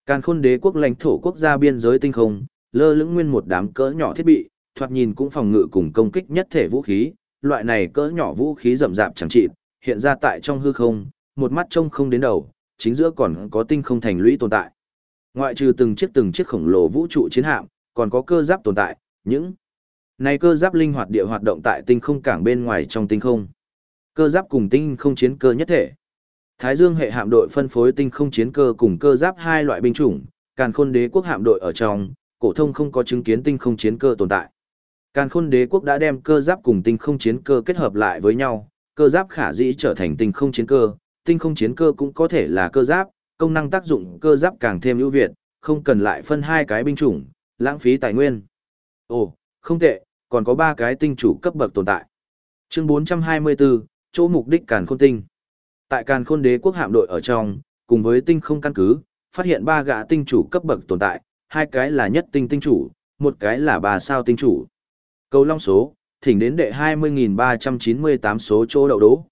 Càn khôn đế quốc lãnh thổ quốc gia biên giới tinh không, lơ lửng nguyên một đám cỡ nhỏ thiết bị, thoạt nhìn cũng phòng ngự cùng công kích nhất thể vũ khí, loại này cỡ nhỏ vũ khí rậm rạp chẳng trị, hiện ra tại trong hư không, một mắt trông không đến đầu, chính giữa còn có tinh không thành lũy tồn tại. Ngoại trừ từng chiếc từng chiếc khổng lồ vũ trụ chiến hạm, còn có cơ giáp tồn tại, những này cơ giáp linh hoạt địa hoạt động tại tinh không cảng bên ngoài trong tinh không. Cơ giáp cùng tinh không chiến cơ nhất thể. Thái Dương hệ hạm đội phân phối tinh không chiến cơ cùng cơ giáp hai loại binh chủng, Càn Khôn Đế quốc hạm đội ở trong, cổ thông không có chứng kiến tinh không chiến cơ tồn tại. Càn Khôn Đế quốc đã đem cơ giáp cùng tinh không chiến cơ kết hợp lại với nhau, cơ giáp khả dĩ trở thành tinh không chiến cơ, tinh không chiến cơ cũng có thể là cơ giáp, công năng tác dụng cơ giáp càng thêm ưu việt, không cần lại phân hai cái binh chủng, lãng phí tài nguyên. Ồ, không tệ, còn có ba cái tinh chủ cấp bậc tồn tại. Chương 424, chỗ mục đích Càn Khôn Tinh. Tại Càn Khôn Đế quốc hạm đội ở trong, cùng với tinh không căn cứ, phát hiện ba gã tinh chủ cấp bậc tồn tại, hai cái là nhất tinh tinh chủ, một cái là ba sao tinh chủ. Cầu long số, thỉnh đến đệ 20.398 số chỗ đậu đố.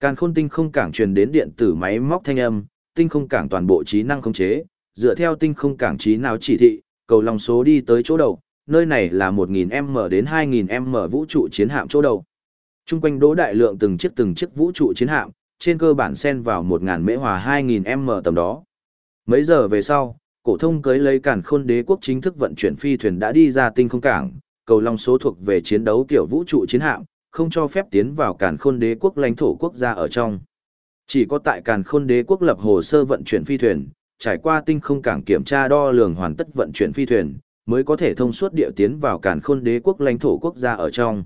Càn khôn tinh không cảng truyền đến điện tử máy móc thanh âm, tinh không cảng toàn bộ trí năng khống chế, dựa theo tinh không cảng trí nào chỉ thị, cầu long số đi tới chỗ đầu, nơi này là 1.000m đến 2.000m vũ trụ chiến hạm chỗ đầu. Trung quanh đỗ đại lượng từng chiếc từng chiếc vũ trụ chiến hạm, trên cơ bản xen vào 1.000 mễ hòa 2.000m tầm đó. Mấy giờ về sau, cổ thông cưới lấy cản khôn đế quốc chính thức vận chuyển phi thuyền đã đi ra tinh không cảng, cầu long số thuộc về chiến đấu kiểu vũ trụ chiến hạm, không cho phép tiến vào càn khôn đế quốc lãnh thổ quốc gia ở trong. Chỉ có tại càn khôn đế quốc lập hồ sơ vận chuyển phi thuyền, trải qua tinh không cảng kiểm tra đo lường hoàn tất vận chuyển phi thuyền, mới có thể thông suốt địa tiến vào càn khôn đế quốc lãnh thổ quốc gia ở trong.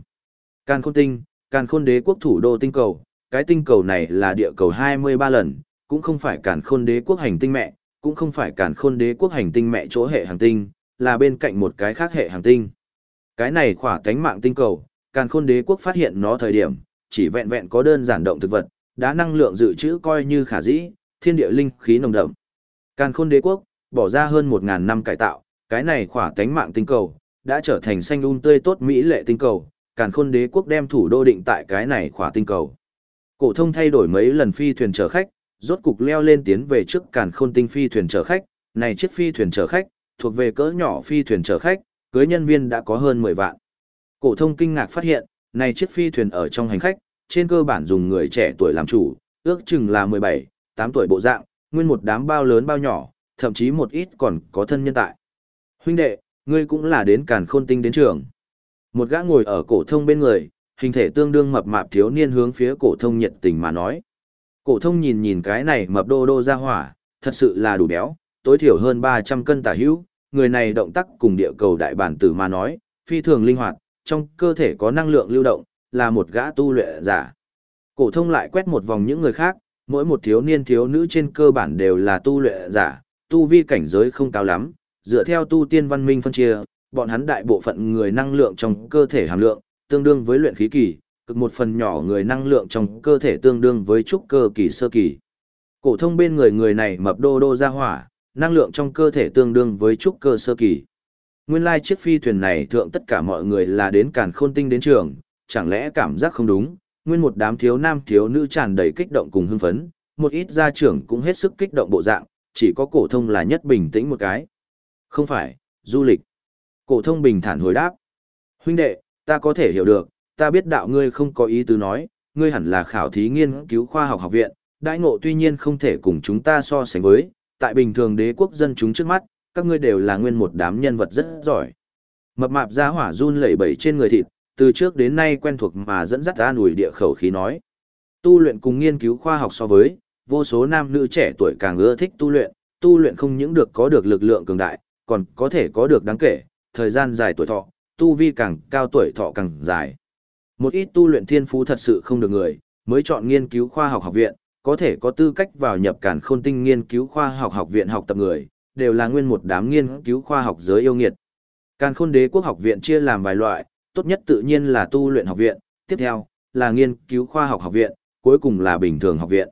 Càn khôn tinh, càn khôn đế quốc thủ đô tinh cầu, cái tinh cầu này là địa cầu 23 lần, cũng không phải càn khôn đế quốc hành tinh mẹ, cũng không phải càn khôn đế quốc hành tinh mẹ chỗ hệ hành tinh, là bên cạnh một cái khác hệ hành tinh. Cái này khỏa cánh mạng tinh cầu, càn khôn đế quốc phát hiện nó thời điểm, chỉ vẹn vẹn có đơn giản động thực vật, đã năng lượng dự trữ coi như khả dĩ, thiên địa linh khí nồng đậm, Càn khôn đế quốc, bỏ ra hơn 1.000 năm cải tạo, cái này khỏa tánh mạng tinh cầu, đã trở thành xanh un tươi tốt mỹ lệ tinh cầu, càn khôn đế quốc đem thủ đô định tại cái này khỏa tinh cầu. Cổ thông thay đổi mấy lần phi thuyền chở khách, rốt cục leo lên tiến về trước càn khôn tinh phi thuyền chở khách, này chiếc phi thuyền chở khách, thuộc về cỡ nhỏ phi thuyền chở khách, cưới nhân viên đã có hơn 10 vạn. Cổ thông kinh ngạc phát hiện, này chiếc phi thuyền ở trong hành khách, trên cơ bản dùng người trẻ tuổi làm chủ, ước chừng là 17, 8 tuổi bộ dạng, nguyên một đám bao lớn bao nhỏ, thậm chí một ít còn có thân nhân tại. Huynh đệ, ngươi cũng là đến càn khôn tinh đến trường. Một gã ngồi ở cổ thông bên người, hình thể tương đương mập mạp thiếu niên hướng phía cổ thông nhiệt tình mà nói. Cổ thông nhìn nhìn cái này mập đô đô ra hỏa, thật sự là đủ béo, tối thiểu hơn 300 cân tả hữu, người này động tác cùng địa cầu đại bản tử mà nói, phi thường linh hoạt, trong cơ thể có năng lượng lưu động, là một gã tu luyện giả. Cổ thông lại quét một vòng những người khác, mỗi một thiếu niên thiếu nữ trên cơ bản đều là tu luyện giả, tu vi cảnh giới không cao lắm, dựa theo tu tiên văn minh phân chia, bọn hắn đại bộ phận người năng lượng trong cơ thể hàm lượng, tương đương với luyện khí kỳ, cực một phần nhỏ người năng lượng trong cơ thể tương đương với trúc cơ kỳ sơ kỳ. Cổ thông bên người người này mập đô đô ra hỏa, năng lượng trong cơ thể tương đương với trúc cơ sơ kỳ. Nguyên lai chiếc phi thuyền này thượng tất cả mọi người là đến càn khôn tinh đến trường, chẳng lẽ cảm giác không đúng, nguyên một đám thiếu nam thiếu nữ tràn đầy kích động cùng hưng phấn, một ít gia trưởng cũng hết sức kích động bộ dạng, chỉ có cổ thông là nhất bình tĩnh một cái. Không phải, du lịch. Cổ thông bình thản hồi đáp. Huynh đệ, ta có thể hiểu được, ta biết đạo ngươi không có ý tứ nói, ngươi hẳn là khảo thí nghiên cứu khoa học học viện, đại ngộ tuy nhiên không thể cùng chúng ta so sánh với, tại bình thường đế quốc dân chúng trước mắt, các ngươi đều là nguyên một đám nhân vật rất giỏi. Mập mạp ra hỏa run lẩy bẩy trên người thịt, từ trước đến nay quen thuộc mà dẫn dắt ra nùi địa khẩu khí nói. Tu luyện cùng nghiên cứu khoa học so với, vô số nam nữ trẻ tuổi càng ưa thích tu luyện, tu luyện không những được có được lực lượng cường đại, còn có thể có được đáng kể, thời gian dài tuổi thọ, tu vi càng cao tuổi thọ càng dài. Một ít tu luyện thiên phú thật sự không được người, mới chọn nghiên cứu khoa học học viện, có thể có tư cách vào nhập cản khôn tinh nghiên cứu khoa học học viện học tập người, đều là nguyên một đám nghiên cứu khoa học giới yêu nghiệt. Càn khôn đế quốc học viện chia làm vài loại, tốt nhất tự nhiên là tu luyện học viện, tiếp theo là nghiên cứu khoa học học viện, cuối cùng là bình thường học viện.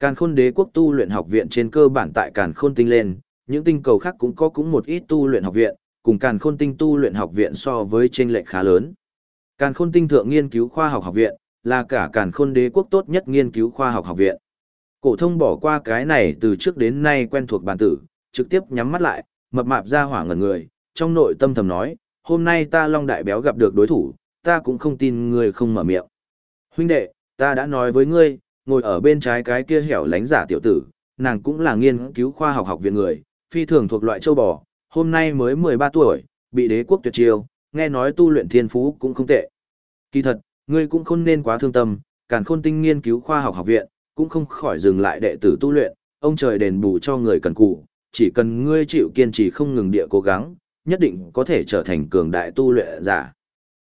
Càn khôn đế quốc tu luyện học viện trên cơ bản tại càn khôn tinh lên, những tinh cầu khác cũng có cũng một ít tu luyện học viện, cùng càn khôn tinh tu luyện học viện so với trên lệch khá lớn. Càn khôn tinh thượng nghiên cứu khoa học học viện, là cả càn khôn đế quốc tốt nhất nghiên cứu khoa học học viện. Cổ thông bỏ qua cái này từ trước đến nay quen thuộc bản tử, trực tiếp nhắm mắt lại, mập mạp ra hỏa ngẩn người, trong nội tâm thầm nói, hôm nay ta Long Đại Béo gặp được đối thủ, ta cũng không tin ngươi không mở miệng. Huynh đệ, ta đã nói với ngươi, ngồi ở bên trái cái kia hẻo lánh giả tiểu tử, nàng cũng là nghiên cứu khoa học học viện người, phi thường thuộc loại châu bò, hôm nay mới 13 tuổi, bị đế quốc tuyệt chiêu, nghe nói tu luyện thiên phú cũng không tệ. Kỳ thật, ngươi cũng không nên quá thương tâm, càn khôn tinh nghiên cứu khoa học học viện, cũng không khỏi dừng lại đệ tử tu luyện, ông trời đền bù cho người cần cù, chỉ cần ngươi chịu kiên trì không ngừng địa cố gắng, nhất định có thể trở thành cường đại tu luyện giả.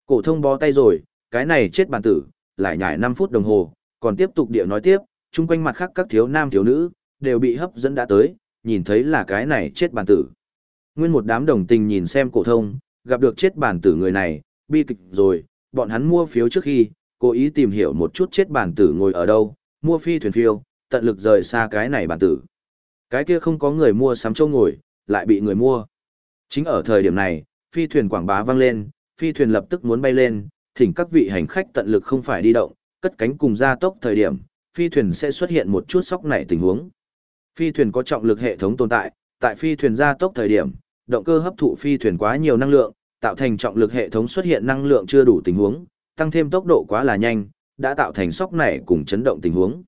Cổ thông bó tay rồi, cái này chết bản tử, lại nhảy 5 phút đồng hồ, còn tiếp tục địa nói tiếp, chung quanh mặt khác các thiếu nam thiếu nữ, đều bị hấp dẫn đã tới, nhìn thấy là cái này chết bản tử. Nguyên một đám đồng tình nhìn xem cổ thông, gặp được chết bản tử người này, bi kịch rồi, bọn hắn mua phiếu trước khi, cố ý tìm hiểu một chút chết bản tử ngồi ở đâu, mua phi thuyền phiêu, tận lực rời xa cái này bản tử. Cái kia không có người mua sắm châu ngồi, lại bị người mua. Chính ở thời điểm này, phi thuyền quảng bá vang lên, phi thuyền lập tức muốn bay lên, thỉnh các vị hành khách tận lực không phải đi động, cất cánh cùng gia tốc thời điểm, phi thuyền sẽ xuất hiện một chút sóc nảy tình huống. Phi thuyền có trọng lực hệ thống tồn tại, tại phi thuyền gia tốc thời điểm, động cơ hấp thụ phi thuyền quá nhiều năng lượng, tạo thành trọng lực hệ thống xuất hiện năng lượng chưa đủ tình huống, tăng thêm tốc độ quá là nhanh, đã tạo thành sóc nảy cùng chấn động tình huống.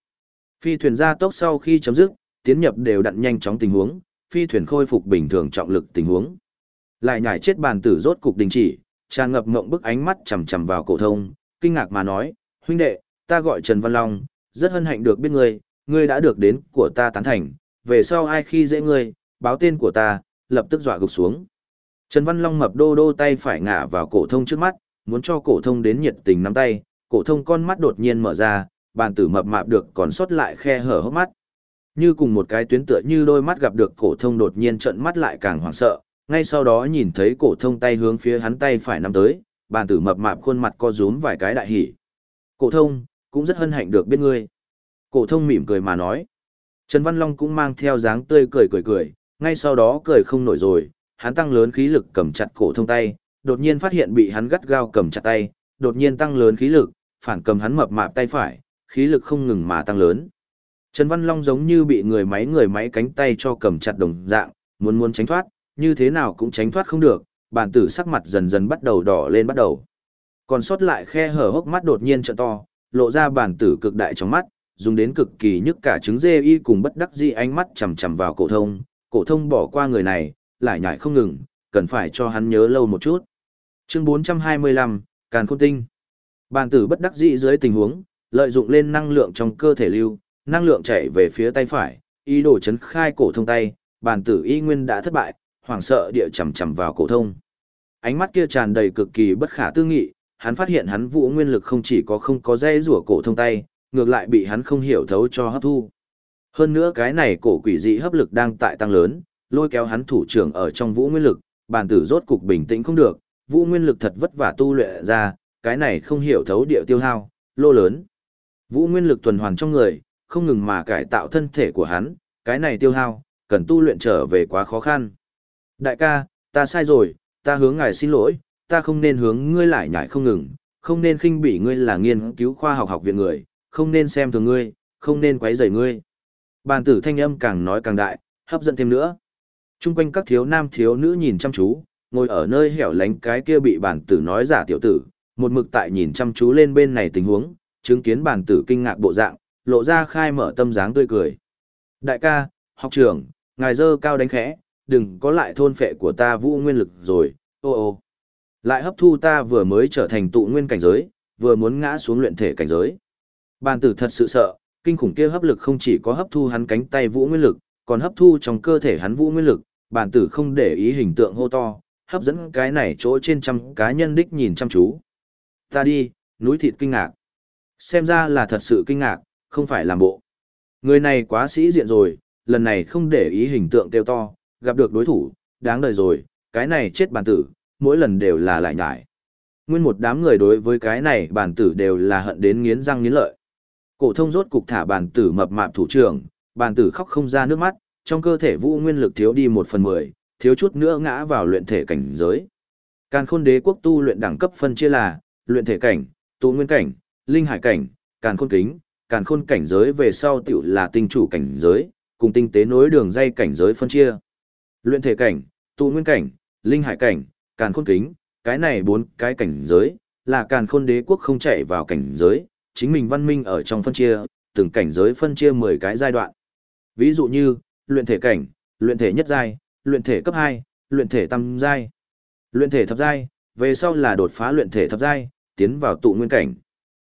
Phi thuyền gia tốc sau khi chấm dứt, tiến nhập đều đặn nhanh chóng tình huống, phi thuyền khôi phục bình thường trọng lực tình huống. Lại nhảy chết bàn tử rốt cục đình chỉ, tràn ngập ngộng bức ánh mắt chằm chằm vào cổ thông, kinh ngạc mà nói, huynh đệ, ta gọi Trần Văn Long, rất hân hạnh được biết ngươi, ngươi đã được đến của ta tán thành, về sau ai khi dễ ngươi, báo tên của ta, lập tức dọa gục xuống. Trần Văn Long mập đô đô tay phải ngã vào cổ thông trước mắt, muốn cho cổ thông đến nhiệt tình nắm tay, cổ thông con mắt đột nhiên mở ra, bàn tử mập mạp được còn sót lại khe hở hốc mắt. Như cùng một cái tuyến tựa như đôi mắt gặp được cổ thông đột nhiên trợn mắt lại càng hoảng sợ, ngay sau đó nhìn thấy cổ thông tay hướng phía hắn tay phải nắm tới, bàn tử mập mạp khuôn mặt co rúm vài cái đại hỉ. Cổ thông, cũng rất hân hạnh được biết ngươi. Cổ thông mỉm cười mà nói. Trần Văn Long cũng mang theo dáng tươi cười cười cười, ngay sau đó cười không nổi rồi, hắn tăng lớn khí lực cầm chặt cổ thông tay, đột nhiên phát hiện bị hắn gắt gao cầm chặt tay, đột nhiên tăng lớn khí lực, phản cầm hắn mập mạp tay phải, khí lực không ngừng mà tăng lớn. Trần Văn Long giống như bị người máy người máy cánh tay cho cầm chặt đồng dạng, muốn muốn tránh thoát, như thế nào cũng tránh thoát không được, bản tử sắc mặt dần dần bắt đầu đỏ lên bắt đầu. Còn sót lại khe hở hốc mắt đột nhiên trợ to, lộ ra bản tử cực đại trong mắt, dùng đến cực kỳ nhức cả trứng dê y cùng bất đắc dĩ ánh mắt chằm chằm vào cổ thông, cổ thông bỏ qua người này, lại nhảy không ngừng, cần phải cho hắn nhớ lâu một chút. Chương 425, Càn Khôn Tinh. Bản tử bất đắc dĩ dưới tình huống, lợi dụng lên năng lượng trong cơ thể lưu, năng lượng chạy về phía tay phải, ý đồ chấn khai cổ thông tay, bản tử y nguyên đã thất bại, hoảng sợ địa chầm chầm vào cổ thông. Ánh mắt kia tràn đầy cực kỳ bất khả tư nghị, hắn phát hiện hắn vũ nguyên lực không chỉ có không có dây rủa cổ thông tay, ngược lại bị hắn không hiểu thấu cho hấp thu. Hơn nữa cái này cổ quỷ dị hấp lực đang tại tăng lớn, lôi kéo hắn thủ trưởng ở trong vũ nguyên lực, bản tử rốt cục bình tĩnh không được, vũ nguyên lực thật vất vả tu luyện ra, cái này không hiểu thấu địa tiêu hao, lô lớn. Vũ nguyên lực tuần hoàn trong người, không ngừng mà cải tạo thân thể của hắn, cái này tiêu hao, cần tu luyện trở về quá khó khăn. Đại ca, ta sai rồi, ta hướng ngài xin lỗi, ta không nên hướng ngươi lại nhảy không ngừng, không nên khinh bỉ ngươi là nghiên cứu khoa học học viện người, không nên xem thường ngươi, không nên quấy rầy ngươi. Bàn tử thanh âm càng nói càng đại, hấp dẫn thêm nữa. Trung quanh các thiếu nam thiếu nữ nhìn chăm chú, ngồi ở nơi hẻo lánh cái kia bị bản tử nói giả tiểu tử, một mực tại nhìn chăm chú lên bên này tình huống, chứng kiến bản tử kinh ngạc bộ dạng, lộ ra khai mở tâm dáng tươi cười. Đại ca, học trưởng, ngài dơ cao đánh khẽ, đừng có lại thôn phệ của ta vũ nguyên lực rồi, ô ô. Lại hấp thu ta vừa mới trở thành tụ nguyên cảnh giới, vừa muốn ngã xuống luyện thể cảnh giới. Bàn tử thật sự sợ, kinh khủng kia hấp lực không chỉ có hấp thu hắn cánh tay vũ nguyên lực, còn hấp thu trong cơ thể hắn vũ nguyên lực, bàn tử không để ý hình tượng hô to, hấp dẫn cái này chỗ trên trăm cá nhân đích nhìn chăm chú. Ta đi, núi thịt kinh ngạc. Xem ra là thật sự kinh ngạc, không phải làm bộ. Người này quá sĩ diện rồi, lần này không để ý hình tượng kêu to, gặp được đối thủ, đáng đời rồi, cái này chết bản tử, mỗi lần đều là lại nhải. Nguyên một đám người đối với cái này bản tử đều là hận đến nghiến răng nghiến lợi. Cổ thông rốt cục thả bản tử mập mạp thủ trưởng, bản tử khóc không ra nước mắt, trong cơ thể vũ nguyên lực thiếu đi một phần mười, thiếu chút nữa ngã vào luyện thể cảnh giới. Càn khôn đế quốc tu luyện đẳng cấp phân chia là luyện thể cảnh, tu nguyên cảnh, linh hải cảnh, càn khôn kính, càn khôn cảnh giới về sau tiểu là tinh chủ cảnh giới, cùng tinh tế nối đường dây cảnh giới phân chia. Luyện thể cảnh, tụ nguyên cảnh, linh hải cảnh, càn khôn kính, cái này bốn cái cảnh giới, là càn khôn đế quốc không chạy vào cảnh giới, chính mình văn minh ở trong phân chia, từng cảnh giới phân chia 10 cái giai đoạn. Ví dụ như, luyện thể cảnh, luyện thể nhất giai, luyện thể cấp 2, luyện thể tam giai, luyện thể thập giai, về sau là đột phá luyện thể thập giai, tiến vào tụ nguyên cảnh.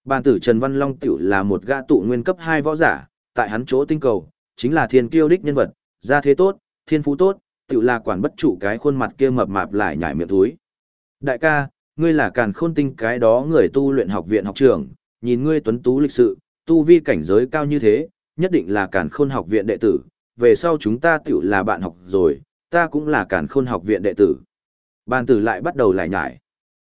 Bàn tử Trần Văn Long tiểu là một gã tụ nguyên cấp 2 võ giả, tại hắn chỗ tinh cầu, chính là thiên kiêu đích nhân vật, gia thế tốt, thiên phú tốt, tiểu là quản bất trụ cái khuôn mặt kia mập mạp lại nhảy miệng túi. Đại ca, ngươi là càn khôn tinh cái đó người tu luyện học viện học trường, nhìn ngươi tuấn tú lịch sự, tu vi cảnh giới cao như thế, nhất định là càn khôn học viện đệ tử, về sau chúng ta tiểu là bạn học rồi, ta cũng là càn khôn học viện đệ tử. Bàn tử lại bắt đầu lại nhải.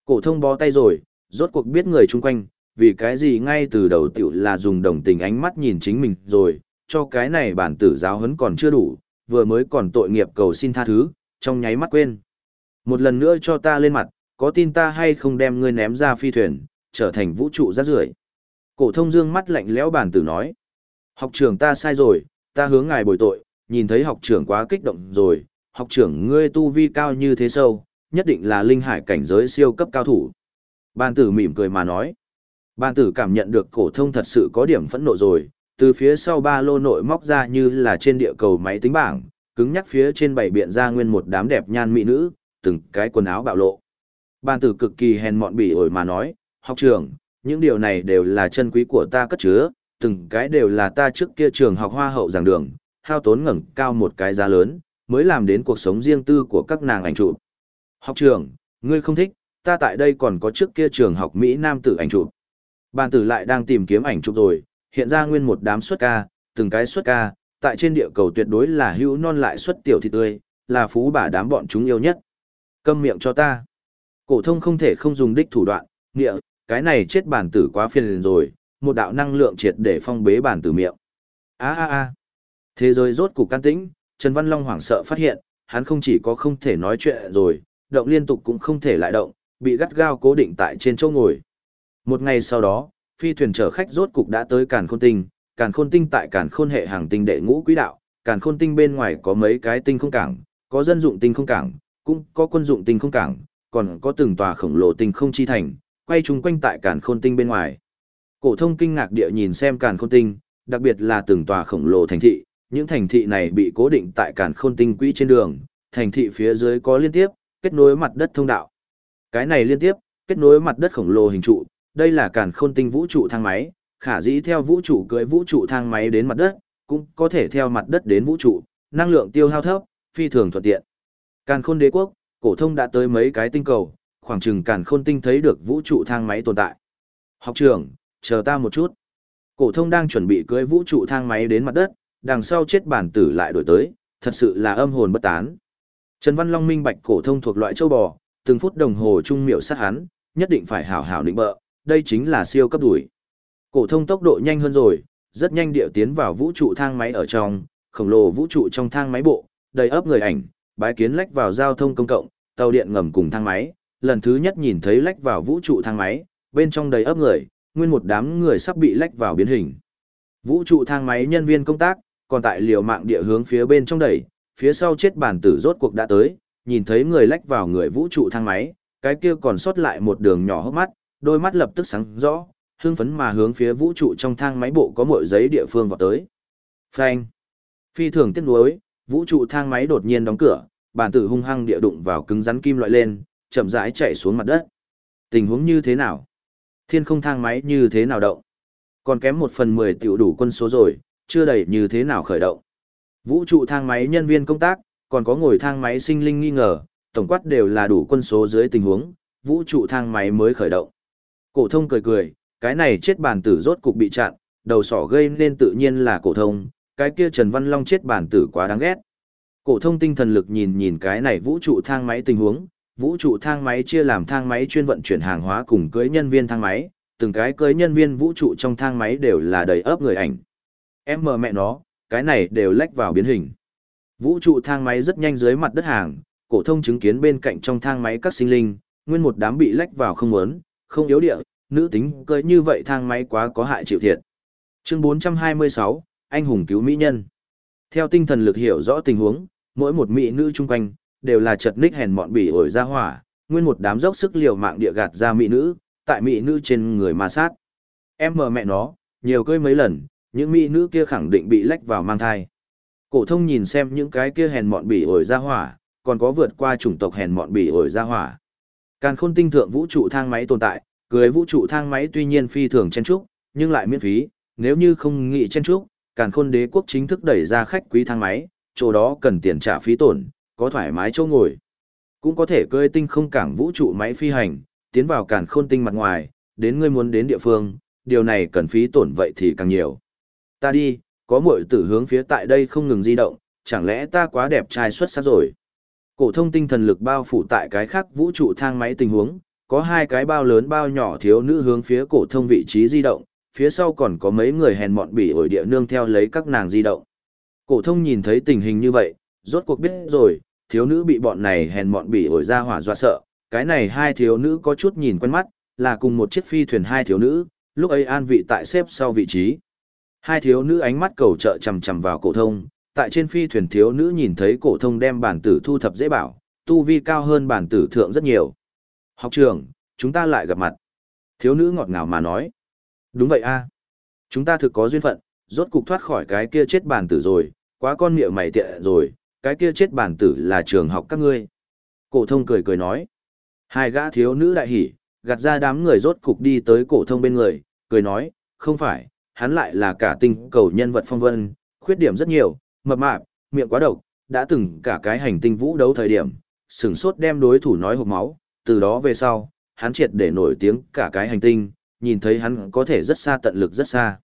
Cổ thông bó tay rồi, rốt cuộc biết người chung quanh, vì cái gì ngay từ đầu tiểu là dùng đồng tình ánh mắt nhìn chính mình rồi, cho cái này bản tử giáo huấn còn chưa đủ, vừa mới còn tội nghiệp cầu xin tha thứ, trong nháy mắt quên. Một lần nữa cho ta lên mặt, có tin ta hay không đem ngươi ném ra phi thuyền, trở thành vũ trụ rác rưởi. Cổ thông dương mắt lạnh lẽo bản tử nói. Học trưởng ta sai rồi, ta hướng ngài bồi tội, nhìn thấy học trưởng quá kích động rồi, học trưởng ngươi tu vi cao như thế sâu, nhất định là linh hải cảnh giới siêu cấp cao thủ. Bản tử mỉm cười mà nói. Bàn tử cảm nhận được cổ thông thật sự có điểm phẫn nộ rồi, từ phía sau ba lô nội móc ra như là trên địa cầu máy tính bảng, cứng nhắc phía trên bảy biện ra nguyên một đám đẹp nhan mỹ nữ, từng cái quần áo bạo lộ. Bàn tử cực kỳ hèn mọn bỉ ổi mà nói, học trưởng, những điều này đều là chân quý của ta cất chứa, từng cái đều là ta trước kia trường học hoa hậu giảng đường, hao tốn ngẩng cao một cái giá lớn, mới làm đến cuộc sống riêng tư của các nàng ảnh chụp. Học trưởng, ngươi không thích, ta tại đây còn có trước kia trường học Mỹ Nam tử ảnh chụp. Bàn tử lại đang tìm kiếm ảnh chụp rồi, hiện ra nguyên một đám xuất ca, từng cái xuất ca, tại trên địa cầu tuyệt đối là hữu non lại xuất tiểu thịt tươi, là phú bà đám bọn chúng yêu nhất. Câm miệng cho ta. Cổ thông không thể không dùng đích thủ đoạn, nghĩa, cái này chết bản tử quá phiền rồi, một đạo năng lượng triệt để phong bế bản tử miệng. A a a. Thế giới rốt cục can tĩnh, Trần Văn Long hoảng sợ phát hiện, hắn không chỉ có không thể nói chuyện rồi, động liên tục cũng không thể lại động, bị gắt gao cố định tại trên chỗ ngồi. Một ngày sau đó, phi thuyền chở khách rốt cục đã tới Càn Khôn Tinh, Càn Khôn Tinh tại Càn Khôn hệ hàng tinh đệ ngũ quỹ đạo, Càn Khôn Tinh bên ngoài có mấy cái tinh không cảng, có dân dụng tinh không cảng, cũng có quân dụng tinh không cảng, còn có từng tòa khổng lồ tinh không chi thành, quay chung quanh tại Càn Khôn Tinh bên ngoài. Cổ thông kinh ngạc địa nhìn xem Càn Khôn Tinh, đặc biệt là từng tòa khổng lồ thành thị, những thành thị này bị cố định tại Càn Khôn Tinh quỹ trên đường, thành thị phía dưới có liên tiếp, kết nối mặt đất thông đạo. Cái này liên tiếp, kết nối mặt đất khổng lồ hình trụ, đây là Càn Khôn Tinh vũ trụ thang máy, khả dĩ theo vũ trụ cưỡi vũ trụ thang máy đến mặt đất, cũng có thể theo mặt đất đến vũ trụ, năng lượng tiêu hao thấp, phi thường thuận tiện. Càn Khôn Đế quốc, cổ thông đã tới mấy cái tinh cầu, khoảng chừng Càn Khôn Tinh thấy được vũ trụ thang máy tồn tại. Học trưởng, chờ ta một chút. Cổ thông đang chuẩn bị cưỡi vũ trụ thang máy đến mặt đất, đằng sau chết bản tử lại đổi tới, thật sự là âm hồn bất tán. Trần Văn Long minh bạch cổ thông thuộc loại châu bò, từng phút đồng hồ trung miệu sát hắn, nhất định phải hảo hảo định bợ, đây chính là siêu cấp đuổi. Cổ thông tốc độ nhanh hơn rồi, rất nhanh điệu tiến vào vũ trụ thang máy ở trong, khổng lồ vũ trụ trong thang máy bộ, đầy ấp người ảnh, bái kiến lách vào giao thông công cộng, tàu điện ngầm cùng thang máy, lần thứ nhất nhìn thấy lách vào vũ trụ thang máy, bên trong đầy ấp người, nguyên một đám người sắp bị lách vào biến hình. Vũ trụ thang máy nhân viên công tác, còn tại liều mạng địa hướng phía bên trong đẩy, phía sau chết bản tử rốt cuộc đã tới, nhìn thấy người lách vào người vũ trụ thang máy, cái kia còn sót lại một đường nhỏ hốc mắt, đôi mắt lập tức sáng rõ, hưng phấn mà hướng phía vũ trụ trong thang máy bộ có mọi giấy địa phương vào tới. Phanh. Phi thường tiếc nuối, vũ trụ thang máy đột nhiên đóng cửa, bản tử hung hăng địa đụng vào cứng rắn kim loại lên, chậm rãi chạy xuống mặt đất. Tình huống như thế nào? Thiên không thang máy như thế nào động? Còn kém một phần mười tiểu đủ quân số rồi, chưa đầy như thế nào khởi động? Vũ trụ thang máy nhân viên công tác, còn có ngồi thang máy sinh linh nghi ngờ, tổng quát đều là đủ quân số dưới tình huống, vũ trụ thang máy mới khởi động. Cổ thông cười cười, cái này chết bản tử rốt cục bị chặn, đầu sỏ gây nên tự nhiên là cổ thông, cái kia Trần Văn Long chết bản tử quá đáng ghét. Cổ thông tinh thần lực nhìn nhìn cái này vũ trụ thang máy tình huống, vũ trụ thang máy chia làm thang máy chuyên vận chuyển hàng hóa cùng cưới nhân viên thang máy, từng cái cưới nhân viên vũ trụ trong thang máy đều là đầy ấp người ảnh. Em mờ mẹ nó, cái này đều lách vào biến hình. Vũ trụ thang máy rất nhanh dưới mặt đất hàng, cổ thông chứng kiến bên cạnh trong thang máy các sinh linh, nguyên một đám bị lách vào không muốn, không yếu địa, nữ tính cưới như vậy thang máy quá có hại chịu thiệt. Chương 426, anh hùng cứu mỹ nhân. Theo tinh thần lực hiểu rõ tình huống, mỗi một mỹ nữ chung quanh đều là chật ních hèn mọn bỉ ổi ra hỏa, nguyên một đám dốc sức liều mạng địa gạt ra mỹ nữ, tại mỹ nữ trên người ma sát. Em mờ mẹ nó, nhiều cưới mấy lần, những mỹ nữ kia khẳng định bị lách vào mang thai. Cổ thông nhìn xem những cái kia hèn mọn bỉ ổi ra hỏa, còn có vượt qua chủng tộc hèn mọn bỉ ổi ra hỏa. Càn khôn tinh thượng vũ trụ thang máy tồn tại, cưới vũ trụ thang máy tuy nhiên phi thường chen trúc, nhưng lại miễn phí, nếu như không nghĩ chen trúc, càn khôn đế quốc chính thức đẩy ra khách quý thang máy, chỗ đó cần tiền trả phí tổn, có thoải mái chỗ ngồi. Cũng có thể cưỡi tinh không cảng vũ trụ máy phi hành, tiến vào càn khôn tinh mặt ngoài, đến ngươi muốn đến địa phương, điều này cần phí tổn vậy thì càng nhiều. Ta đi, có muội tử hướng phía tại đây không ngừng di động, chẳng lẽ ta quá đẹp trai xuất sắc rồi. Cổ thông tinh thần lực bao phủ tại cái khác vũ trụ thang máy tình huống, có hai cái bao lớn bao nhỏ thiếu nữ hướng phía cổ thông vị trí di động, phía sau còn có mấy người hèn mọn bỉ ổi địa nương theo lấy các nàng di động. Cổ thông nhìn thấy tình hình như vậy, rốt cuộc biết rồi, thiếu nữ bị bọn này hèn mọn bỉ ổi ra hỏa dọa sợ, cái này hai thiếu nữ có chút nhìn quen mắt, là cùng một chiếc phi thuyền hai thiếu nữ, lúc ấy an vị tại xếp sau vị trí. Hai thiếu nữ ánh mắt cầu trợ chằm chằm vào cổ thông, tại trên phi thuyền thiếu nữ nhìn thấy cổ thông đem bản tử thu thập dễ bảo, tu vi cao hơn bản tử thượng rất nhiều. Học trưởng, chúng ta lại gặp mặt. Thiếu nữ ngọt ngào mà nói. Đúng vậy a, Chúng ta thực có duyên phận, rốt cục thoát khỏi cái kia chết bản tử rồi, quá con miệng mày tiện rồi, cái kia chết bản tử là trường học các ngươi. Cổ thông cười cười nói. Hai gã thiếu nữ đại hỉ, gạt ra đám người rốt cục đi tới cổ thông bên người, cười nói, không phải, hắn lại là cả tinh cầu nhân vật phong vân, khuyết điểm rất nhiều, mập mạp, miệng quá độc, đã từng cả cái hành tinh vũ đấu thời điểm, sừng sốt đem đối thủ nói hộp máu, từ đó về sau, hắn triệt để nổi tiếng cả cái hành tinh, nhìn thấy hắn có thể rất xa tận lực rất xa.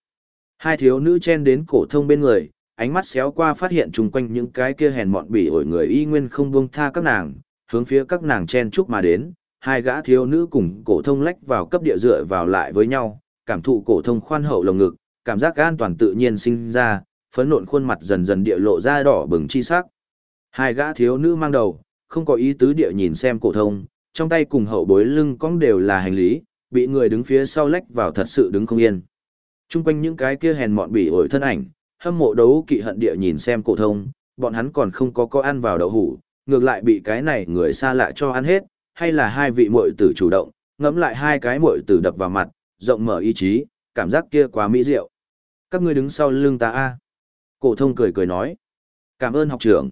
Hai thiếu nữ chen đến cổ thông bên người, ánh mắt xéo qua phát hiện chung quanh những cái kia hèn mọn bỉ ổi người y nguyên không buông tha các nàng, hướng phía các nàng chen chúc mà đến, hai gã thiếu nữ cùng cổ thông lách vào cấp địa dựa vào lại với nhau, cảm thụ cổ thông khoan hậu lồng ngực, cảm giác an toàn tự nhiên sinh ra, phấn nộn khuôn mặt dần dần địa lộ ra đỏ bừng chi sắc. Hai gã thiếu nữ mang đầu, không có ý tứ địa nhìn xem cổ thông, trong tay cùng hậu bối lưng cong đều là hành lý, bị người đứng phía sau lách vào thật sự đứng không yên. Trung quanh những cái kia hèn mọn bỉ ổi thân ảnh, hâm mộ đấu kỵ hận địa nhìn xem cổ thông, bọn hắn còn không có có ăn vào đậu hủ, ngược lại bị cái này người xa lạ cho ăn hết, hay là hai vị muội tử chủ động, ngẫm lại hai cái muội tử đập vào mặt, rộng mở ý chí, cảm giác kia quá mỹ diệu. Các ngươi đứng sau lưng ta a. Cổ thông cười cười nói. Cảm ơn học trưởng.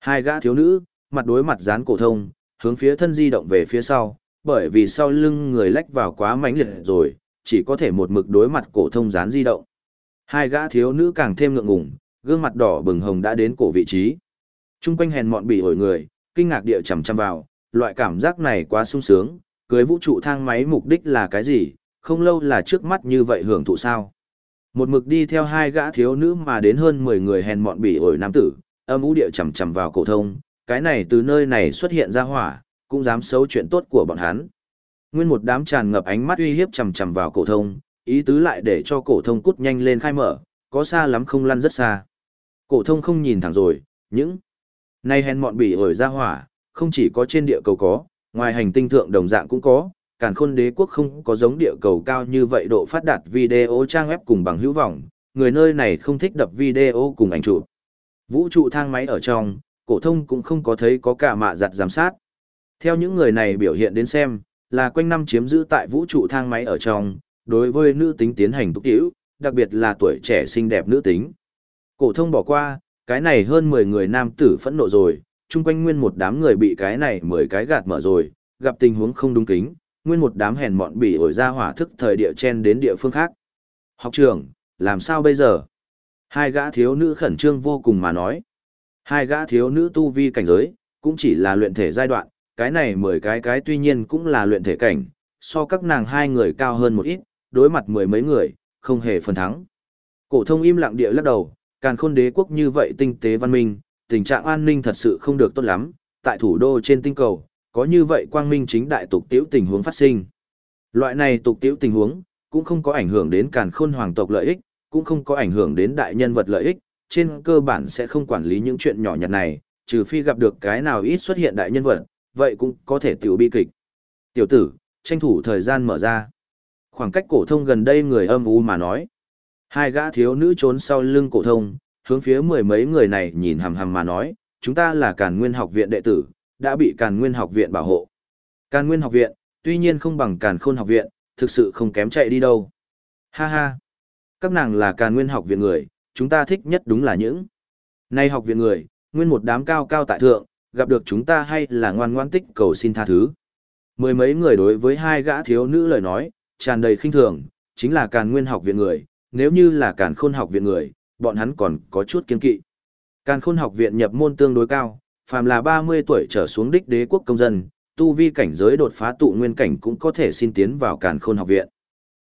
Hai gã thiếu nữ, mặt đối mặt dán cổ thông, hướng phía thân di động về phía sau, bởi vì sau lưng người lách vào quá mãnh liệt rồi, chỉ có thể một mực đối mặt cổ thông dán di động. Hai gã thiếu nữ càng thêm ngượng ngùng, gương mặt đỏ bừng hồng đã đến cổ vị trí. Trung quanh hèn mọn bị ổi người, kinh ngạc địa chằm chằm vào, loại cảm giác này quá sung sướng, cưới vũ trụ thang máy mục đích là cái gì, không lâu là trước mắt như vậy hưởng thụ sao. Một mực đi theo hai gã thiếu nữ mà đến hơn 10 người hèn mọn bỉ ổi nam tử, âm ú địa chằm chằm vào cổ thông, cái này từ nơi này xuất hiện ra hỏa, cũng dám xấu chuyện tốt của bọn hắn. Nguyên một đám tràn ngập ánh mắt uy hiếp chằm chằm vào cổ thông, ý tứ lại để cho cổ thông cút nhanh lên khai mở, có xa lắm không lăn rất xa. Cổ thông không nhìn thẳng rồi, những nay hèn mọn bỉ ổi ra hỏa, không chỉ có trên địa cầu có, ngoài hành tinh thượng đồng dạng cũng có, càn khôn đế quốc không có giống địa cầu cao như vậy độ phát đạt video trang web cùng bằng hữu vọng, người nơi này không thích đập video cùng ảnh chụp. Vũ trụ thang máy ở trong, cổ thông cũng không có thấy có cả mạ giặt giám sát. Theo những người này biểu hiện đến xem, là quanh năm chiếm giữ tại vũ trụ thang máy ở trong, đối với nữ tính tiến hành túc tiểu, đặc biệt là tuổi trẻ xinh đẹp nữ tính. Cổ thông bỏ qua, cái này hơn 10 người nam tử phẫn nộ rồi, chung quanh nguyên một đám người bị cái này 10 cái gạt mở rồi, gặp tình huống không đúng kính, nguyên một đám hèn mọn bị ổi ra hỏa thức thời địa chen đến địa phương khác. Học trưởng, làm sao bây giờ? Hai gã thiếu nữ khẩn trương vô cùng mà nói. Hai gã thiếu nữ tu vi cảnh giới, cũng chỉ là luyện thể giai đoạn, cái này mười cái cái tuy nhiên cũng là luyện thể cảnh, so các nàng hai người cao hơn một ít, đối mặt mười mấy người, không hề phần thắng. Cổ thông im lặng địa lắc đầu, càn khôn đế quốc như vậy tinh tế văn minh, tình trạng an ninh thật sự không được tốt lắm, tại thủ đô trên tinh cầu, có như vậy quang minh chính đại tục tiễu tình huống phát sinh. Loại này tục tiễu tình huống, cũng không có ảnh hưởng đến càn khôn hoàng tộc lợi ích, cũng không có ảnh hưởng đến đại nhân vật lợi ích, trên cơ bản sẽ không quản lý những chuyện nhỏ nhặt này, trừ phi gặp được cái nào ít xuất hiện đại nhân vật, vậy cũng có thể tiểu bi kịch. Tiểu tử, tranh thủ thời gian mở ra. Khoảng cách cổ thông gần đây người âm u mà nói. Hai gã thiếu nữ trốn sau lưng cổ thông, hướng phía mười mấy người này nhìn hằm hằm mà nói, chúng ta là Càn Nguyên học viện đệ tử, đã bị Càn Nguyên học viện bảo hộ. Càn Nguyên học viện, tuy nhiên không bằng Càn Khôn học viện, thực sự không kém chạy đi đâu. Ha ha. Các nàng là Càn Nguyên học viện người, chúng ta thích nhất đúng là những. Nay học viện người, nguyên một đám cao cao tại thượng, gặp được chúng ta hay là ngoan ngoan tích cầu xin tha thứ. Mười mấy người đối với hai gã thiếu nữ lời nói, tràn đầy khinh thường, chính là Càn Nguyên học viện người, nếu như là Càn Khôn học viện người, bọn hắn còn có chút kiên kỵ. Càn Khôn học viện nhập môn tương đối cao, phàm là 30 tuổi trở xuống đích đế quốc công dân, tu vi cảnh giới đột phá tụ nguyên cảnh cũng có thể xin tiến vào Càn Khôn học viện.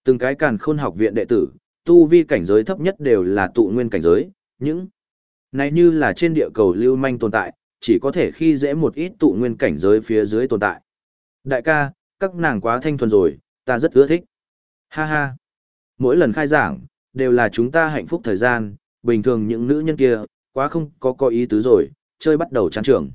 Từng cái Càn Khôn học viện đệ tử, tu vi cảnh giới thấp nhất đều là tụ nguyên cảnh giới, những này như là trên địa cầu lưu manh tồn tại, chỉ có thể khi dễ một ít tụ nguyên cảnh giới phía dưới tồn tại. Đại ca, các nàng quá thanh thuần rồi, ta rất ưa thích. Ha ha. Mỗi lần khai giảng, đều là chúng ta hạnh phúc thời gian, bình thường những nữ nhân kia, quá không có có ý tứ rồi, chơi bắt đầu chán trưởng.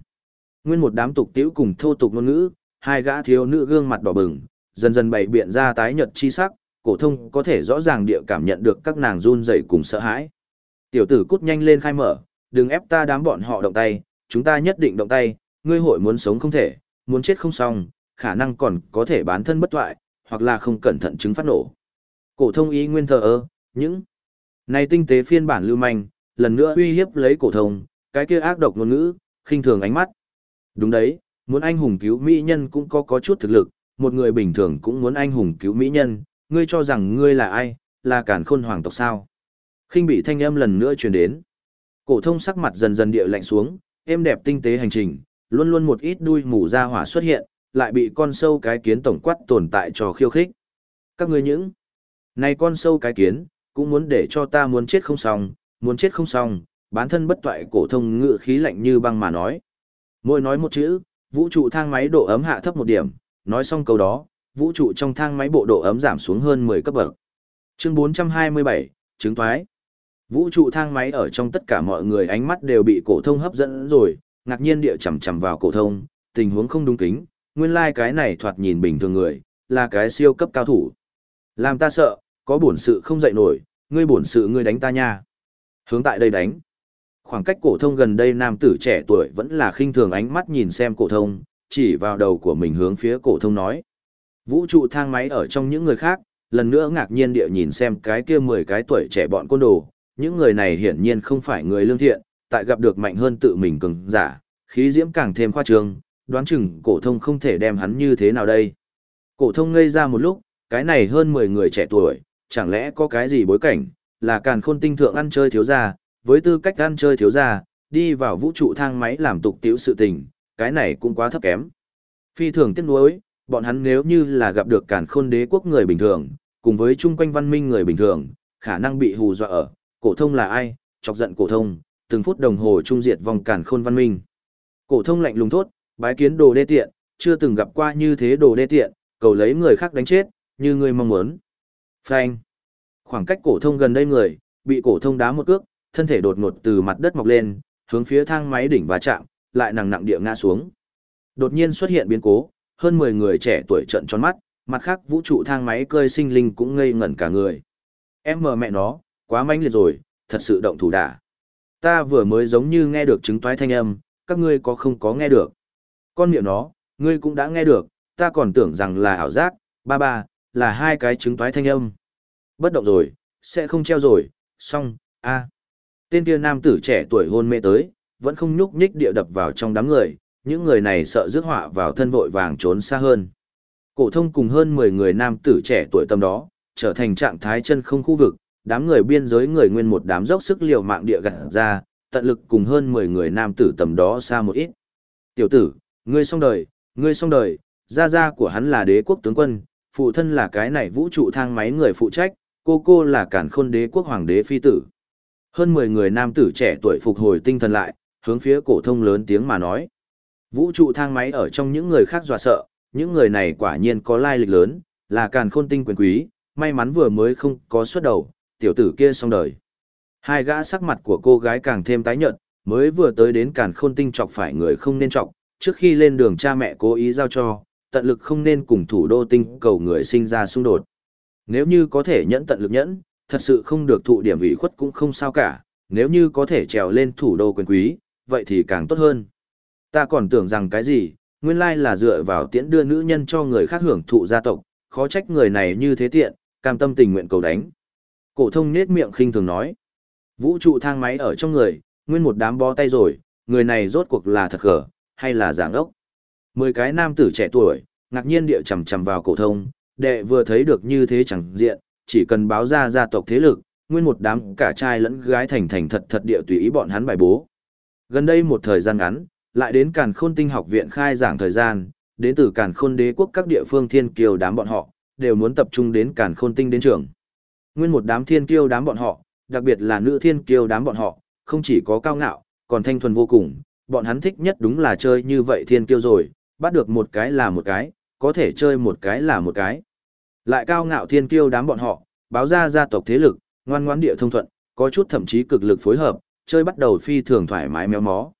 Nguyên một đám tục tiễu cùng thô tục ngôn ngữ, hai gã thiếu nữ gương mặt đỏ bừng, dần dần bày biện ra tái nhợt chi sắc, cổ thông có thể rõ ràng địa cảm nhận được các nàng run rẩy cùng sợ hãi. Tiểu tử cút nhanh lên khai mở, đừng ép ta đám bọn họ động tay, chúng ta nhất định động tay, ngươi hội muốn sống không thể, muốn chết không xong, khả năng còn có thể bán thân bất toại, hoặc là không cẩn thận chứng phát nổ. Cổ thông ý nguyên thờ ơ, những này tinh tế phiên bản lưu manh, lần nữa uy hiếp lấy cổ thông, cái kia ác độc ngôn ngữ, khinh thường ánh mắt. Đúng đấy, muốn anh hùng cứu mỹ nhân cũng có có chút thực lực, một người bình thường cũng muốn anh hùng cứu mỹ nhân, ngươi cho rằng ngươi là ai, là cản khôn hoàng tộc sao? Khinh bị thanh âm lần nữa truyền đến. Cổ thông sắc mặt dần dần địa lạnh xuống, êm đẹp tinh tế hành trình, luôn luôn một ít đuôi mù ra hỏa xuất hiện, lại bị con sâu cái kiến tổng quát tồn tại trò khiêu khích. Các ngươi những này con sâu cái kiến, cũng muốn để cho ta muốn chết không xong, muốn chết không xong, bán thân bất toại cổ thông ngự khí lạnh như băng mà nói. Mỗi nói một chữ, vũ trụ thang máy độ ấm hạ thấp một điểm, nói xong câu đó, vũ trụ trong thang máy bộ độ ấm giảm xuống hơn 10 cấp bậc. Chương 427, chứng toái. Vũ trụ thang máy ở trong tất cả mọi người ánh mắt đều bị cổ thông hấp dẫn rồi, ngạc nhiên địa chầm chầm vào cổ thông, tình huống không đúng kính, nguyên lai like cái này thoạt nhìn bình thường người, là cái siêu cấp cao thủ. Làm ta sợ, có bổn sự không dậy nổi, ngươi bổn sự ngươi đánh ta nha. Hướng tại đây đánh. Khoảng cách cổ thông gần đây nam tử trẻ tuổi vẫn là khinh thường ánh mắt nhìn xem cổ thông, chỉ vào đầu của mình hướng phía cổ thông nói. Vũ trụ thang máy ở trong những người khác, lần nữa ngạc nhiên địa nhìn xem cái kia 10 cái tuổi trẻ bọn côn đồ, những người này hiển nhiên không phải người lương thiện, tại gặp được mạnh hơn tự mình cường giả, khí diễm càng thêm khoa trương, đoán chừng cổ thông không thể đem hắn như thế nào đây. Cổ thông ngây ra một lúc, cái này hơn 10 người trẻ tuổi, chẳng lẽ có cái gì bối cảnh, là càn khôn tinh thượng ăn chơi thiếu gia, với tư cách ăn chơi thiếu gia, đi vào vũ trụ thang máy làm tục tiểu sự tình, cái này cũng quá thấp kém. Phi thường tiếc nuối, bọn hắn nếu như là gặp được càn khôn đế quốc người bình thường, cùng với chung quanh văn minh người bình thường, khả năng bị hù dọa ở, cổ thông là ai, chọc giận cổ thông, từng phút đồng hồ trung diệt vòng càn khôn văn minh. Cổ thông lạnh lùng thốt, bái kiến đồ đê tiện, chưa từng gặp qua như thế đồ đê tiện, cầu lấy người khác đánh chết, như ngươi mong muốn. Phanh. Khoảng cách cổ thông gần đây người, bị cổ thông đá một cước, thân thể đột ngột từ mặt đất mọc lên, hướng phía thang máy đỉnh va chạm, lại nặng nặng địa ngã xuống. Đột nhiên xuất hiện biến cố, hơn 10 người trẻ tuổi trợn tròn mắt, mặt khác vũ trụ thang máy cơi sinh linh cũng ngây ngẩn cả người. Em mờ mẹ nó, quá manh liệt rồi, thật sự động thủ đả. Ta vừa mới giống như nghe được chứng toái thanh âm, các ngươi có không có nghe được. Con miệng nó, ngươi cũng đã nghe được, ta còn tưởng rằng là ảo giác, ba ba, là hai cái chứng toái thanh âm. Bất động rồi, sẽ không treo rồi, xong, a. Tên kia nam tử trẻ tuổi hôn mê tới, vẫn không nhúc nhích địa đập vào trong đám người, những người này sợ rước họa vào thân vội vàng trốn xa hơn. Cổ thông cùng hơn 10 người nam tử trẻ tuổi tâm đó, trở thành trạng thái chân không khu vực, đám người biên giới người nguyên một đám dốc sức liều mạng địa gặt ra, tận lực cùng hơn 10 người nam tử tầm đó xa một ít. Tiểu tử, ngươi xong đời, ngươi xong đời, gia gia của hắn là đế quốc tướng quân, phụ thân là cái này vũ trụ thang máy người phụ trách, cô cô là cản khôn đế quốc hoàng đế phi tử. Hơn 10 người nam tử trẻ tuổi phục hồi tinh thần lại, hướng phía cổ thông lớn tiếng mà nói. Vũ trụ thang máy ở trong những người khác dọa sợ, những người này quả nhiên có lai lịch lớn, là càn khôn tinh quyền quý, may mắn vừa mới không có xuất đầu, tiểu tử kia xong đời. Hai gã sắc mặt của cô gái càng thêm tái nhợt, mới vừa tới đến càn khôn tinh chọc phải người không nên chọc, trước khi lên đường cha mẹ cố ý giao cho, tận lực không nên cùng thủ đô tinh cầu người sinh ra xung đột. Nếu như có thể nhẫn tận lực nhẫn, thật sự không được thụ điểm ủy khuất cũng không sao cả, nếu như có thể trèo lên thủ đô quyền quý, vậy thì càng tốt hơn. Ta còn tưởng rằng cái gì, nguyên lai là dựa vào tiễn đưa nữ nhân cho người khác hưởng thụ gia tộc, khó trách người này như thế tiện, cam tâm tình nguyện cầu đánh. Cổ thông nết miệng khinh thường nói. Vũ trụ thang máy ở trong người, nguyên một đám bó tay rồi, người này rốt cuộc là thật khở, hay là giảng ốc. Mười cái nam tử trẻ tuổi, ngạc nhiên địa chầm chầm vào cổ thông, đệ vừa thấy được như thế chẳng diện, chỉ cần báo ra gia tộc thế lực, nguyên một đám cả trai lẫn gái thành thành thật thật địa tùy ý bọn hắn bài bố. Gần đây một thời gian ngắn, lại đến Càn Khôn Tinh học viện khai giảng thời gian, đến từ Càn Khôn Đế quốc các địa phương thiên kiều đám bọn họ, đều muốn tập trung đến Càn Khôn Tinh đến trường. Nguyên một đám thiên kiêu đám bọn họ, đặc biệt là nữ thiên kiêu đám bọn họ, không chỉ có cao ngạo, còn thanh thuần vô cùng, bọn hắn thích nhất đúng là chơi như vậy thiên kiêu rồi, bắt được một cái là một cái, có thể chơi một cái là một cái. Lại cao ngạo thiên kiêu đám bọn họ, báo ra gia tộc thế lực, ngoan ngoãn địa thông thuận, có chút thậm chí cực lực phối hợp, chơi bắt đầu phi thường thoải mái méo mó.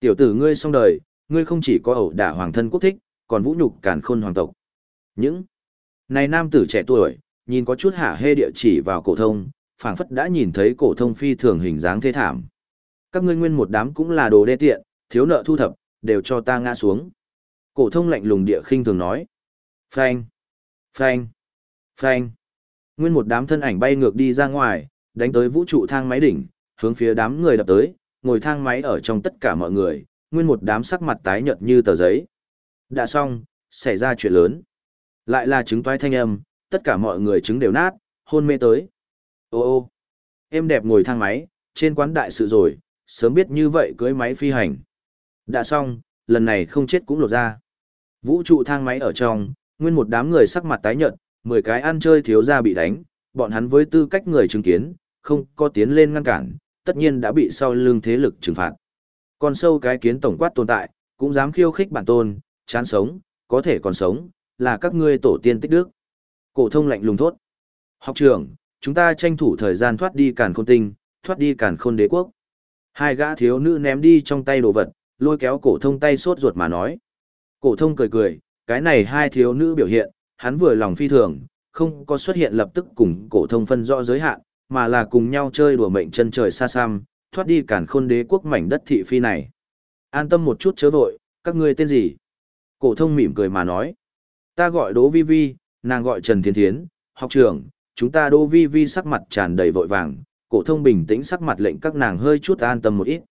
Tiểu tử ngươi xong đời, ngươi không chỉ có ẩu đả hoàng thân quốc thích, còn vũ nhục càn khôn hoàng tộc. Những này nam tử trẻ tuổi, nhìn có chút hả hê địa chỉ vào cổ thông, phảng phất đã nhìn thấy cổ thông phi thường hình dáng thê thảm. Các ngươi nguyên một đám cũng là đồ đê tiện, thiếu nợ thu thập, đều cho ta ngã xuống. Cổ thông lạnh lùng địa khinh thường nói. Phanh, phanh, phanh. Nguyên một đám thân ảnh bay ngược đi ra ngoài, đánh tới vũ trụ thang máy đỉnh, hướng phía đám người đập tới, ngồi thang máy ở trong tất cả mọi người, nguyên một đám sắc mặt tái nhợt như tờ giấy. Đã xong, xảy ra chuyện lớn. Lại là trứng toái thanh âm, tất cả mọi người trứng đều nát, hôn mê tới. Ô ô, em đẹp ngồi thang máy, trên quán đại sự rồi, sớm biết như vậy cưới máy phi hành. Đã xong, lần này không chết cũng lột ra. Vũ trụ thang máy ở trong, nguyên một đám người sắc mặt tái nhợt, 10 cái ăn chơi thiếu gia bị đánh, bọn hắn với tư cách người chứng kiến, không có tiến lên ngăn cản, tất nhiên đã bị sau lưng thế lực trừng phạt. còn sâu cái kiến tổng quát tồn tại, cũng dám khiêu khích bản tôn, chán sống, có thể còn sống, là các ngươi tổ tiên tích đức. Cổ thông lạnh lùng thốt. Học trưởng, chúng ta tranh thủ thời gian thoát đi càn khôn tinh, thoát đi càn khôn đế quốc. Hai gã thiếu nữ ném đi trong tay đồ vật, lôi kéo cổ thông tay sốt ruột mà nói. Cổ thông cười cười, cái này hai thiếu nữ biểu hiện, hắn vừa lòng phi thường, không có xuất hiện lập tức cùng cổ thông phân rõ giới hạn, mà là cùng nhau chơi đùa mệnh chân trời xa xăm, thoát đi cản khôn đế quốc mảnh đất thị phi này. An tâm một chút chớ vội, các ngươi tên gì? Cổ thông mỉm cười mà nói. Ta gọi Đỗ Vi Vi, nàng gọi Trần Thiên Thiến, học trưởng, chúng ta Đỗ Vi Vi sắc mặt tràn đầy vội vàng, cổ thông bình tĩnh sắc mặt lệnh các nàng hơi chút an tâm một ít.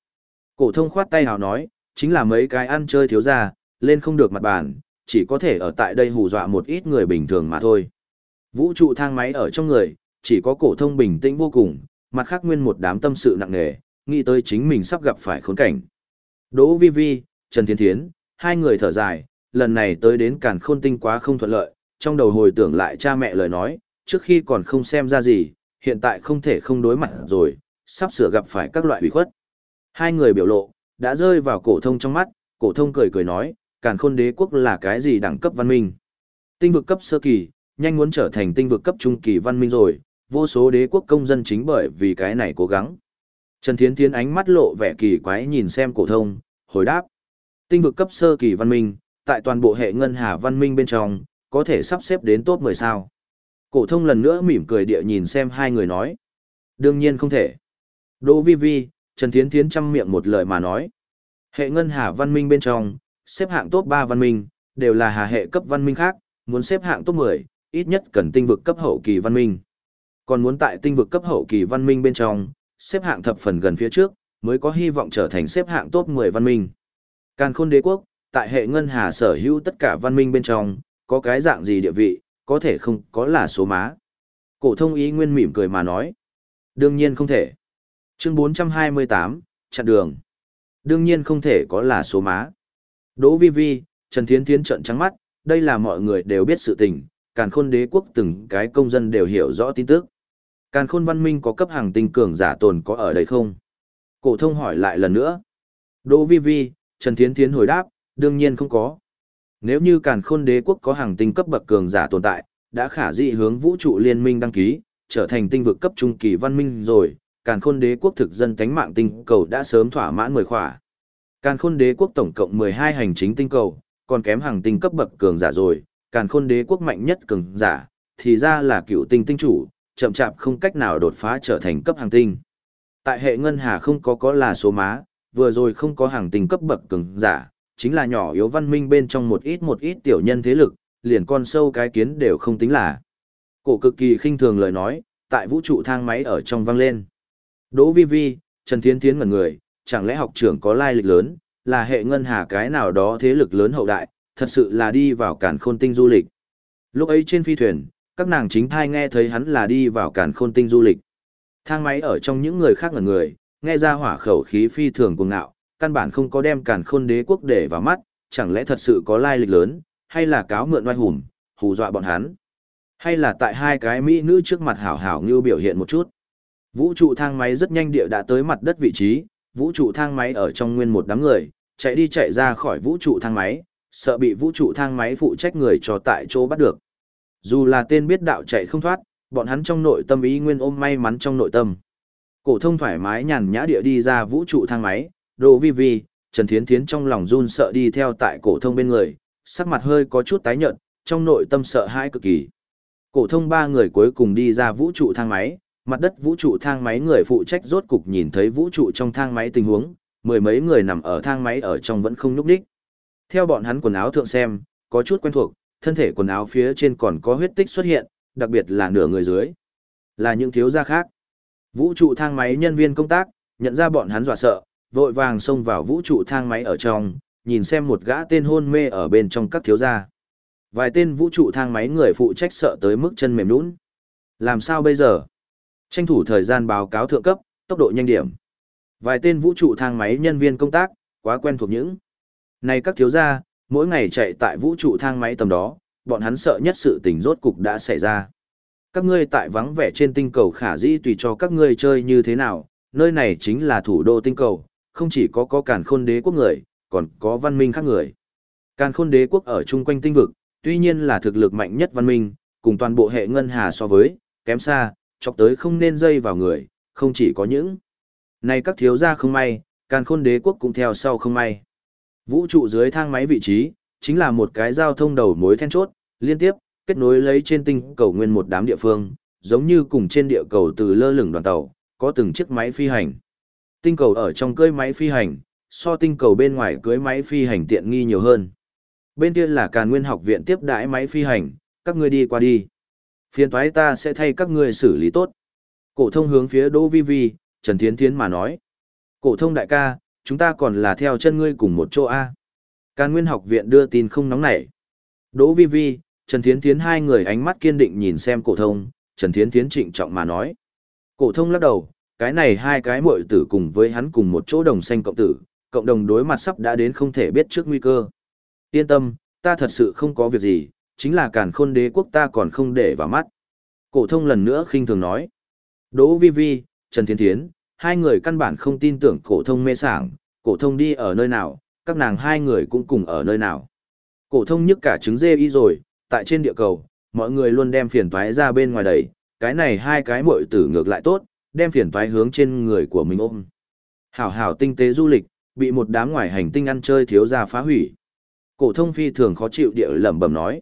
Cổ thông khoát tay hào nói, chính là mấy cái ăn chơi thiếu gia, lên không được mặt bàn, chỉ có thể ở tại đây hù dọa một ít người bình thường mà thôi. Vũ trụ thang máy ở trong người, chỉ có cổ thông bình tĩnh vô cùng, mặt khác nguyên một đám tâm sự nặng nề, nghĩ tới chính mình sắp gặp phải khốn cảnh. Đỗ Vi Vi, Trần Thiên Thiến, hai người thở dài, lần này tới đến càn khôn tinh quá không thuận lợi, trong đầu hồi tưởng lại cha mẹ lời nói, trước khi còn không xem ra gì, hiện tại không thể không đối mặt rồi, sắp sửa gặp phải các loại ủy khuất. Hai người biểu lộ, đã rơi vào cổ thông trong mắt, cổ thông cười cười nói, càn khôn đế quốc là cái gì đẳng cấp văn minh. Tinh vực cấp sơ kỳ, nhanh muốn trở thành tinh vực cấp trung kỳ văn minh rồi, vô số đế quốc công dân chính bởi vì cái này cố gắng. Trần Thiến Thiến ánh mắt lộ vẻ kỳ quái nhìn xem cổ thông, hồi đáp. Tinh vực cấp sơ kỳ văn minh, tại toàn bộ hệ ngân hà văn minh bên trong, có thể sắp xếp đến top 10 sao. Cổ thông lần nữa mỉm cười địa nhìn xem hai người nói. Đương nhiên không thể. Đỗ Vi Vi, Trần Thiến Thiến trăm miệng một lời mà nói. Hệ ngân hà văn minh bên trong, xếp hạng top 3 văn minh, đều là hà hệ cấp văn minh khác, muốn xếp hạng top 10, ít nhất cần tinh vực cấp hậu kỳ văn minh. Còn muốn tại tinh vực cấp hậu kỳ văn minh bên trong, xếp hạng thập phần gần phía trước, mới có hy vọng trở thành xếp hạng top 10 văn minh. Càn khôn đế quốc, tại hệ ngân hà sở hữu tất cả văn minh bên trong, có cái dạng gì địa vị, có thể không có là số má. Cổ thông ý nguyên mỉm cười mà nói. Đương nhiên không thể. Chương 428, chặn đường. Đương nhiên không thể có là số má. Đỗ Vi Vi, Trần Thiến Thiến trợn trắng mắt, đây là mọi người đều biết sự tình, càn khôn đế quốc từng cái công dân đều hiểu rõ tin tức. Càn khôn văn minh có cấp hàng tinh cường giả tồn có ở đây không? Cổ thông hỏi lại lần nữa. Đỗ Vi Vi, Trần Thiến Thiến hồi đáp, đương nhiên không có. Nếu như càn khôn đế quốc có hàng tinh cấp bậc cường giả tồn tại, đã khả dị hướng vũ trụ liên minh đăng ký, trở thành tinh vực cấp trung kỳ văn minh rồi, càn khôn đế quốc thực dân cánh mạng tinh cầu đã sớm thỏa mãn 10 khỏa. Càn khôn đế quốc tổng cộng 12 hành chính tinh cầu, còn kém hàng tinh cấp bậc cường giả rồi, càn khôn đế quốc mạnh nhất cường giả, thì ra là cựu tinh tinh chủ, chậm chạp không cách nào đột phá trở thành cấp hàng tinh. Tại hệ ngân hà không có có là số má, vừa rồi không có hàng tinh cấp bậc cường giả, chính là nhỏ yếu văn minh bên trong một ít một ít tiểu nhân thế lực, liền con sâu cái kiến đều không tính là. Cổ cực kỳ khinh thường lời nói, tại vũ trụ thang máy ở trong vang lên. Đỗ Vi Vi, Trần Thiến Thiến ngẩn người, chẳng lẽ học trưởng có lai lịch lớn, là hệ ngân hà cái nào đó thế lực lớn hậu đại, thật sự là đi vào cản khôn tinh du lịch. Lúc ấy trên phi thuyền, các nàng chính thai nghe thấy hắn là đi vào cản khôn tinh du lịch. Thang máy ở trong những người khác ngẩn người, nghe ra hỏa khẩu khí phi thường cuồng ngạo, căn bản không có đem cản khôn đế quốc để vào mắt, chẳng lẽ thật sự có lai lịch lớn, hay là cáo mượn oai hùng, hù dọa bọn hắn. Hay là tại hai cái mỹ nữ trước mặt hảo hảo như biểu hiện một chút. Vũ trụ thang máy rất nhanh địa đã tới mặt đất vị trí, vũ trụ thang máy ở trong nguyên một đám người, chạy đi chạy ra khỏi vũ trụ thang máy, sợ bị vũ trụ thang máy phụ trách người cho tại chỗ bắt được. Dù là tên biết đạo chạy không thoát, bọn hắn trong nội tâm ý nguyên ôm may mắn trong nội tâm. Cổ thông thoải mái nhàn nhã địa đi ra vũ trụ thang máy, Đồ Vi Vi, Trần Thiến Thiến trong lòng run sợ đi theo tại cổ thông bên người, sắc mặt hơi có chút tái nhợt, trong nội tâm sợ hãi cực kỳ. Cổ thông ba người cuối cùng đi ra vũ trụ thang máy, mặt đất vũ trụ thang máy người phụ trách rốt cục nhìn thấy vũ trụ trong thang máy tình huống, mười mấy người nằm ở thang máy ở trong vẫn không nhúc nhích. Theo bọn hắn quần áo thượng xem, có chút quen thuộc, thân thể quần áo phía trên còn có huyết tích xuất hiện, đặc biệt là nửa người dưới. Là những thiếu gia khác. Vũ trụ thang máy nhân viên công tác, nhận ra bọn hắn dọa sợ, vội vàng xông vào vũ trụ thang máy ở trong, nhìn xem một gã tên hôn mê ở bên trong các thiếu gia. Vài tên vũ trụ thang máy người phụ trách sợ tới mức chân mềm nhũn. Làm sao bây giờ? Tranh thủ thời gian báo cáo thượng cấp, tốc độ nhanh điểm. Vài tên vũ trụ thang máy nhân viên công tác, quá quen thuộc những. Này các thiếu gia, mỗi ngày chạy tại vũ trụ thang máy tầm đó, bọn hắn sợ nhất sự tình rốt cục đã xảy ra. Các ngươi tại vắng vẻ trên tinh cầu khả dĩ tùy cho các ngươi chơi như thế nào, nơi này chính là thủ đô tinh cầu, không chỉ có có càn khôn đế quốc người, còn có văn minh khác người. Càn khôn đế quốc ở chung quanh tinh vực, tuy nhiên là thực lực mạnh nhất văn minh, cùng toàn bộ hệ ngân hà so với, kém xa, chọc tới không nên dây vào người, không chỉ có những Này các thiếu gia không may, càn khôn đế quốc cũng theo sau không may. Vũ trụ dưới thang máy vị trí, chính là một cái giao thông đầu mối then chốt, liên tiếp, kết nối lấy trên tinh cầu nguyên một đám địa phương, giống như cùng trên địa cầu từ lơ lửng đoàn tàu, có từng chiếc máy phi hành. Tinh cầu ở trong cưới máy phi hành, so tinh cầu bên ngoài cưới máy phi hành tiện nghi nhiều hơn. Bên kia là Càn Nguyên học viện tiếp đãi máy phi hành, các ngươi đi qua đi. Phiền toái ta sẽ thay các ngươi xử lý tốt. Cổ thông hướng phía Đỗ Vi Vi, Trần Thiến Thiến mà nói. Cổ thông đại ca, chúng ta còn là theo chân ngươi cùng một chỗ A. Càn Nguyên học viện đưa tin không nóng nảy. Đỗ Vi Vi, Trần Thiến Thiến hai người ánh mắt kiên định nhìn xem cổ thông, Trần Thiến Thiến trịnh trọng mà nói. Cổ thông lắc đầu, cái này hai cái muội tử cùng với hắn cùng một chỗ đồng xanh cộng tử, cộng đồng đối mặt sắp đã đến không thể biết trước nguy cơ. Yên tâm, ta thật sự không có việc gì, chính là càn khôn đế quốc ta còn không để vào mắt. Cổ thông lần nữa khinh thường nói. Đỗ Vi Vi, Trần thiên Thiến, hai người căn bản không tin tưởng cổ thông mê sảng, cổ thông đi ở nơi nào, các nàng hai người cũng cùng ở nơi nào. Cổ thông nhức cả trứng dê y rồi, tại trên địa cầu, mọi người luôn đem phiền toái ra bên ngoài đẩy, cái này hai cái muội tử ngược lại tốt, đem phiền toái hướng trên người của mình ôm. Hảo hảo tinh tế du lịch, bị một đám ngoài hành tinh ăn chơi thiếu gia phá hủy. Cổ thông phi thường khó chịu địa lẩm bẩm nói.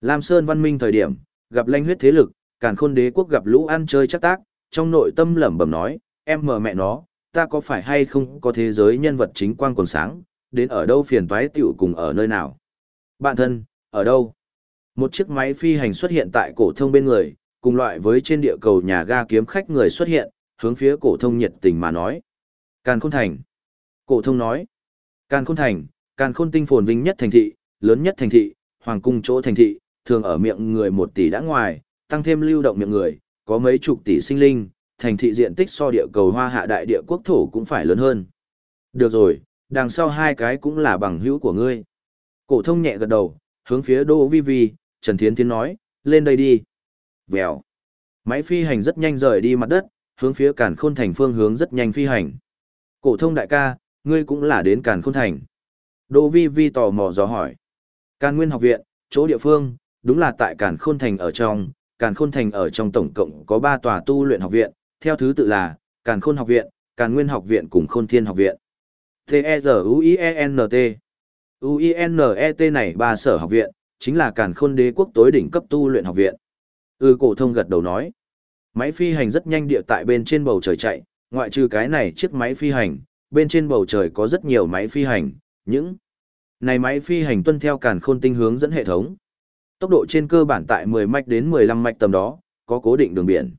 Lam Sơn văn minh thời điểm, gặp lanh huyết thế lực, càn khôn đế quốc gặp lũ ăn chơi chắc tác, trong nội tâm lẩm bẩm nói, em mờ mẹ nó, ta có phải hay không có thế giới nhân vật chính quang còn sáng, đến ở đâu phiền toái tiểu cùng ở nơi nào. Bạn thân, ở đâu? Một chiếc máy phi hành xuất hiện tại cổ thông bên người, cùng loại với trên địa cầu nhà ga kiếm khách người xuất hiện, hướng phía cổ thông nhiệt tình mà nói. Càn Khôn Thành. Cổ thông nói. Càn Khôn Thành, Càn Khôn tinh phồn vinh nhất thành thị, lớn nhất thành thị, hoàng cung chỗ thành thị, thường ở miệng người một tỷ đã ngoài, tăng thêm lưu động miệng người, có mấy chục tỷ sinh linh, thành thị diện tích so địa cầu hoa hạ đại địa quốc thổ cũng phải lớn hơn. Được rồi, đằng sau hai cái cũng là bằng hữu của ngươi. Cổ thông nhẹ gật đầu, hướng phía Đỗ Vi Vi, Trần Thiến Thiến nói, lên đây đi. Vèo. Máy phi hành rất nhanh rời đi mặt đất, hướng phía Càn Khôn Thành phương hướng rất nhanh phi hành. Cổ thông đại ca, ngươi cũng là đến Càn Khôn Thành. Đỗ Vi Vi tò mò dò hỏi. Càn Nguyên học viện, chỗ địa phương, đúng là tại Càn Khôn Thành ở trong, Càn Khôn Thành ở trong tổng cộng có 3 tòa tu luyện học viện, theo thứ tự là Càn Khôn học viện, Càn Nguyên học viện cùng Khôn Thiên học viện. T-E-Z-U-I-E-N-T U-I-N-E-T này ba sở học viện, chính là Càn Khôn Đế quốc tối đỉnh cấp tu luyện học viện. Ừ cổ thông gật đầu nói. Máy phi hành rất nhanh địa tại bên trên bầu trời chạy, ngoại trừ cái này chiếc máy phi hành, bên trên bầu trời có rất nhiều máy phi hành, những này máy phi hành tuân theo Càn Khôn tinh hướng dẫn hệ thống. Tốc độ trên cơ bản tại 10 mạch đến 15 mạch tầm đó, có cố định đường biển.